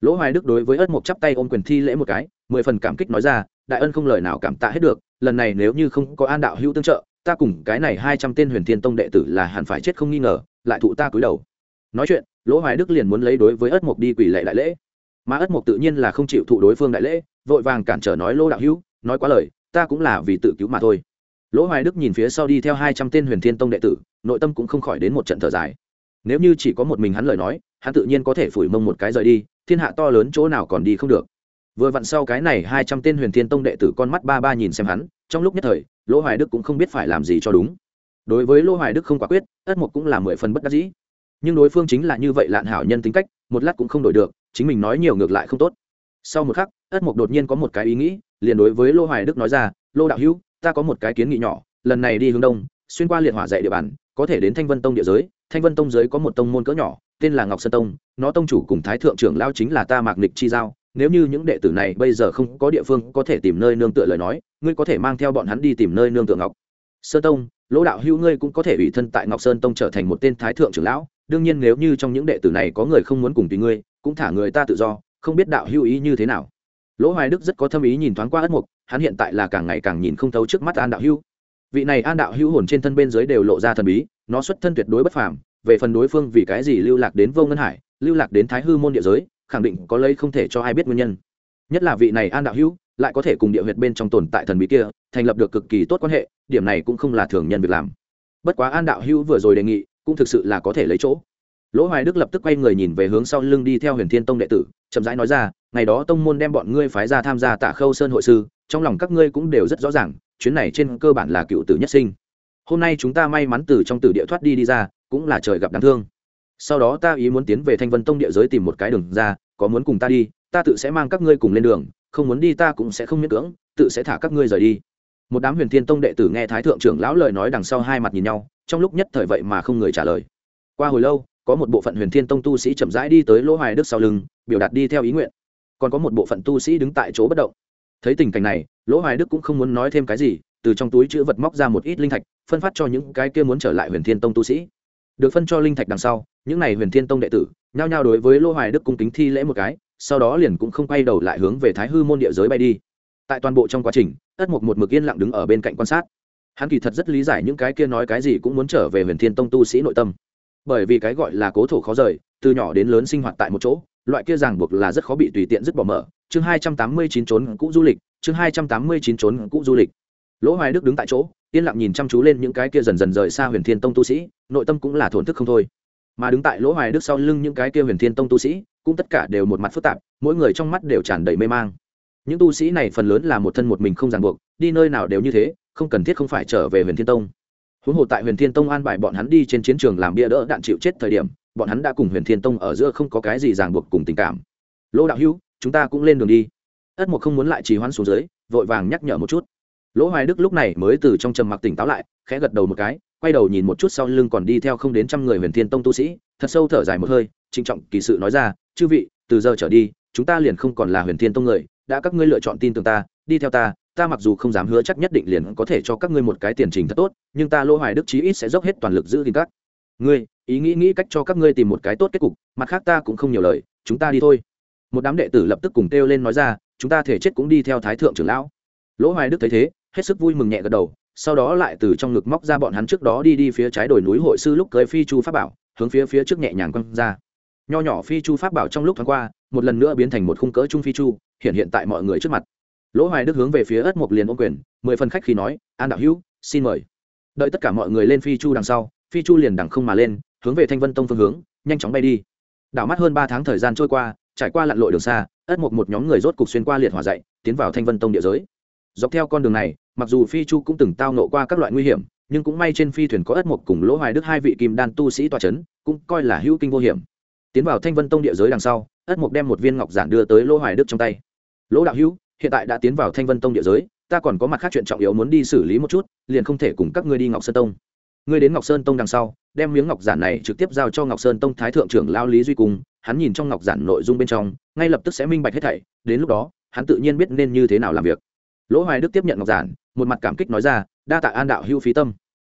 Lỗ hoài đức đối với ất mục chắp tay ôm quyền thi lễ một cái, mười phần cảm kích nói ra, đại ân không lời nào cảm tạ hết được, lần này nếu như không có an đạo hữu tương trợ, ta cùng cái này hai trăm tên huyền thiên tông đệ tử là hẳn phải chết không nghi ngờ, lại thụ ta cúi đầu. Nói chuyện, lỗ hoài đức liền muốn lấy đối với ất mục đi quỷ lệ đại lễ. Mà ất mục tự nhiên là không chịu thụ đối phương đại lễ vội vàng cản trở nói lỗ đạo hữu, nói quá lời, ta cũng là vì tự cứu mà thôi. Lỗ hoài đức nhìn phía sau đi theo hai trăm tên huyền thiên tông đệ tử, nội tâm cũng không khỏi đến một trận thở dài. Nếu như chỉ có một mình hắn lời nói, hắn tự nhiên có thể phủi mông một cái rời đi, thiên hạ to lớn chỗ nào còn đi không được. Vừa vặn sau cái này hai trăm tên huyền thiên tông đệ tử con mắt ba ba nhìn xem hắn, trong lúc nhất thời, lỗ hoài đức cũng không biết phải làm gì cho đúng. Đối với lỗ hoài đức không quả quyết, ất mục cũng là mười phần bất đắc dĩ. Nhưng đối phương chính là như vậy lạn hảo nhân tính cách, một lát cũng không đổi được, chính mình nói nhiều ngược lại không tốt sau một khắc, ất mục đột nhiên có một cái ý nghĩ, liền đối với lô hoài đức nói ra, lô đạo hữu, ta có một cái kiến nghị nhỏ, lần này đi hướng đông, xuyên qua liệt hỏa dạy địa bàn, có thể đến thanh vân tông địa giới. Thanh vân tông giới có một tông môn cỡ nhỏ, tên là ngọc sơn tông. Nó tông chủ cùng thái thượng trưởng lao chính là ta mạc nịch chi giao. Nếu như những đệ tử này bây giờ không có địa phương có thể tìm nơi nương tựa lời nói, ngươi có thể mang theo bọn hắn đi tìm nơi nương tựa ngọc sơn tông. Lỗ đạo hữu ngươi cũng có thể ủy thân tại ngọc sơn tông trở thành một tên thái thượng trưởng lão. Đương nhiên nếu như trong những đệ tử này có người không muốn cùng tùy ngươi, cũng thả người ta tự do không biết đạo hữu ý như thế nào. Lỗ hoài đức rất có thâm ý nhìn thoáng qua ất mục, hắn hiện tại là càng ngày càng nhìn không thấu trước mắt an đạo hữu. Vị này an đạo hữu hồn trên thân bên dưới đều lộ ra thần bí, nó xuất thân tuyệt đối bất phàm, về phần đối phương vì cái gì lưu lạc đến vô ngân hải, lưu lạc đến thái hư môn địa giới, khẳng định có lấy không thể cho ai biết nguyên nhân. Nhất là vị này an đạo hữu, lại có thể cùng địa huyệt bên trong tồn tại thần bí kia, thành lập được cực kỳ tốt quan hệ, điểm này cũng không là thường nhân việc làm. Bất quá an đạo hữu vừa rồi đề nghị, cũng thực sự là có thể lấy chỗ lỗ hoài đức lập tức quay người nhìn về hướng sau lưng đi theo huyền thiên tông đệ tử, chậm rãi nói ra, ngày đó tông môn đem bọn ngươi phái ra tham gia tả khâu sơn hội sư, trong lòng các ngươi cũng đều rất rõ ràng, chuyến này trên cơ bản là cựu tử nhất sinh. Hôm nay chúng ta may mắn từ trong tử địa thoát đi đi ra, cũng là trời gặp đáng thương. Sau đó ta ý muốn tiến về thanh vân tông địa giới tìm một cái đường ra, có muốn cùng ta đi, ta tự sẽ mang các ngươi cùng lên đường, không muốn đi ta cũng sẽ không miễn cưỡng, tự sẽ thả các ngươi rời đi. Một đám huyền thiên tông đệ tử nghe thái thượng trưởng lão lời nói đằng sau hai mặt nhìn nhau, trong lúc nhất thời vậy mà không người trả lời. Qua hồi lâu có một bộ phận huyền thiên tông tu sĩ chậm rãi đi tới lỗ hoài đức sau lưng, biểu đạt đi theo ý nguyện. Còn có một bộ phận tu sĩ đứng tại chỗ bất động. Thấy tình cảnh này, lỗ hoài đức cũng không muốn nói thêm cái gì, từ trong túi chữ vật móc ra một ít linh thạch, phân phát cho những cái kia muốn trở lại huyền thiên tông tu sĩ. Được phân cho linh thạch đằng sau, những n à y huyền thiên tông đệ tử, nhao nhao đối với lỗ hoài đức cung kính thi lễ một cái, sau đó liền cũng không quay đầu lại hướng về thái hư môn địa giới bay đi. Tại toàn bộ trong quá trình, ất mục một mực yên lặng đứng ở bên cạnh quan sát. Hắn kỳ thật rất lý giải những cái kia nói cái gì cũng muốn trở về huyền thiên tông tu sĩ nội tâm bởi vì cái gọi là cố thổ khó rời, từ nhỏ đến lớn sinh hoạt tại một chỗ, loại kia ràng buộc là rất khó bị tùy tiện dứt bỏ mở. Chương hai trăm tám mươi chín trốn cũ du lịch, chương hai trăm tám mươi chín trốn cũ du lịch. Lỗ hoài đức đứng tại chỗ, yên lặng nhìn chăm chú lên những cái kia dần dần rời xa huyền thiên tông tu sĩ, nội tâm cũng là thổn thức không thôi. Mà đứng tại lỗ hoài đức sau lưng những cái kia huyền thiên tông tu sĩ, cũng tất cả đều một mặt phức tạp, mỗi người trong mắt đều tràn đầy mê mang. Những tu sĩ này phần lớn là một thân một mình không ràng buộc, đi nơi nào đều như thế, không cần thiết không phải trở về huyền thiên tông huống hồ tại huyền thiên tông an bài bọn hắn đi trên chiến trường làm bia đỡ đạn chịu chết thời điểm, bọn hắn đã cùng huyền thiên tông ở giữa không có cái gì ràng buộc cùng tình cảm. Lỗ đạo hữu, chúng ta cũng lên đường đi. Ất mục không muốn lại trì hoãn xuống dưới, vội vàng nhắc nhở một chút. Lỗ hoài đức lúc này mới từ trong trầm mặc tỉnh táo lại, khẽ gật đầu một cái, quay đầu nhìn một chút sau lưng còn đi theo không đến trăm người huyền thiên tông tu sĩ, thật sâu thở dài một hơi, trịnh trọng kỳ sự nói ra, chư vị, từ giờ trở đi, chúng ta liền không còn là huyền thiên tông người, đã các ngươi lựa chọn tin tưởng ta, đi theo ta ta mặc dù không dám hứa chắc nhất định liền có thể cho các ngươi một cái tiền trình thật tốt, nhưng ta lỗ hoài đức chí ít sẽ dốc hết toàn lực giữ gìn các ngươi. Ý nghĩ nghĩ cách cho các ngươi tìm một cái tốt kết cục, mặt khác ta cũng không nhiều lời, chúng ta đi thôi. Một đám đệ tử lập tức cùng kêu lên nói ra, chúng ta thể chết cũng đi theo thái thượng trưởng lão. Lỗ hoài đức thấy thế, hết sức vui mừng nhẹ gật đầu, sau đó lại từ trong ngực móc ra bọn hắn trước đó đi đi phía trái đồi núi hội sư lúc cưới phi chu pháp bảo, hướng phía phía trước nhẹ nhàng quăng ra. Nho nhỏ phi chu pháp bảo trong lúc thoáng qua, một lần nữa biến thành một khung cỡ trung phi chu, hiện hiện tại mọi người trước mặt lỗ hoài đức hướng về phía ất mộc liền ôm quyền, mười phần khách khi nói, an đạo hữu, xin mời. Đợi tất cả mọi người lên phi chu đằng sau, phi chu liền đằng không mà lên, hướng về thanh vân tông phương hướng, nhanh chóng bay đi. Đảo mắt hơn ba tháng thời gian trôi qua, trải qua lặn lội đường xa, ất mộc một nhóm người rốt cục xuyên qua liệt hòa dạy tiến vào thanh vân tông địa giới. Dọc theo con đường này, mặc dù phi chu cũng từng tao nộ qua các loại nguy hiểm, nhưng cũng may trên phi thuyền có ất mộc cùng lỗ hoài đức hai vị kim đan tu sĩ tòa c h ấ n cũng coi là hữu kinh vô hiểm. Tiến vào thanh vân tông địa giới đằng sau, ất mộc đem một viên ngọc giản đưa tới lỗ hoài đức trong tay. Lỗ đạo hữu hiện tại đã tiến vào thanh vân tông địa giới, ta còn có mặt khác chuyện trọng yếu muốn đi xử lý một chút, liền không thể cùng các ngươi đi ngọc sơn tông. Ngươi đến ngọc sơn tông đằng sau, đem miếng ngọc giản này trực tiếp giao cho ngọc sơn tông thái thượng trưởng lao lý duy cung, hắn nhìn trong ngọc giản nội dung bên trong, ngay lập tức sẽ minh bạch hết thảy, đến lúc đó, hắn tự nhiên biết nên như thế nào làm việc. Lỗ hoài đức tiếp nhận ngọc giản, một mặt cảm kích nói ra, đa tạ an đạo hưu phí tâm.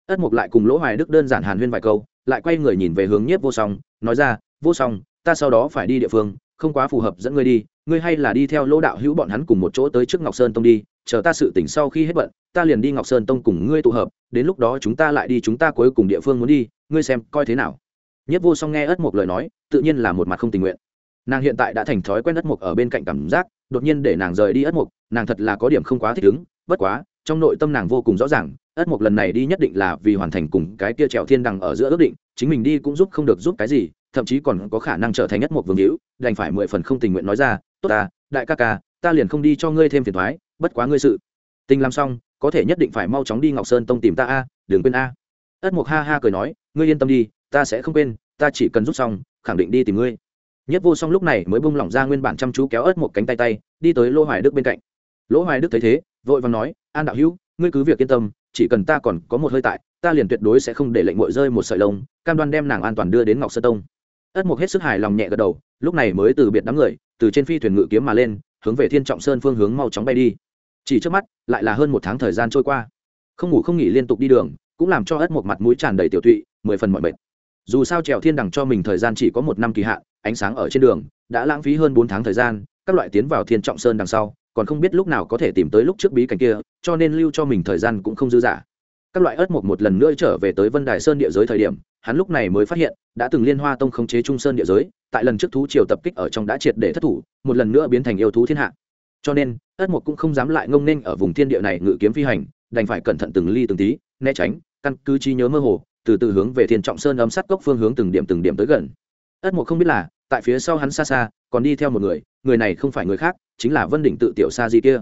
Ất mục lại cùng lỗ hoài đức đơn giản hàn huyên vài câu, lại quay người nhìn về hướng nhiếp vô song, nói ra, vô song, ta sau đó phải đi địa phương không quá phù hợp, dẫn ngươi đi, ngươi hay là đi theo lỗ đạo hữu bọn hắn cùng một chỗ tới trước ngọc sơn tông đi, chờ ta sự tỉnh sau khi hết bận, ta liền đi ngọc sơn tông cùng ngươi tụ hợp, đến lúc đó chúng ta lại đi, chúng ta cuối cùng địa phương muốn đi, ngươi xem coi thế nào. Nhất vô song nghe ất mục lời nói, tự nhiên là một mặt không tình nguyện. Nàng hiện tại đã thành thói quen ất mục ở bên cạnh cảm giác, đột nhiên để nàng rời đi ất mục nàng thật là có điểm không quá thích ứng, bất quá, trong nội tâm nàng vô cùng rõ ràng, ất mục lần này đi nhất định là vì hoàn thành cùng cái kia trèo thiên đằng ở giữa ước định, chính mình đi cũng giúp không được giúp cái gì thậm chí còn có khả năng trở thành nhất một vương hữu, đành phải mười phần không tình nguyện nói ra, tốt ta, đại ca ca, ta liền không đi cho ngươi thêm phiền thoái bất quá ngươi sự. Tình làm xong, có thể nhất định phải mau chóng đi ngọc sơn tông tìm ta a, đừng quên a. Ất mục ha ha cười nói, ngươi yên tâm đi, ta sẽ không quên, ta chỉ cần rút xong, khẳng định đi tìm ngươi. Nhất vô song lúc này mới bung lỏng ra nguyên bản chăm chú kéo ớt một cánh tay tay, đi tới lỗ hoài đức bên cạnh. Lỗ hoài đức thấy thế, vội vàng nói, an đạo hữu, ngươi cứ việc yên tâm, chỉ cần ta còn có một hơi tại, ta liền tuyệt đối sẽ không để lệnh mội rơi một sợi lông, cam đoan đem nàng an toàn đưa đến ngọc sơn tông ất mục hết sức hài lòng nhẹ gật đầu, lúc này mới từ biệt đám người, từ trên phi thuyền ngự kiếm mà lên, hướng về thiên trọng sơn phương hướng mau chóng bay đi. Chỉ trước mắt, lại là hơn một tháng thời gian trôi qua. Không ngủ không nghỉ liên tục đi đường, cũng làm cho ất một mặt mũi tràn đầy tiểu tụy, mười phần mọi mệt. Dù sao trèo thiên đằng cho mình thời gian chỉ có một năm kỳ hạn, ánh sáng ở trên đường, đã lãng phí hơn bốn tháng thời gian, các loại tiến vào thiên trọng sơn đằng sau, còn không biết lúc nào có thể tìm tới lúc trước bí cảnh kia, cho nên lưu cho mình thời gian cũng không dư dả các loại ớt một một lần nữa trở về tới vân đài sơn địa giới thời điểm, hắn lúc này mới phát hiện, đã từng liên hoa tông khống chế trung sơn địa giới, tại lần trước thú triều tập kích ở trong đã triệt để thất thủ, một lần nữa biến thành yêu thú thiên hạ. Cho nên, ớt mục cũng không dám lại ngông nên ở vùng thiên địa này ngự kiếm phi hành, đành phải cẩn thận từng ly từng tí, né tránh, căn cứ trí nhớ mơ hồ, từ từ hướng về thiên trọng sơn âm sát cốc phương hướng từng điểm từng điểm tới gần. Ất mục không biết là, tại phía sau hắn xa xa, còn đi theo một người người này không phải người khác, chính là vân đỉnh tự tiểu sa di kia.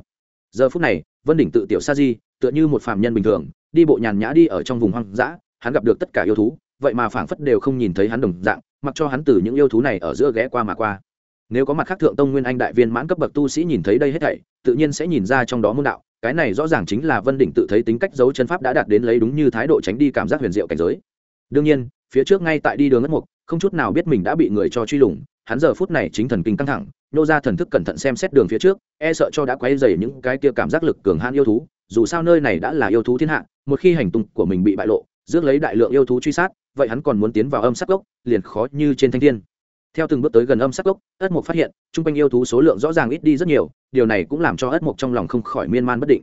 Giờ phút này, vân đỉnh tự tiểu sa di tựa như một phạm nhân bình thường, đi bộ nhàn nhã đi ở trong vùng hoang dã, hắn gặp được tất cả yêu thú, vậy mà phảng phất đều không nhìn thấy hắn đồng dạng, mặc cho hắn từ những yêu thú này ở giữa ghé qua mà qua. Nếu có mặt khác thượng tông nguyên anh đại viên mãn cấp bậc tu sĩ nhìn thấy đây hết thảy, tự nhiên sẽ nhìn ra trong đó môn đạo, cái này rõ ràng chính là vân đỉnh tự thấy tính cách giấu chân pháp đã đạt đến lấy đúng như thái độ tránh đi cảm giác huyền diệu cảnh giới. Đương nhiên, phía trước ngay tại đi đường ất mục, không chút nào biết mình đã bị người cho truy lùng, hắn giờ phút này chính thần kinh căng thẳng nô ra thần thức cẩn thận xem xét đường phía trước e sợ cho đã quay dày những cái kia cảm giác lực cường hãn yêu thú, dù sao nơi này đã là yêu thú thiên hạ, một khi hành tung của mình bị bại lộ, rước lấy đại lượng yêu thú truy sát, vậy hắn còn muốn tiến vào âm sắc gốc, liền khó như trên thanh thiên. Theo từng bước tới gần âm sắc gốc, ất mục phát hiện, chung quanh yêu thú số lượng rõ ràng ít đi rất nhiều, điều này cũng làm cho ất mục trong lòng không khỏi miên man bất định.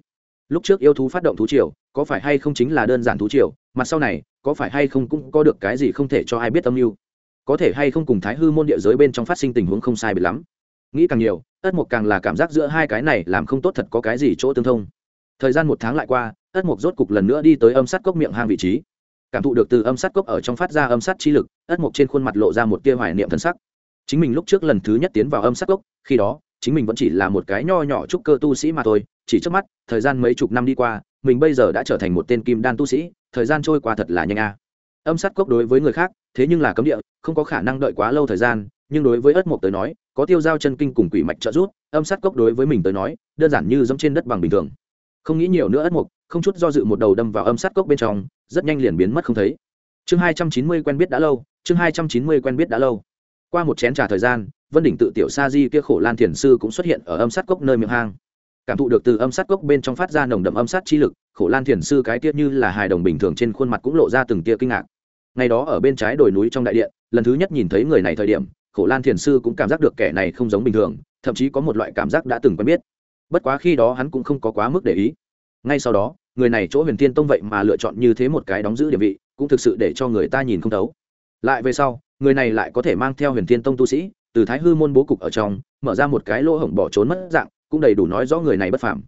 Lúc trước yêu thú phát động thú triều, có phải hay không chính là đơn giản thú triều mặt sau này, có phải hay không cũng có được cái gì không thể cho ai biết âm mưu. Có thể hay không cùng thái hư môn địa giới bên trong phát sinh tình huống không sai biệt lắm nghĩ càng nhiều, ất mục càng là cảm giác giữa hai cái này làm không tốt thật có cái gì chỗ tương thông. Thời gian một tháng lại qua, ất mục rốt cục lần nữa đi tới âm sát cốc miệng hang vị trí. Cảm thụ được từ âm sát cốc ở trong phát ra âm sát chi lực, ất mục trên khuôn mặt lộ ra một tia hoài niệm thân sắc. Chính mình lúc trước lần thứ nhất tiến vào âm sát cốc, khi đó, chính mình vẫn chỉ là một cái nho nhỏ trúc cơ tu sĩ mà thôi, chỉ trước mắt, thời gian mấy chục năm đi qua, mình bây giờ đã trở thành một tên kim đan tu sĩ, thời gian trôi qua thật là nhanh a. Âm sát cốc đối với người khác, thế nhưng là cấm địa, không có khả năng đợi quá lâu thời gian, nhưng đối với ất mộc tới nói có tiêu giao chân kinh cùng quỷ mạch trợ giúp âm sát cốc đối với mình tới nói đơn giản như dẫm trên đất bằng bình thường. Không nghĩ nhiều nữa ất mục, không chút do dự một đầu đâm vào âm sát cốc bên trong rất nhanh liền biến mất không thấy. Chương hai trăm chín mươi quen biết đã lâu chương hai trăm chín mươi quen biết đã lâu. Qua một chén trà thời gian vân đỉnh tự tiểu sa di kia khổ lan thiền sư cũng xuất hiện ở âm sát cốc nơi miệng hang. Cảm thụ được từ âm sát cốc bên trong phát ra nồng đậm âm sát chi lực khổ lan thiền sư cái tiết như là hài đồng bình thường trên khuôn mặt cũng lộ ra từng tia kinh ngạc. Ngày đó ở bên trái đồi núi trong đại điện lần thứ nhất nhìn thấy người này thời điểm khổ lan thiền sư cũng cảm giác được kẻ này không giống bình thường, thậm chí có một loại cảm giác đã từng quen biết. Bất quá khi đó hắn cũng không có quá mức để ý. Ngay sau đó, người này chỗ huyền Thiên tông vậy mà lựa chọn như thế một cái đóng giữ địa vị, cũng thực sự để cho người ta nhìn không thấu. Lại về sau, người này lại có thể mang theo huyền Thiên tông tu sĩ, từ thái hư môn bố cục ở trong, mở ra một cái lỗ hổng bỏ trốn mất dạng, cũng đầy đủ nói rõ người này bất phạm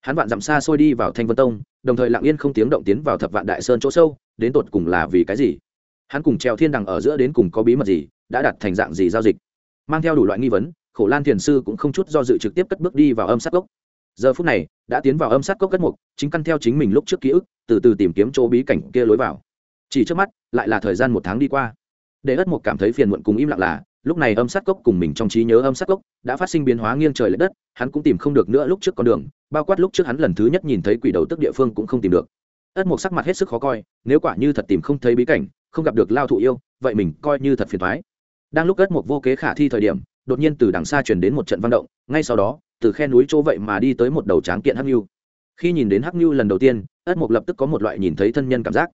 hắn vạn dặm xa xôi đi vào thanh vân tông, đồng thời lặng yên không tiếng động tiến vào thập vạn đại sơn chỗ sâu, đến tột cùng là vì cái gì? Hắn cùng treo thiên đằng ở giữa đến cùng có bí mật gì? Đã đặt thành dạng gì giao dịch. Mang theo đủ loại nghi vấn, khổ lan thiền sư cũng không chút do dự trực tiếp cất bước đi vào âm sát cốc. Giờ phút này, đã tiến vào âm sát cốc cất mục, chính căn theo chính mình lúc trước ký ức, từ từ tìm kiếm chỗ bí cảnh kia lối vào. Chỉ trước mắt, lại là thời gian một tháng đi qua. Để ất mục cảm thấy phiền muộn cùng im lặng là, lúc này âm sát cốc cùng mình trong trí nhớ âm sát cốc đã phát sinh biến hóa nghiêng trời l ệ đất, hắn cũng tìm không được nữa lúc trước con đường, bao quát lúc trước hắn lần thứ nhất nhìn thấy quỷ đầu tức địa phương cũng không tìm được. Ất mục sắc mặt hết sức khó coi, nếu quả như thật tìm không thấy bí cảnh, không gặp được lao thụ yêu, vậy mình coi như thật phiền thoái đang lúc ất mục vô kế khả thi thời điểm, đột nhiên từ đằng xa truyền đến một trận văn động, ngay sau đó, từ khe núi chỗ vậy mà đi tới một đầu tráng kiện hắc nhu khi nhìn đến hắc nhu lần đầu tiên ất mục lập tức có một loại nhìn thấy thân nhân cảm giác.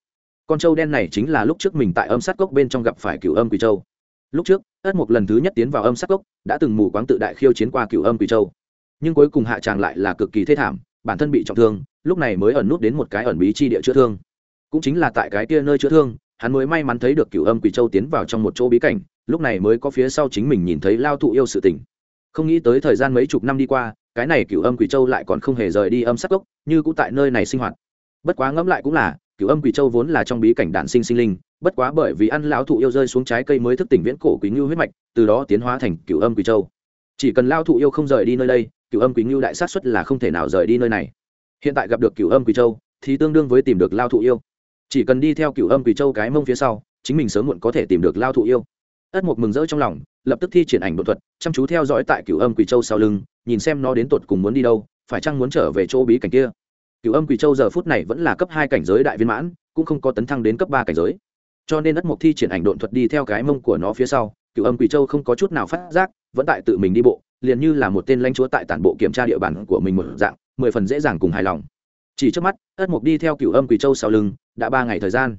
Con trâu đen này chính là lúc trước mình tại âm sát cốc bên trong gặp phải cựu âm quỳ châu. Lúc trước ất mục lần thứ nhất tiến vào âm sát cốc, đã từng mù quáng tự đại khiêu chiến qua cựu âm quỳ châu. Nhưng cuối cùng hạ tràng lại là cực kỳ thê thảm, bản thân bị trọng thương, lúc này mới ẩn nút đến một cái ẩn bí chi địa chữa thương. Cũng chính là tại cái kia nơi chữa thương, hắn mới may mắn thấy được cựu âm quỳ châu tiến vào trong một chỗ bí cảnh lúc này mới có phía sau chính mình nhìn thấy lao thụ yêu sự tình. Không nghĩ tới thời gian mấy chục năm đi qua, cái này cựu âm quỷ châu lại còn không hề rời đi âm sắc gốc, như cũng tại nơi này sinh hoạt. Bất quá ngẫm lại cũng là cựu âm quỷ châu vốn là trong bí cảnh đạn sinh sinh linh, bất quá bởi vì ăn lão thụ yêu rơi xuống trái cây mới thức tỉnh viễn cổ quý ngưu huyết mạch, từ đó tiến hóa thành cựu âm quỷ châu. Chỉ cần lao thụ yêu không rời đi nơi đây cựu âm quý ngưu đại sát xuất là không thể nào rời đi nơi này. Hiện tại gặp được cựu âm quỷ châu, thì tương đương với tìm được lao thụ yêu. Chỉ cần đi theo cựu âm quỷ châu cái mông phía sau, chính mình sớm muộn có thể tìm được lao thụ yêu ất mục mừng rỡ trong lòng, lập tức thi triển ảnh đột thuật, chăm chú theo dõi tại cửu âm quỷ châu sau lưng, nhìn xem nó đến tột cùng muốn đi đâu, phải chăng muốn trở về chỗ bí cảnh kia. Cửu âm quỷ châu giờ phút này vẫn là cấp hai cảnh giới đại viên mãn, cũng không có tấn thăng đến cấp ba cảnh giới. Cho nên ất mục thi triển ảnh đột thuật đi theo cái mông của nó phía sau, cửu âm quỷ châu không có chút nào phát giác, vẫn tại tự mình đi bộ, liền như là một tên lãnh chúa tại tản bộ kiểm tra địa bàn của mình một dạng, mười phần dễ dàng cùng hài lòng. Chỉ trước mắt, ất mục đi theo cửu âm quỷ châu sau lưng, đã ba ngày thời gian.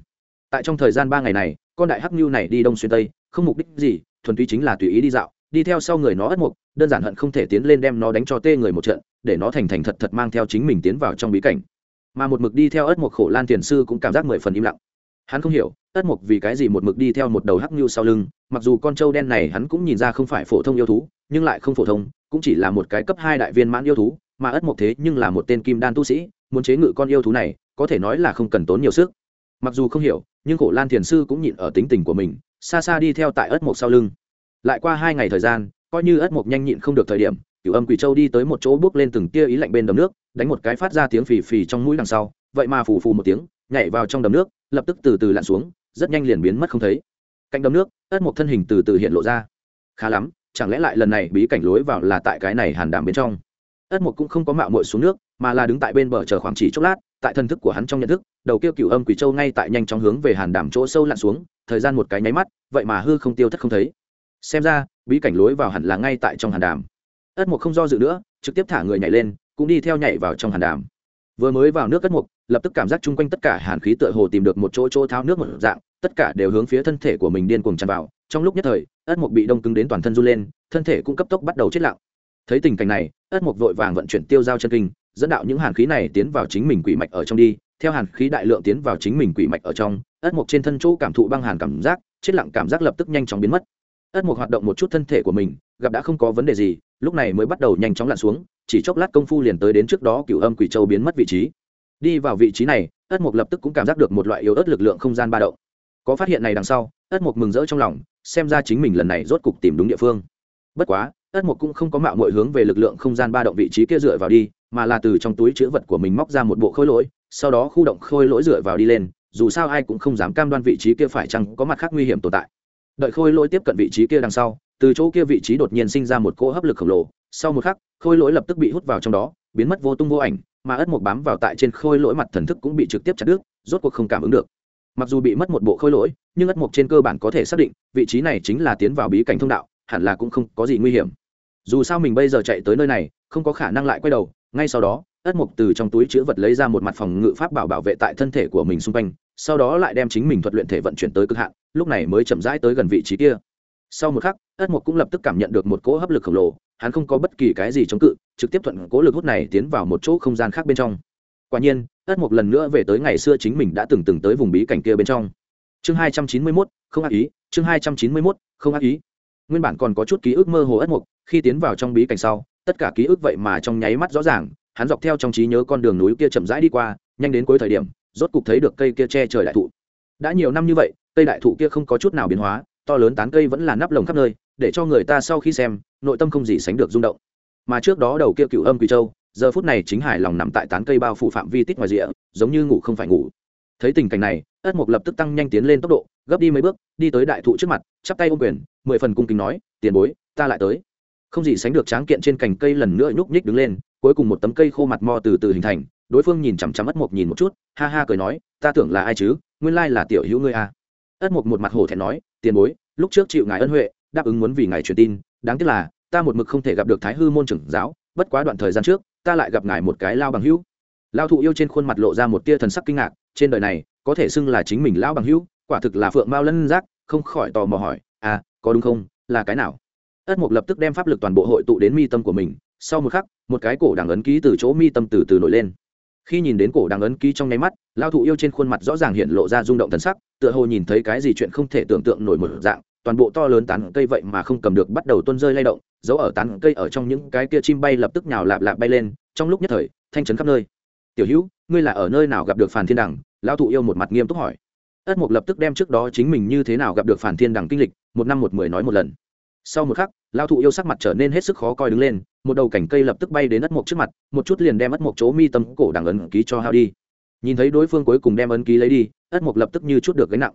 Tại trong thời gian ba ngày này, con đại hắc nhu này đi đông xuyên tây không mục đích gì, thuần túy chính là tùy ý đi dạo, đi theo sau người nó ất mục, đơn giản hận không thể tiến lên đem nó đánh cho tê người một trận, để nó thành thành thật thật mang theo chính mình tiến vào trong bí cảnh. Mà một mực đi theo ất mục khổ lan tiền sư cũng cảm giác mười phần im lặng. Hắn không hiểu, ất mục vì cái gì một mực đi theo một đầu hắc như sau lưng, mặc dù con trâu đen này hắn cũng nhìn ra không phải phổ thông yêu thú, nhưng lại không phổ thông, cũng chỉ là một cái cấp hai đại viên mãn yêu thú, mà ất mục thế nhưng là một tên kim đan tu sĩ, muốn chế ngự con yêu thú này, có thể nói là không cần tốn nhiều sức mặc dù không hiểu, nhưng khổ lan thiền sư cũng nhịn ở tính tình của mình, xa xa đi theo tại ất mộc sau lưng. Lại qua hai ngày thời gian, coi như ất mộc nhanh nhịn không được thời điểm cựu âm quỷ châu đi tới một chỗ bước lên từng tia ý lạnh bên đầm nước, đánh một cái phát ra tiếng phì phì trong mũi đằng sau, vậy mà phù phù một tiếng, nhảy vào trong đầm nước, lập tức từ từ lặn xuống, rất nhanh liền biến mất không thấy. Cạnh đầm nước, ất mộc thân hình từ từ hiện lộ ra. Khá lắm, chẳng lẽ lại lần này bí cảnh lối vào là tại cái này hàn đảm bên trong? Ất mộc cũng không có mạo muội xuống nước, mà là đứng tại bên bờ chờ khoảng chỉ chốc lát tại thần thức của hắn trong nhận thức, đầu kia cựu âm quỷ châu ngay tại nhanh chóng hướng về hàn đảm chỗ sâu lặn xuống, thời gian một cái nháy mắt, vậy mà hư không tiêu thất không thấy. Xem ra, bí cảnh lối vào hẳn là ngay tại trong hàn đàm. Ất mục không do dự nữa, trực tiếp thả người nhảy lên, cũng đi theo nhảy vào trong hàn đàm. Vừa mới vào nước ất mục lập tức cảm giác chung quanh tất cả hàn khí tựa hồ tìm được một chỗ chỗ tháo nước một dạng, tất cả đều hướng phía thân thể của mình điên cuồng tràn vào. Trong lúc nhất thời, ất mục bị đông cứng đến toàn thân run lên, thân thể cũng cấp tốc bắt đầu chết lặng. Thấy tình cảnh này, ất mục vội vàng vận chuyển tiêu dao chân kinh dẫn đạo những hàn khí này tiến vào chính mình quỷ mạch ở trong đi, theo hàn khí đại lượng tiến vào chính mình quỷ mạch ở trong, ất mục trên thân chỗ cảm thụ băng hàn cảm giác, chết lặng cảm giác lập tức nhanh chóng biến mất. Ất mục hoạt động một chút thân thể của mình, gặp đã không có vấn đề gì, lúc này mới bắt đầu nhanh chóng lặn xuống, chỉ chốc lát công phu liền tới đến trước đó cựu âm quỷ châu biến mất vị trí. Đi vào vị trí này, ất mục lập tức cũng cảm giác được một loại yếu ớt lực lượng không gian ba động. Có phát hiện này đằng sau, ất mục mừng rỡ trong lòng, xem ra chính mình lần này rốt cục tìm đúng địa phương. Bất quá, ất mục cũng không có mạo mọi hướng về lực lượng không gian ba động vị trí kia dựa vào đi mà là từ trong túi chữ vật của mình móc ra một bộ khôi lỗi, sau đó khu động khôi lỗi dựa vào đi lên, dù sao ai cũng không dám cam đoan vị trí kia phải chăng có mặt khác nguy hiểm tồn tại. Đợi khôi lỗi tiếp cận vị trí kia đằng sau, từ chỗ kia vị trí đột nhiên sinh ra một cỗ hấp lực khổng lồ, sau một khắc, khôi lỗi lập tức bị hút vào trong đó, biến mất vô tung vô ảnh, mà ất một bám vào tại trên khôi lỗi mặt thần thức cũng bị trực tiếp chặt đứt, rốt cuộc không cảm ứng được. Mặc dù bị mất một bộ khôi lỗi, nhưng ất một trên cơ bản có thể xác định, vị trí này chính là tiến vào bí cảnh thông đạo, hẳn là cũng không có gì nguy hiểm. Dù sao mình bây giờ chạy tới nơi này, không có khả năng lại quay đầu ngay sau đó, ất mục từ trong túi chữ vật lấy ra một mặt phòng ngự pháp bảo bảo vệ tại thân thể của mình xung quanh, sau đó lại đem chính mình thuật luyện thể vận chuyển tới cực hạn, lúc này mới chậm rãi tới gần vị trí kia. Sau một khắc, ất mục cũng lập tức cảm nhận được một cỗ hấp lực khổng lồ, hắn không có bất kỳ cái gì chống cự, trực tiếp thuận cỗ lực hút này tiến vào một chỗ không gian khác bên trong. Quả nhiên, ất mục lần nữa về tới ngày xưa chính mình đã từng từng tới vùng bí cảnh kia bên trong. Chương hai trăm chín mươi mốt, không ác ý, chương hai trăm chín mươi mốt, không ác ý. Nguyên bản còn có chút ký ức mơ hồ ất mục, khi tiến vào trong bí cảnh sau tất cả ký ức vậy mà trong nháy mắt rõ ràng, hắn dọc theo trong trí nhớ con đường núi kia chậm rãi đi qua, nhanh đến cuối thời điểm, rốt cục thấy được cây kia che trời đại thụ. Đã nhiều năm như vậy, cây đại thụ kia không có chút nào biến hóa, to lớn tán cây vẫn là nắp lồng khắp nơi, để cho người ta sau khi xem, nội tâm không gì sánh được rung động. Mà trước đó đầu kia cựu âm quỳ châu, giờ phút này chính hài lòng nằm tại tán cây bao phủ phạm vi tích ngoài rìa, giống như ngủ không phải ngủ. Thấy tình cảnh này, ất mục lập tức tăng nhanh tiến lên tốc độ, gấp đi mấy bước, đi tới đại thụ trước mặt, chắp tay ôm quyền, mười phần cung kính nói, tiền bối, ta lại tới không gì sánh được tráng kiện trên cành cây lần nữa nhúc nhích đứng lên, cuối cùng một tấm cây khô mặt mo từ từ hình thành, đối phương nhìn chằm chằm ất mộc nhìn một chút, ha ha cười nói, ta tưởng là ai chứ? Nguyên lai là tiểu hữu ngươi a à. ất mộc một mặt hổ thẹn nói, tiền bối, lúc trước chịu ngài ân huệ, đáp ứng muốn vì ngài truyền tin, đáng tiếc là, ta một mực không thể gặp được thái hư môn trưởng giáo, bất quá đoạn thời gian trước, ta lại gặp ngài một cái lao bằng hữu. Lao thụ yêu trên khuôn mặt lộ ra một tia thần sắc kinh ngạc, trên đời này, có thể xưng là chính mình lao bằng hữu, quả thực là phượng mao lân giác, không khỏi tò mò hỏi à có đúng không? Là cái nào? Ất mục lập tức đem pháp lực toàn bộ hội tụ đến mi tâm của mình, sau một khắc, một cái cổ đằng ấn ký từ chỗ mi tâm từ từ nổi lên. Khi nhìn đến cổ đằng ấn ký trong nháy mắt lao thụ yêu trên khuôn mặt rõ ràng hiện lộ ra rung động thần sắc, tựa hồ nhìn thấy cái gì chuyện không thể tưởng tượng nổi một dạng, toàn bộ to lớn tán cây vậy mà không cầm được bắt đầu tuôn rơi lay động giấu ở tán cây ở trong những cái kia chim bay lập tức nhào lạp lạp bay lên, trong lúc nhất thời, thanh trấn khắp nơi. Tiểu hữu, ngươi là ở nơi nào gặp được phản thiên đẳng? lao thụ yêu một mặt nghiêm túc hỏi. Ất mục lập tức đem trước đó chính mình như thế nào gặp được phản thiên đẳng kinh lịch, một năm một mười nói một lần sau một khắc, lao thụ yêu sắc mặt trở nên hết sức khó coi đứng lên, một đầu cảnh cây lập tức bay đến ất mộc trước mặt, một chút liền đem ất mộc chỗ mi tâm cổ đằng ấn ký cho hao đi. Nhìn thấy đối phương cuối cùng đem ấn ký lấy đi, ất mộc lập tức như chút được gánh nặng.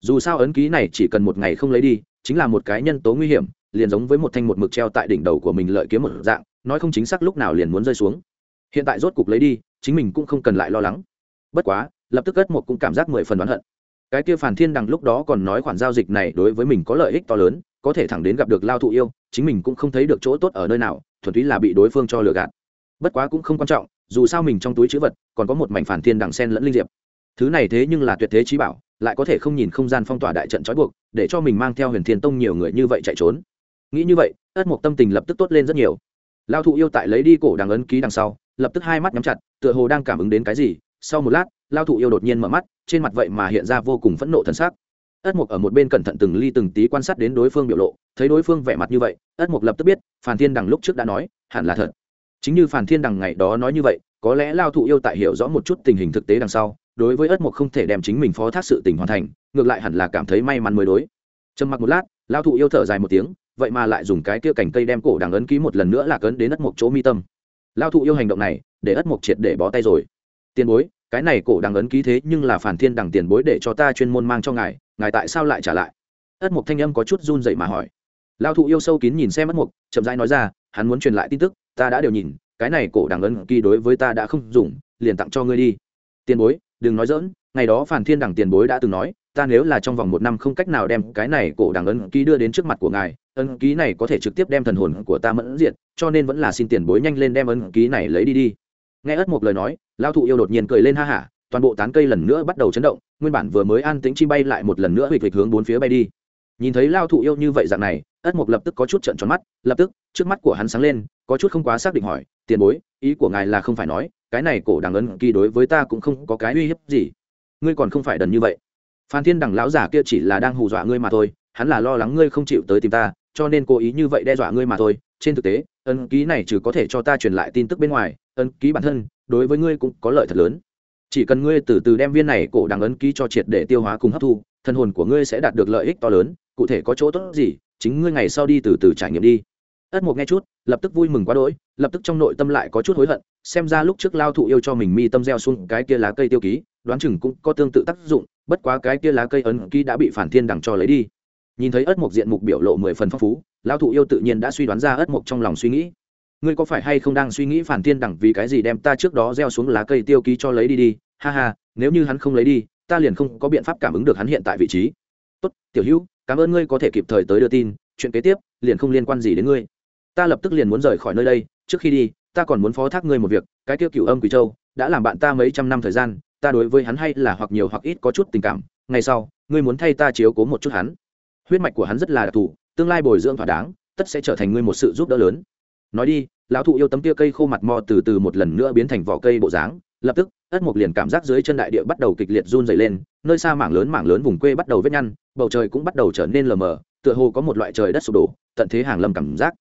Dù sao ấn ký này chỉ cần một ngày không lấy đi, chính là một cái nhân tố nguy hiểm, liền giống với một thanh một mực treo tại đỉnh đầu của mình lợi kiếm một dạng, nói không chính xác lúc nào liền muốn rơi xuống. Hiện tại rốt cục lấy đi, chính mình cũng không cần lại lo lắng. Bất quá, lập tức ất mộc cũng cảm giác mười phần đoán hận. Cái kia phản thiên đằng lúc đó còn nói khoản giao dịch này đối với mình có lợi ích to lớn có thể thẳng đến gặp được lao thụ yêu, chính mình cũng không thấy được chỗ tốt ở nơi nào, thuần túy là bị đối phương cho lừa gạt. Bất quá cũng không quan trọng, dù sao mình trong túi chữ vật, còn có một mảnh phản thiên đằng sen lẫn linh diệp. Thứ này thế nhưng là tuyệt thế trí bảo, lại có thể không nhìn không gian phong tỏa đại trận trói buộc, để cho mình mang theo huyền thiên tông nhiều người như vậy chạy trốn. Nghĩ như vậy, ất mộc tâm tình lập tức tốt lên rất nhiều. Lao thụ yêu tại lấy đi cổ đằng ấn ký đằng sau, lập tức hai mắt nhắm chặt, tựa hồ đang cảm ứng đến cái gì. Sau một lát, lao thụ yêu đột nhiên mở mắt, trên mặt vậy mà hiện ra vô cùng phẫn nộ thân xác ất mục ở một bên cẩn thận từng ly từng tí quan sát đến đối phương biểu lộ, thấy đối phương vẻ mặt như vậy, ất mục lập tức biết, phàn thiên đằng lúc trước đã nói, hẳn là thật. Chính như phàn thiên đằng ngày đó nói như vậy, có lẽ lao thụ yêu tại hiểu rõ một chút tình hình thực tế đằng sau, đối với ất mục không thể đem chính mình phó thác sự tình hoàn thành, ngược lại hẳn là cảm thấy may mắn mới đối. Trầm mặc một lát, lao thụ yêu thở dài một tiếng, vậy mà lại dùng cái kia cành cây đem cổ đằng ấn ký một lần nữa là cấn đến ất mục chỗ mi tâm. Lao thụ yêu hành động này, để ất mục triệt để bó tay rồi. Tiền bối, cái này cổ đằng ấn ký thế nhưng là phản thiên đằng tiền bối để cho ta chuyên môn mang cho ngài ngài tại sao lại trả lại? Ất mục thanh âm có chút run dậy mà hỏi. Lao thụ yêu sâu kín nhìn xem ất mục chậm rãi nói ra, hắn muốn truyền lại tin tức, ta đã đều nhìn, cái này cổ đằng ấn ký đối với ta đã không dùng, liền tặng cho ngươi đi. Tiền bối, đừng nói dỡn ngày đó phản thiên đằng tiền bối đã từng nói, ta nếu là trong vòng một năm không cách nào đem cái này cổ đằng ấn ký đưa đến trước mặt của ngài, ấn ký này có thể trực tiếp đem thần hồn của ta mẫn diện cho nên vẫn là xin tiền bối nhanh lên đem ấn ký này lấy đi đi. Nghe ất một lời nói, lao thụ yêu đột nhiên cười lên ha hả, toàn bộ tán cây lần nữa bắt đầu chấn động nguyên bản vừa mới an tĩnh chim bay lại một lần nữa hịch hịch hướng bốn phía bay đi. Nhìn thấy lao thụ yêu như vậy dạng này, ất mục lập tức có chút trận tròn mắt, lập tức, trước mắt của hắn sáng lên, có chút không quá xác định hỏi, tiền bối, ý của ngài là không phải nói, cái này cổ đằng ấn kỳ đối với ta cũng không có cái uy hiếp gì. Ngươi còn không phải đần như vậy. Phan thiên đằng lão giả kia chỉ là đang hù dọa ngươi mà thôi, hắn là lo lắng ngươi không chịu tới tìm ta, cho nên cố ý như vậy đe dọa ngươi mà thôi. Trên thực tế, ấn ký này trừ có thể cho ta truyền lại tin tức bên ngoài, ấn ký bản thân đối với ngươi cũng có lợi thật lớn chỉ cần ngươi từ từ đem viên này cổ đằng ấn ký cho triệt để tiêu hóa cùng hấp thu, thân hồn của ngươi sẽ đạt được lợi ích to lớn, cụ thể có chỗ tốt gì, chính ngươi ngày sau đi từ từ trải nghiệm đi. Ất mục nghe chút, lập tức vui mừng quá đỗi, lập tức trong nội tâm lại có chút hối hận, xem ra lúc trước lao thụ yêu cho mình mi tâm gieo xuống cái kia lá cây tiêu ký, đoán chừng cũng có tương tự tác dụng, bất quá cái kia lá cây ấn ký đã bị phản thiên đằng cho lấy đi. Nhìn thấy ất mục diện mục biểu lộ mười phần phong phú, lao thụ yêu tự nhiên đã suy đoán ra ất mục trong lòng suy nghĩ. Ngươi có phải hay không đang suy nghĩ phản thiên đằng vì cái gì đem ta trước đó gieo xuống lá cây tiêu ký cho lấy đi đi ha ha, nếu như hắn không lấy đi, ta liền không có biện pháp cảm ứng được hắn hiện tại vị trí. Tốt, tiểu hữu, cảm ơn ngươi có thể kịp thời tới đưa tin, chuyện kế tiếp liền không liên quan gì đến ngươi. Ta lập tức liền muốn rời khỏi nơi đây, trước khi đi, ta còn muốn phó thác ngươi một việc, cái tiêu cựu âm quỷ châu, đã làm bạn ta mấy trăm năm thời gian, ta đối với hắn hay là hoặc nhiều hoặc ít có chút tình cảm, ngày sau, ngươi muốn thay ta chiếu cố một chút hắn. Huyết mạch của hắn rất là đặc thù, tương lai bồi dưỡng thỏa đáng, tất sẽ trở thành ngươi một sự giúp đỡ lớn. Nói đi, lão thụ yêu tấm tia cây khô mặt mò từ từ một lần nữa biến thành vỏ cây bộ dáng, lập tức ất mục liền cảm giác dưới chân đại địa bắt đầu kịch liệt run dày lên, nơi xa mảng lớn mảng lớn vùng quê bắt đầu vết nhăn, bầu trời cũng bắt đầu trở nên lờ mờ, tựa hồ có một loại trời đất sụp đổ, tận thế hàng lâm cảm giác.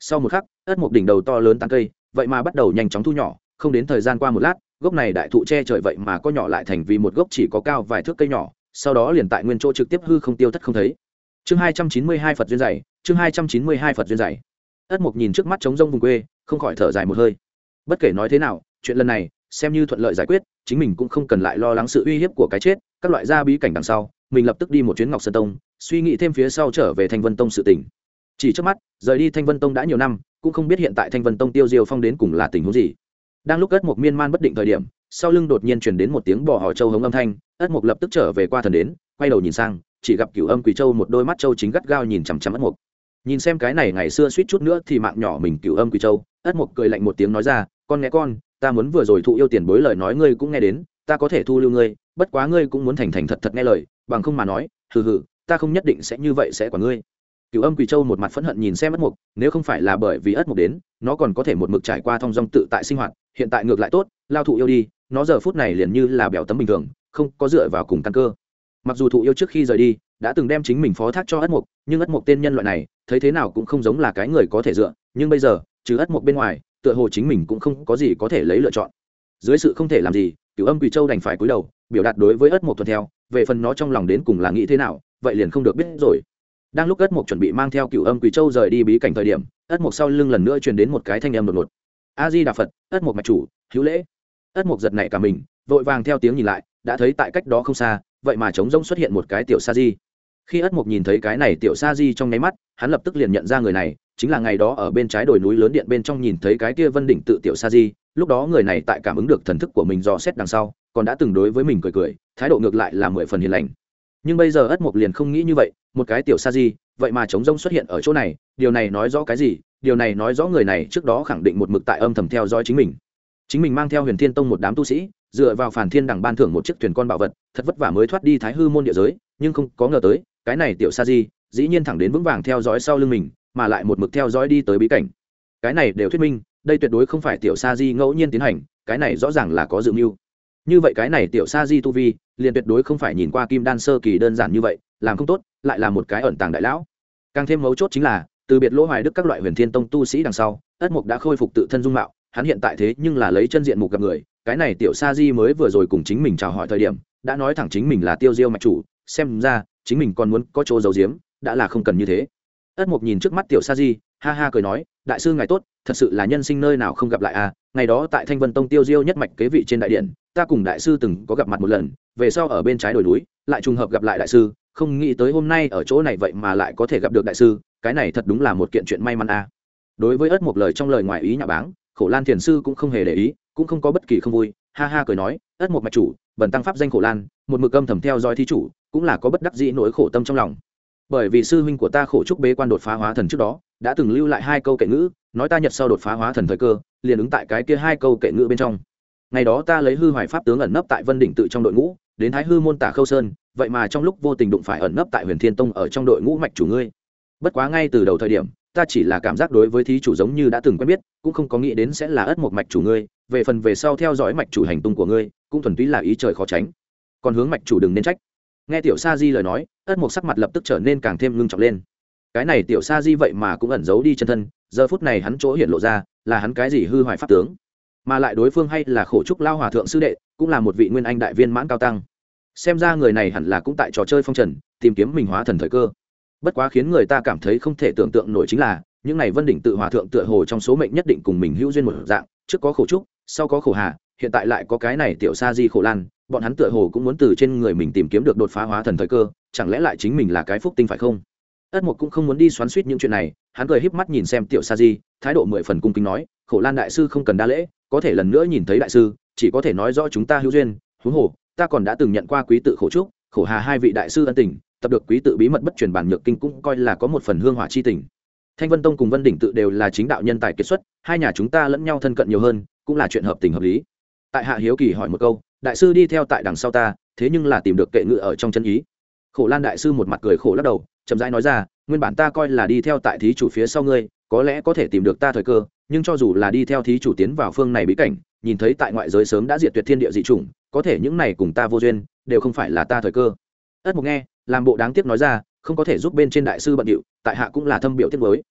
Sau một khắc, ất mục đỉnh đầu to lớn tán cây, vậy mà bắt đầu nhanh chóng thu nhỏ, không đến thời gian qua một lát, gốc này đại thụ che trời vậy mà có nhỏ lại thành vì một gốc chỉ có cao vài thước cây nhỏ, sau đó liền tại nguyên chỗ trực tiếp hư không tiêu thất không thấy. Chương hai trăm chín mươi hai phật duyên dày chương hai trăm chín mươi hai phật duyên dày ất mục nhìn trước mắt trống rông vùng quê, không khỏi thở dài một hơi. Bất kể nói thế nào, chuyện lần này xem như thuận lợi giải quyết, chính mình cũng không cần lại lo lắng sự uy hiếp của cái chết, các loại gia bí cảnh đằng sau, mình lập tức đi một chuyến ngọc sơn tông, suy nghĩ thêm phía sau trở về thanh vân tông sự tỉnh chỉ trước mắt, rời đi thanh vân tông đã nhiều năm, cũng không biết hiện tại thanh vân tông tiêu diêu phong đến cùng là tình huống gì. Đang lúc ất mục miên man bất định thời điểm, sau lưng đột nhiên chuyển đến một tiếng bò hỏi châu hống âm thanh, ất mục lập tức trở về qua thần đến, quay đầu nhìn sang, chỉ gặp cửu âm quỷ châu một đôi mắt châu chính gắt gao nhìn chằm chằm ất mục nhìn xem cái này ngày xưa suýt chút nữa thì mạng nhỏ mình cửu âm quỷ châu, ất mục cười lạnh một tiếng nói ra, con nghe con ta muốn vừa rồi thụ yêu tiền bối lời nói ngươi cũng nghe đến, ta có thể thu lưu ngươi, bất quá ngươi cũng muốn thành thành thật thật nghe lời, bằng không mà nói, hừ hừ, ta không nhất định sẽ như vậy sẽ quả ngươi. Cựu âm quỳ châu một mặt phẫn hận nhìn xem ất mục, nếu không phải là bởi vì ất mục đến, nó còn có thể một mực trải qua thong dong tự tại sinh hoạt, hiện tại ngược lại tốt, lao thụ yêu đi, nó giờ phút này liền như là bèo tấm bình thường, không có dựa vào cùng căn cơ. Mặc dù thụ yêu trước khi rời đi, đã từng đem chính mình phó thác cho ất mục, nhưng ất mục tên nhân loại này, thấy thế nào cũng không giống là cái người có thể dựa, nhưng bây giờ, trừ ất mục bên ngoài tựa hồ chính mình cũng không có gì có thể lấy lựa chọn. Dưới sự không thể làm gì, cửu âm quỳ châu đành phải cúi đầu, biểu đạt đối với ất mộc thuận theo, về phần nó trong lòng đến cùng là nghĩ thế nào, vậy liền không được biết rồi. Đang lúc ất mộc chuẩn bị mang theo cửu âm quỳ châu rời đi bí cảnh thời điểm, ất mộc sau lưng lần nữa truyền đến một cái thanh âm đột ngột. A di đà phật, ất mộc mạch chủ, hữu lễ. Ất mộc giật nảy cả mình, vội vàng theo tiếng nhìn lại, đã thấy tại cách đó không xa, vậy mà trống rỗng xuất hiện một cái tiểu sa di khi ất mục nhìn thấy cái này tiểu sa di trong nháy mắt, hắn lập tức liền nhận ra người này, chính là ngày đó ở bên trái đồi núi lớn điện bên trong nhìn thấy cái kia vân đỉnh tự tiểu sa di. Lúc đó người này tại cảm ứng được thần thức của mình dò xét đằng sau, còn đã từng đối với mình cười cười, thái độ ngược lại là mười phần hiền lành. Nhưng bây giờ ất mục liền không nghĩ như vậy, một cái tiểu sa di, vậy mà chống rông xuất hiện ở chỗ này, điều này nói rõ cái gì? Điều này nói rõ người này trước đó khẳng định một mực tại âm thầm theo dõi chính mình. Chính mình mang theo huyền thiên tông một đám tu sĩ, dựa vào phản thiên đẳng ban thưởng một chiếc thuyền con bảo vật, thật vất vả mới thoát đi thái hư môn địa giới, nhưng không có ngờ tới cái này tiểu sa di, dĩ nhiên thẳng đến vững vàng theo dõi sau lưng mình, mà lại một mực theo dõi đi tới bí cảnh. Cái này đều thuyết minh, đây tuyệt đối không phải tiểu sa di ngẫu nhiên tiến hành, cái này rõ ràng là có dự mưu. Như vậy cái này tiểu sa di tu vi, liền tuyệt đối không phải nhìn qua kim đan sơ kỳ đơn giản như vậy, làm không tốt, lại là một cái ẩn tàng đại lão. Càng thêm mấu chốt chính là, từ biệt lỗ hoài đức các loại huyền thiên tông tu sĩ đằng sau, ất mục đã khôi phục tự thân dung mạo, hắn hiện tại thế nhưng là lấy chân diện mục gặp người, cái này tiểu sa di mới vừa rồi cùng chính mình chào hỏi thời điểm, đã nói thẳng chính mình là tiêu diêu mạch chủ, xem ra chính mình còn muốn có chỗ giấu giếm, đã là không cần như thế. Ất mục nhìn trước mắt tiểu sa di, ha ha cười nói, đại sư ngài tốt, thật sự là nhân sinh nơi nào không gặp lại à ngày đó tại thanh vân tông tiêu diêu nhất mạch kế vị trên đại điện, ta cùng đại sư từng có gặp mặt một lần, về sau ở bên trái đồi núi, lại trùng hợp gặp lại đại sư, không nghĩ tới hôm nay ở chỗ này vậy mà lại có thể gặp được đại sư, cái này thật đúng là một kiện chuyện may mắn à. Đối với ất mục lời trong lời ngoài ý nhà báng, khổ lan thiền sư cũng không hề để ý, cũng không có bất kỳ không vui, ha ha cười nói, ất mục mạch chủ, bần tăng pháp danh khổ lan, một mực âm thầm theo dõi thí chủ cũng là có bất đắc dĩ nỗi khổ tâm trong lòng. Bởi vì sư huynh của ta khổ trúc bế quan đột phá hóa thần trước đó, đã từng lưu lại hai câu kệ ngữ, nói ta nhật sau đột phá hóa thần thời cơ, liền ứng tại cái kia hai câu kệ ngữ bên trong. Ngày đó ta lấy hư hoài pháp tướng ẩn nấp tại vân đỉnh tự trong đội ngũ, đến thái hư môn tả khâu sơn, vậy mà trong lúc vô tình đụng phải ẩn nấp tại huyền thiên tông ở trong đội ngũ mạch chủ ngươi. Bất quá ngay từ đầu thời điểm, ta chỉ là cảm giác đối với thí chủ giống như đã từng quen biết, cũng không có nghĩ đến sẽ là ất một mạch chủ ngươi, về phần về sau theo dõi mạch chủ hành tung của ngươi, cũng thuần túy là ý trời khó tránh. Còn hướng mạch chủ đừng nên trách nghe tiểu sa di lời nói, ất một sắc mặt lập tức trở nên càng thêm ngưng trọng lên. Cái này tiểu sa di vậy mà cũng ẩn giấu đi chân thân, giờ phút này hắn chỗ hiện lộ ra, là hắn cái gì hư hoại pháp tướng. Mà lại đối phương hay là khổ trúc lao hòa thượng sư đệ, cũng là một vị nguyên anh đại viên mãn cao tăng. Xem ra người này hẳn là cũng tại trò chơi phong trần, tìm kiếm mình hóa thần thời cơ. Bất quá khiến người ta cảm thấy không thể tưởng tượng nổi chính là, những này vân đỉnh tự hòa thượng tựa hồ trong số mệnh nhất định cùng mình hữu duyên một dạng, trước có khổ trúc, sau có khổ hà, hiện tại lại có cái này tiểu sa di khổ lan bọn hắn tựa hồ cũng muốn từ trên người mình tìm kiếm được đột phá hóa thần thời cơ, chẳng lẽ lại chính mình là cái phúc tinh phải không? Ất mục cũng không muốn đi xoắn suýt những chuyện này, hắn cười híp mắt nhìn xem tiểu sa di, thái độ mười phần cung kính nói, khổ lan đại sư không cần đa lễ, có thể lần nữa nhìn thấy đại sư, chỉ có thể nói rõ chúng ta hữu duyên, huống hồ, ta còn đã từng nhận qua quý tự khổ trúc, khổ hà hai vị đại sư ân tình, tập được quý tự bí mật bất truyền bản nhược kinh cũng coi là có một phần hương hỏa chi tình. Thanh vân tông cùng vân đỉnh tự đều là chính đạo nhân tài kiệt xuất, hai nhà chúng ta lẫn nhau thân cận nhiều hơn, cũng là chuyện hợp tình hợp lý. Tại hạ hiếu kỳ hỏi một câu đại sư đi theo tại đằng sau ta, thế nhưng là tìm được kệ ngự ở trong chân ý. Khổ lan đại sư một mặt cười khổ lắc đầu, chậm rãi nói ra, nguyên bản ta coi là đi theo tại thí chủ phía sau ngươi, có lẽ có thể tìm được ta thời cơ, nhưng cho dù là đi theo thí chủ tiến vào phương này bí cảnh, nhìn thấy tại ngoại giới sớm đã diệt tuyệt thiên địa dị chủng, có thể những này cùng ta vô duyên, đều không phải là ta thời cơ. Ất mục nghe, làm bộ đáng tiếc nói ra, không có thể giúp bên trên đại sư bận điệu, tại hạ cũng là thâm biểu tiết mới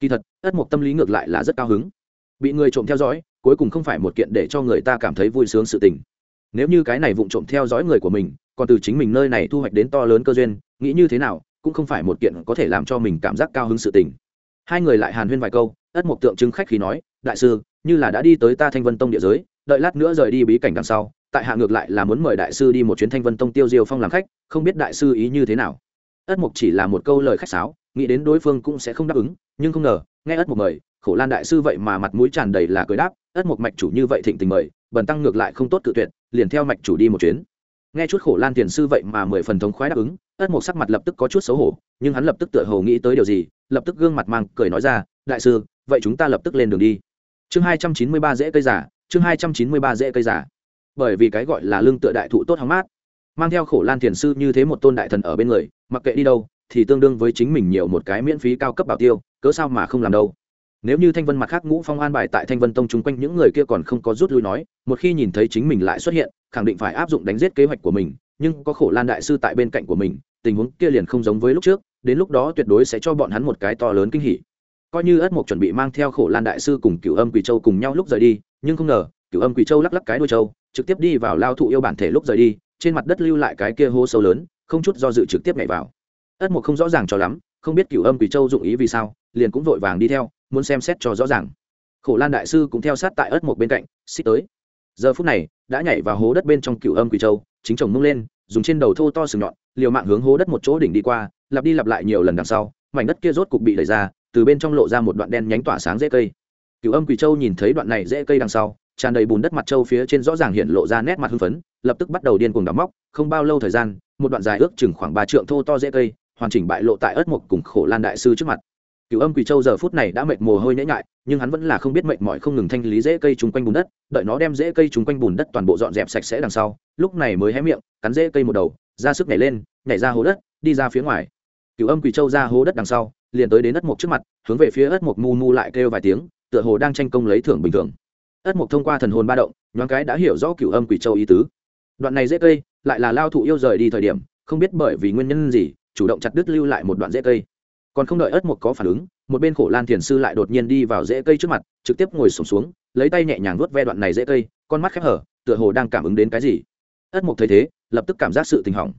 kỳ thật, ất mục tâm lý ngược lại là rất cao hứng. Bị người trộm theo dõi, cuối cùng không phải một kiện để cho người ta cảm thấy vui sướng sự tình nếu như cái này vụng trộm theo dõi người của mình, còn từ chính mình nơi này thu hoạch đến to lớn cơ duyên, nghĩ như thế nào, cũng không phải một kiện có thể làm cho mình cảm giác cao hứng sự tình. Hai người lại hàn huyên vài câu, ất mục tượng trưng khách khi nói, đại sư, như là đã đi tới ta thanh vân tông địa giới, đợi lát nữa rời đi bí cảnh đằng sau, tại hạ ngược lại là muốn mời đại sư đi một chuyến thanh vân tông tiêu diêu phong làm khách, không biết đại sư ý như thế nào. Ất mục chỉ là một câu lời khách sáo, nghĩ đến đối phương cũng sẽ không đáp ứng, nhưng không ngờ, nghe ất mục mời, khổ lan đại sư vậy mà mặt mũi tràn đầy là cười đáp, ất mục mạch chủ như vậy thịnh tình mời, bần tăng ngược lại không tốt cự tuyệt liền theo mạch chủ đi một chuyến. Nghe chút khổ lan tiền sư vậy mà mười phần thống khoái đáp ứng, ất mộc sắc mặt lập tức có chút xấu hổ, nhưng hắn lập tức tựa hồ nghĩ tới điều gì, lập tức gương mặt mang cười nói ra, đại sư, vậy chúng ta lập tức lên đường đi. Chương hai trăm chín mươi ba dễ cây giả, chương hai trăm chín mươi ba dễ cây giả. Bởi vì cái gọi là lương tựa đại thụ tốt hóng mát, mang theo khổ lan thiền sư như thế một tôn đại thần ở bên người, mặc kệ đi đâu, thì tương đương với chính mình nhiều một cái miễn phí cao cấp bảo tiêu, cớ sao mà không làm đâu? Nếu như thanh vân mặt khác ngũ phong an bài tại thanh vân tông chung quanh, những người kia còn không có rút lui nói, một khi nhìn thấy chính mình lại xuất hiện, khẳng định phải áp dụng đánh giết kế hoạch của mình. Nhưng có khổ lan đại sư tại bên cạnh của mình, tình huống kia liền không giống với lúc trước, đến lúc đó tuyệt đối sẽ cho bọn hắn một cái to lớn kinh hỉ. Coi như ất mộc chuẩn bị mang theo khổ lan đại sư cùng cửu âm quỳ châu cùng nhau lúc rời đi, nhưng không ngờ, cửu âm quỳ châu lắc lắc cái đôi châu trực tiếp đi vào lao thụ yêu bản thể lúc rời đi, trên mặt đất lưu lại cái kia hô sâu lớn, không chút do dự trực tiếp nhảy vào. Ất mộc không rõ ràng cho lắm, không biết cửu âm quỳ châu dụng ý vì sao, liền cũng vội vàng đi theo muốn xem xét cho rõ ràng. Khổ lan đại sư cũng theo sát tại ớt mộc bên cạnh, xích tới. Giờ phút này, đã nhảy vào hố đất bên trong cửu âm quỳ châu, chính chồng mông lên, dùng trên đầu thô to sừng nhọn, liều mạng hướng hố đất một chỗ đỉnh đi qua, lặp đi lặp lại nhiều lần đằng sau, mảnh đất kia rốt cục bị đẩy ra, từ bên trong lộ ra một đoạn đen nhánh tỏa sáng dễ cây. Cửu âm quỳ châu nhìn thấy đoạn này dễ cây đằng sau, tràn đầy bùn đất mặt châu phía trên rõ ràng hiện lộ ra nét mặt hưng phấn, lập tức bắt đầu điên cuồng đắm móc, không bao lâu thời gian, một đoạn dài ước chừng khoảng ba trượng thô to dễ cây, hoàn chỉnh bại lộ tại ớt mục cùng khổ lan đại sư trước mặt cửu âm quỳ châu giờ phút này đã mệt mồ hôi nhễ nhại, nhưng hắn vẫn là không biết mệt mỏi không ngừng thanh lý rễ cây chung quanh bùn đất, đợi nó đem rễ cây chung quanh bùn đất toàn bộ dọn dẹp sạch sẽ đằng sau, lúc này mới hé miệng, cắn rễ cây một đầu, ra sức nhảy lên, nhảy ra hố đất, đi ra phía ngoài. Cửu âm quỳ châu ra hố đất đằng sau, liền tới đến đất mục trước mặt, hướng về phía đất mục mu mu lại kêu vài tiếng, tựa hồ đang tranh công lấy thưởng bình thường. Đất mục thông qua thần hồn ba động, nhoáng cái đã hiểu rõ cửu âm quỷ châu ý tứ. Đoạn này dễ cây, lại là lao thụ yêu rời đi thời điểm, không biết bởi vì nguyên nhân gì, chủ động chặt đứt lưu lại một đoạn dễ cây còn không đợi ất mục có phản ứng một bên khổ lan thiền sư lại đột nhiên đi vào rễ cây trước mặt trực tiếp ngồi sùng xuống, xuống lấy tay nhẹ nhàng vuốt ve đoạn này rễ cây con mắt khép hở tựa hồ đang cảm ứng đến cái gì. ất mục thấy thế lập tức cảm giác sự tình hỏng.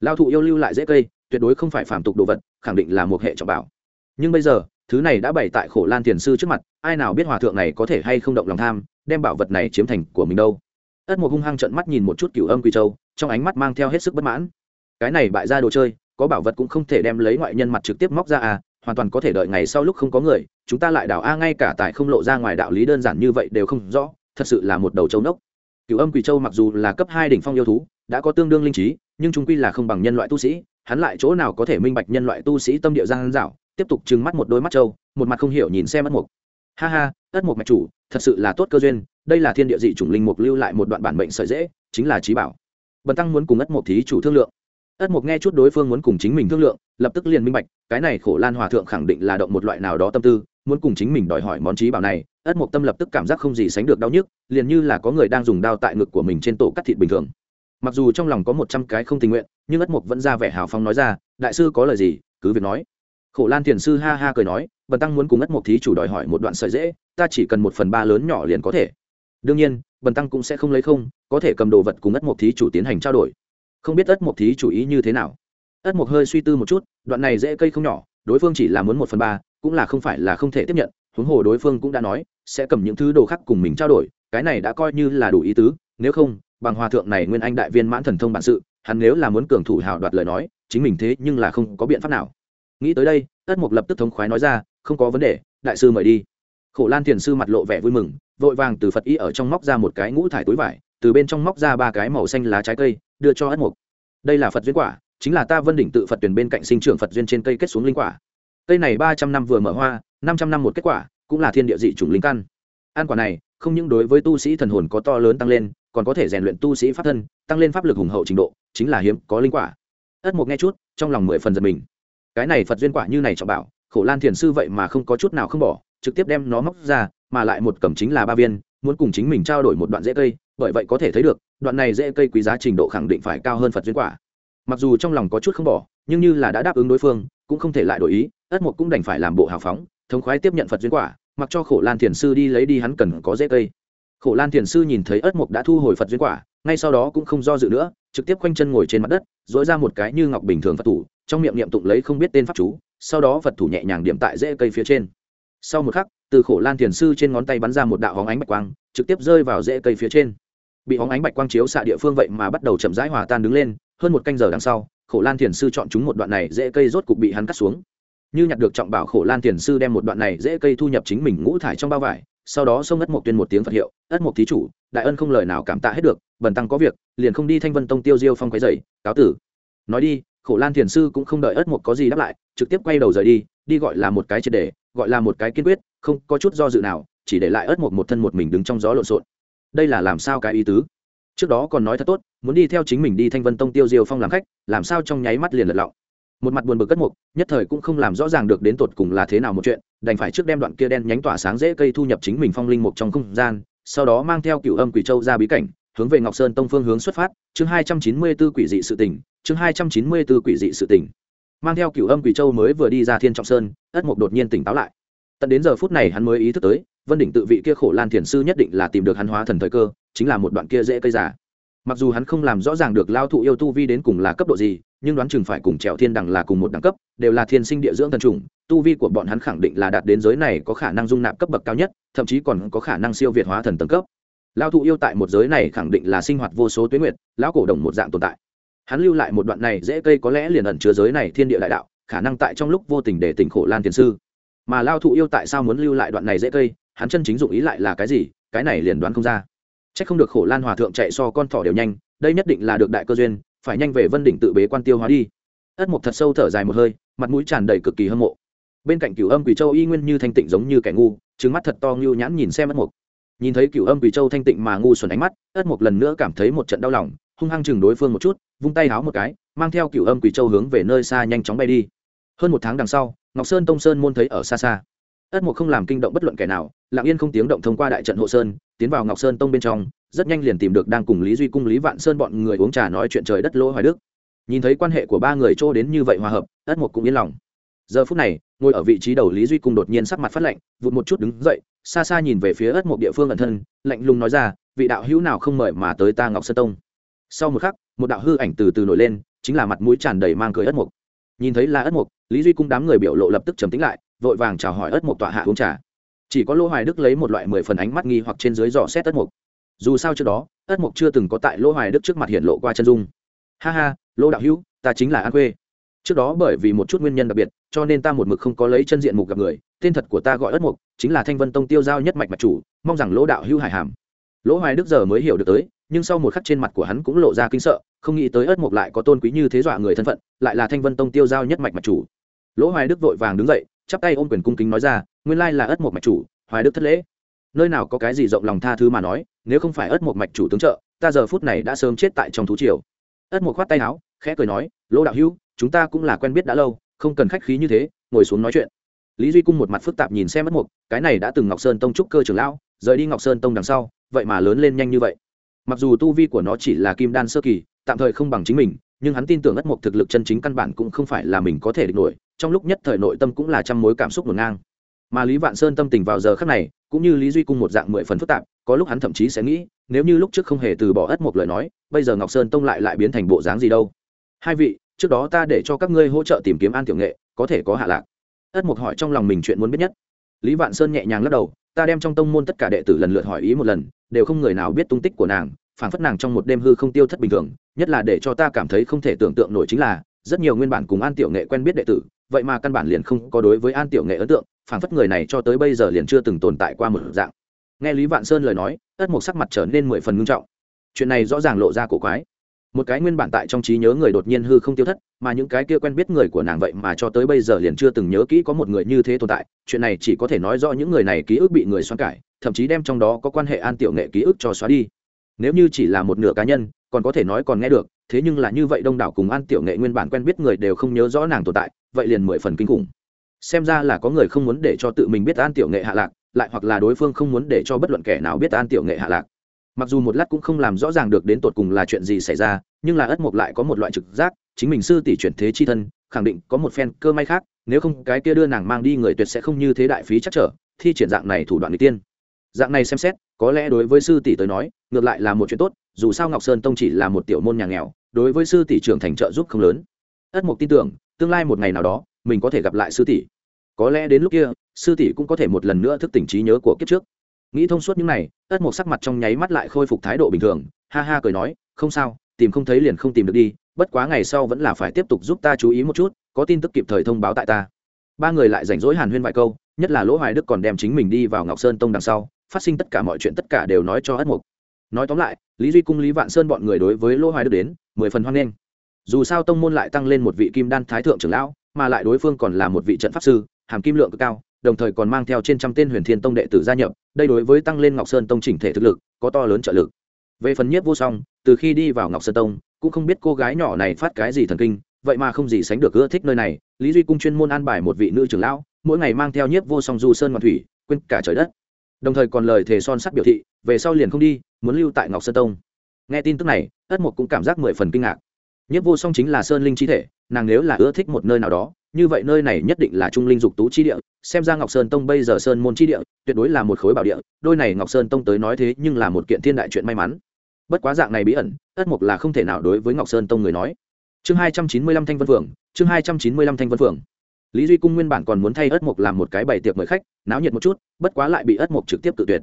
Lao thụ yêu lưu lại dễ cây tuyệt đối không phải phàm tục đồ vật khẳng định là một hệ trọng bảo. Nhưng bây giờ thứ này đã bày tại khổ lan thiền sư trước mặt ai nào biết hòa thượng này có thể hay không động lòng tham đem bảo vật này chiếm thành của mình đâu. ất một hung hăng trận mắt nhìn một chút cửu âm quy châu trong ánh mắt mang theo hết sức bất mãn. Cái này bại ra đồ chơi có bảo vật cũng không thể đem lấy ngoại nhân mặt trực tiếp móc ra à hoàn toàn có thể đợi ngày sau lúc không có người, chúng ta lại đảo a ngay cả tại không lộ ra ngoài đạo lý đơn giản như vậy đều không rõ, thật sự là một đầu châu nốc. Cửu âm quỳ châu mặc dù là cấp hai đỉnh phong yêu thú, đã có tương đương linh trí, nhưng chúng quy là không bằng nhân loại tu sĩ, hắn lại chỗ nào có thể minh bạch nhân loại tu sĩ tâm địa giang dảo, tiếp tục trừng mắt một đôi mắt châu một mặt không hiểu nhìn xem ất mục. Ha ha, ất mục mạch chủ, thật sự là tốt cơ duyên, đây là thiên địa dị chủng linh mục lưu lại một đoạn bản mệnh sợi dễ chính là trí bảo. Bần tăng muốn cùng ất mục thí chủ thương lượng ất mục nghe chút đối phương muốn cùng chính mình thương lượng, lập tức liền minh bạch, cái này khổ lan hòa thượng khẳng định là động một loại nào đó tâm tư, muốn cùng chính mình đòi hỏi món trí bảo này, ất mục tâm lập tức cảm giác không gì sánh được đau nhức, liền như là có người đang dùng đao tại ngực của mình trên tổ cắt thịt bình thường. Mặc dù trong lòng có một trăm cái không tình nguyện, nhưng ất mục vẫn ra vẻ hào phong nói ra, đại sư có lời gì, cứ việc nói. Khổ lan thiền sư ha ha cười nói, bần tăng muốn cùng ất mục thí chủ đòi hỏi một đoạn sợi dễ, ta chỉ cần một phần ba lớn nhỏ liền có thể. Đương nhiên, bần tăng cũng sẽ không lấy không, có thể cầm đồ vật cùng ất mục thí chủ tiến hành trao đổi không biết ất mộc thí chủ ý như thế nào. Ất mộc hơi suy tư một chút, đoạn này dễ cây không nhỏ, đối phương chỉ là muốn một phần ba, cũng là không phải là không thể tiếp nhận, huống hồ đối phương cũng đã nói, sẽ cầm những thứ đồ khác cùng mình trao đổi, cái này đã coi như là đủ ý tứ, nếu không, bằng hòa thượng này nguyên anh đại viên mãn thần thông bản sự, hắn nếu là muốn cường thủ hào đoạt lời nói, chính mình thế nhưng là không có biện pháp nào. Nghĩ tới đây, ất mục lập tức thống khoái nói ra, không có vấn đề, đại sư mời đi. Khổ lan thiền sư mặt lộ vẻ vui mừng, vội vàng từ phật y ở trong móc ra một cái ngũ thải túi vải, từ bên trong móc ra ba cái màu xanh lá trái cây đưa cho ất mục. Đây là phật duyên quả, chính là ta vân đỉnh tự phật tuyển bên cạnh sinh trưởng phật duyên trên cây kết xuống linh quả. Cây này ba trăm năm vừa mở hoa, năm trăm năm một kết quả, cũng là thiên địa dị chủng linh căn. Ăn quả này, không những đối với tu sĩ thần hồn có to lớn tăng lên, còn có thể rèn luyện tu sĩ pháp thân, tăng lên pháp lực hùng hậu trình độ, chính là hiếm có linh quả. Ất mục nghe chút, trong lòng mười phần giật mình. Cái này phật duyên quả như này trọng bảo, khổ lan thiền sư vậy mà không có chút nào không bỏ, trực tiếp đem nó móc ra, mà lại một cầm chính là ba viên, muốn cùng chính mình trao đổi một đoạn rễ cây, bởi vậy có thể thấy được đoạn này rễ cây quý giá trình độ khẳng định phải cao hơn phật duyên quả. Mặc dù trong lòng có chút không bỏ, nhưng như là đã đáp ứng đối phương, cũng không thể lại đổi ý, ất mục cũng đành phải làm bộ hào phóng, thống khoái tiếp nhận phật duyên quả, mặc cho khổ lan thiền sư đi lấy đi hắn cần có rễ cây. Khổ lan thiền sư nhìn thấy ất mục đã thu hồi phật duyên quả, ngay sau đó cũng không do dự nữa, trực tiếp quanh chân ngồi trên mặt đất dỗi ra một cái như ngọc bình thường phật thủ, trong miệng niệm tụng lấy không biết tên pháp chú, sau đó phật thủ nhẹ nhàng điểm tại rễ cây phía trên. Sau một khắc, từ khổ lan thiền sư trên ngón tay bắn ra một đạo hóng ánh bạch quang, trực tiếp rơi vào rễ cây phía trên bị hóng ánh bạch quang chiếu xạ địa phương vậy mà bắt đầu chậm rãi hòa tan đứng lên, hơn một canh giờ đằng sau, khổ lan thiền sư chọn chúng một đoạn này dễ cây rốt cục bị hắn cắt xuống. Như nhặt được trọng bảo, khổ lan thiền sư đem một đoạn này dễ cây thu nhập chính mình ngũ thải trong bao vải, sau đó xông ất mộc tuyên một tiếng phật hiệu, ất mộc thí chủ, đại ân không lời nào cảm tạ hết được, bần tăng có việc, liền không đi thanh vân tông tiêu diêu phong quấy dày cáo tử. Nói đi, khổ lan thiền sư cũng không đợi ất mộc có gì đáp lại, trực tiếp quay đầu rời đi đi gọi là một cái triệt đề gọi là một cái kiên quyết, không có chút do dự nào, chỉ để lại ất mộc một thân một mình đứng trong gió lộn xộn đây là làm sao cái ý tứ? Trước đó còn nói thật tốt, muốn đi theo chính mình đi thanh vân tông tiêu diêu phong làm khách, làm sao trong nháy mắt liền lật lọng. Một mặt buồn bực cất mục, nhất thời cũng không làm rõ ràng được đến tột cùng là thế nào một chuyện, đành phải trước đem đoạn kia đen nhánh tỏa sáng dễ cây thu nhập chính mình phong linh mục trong không gian, sau đó mang theo cựu âm quỷ châu ra bí cảnh, hướng về ngọc sơn tông phương hướng xuất phát, chương hai trăm chín mươi b ố quỷ dị sự tỉnh chương hai trăm chín mươi b ố quỷ dị sự tỉnh mang theo cựu âm quỷ châu mới vừa đi ra thiên trọng sơn, ất mục đột nhiên tỉnh táo lại. Tận đến giờ phút này hắn mới ý thức tới vân đỉnh tự vị kia khổ lan thiền sư nhất định là tìm được hắn hóa thần thời cơ, chính là một đoạn kia dễ cây giả mặc dù hắn không làm rõ ràng được lao thụ yêu tu vi đến cùng là cấp độ gì, nhưng đoán chừng phải cùng trèo thiên đẳng là cùng một đẳng cấp, đều là thiên sinh địa dưỡng thần trùng tu vi của bọn hắn khẳng định là đạt đến giới này có khả năng dung nạp cấp bậc cao nhất, thậm chí còn có khả năng siêu việt hóa thần tầng cấp. Lao thụ yêu tại một giới này khẳng định là sinh hoạt vô số tuyến nguyệt, lão cổ đồng một dạng tồn tại. Hắn lưu lại một đoạn này dễ cây có lẽ liền ẩn chứa giới này thiên địa đại đạo, khả năng tại trong lúc vô tình để tỉnh khổ lan thiền sư. Mà lao thụ yêu tại sao muốn lưu lại đoạn này dễ cây? Hắn chân chính dụng ý lại là cái gì, cái này liền đoán không ra. C h ắ c không được khổ lan hòa thượng chạy so con thỏ đều nhanh, đây nhất định là được đại cơ duyên, phải nhanh về vân đỉnh tự bế quan tiêu hóa đi. Ất mục thật sâu thở dài một hơi, mặt mũi tràn đầy cực kỳ hâm mộ. Bên cạnh cửu âm quỷ châu y nguyên như thanh tịnh giống như kẻ ngu trứng mắt thật to ngưu nhãn nhìn xem ất mục nhìn thấy cửu âm quỷ châu thanh tịnh mà ngu xuẩn ánh mắt, ất mục lần nữa cảm thấy một trận đau lòng, hung hăng chừng đối phương một chút, vung tay háo một cái, mang theo cửu âm quỷ châu hướng về nơi xa nhanh chóng bay đi. Hơn một tháng đằng sau, ngọc sơn tông sơn môn thấy ở xa xa ất mục không làm kinh động bất luận kẻ nào, lặng yên không tiếng động thông qua đại trận hộ sơn, tiến vào ngọc sơn tông bên trong, rất nhanh liền tìm được đang cùng lý duy cung, lý vạn sơn bọn người uống trà nói chuyện trời đất lỗ hoài đức. Nhìn thấy quan hệ của ba người trô đến như vậy hòa hợp, ất mục cũng yên lòng. Giờ phút này, ngồi ở vị trí đầu lý duy cung đột nhiên sắc mặt phát lạnh, vụt một chút đứng dậy, xa xa nhìn về phía ất mục địa phương ẩn thân, lạnh lùng nói ra, vị đạo hữu nào không mời mà tới ta ngọc sơn tông? Sau một khắc, một đạo hư ảnh từ từ nổi lên, chính là mặt mũi tràn đầy mang cười ất mục nhìn thấy là ất mục lý duy cung đám người biểu lộ lập tức trầm tính lại vội vàng chào hỏi ất mục tọa hạ uống trà. Chỉ có lỗ hoài đức lấy một loại mười phần ánh mắt nghi hoặc trên dưới dò xét ất mục. Dù sao trước đó, ất mục chưa từng có tại lỗ hoài đức trước mặt hiện lộ qua chân dung. Ha ha, lỗ đạo hữu, ta chính là an khuê. Trước đó bởi vì một chút nguyên nhân đặc biệt, cho nên ta một mực không có lấy chân diện mục gặp người. Tên thật của ta gọi ất mục, chính là thanh vân tông tiêu giao nhất mạch mạch chủ, mong rằng lỗ đạo hữu hải hàm. Lỗ hoài đức giờ mới hiểu được tới, nhưng sau một khắc trên mặt của hắn cũng lộ ra kinh sợ, không nghĩ tới ất mộc lại có tôn quý như thế dọa người thân phận, lại là thanh vân tông tiêu giao nhất mạch mạch chủ. Lỗ hoài đức vội vàng đứng dậy chắp tay ôm quyền cung kính nói ra nguyên lai là ất một mạch chủ hoài đức thất lễ. Nơi nào có cái gì rộng lòng tha thứ mà nói nếu không phải ất một mạch chủ tướng trợ ta giờ phút này đã sớm chết tại trong thú triều. Ất một khoát tay áo khẽ cười nói lỗ đạo hữu chúng ta cũng là quen biết đã lâu không cần khách khí như thế ngồi xuống nói chuyện. Lý duy cung một mặt phức tạp nhìn xem ất một, cái này đã từng ngọc sơn tông trúc cơ trưởng lão rời đi ngọc sơn tông đằng sau vậy mà lớn lên nhanh như vậy. Mặc dù tu vi của nó chỉ là kim đan sơ kỳ tạm thời không bằng chính mình nhưng hắn tin tưởng ất mộc thực lực chân chính căn bản cũng không phải là mình có thể địch nổi trong lúc nhất thời nội tâm cũng là trăm mối cảm xúc ngổn ngang. Mà lý vạn sơn tâm tình vào giờ khắc này, cũng như lý duy cung một dạng mười phần phức tạp, có lúc hắn thậm chí sẽ nghĩ, nếu như lúc trước không hề từ bỏ ất một lời nói, bây giờ ngọc sơn tông lại lại biến thành bộ dáng gì đâu? Hai vị, trước đó ta để cho các ngươi hỗ trợ tìm kiếm an tiểu nghệ, có thể có hạ lạc. Ất một hỏi trong lòng mình chuyện muốn biết nhất. Lý vạn sơn nhẹ nhàng lắc đầu, ta đem trong tông môn tất cả đệ tử lần lượt hỏi ý một lần, đều không người nào biết tung tích của nàng, phảng phất nàng trong một đêm hư không tiêu thất bình thường, nhất là để cho ta cảm thấy không thể tưởng tượng nổi chính là, rất nhiều nguyên bản cùng an tiểu nghệ quen biết đệ tử vậy mà căn bản liền không có đối với an tiểu nghệ ấn tượng, phảng phất người này cho tới bây giờ liền chưa từng tồn tại qua một dạng. Nghe lý vạn sơn lời nói, ất mộc sắc mặt trở nên mười phần ngưng trọng. Chuyện này rõ ràng lộ ra cổ quái. Một cái nguyên bản tại trong trí nhớ người đột nhiên hư không tiêu thất, mà những cái kia quen biết người của nàng vậy mà cho tới bây giờ liền chưa từng nhớ kỹ có một người như thế tồn tại, chuyện này chỉ có thể nói rõ những người này ký ức bị người xoắn cải, thậm chí đem trong đó có quan hệ an tiểu nghệ ký ức cho xóa đi. Nếu như chỉ là một nửa cá nhân, còn có thể nói còn nghe được thế nhưng là như vậy đông đảo cùng an tiểu nghệ nguyên bản quen biết người đều không nhớ rõ nàng tồn tại, vậy liền mười phần kinh khủng. Xem ra là có người không muốn để cho tự mình biết an tiểu nghệ hạ lạc, lại hoặc là đối phương không muốn để cho bất luận kẻ nào biết an tiểu nghệ hạ lạc. Mặc dù một lát cũng không làm rõ ràng được đến tột cùng là chuyện gì xảy ra, nhưng là ất mộc lại có một loại trực giác, chính mình sư tỷ chuyển thế chi thân, khẳng định có một phen cơ may khác, nếu không cái kia đưa nàng mang đi người tuyệt sẽ không như thế đại phí chắc trở, thi triển dạng này thủ đoạn người tiên. Dạng này xem xét, có lẽ đối với sư tỷ tới nói, ngược lại là một chuyện tốt, dù sao ngọc sơn tông chỉ là một tiểu môn nhà nghèo đối với sư tỷ trưởng thành trợ giúp không lớn. Ất mộc tin tưởng, tương lai một ngày nào đó, mình có thể gặp lại sư tỷ. Có lẽ đến lúc kia, sư tỷ cũng có thể một lần nữa thức tỉnh trí nhớ của kiếp trước. Nghĩ thông suốt những này, ất mộc sắc mặt trong nháy mắt lại khôi phục thái độ bình thường, ha ha cười nói, không sao, tìm không thấy liền không tìm được đi, bất quá ngày sau vẫn là phải tiếp tục giúp ta chú ý một chút, có tin tức kịp thời thông báo tại ta. Ba người lại rảnh rỗi hàn huyên vài câu, nhất là lỗ hoài đức còn đem chính mình đi vào ngọc sơn tông đằng sau, phát sinh tất cả mọi chuyện tất cả đều nói cho ất mộc nói tóm lại, lý duy cung, lý vạn sơn bọn người đối với lỗ hoài đức đến, mười phần hoan nghênh. Dù sao tông môn lại tăng lên một vị kim đan thái thượng trưởng lão, mà lại đối phương còn là một vị trận pháp sư, hàm kim lượng cực cao, đồng thời còn mang theo trên trăm tên huyền thiên tông đệ tử gia nhập, đây đối với tăng lên ngọc sơn tông chỉnh thể thực lực, có to lớn trợ lực. Về phần nhiếp vô song, từ khi đi vào ngọc sơn tông, cũng không biết cô gái nhỏ này phát cái gì thần kinh, vậy mà không gì sánh được ưa thích nơi này, lý duy cung chuyên môn an bài một vị nữ trưởng lão, mỗi ngày mang theo nhiếp vô song du sơn ngoạn thủy, quên cả trời đất. Đồng thời còn lời thề son sắt biểu thị về sau liền không đi, muốn lưu tại ngọc sơn tông. Nghe tin tức này ất mục cũng cảm giác mười phần kinh ngạc. Nhất vô song chính là sơn linh chi thể, nàng nếu là ưa thích một nơi nào đó, như vậy nơi này nhất định là trung linh dục tú chi địa, xem ra ngọc sơn tông bây giờ sơn môn chi địa, tuyệt đối là một khối bảo địa, đôi này ngọc sơn tông tới nói thế nhưng là một kiện thiên đại chuyện may mắn. Bất quá dạng này bí ẩn ất mục là không thể nào đối với ngọc sơn tông người nói. Chương hai trăm chín mươi lăm thanh vân phượng, chương hai trăm chín mươi lăm thanh vân phượng. Lý duy cung nguyên bản còn muốn thay ất mục làm một cái bày tiệc mời khách, náo nhiệt một chút, bất quá lại bị ất mục trực tiếp tự tuyệt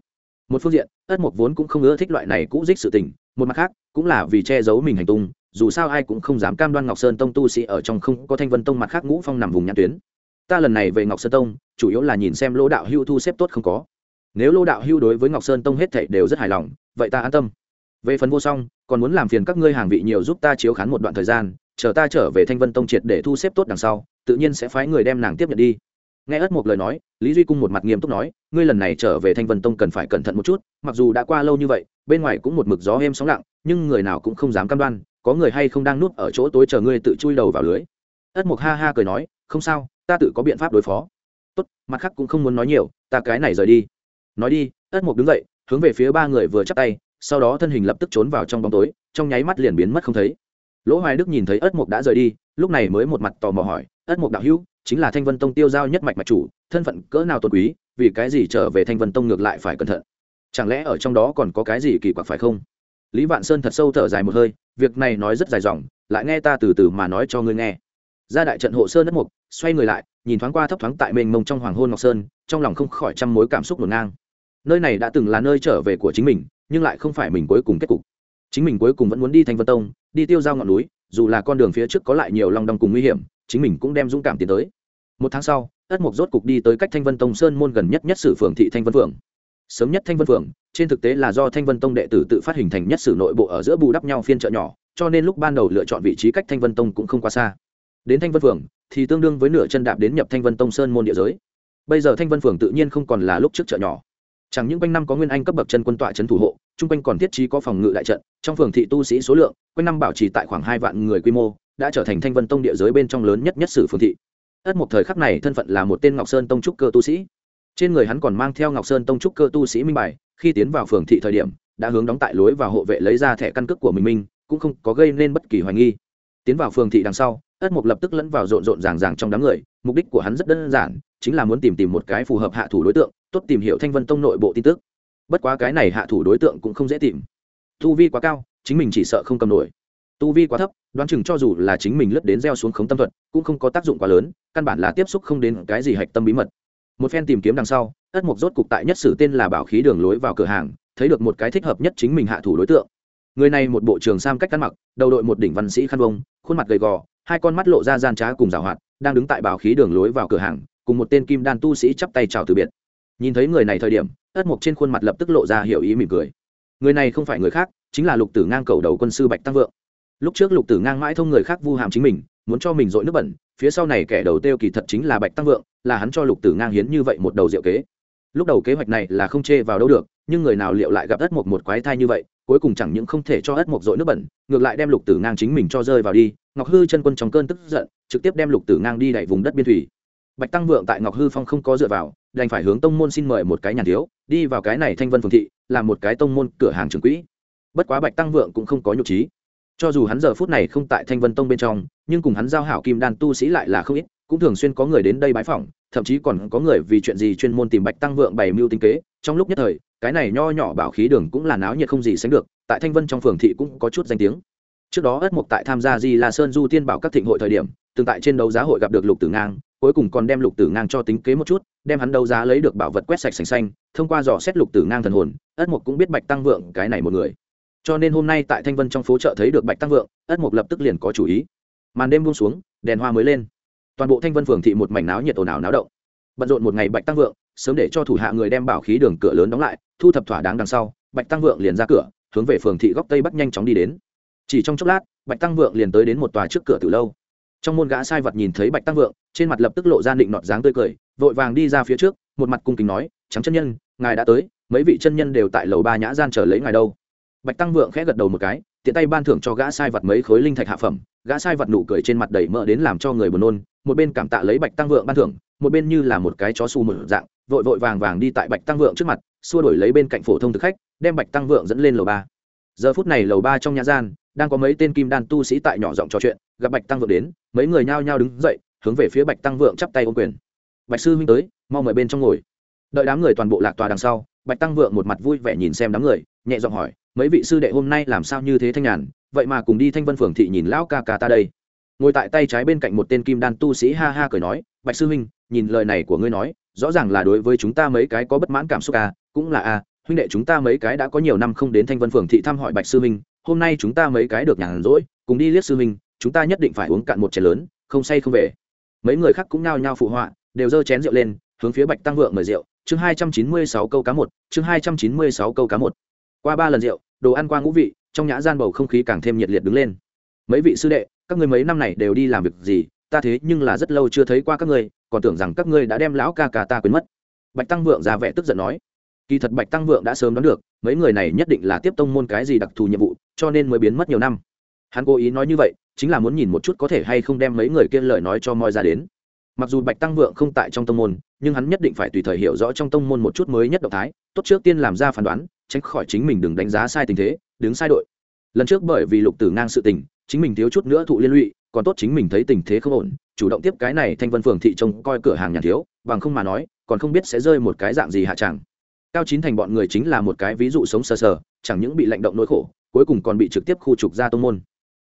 một phương diện, ất mộc vốn cũng không ưa thích loại này cũ dích sự tình, một mặt khác, cũng là vì che giấu mình hành tung, dù sao ai cũng không dám cam đoan ngọc sơn tông tu sĩ ở trong không có thanh vân tông mặt khác ngũ phong nằm vùng nhãn tuyến. Ta lần này về ngọc sơn tông, chủ yếu là nhìn xem lỗ đạo hưu thu xếp tốt không có. Nếu lỗ đạo hưu đối với ngọc sơn tông hết thảy đều rất hài lòng, vậy ta an tâm. Về phần vô song, còn muốn làm phiền các ngươi hàng vị nhiều giúp ta chiếu khán một đoạn thời gian, chờ ta trở về thanh vân tông triệt để thu xếp tốt đằng sau, tự nhiên sẽ phái người đem nàng tiếp nhận đi nghe ất một lời nói, lý duy cung một mặt nghiêm túc nói, ngươi lần này trở về thanh vân tông cần phải cẩn thận một chút, mặc dù đã qua lâu như vậy, bên ngoài cũng một mực gió êm sóng lặng, nhưng người nào cũng không dám cam đoan, có người hay không đang núp ở chỗ tối chờ ngươi tự chui đầu vào lưới. Ất mục ha ha cười nói, không sao, ta tự có biện pháp đối phó. Tốt, mặt khác cũng không muốn nói nhiều, ta cái này rời đi. Nói đi, ất mục đứng dậy, hướng về phía ba người vừa chắp tay, sau đó thân hình lập tức trốn vào trong bóng tối, trong nháy mắt liền biến mất không thấy. Lỗ hoài đức nhìn thấy ất mục đã rời đi, lúc này mới một mặt tò mò hỏi, ất mục đạo hữu chính là thanh vân tông tiêu giao nhất mạch mạch chủ, thân phận cỡ nào tôn quý, vì cái gì trở về thanh vân tông ngược lại phải cẩn thận? Chẳng lẽ ở trong đó còn có cái gì kỳ quặc phải không? Lý vạn sơn thật sâu thở dài một hơi, việc này nói rất dài dòng, lại nghe ta từ từ mà nói cho ngươi nghe. Ra đại trận hộ sơn đất mục, xoay người lại, nhìn thoáng qua thấp thoáng tại mênh mông trong hoàng hôn ngọc sơn, trong lòng không khỏi trăm mối cảm xúc ngổn ngang. Nơi này đã từng là nơi trở về của chính mình, nhưng lại không phải mình cuối cùng kết cục. Chính mình cuối cùng vẫn muốn đi thanh vân tông, đi tiêu giao ngọn núi, dù là con đường phía trước có lại nhiều long đong cùng nguy hiểm, chính mình cũng đem dũng cảm tiến tới một tháng sau, ất mục rốt cục đi tới cách thanh vân tông sơn môn gần nhất nhất sử phường thị thanh vân phường sớm nhất thanh vân phường trên thực tế là do thanh vân tông đệ tử tự phát hình thành nhất sử nội bộ ở giữa bù đắp nhau phiên chợ nhỏ, cho nên lúc ban đầu lựa chọn vị trí cách thanh vân tông cũng không quá xa. Đến thanh vân phường thì tương đương với nửa chân đạp đến nhập thanh vân tông sơn môn địa giới. Bây giờ thanh vân phường tự nhiên không còn là lúc trước chợ nhỏ. Chẳng những quanh năm có nguyên anh cấp bậc chân quân tọa trấn thủ hộ, chung quanh còn thiết trí có phòng ngự đại trận, trong phường thị tu sĩ số lượng, quanh năm bảo trì tại khoảng hai vạn người quy mô, đã trở thành thanh vân tông địa giới bên trong lớn nhất nhất sử phường thị ất một thời khắc này thân phận là một tên ngọc sơn tông trúc cơ tu sĩ. Trên người hắn còn mang theo ngọc sơn tông trúc cơ tu sĩ minh bài, khi tiến vào phường thị thời điểm, đã hướng đóng tại lối vào hộ vệ lấy ra thẻ căn cước của mình minh cũng không có gây nên bất kỳ hoài nghi. Tiến vào phường thị đằng sau, ất mục lập tức lẫn vào rộn rộn ràng ràng trong đám người, mục đích của hắn rất đơn giản, chính là muốn tìm tìm một cái phù hợp hạ thủ đối tượng, tốt tìm hiểu thanh vân tông nội bộ tin tức. Bất quá cái này hạ thủ đối tượng cũng không dễ tìm. Tu vi quá cao, chính mình chỉ sợ không cầm nổi tu vi quá thấp, đoán chừng cho dù là chính mình lướt đến gieo xuống khống tâm thuật, cũng không có tác dụng quá lớn, căn bản là tiếp xúc không đến cái gì hạch tâm bí mật. Một phen tìm kiếm đằng sau, ất mục rốt cục tại nhất sử tên là bảo khí đường lối vào cửa hàng, thấy được một cái thích hợp nhất chính mình hạ thủ đối tượng. Người này một bộ trường sam cách ăn mặc, đầu đội một đỉnh văn sĩ khăn vông, khuôn mặt gầy gò, hai con mắt lộ ra gian trá cùng rào hoạt, đang đứng tại bảo khí đường lối vào cửa hàng, cùng một tên kim đan tu sĩ chắp tay chào từ biệt. Nhìn thấy người này thời điểm, ất mục trên khuôn mặt lập tức lộ ra hiểu ý mỉm cười. Người này không phải người khác, chính là lục tử ngang cầu đầu quân sư bạch tăng vượng lúc trước lục tử ngang mãi thông người khác vu hàm chính mình, muốn cho mình dội nước bẩn, phía sau này kẻ đầu tiêu kỳ thật chính là bạch tăng vượng, là hắn cho lục tử ngang hiến như vậy một đầu diệu kế. Lúc đầu kế hoạch này là không chê vào đâu được, nhưng người nào liệu lại gặp ất mộc một quái thai như vậy, cuối cùng chẳng những không thể cho ất mộc dội nước bẩn, ngược lại đem lục tử ngang chính mình cho rơi vào đi. Ngọc hư chân quân trong cơn tức giận, trực tiếp đem lục tử ngang đi đẩy vùng đất biên thủy. Bạch tăng vượng tại ngọc hư phong không có dựa vào, đành phải hướng tông môn xin mời một cái nhàn thiếu, đi vào cái này thanh vân phường thị, làm một cái tông môn cửa hàng trường quỹ. Bất quá bạch tăng vượng cũng không có nhục trí cho dù hắn giờ phút này không tại thanh vân tông bên trong, nhưng cùng hắn giao hảo kim đan tu sĩ lại là không ít, cũng thường xuyên có người đến đây bái phỏng, thậm chí còn có người vì chuyện gì chuyên môn tìm bạch tăng vượng bày mưu tinh kế. Trong lúc nhất thời, cái này nho nhỏ bảo khí đường cũng là náo nhiệt không gì sánh được, tại thanh vân trong phường thị cũng có chút danh tiếng. Trước đó ất mục tại tham gia di la sơn du tiên bảo các thịnh hội thời điểm, từng tại trên đấu giá hội gặp được lục tử ngang, cuối cùng còn đem lục tử ngang cho tính kế một chút, đem hắn đấu giá lấy được bảo vật quét sạch sành xanh, thông qua dò xét lục tử ngang thần hồn, ất mục cũng biết bạch tăng vượng cái này một người cho nên hôm nay tại thanh vân trong phố chợ thấy được bạch tăng vượng, ất mục lập tức liền có chủ ý. Màn đêm buông xuống, đèn hoa mới lên. Toàn bộ thanh vân phường thị một mảnh náo nhiệt ồn ào náo động. Bận rộn một ngày bạch tăng vượng, sớm để cho thủ hạ người đem bảo khí đường cửa lớn đóng lại, thu thập thỏa đáng đằng sau, bạch tăng vượng liền ra cửa, hướng về phường thị góc tây bắc nhanh chóng đi đến. Chỉ trong chốc lát, bạch tăng vượng liền tới đến một tòa trước cửa từ lâu. Trong môn gã sai vật nhìn thấy bạch tăng vượng, trên mặt lập tức lộ ra định nọt dáng tươi cười, vội vàng đi ra phía trước, một mặt cung kính nói, trắng chân nhân, ngài đã tới, mấy vị chân nhân đều tại lầu ba nhã gian chờ lấy ngài đâu? Bạch tăng vượng khẽ gật đầu một cái, tiện tay ban thưởng cho gã sai vật mấy khối linh thạch hạ phẩm. Gã sai vật nụ cười trên mặt đầy mỡ đến làm cho người buồn nôn. Một bên cảm tạ lấy bạch tăng vượng ban thưởng, một bên như là một cái chó xù một dạng, vội vội vàng vàng đi tại bạch tăng vượng trước mặt, xua đổi lấy bên cạnh phổ thông thực khách, đem bạch tăng vượng dẫn lên lầu ba. Giờ phút này lầu ba trong nhà gian, đang có mấy tên kim đan tu sĩ tại nhỏ giọng trò chuyện, gặp bạch tăng vượng đến, mấy người nhao nhao đứng dậy, hướng về phía bạch tăng vượng chắp tay ô quyền. Bạch sư huynh tới, mau mời bên trong ngồi. Đợi đám người toàn bộ lạc tòa đằng sau, bạch tăng vượng một mặt vui vẻ nhìn xem đám người, nhẹ giọng hỏi mấy vị sư đệ hôm nay làm sao như thế thanh nhàn vậy mà cùng đi thanh vân phường thị nhìn lão ca ca ta đây. Ngồi tại tay trái bên cạnh một tên kim đan tu sĩ ha ha cười nói bạch sư huynh nhìn lời này của ngươi nói rõ ràng là đối với chúng ta mấy cái có bất mãn cảm xúc à, cũng là a huynh đệ chúng ta mấy cái đã có nhiều năm không đến thanh vân phường thị thăm hỏi bạch sư huynh hôm nay chúng ta mấy cái được nhàn rỗi cùng đi liếc sư huynh chúng ta nhất định phải uống cạn một chén lớn không say không về. Mấy người khác cũng nao nhao phụ họa đều giơ chén rượu lên hướng phía bạch tăng vượng mời rượu. Chương hai trăm chín mươi sáu câu cá một chương hai trăm chín mươi sáu câu cá một. Qua ba lần rượu đồ ăn qua ngũ vị, trong nhã gian bầu không khí càng thêm nhiệt liệt đứng lên. Mấy vị sư đệ, các người mấy năm này đều đi làm việc gì? Ta thế nhưng là rất lâu chưa thấy qua các ngươi, còn tưởng rằng các ngươi đã đem lão ca ca ta quên mất. Bạch tăng vượng ra vẻ tức giận nói. Kỳ thật bạch tăng vượng đã sớm đoán được, mấy người này nhất định là tiếp tông môn cái gì đặc thù nhiệm vụ, cho nên mới biến mất nhiều năm. Hắn cố ý nói như vậy, chính là muốn nhìn một chút có thể hay không đem mấy người kia lời nói cho moi ra đến mặc dù bạch tăng vượng không tại trong tông môn, nhưng hắn nhất định phải tùy thời hiểu rõ trong tông môn một chút mới nhất động thái, tốt trước tiên làm ra phán đoán, tránh khỏi chính mình đừng đánh giá sai tình thế, đứng sai đội. Lần trước bởi vì lục tử ngang sự tình, chính mình thiếu chút nữa thụ liên lụy, còn tốt chính mình thấy tình thế không ổn, chủ động tiếp cái này thanh vân phường thị trông coi cửa hàng nhà thiếu, bằng không mà nói, còn không biết sẽ rơi một cái dạng gì hạ chẳng. Cao chín thành bọn người chính là một cái ví dụ sống sờ sờ, chẳng những bị lạnh động nỗi khổ, cuối cùng còn bị trực tiếp khu trục ra tông môn.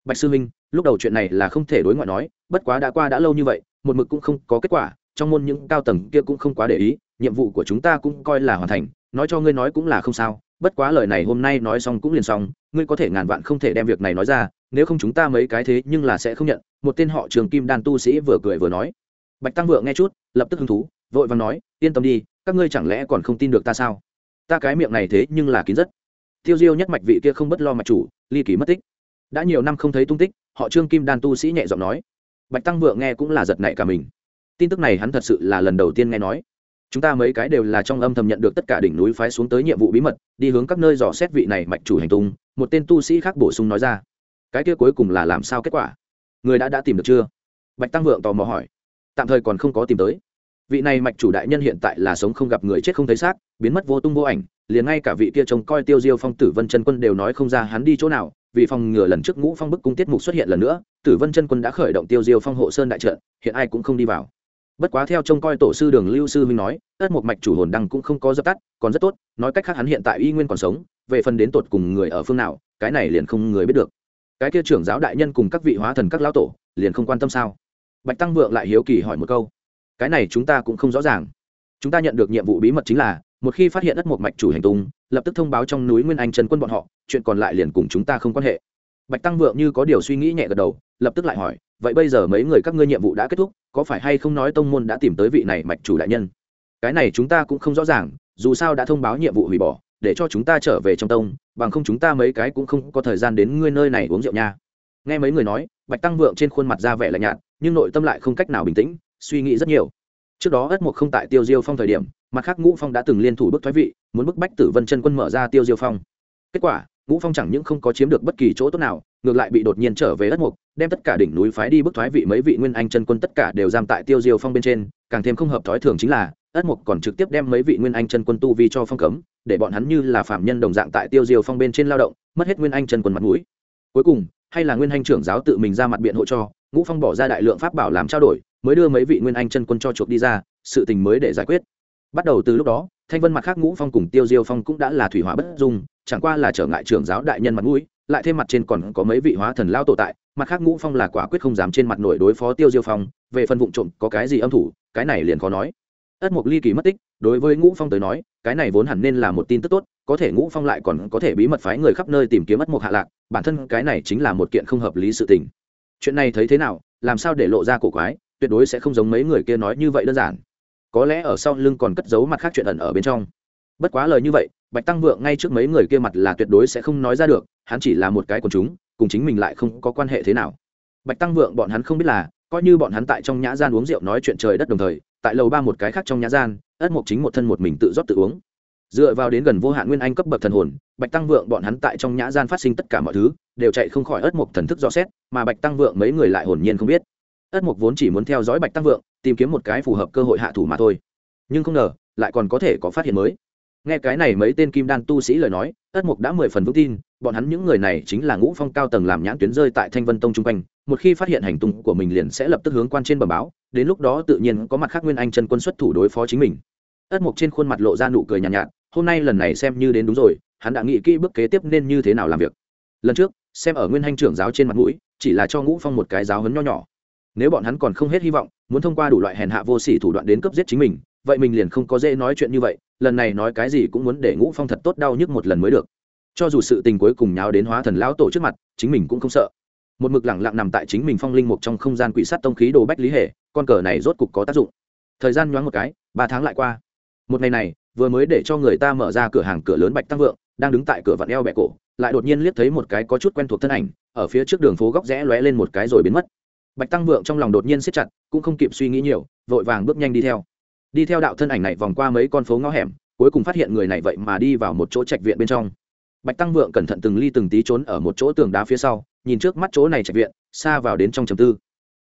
Bạch sư minh, lúc đầu chuyện này là không thể đối ngoại nói, bất quá đã qua đã lâu như vậy một mực cũng không có kết quả, trong môn những cao tầng kia cũng không quá để ý, nhiệm vụ của chúng ta cũng coi là hoàn thành, nói cho ngươi nói cũng là không sao, bất quá lời này hôm nay nói xong cũng liền xong, ngươi có thể ngàn vạn không thể đem việc này nói ra, nếu không chúng ta mấy cái thế nhưng là sẽ không nhận, một tên họ trường kim đan tu sĩ vừa cười vừa nói. Bạch tăng vượng nghe chút, lập tức hứng thú, vội và nói, yên tâm đi, các ngươi chẳng lẽ còn không tin được ta sao? Ta cái miệng này thế nhưng là kín rất. Tiêu diêu nhất mạch vị kia không bất lo mạch chủ, ly kỳ mất tích. Đã nhiều năm không thấy tung tích, họ trương kim đan tu sĩ nhẹ giọng nói bạch tăng vượng nghe cũng là giật nảy cả mình. Tin tức này hắn thật sự là lần đầu tiên nghe nói. Chúng ta mấy cái đều là trong âm thầm nhận được tất cả đỉnh núi phái xuống tới nhiệm vụ bí mật, đi hướng các nơi dò xét vị này mạch chủ hành tung, một tên tu sĩ khác bổ sung nói ra. Cái kia cuối cùng là làm sao kết quả? Người đã đã tìm được chưa? Bạch tăng vượng tò mò hỏi. Tạm thời còn không có tìm tới. Vị này mạch chủ đại nhân hiện tại là sống không gặp người chết không thấy xác, biến mất vô tung vô ảnh, liền ngay cả vị kia trông coi tiêu diêu phong tử vân chân quân đều nói không ra hắn đi chỗ nào vì phòng ngừa lần trước ngũ phong bức cung tiết mục xuất hiện lần nữa, tử vân chân quân đã khởi động tiêu diêu phong hộ sơn đại trận, hiện ai cũng không đi vào. Bất quá theo trông coi tổ sư đường lưu sư huynh nói, ất một mạch chủ hồn đăng cũng không có dập tắt, còn rất tốt, nói cách khác hắn hiện tại y nguyên còn sống, về phần đến tột cùng người ở phương nào, cái này liền không người biết được. Cái kia trưởng giáo đại nhân cùng các vị hóa thần các lão tổ, liền không quan tâm sao? Bạch tăng vượng lại hiếu kỳ hỏi một câu. Cái này chúng ta cũng không rõ ràng. Chúng ta nhận được nhiệm vụ bí mật chính là, một khi phát hiện đất một mạch chủ hành tung lập tức thông báo trong núi nguyên anh trần quân bọn họ, chuyện còn lại liền cùng chúng ta không quan hệ. Bạch tăng vượng như có điều suy nghĩ nhẹ gật đầu, lập tức lại hỏi, vậy bây giờ mấy người các ngươi nhiệm vụ đã kết thúc, có phải hay không nói tông môn đã tìm tới vị này mạch chủ đại nhân? Cái này chúng ta cũng không rõ ràng, dù sao đã thông báo nhiệm vụ hủy bỏ, để cho chúng ta trở về trong tông, bằng không chúng ta mấy cái cũng không có thời gian đến ngươi nơi này uống rượu nha. Nghe mấy người nói, bạch tăng vượng trên khuôn mặt ra vẻ lạnh nhạt, nhưng nội tâm lại không cách nào bình tĩnh, suy nghĩ rất nhiều trước đó ất mục không tại tiêu diêu phong thời điểm, mặt khác ngũ phong đã từng liên thủ bức thoái vị, muốn bức bách tử vân chân quân mở ra tiêu diêu phong. Kết quả, ngũ phong chẳng những không có chiếm được bất kỳ chỗ tốt nào, ngược lại bị đột nhiên trở về ất mục, đem tất cả đỉnh núi phái đi bức thoái vị mấy vị nguyên anh chân quân tất cả đều giam tại tiêu diêu phong bên trên, càng thêm không hợp thói thường chính là, ất mục còn trực tiếp đem mấy vị nguyên anh chân quân tu vi cho phong cấm, để bọn hắn như là phạm nhân đồng dạng tại tiêu diêu phong bên trên lao động, mất hết nguyên anh chân quân mặt mũi. Cuối cùng, hay là nguyên anh trưởng giáo tự mình ra mặt biện hộ cho ngũ phong bỏ ra đại lượng pháp bảo làm trao đổi, mới đưa mấy vị nguyên anh chân quân cho chuộc đi ra, sự tình mới để giải quyết. Bắt đầu từ lúc đó, thanh vân mặt khác ngũ phong cùng tiêu diêu phong cũng đã là thủy hỏa bất dung, chẳng qua là trở ngại trưởng giáo đại nhân mặt mũi, lại thêm mặt trên còn có mấy vị hóa thần lao tổ tại, mặt khác ngũ phong là quả quyết không dám trên mặt nổi đối phó tiêu diêu phong, về phần vụ trộm có cái gì âm thủ, cái này liền khó nói. Ất mục ly kỳ mất tích, đối với ngũ phong tới nói, cái này vốn hẳn nên là một tin tức tốt, có thể ngũ phong lại còn có thể bí mật phái người khắp nơi tìm kiếm ất mục hạ lạc, bản thân cái này chính là một kiện không hợp lý sự tình chuyện này thấy thế nào, làm sao để lộ ra cổ quái, tuyệt đối sẽ không giống mấy người kia nói như vậy đơn giản. Có lẽ ở sau lưng còn cất giấu mặt khác chuyện ẩn ở bên trong. Bất quá lời như vậy, bạch tăng vượng ngay trước mấy người kia mặt là tuyệt đối sẽ không nói ra được, hắn chỉ là một cái quần chúng, cùng chính mình lại không có quan hệ thế nào. Bạch tăng vượng bọn hắn không biết là, coi như bọn hắn tại trong nhã gian uống rượu nói chuyện trời đất đồng thời, tại lầu ba một cái khác trong nhã gian, ất mộc chính một thân một mình tự rót tự uống dựa vào đến gần vô hạn nguyên anh cấp bậc thần hồn bạch tăng vượng bọn hắn tại trong nhã gian phát sinh tất cả mọi thứ đều chạy không khỏi ất mộc thần thức rõ xét mà bạch tăng vượng mấy người lại hồn nhiên không biết. Ất mộc vốn chỉ muốn theo dõi bạch tăng vượng tìm kiếm một cái phù hợp cơ hội hạ thủ mà thôi. Nhưng không ngờ lại còn có thể có phát hiện mới. Nghe cái này mấy tên kim đan tu sĩ lời nói ất mục đã mười phần vững tin bọn hắn những người này chính là ngũ phong cao tầng làm nhãn tuyến rơi tại thanh vân tông chung quanh một khi phát hiện hành tung của mình liền sẽ lập tức hướng quan trên bờ báo đến lúc đó tự nhiên có mặt khác nguyên anh chân quân xuất thủ đối phó chính mình. Ất mục trên khuôn mặt lộ ra nụ cười nhàn nhạt, nhạt hôm nay lần này xem như đến đúng rồi, hắn đã nghĩ kỹ bước kế tiếp nên như thế nào làm việc. Lần trước, xem ở nguyên hành trưởng giáo trên mặt mũi, chỉ là cho ngũ phong một cái giáo hấn nho nhỏ. Nếu bọn hắn còn không hết hy vọng, muốn thông qua đủ loại hèn hạ vô sỉ thủ đoạn đến cấp giết chính mình, vậy mình liền không có dễ nói chuyện như vậy, lần này nói cái gì cũng muốn để ngũ phong thật tốt đau nhức một lần mới được. Cho dù sự tình cuối cùng nháo đến hóa thần lão tổ trước mặt, chính mình cũng không sợ. Một mực lẳng lặng nằm tại chính mình phong linh mục trong không gian quỷ sát tông khí đồ bách lý hệ, con cờ này rốt cục có tác dụng. Thời gian nhoáng một cái, ba tháng lại qua. Một ngày này vừa mới để cho người ta mở ra cửa hàng cửa lớn bạch tăng vượng, đang đứng tại cửa vặn eo bẹ cổ, lại đột nhiên liếc thấy một cái có chút quen thuộc thân ảnh, ở phía trước đường phố góc rẽ lóe lên một cái rồi biến mất. Bạch tăng vượng trong lòng đột nhiên siết chặt, cũng không kịp suy nghĩ nhiều, vội vàng bước nhanh đi theo. Đi theo đạo thân ảnh này vòng qua mấy con phố ngõ hẻm, cuối cùng phát hiện người này vậy mà đi vào một chỗ trạch viện bên trong. Bạch tăng vượng cẩn thận từng ly từng tí trốn ở một chỗ tường đá phía sau, nhìn trước mắt chỗ này trạch viện, xa vào đến trong trầm tư.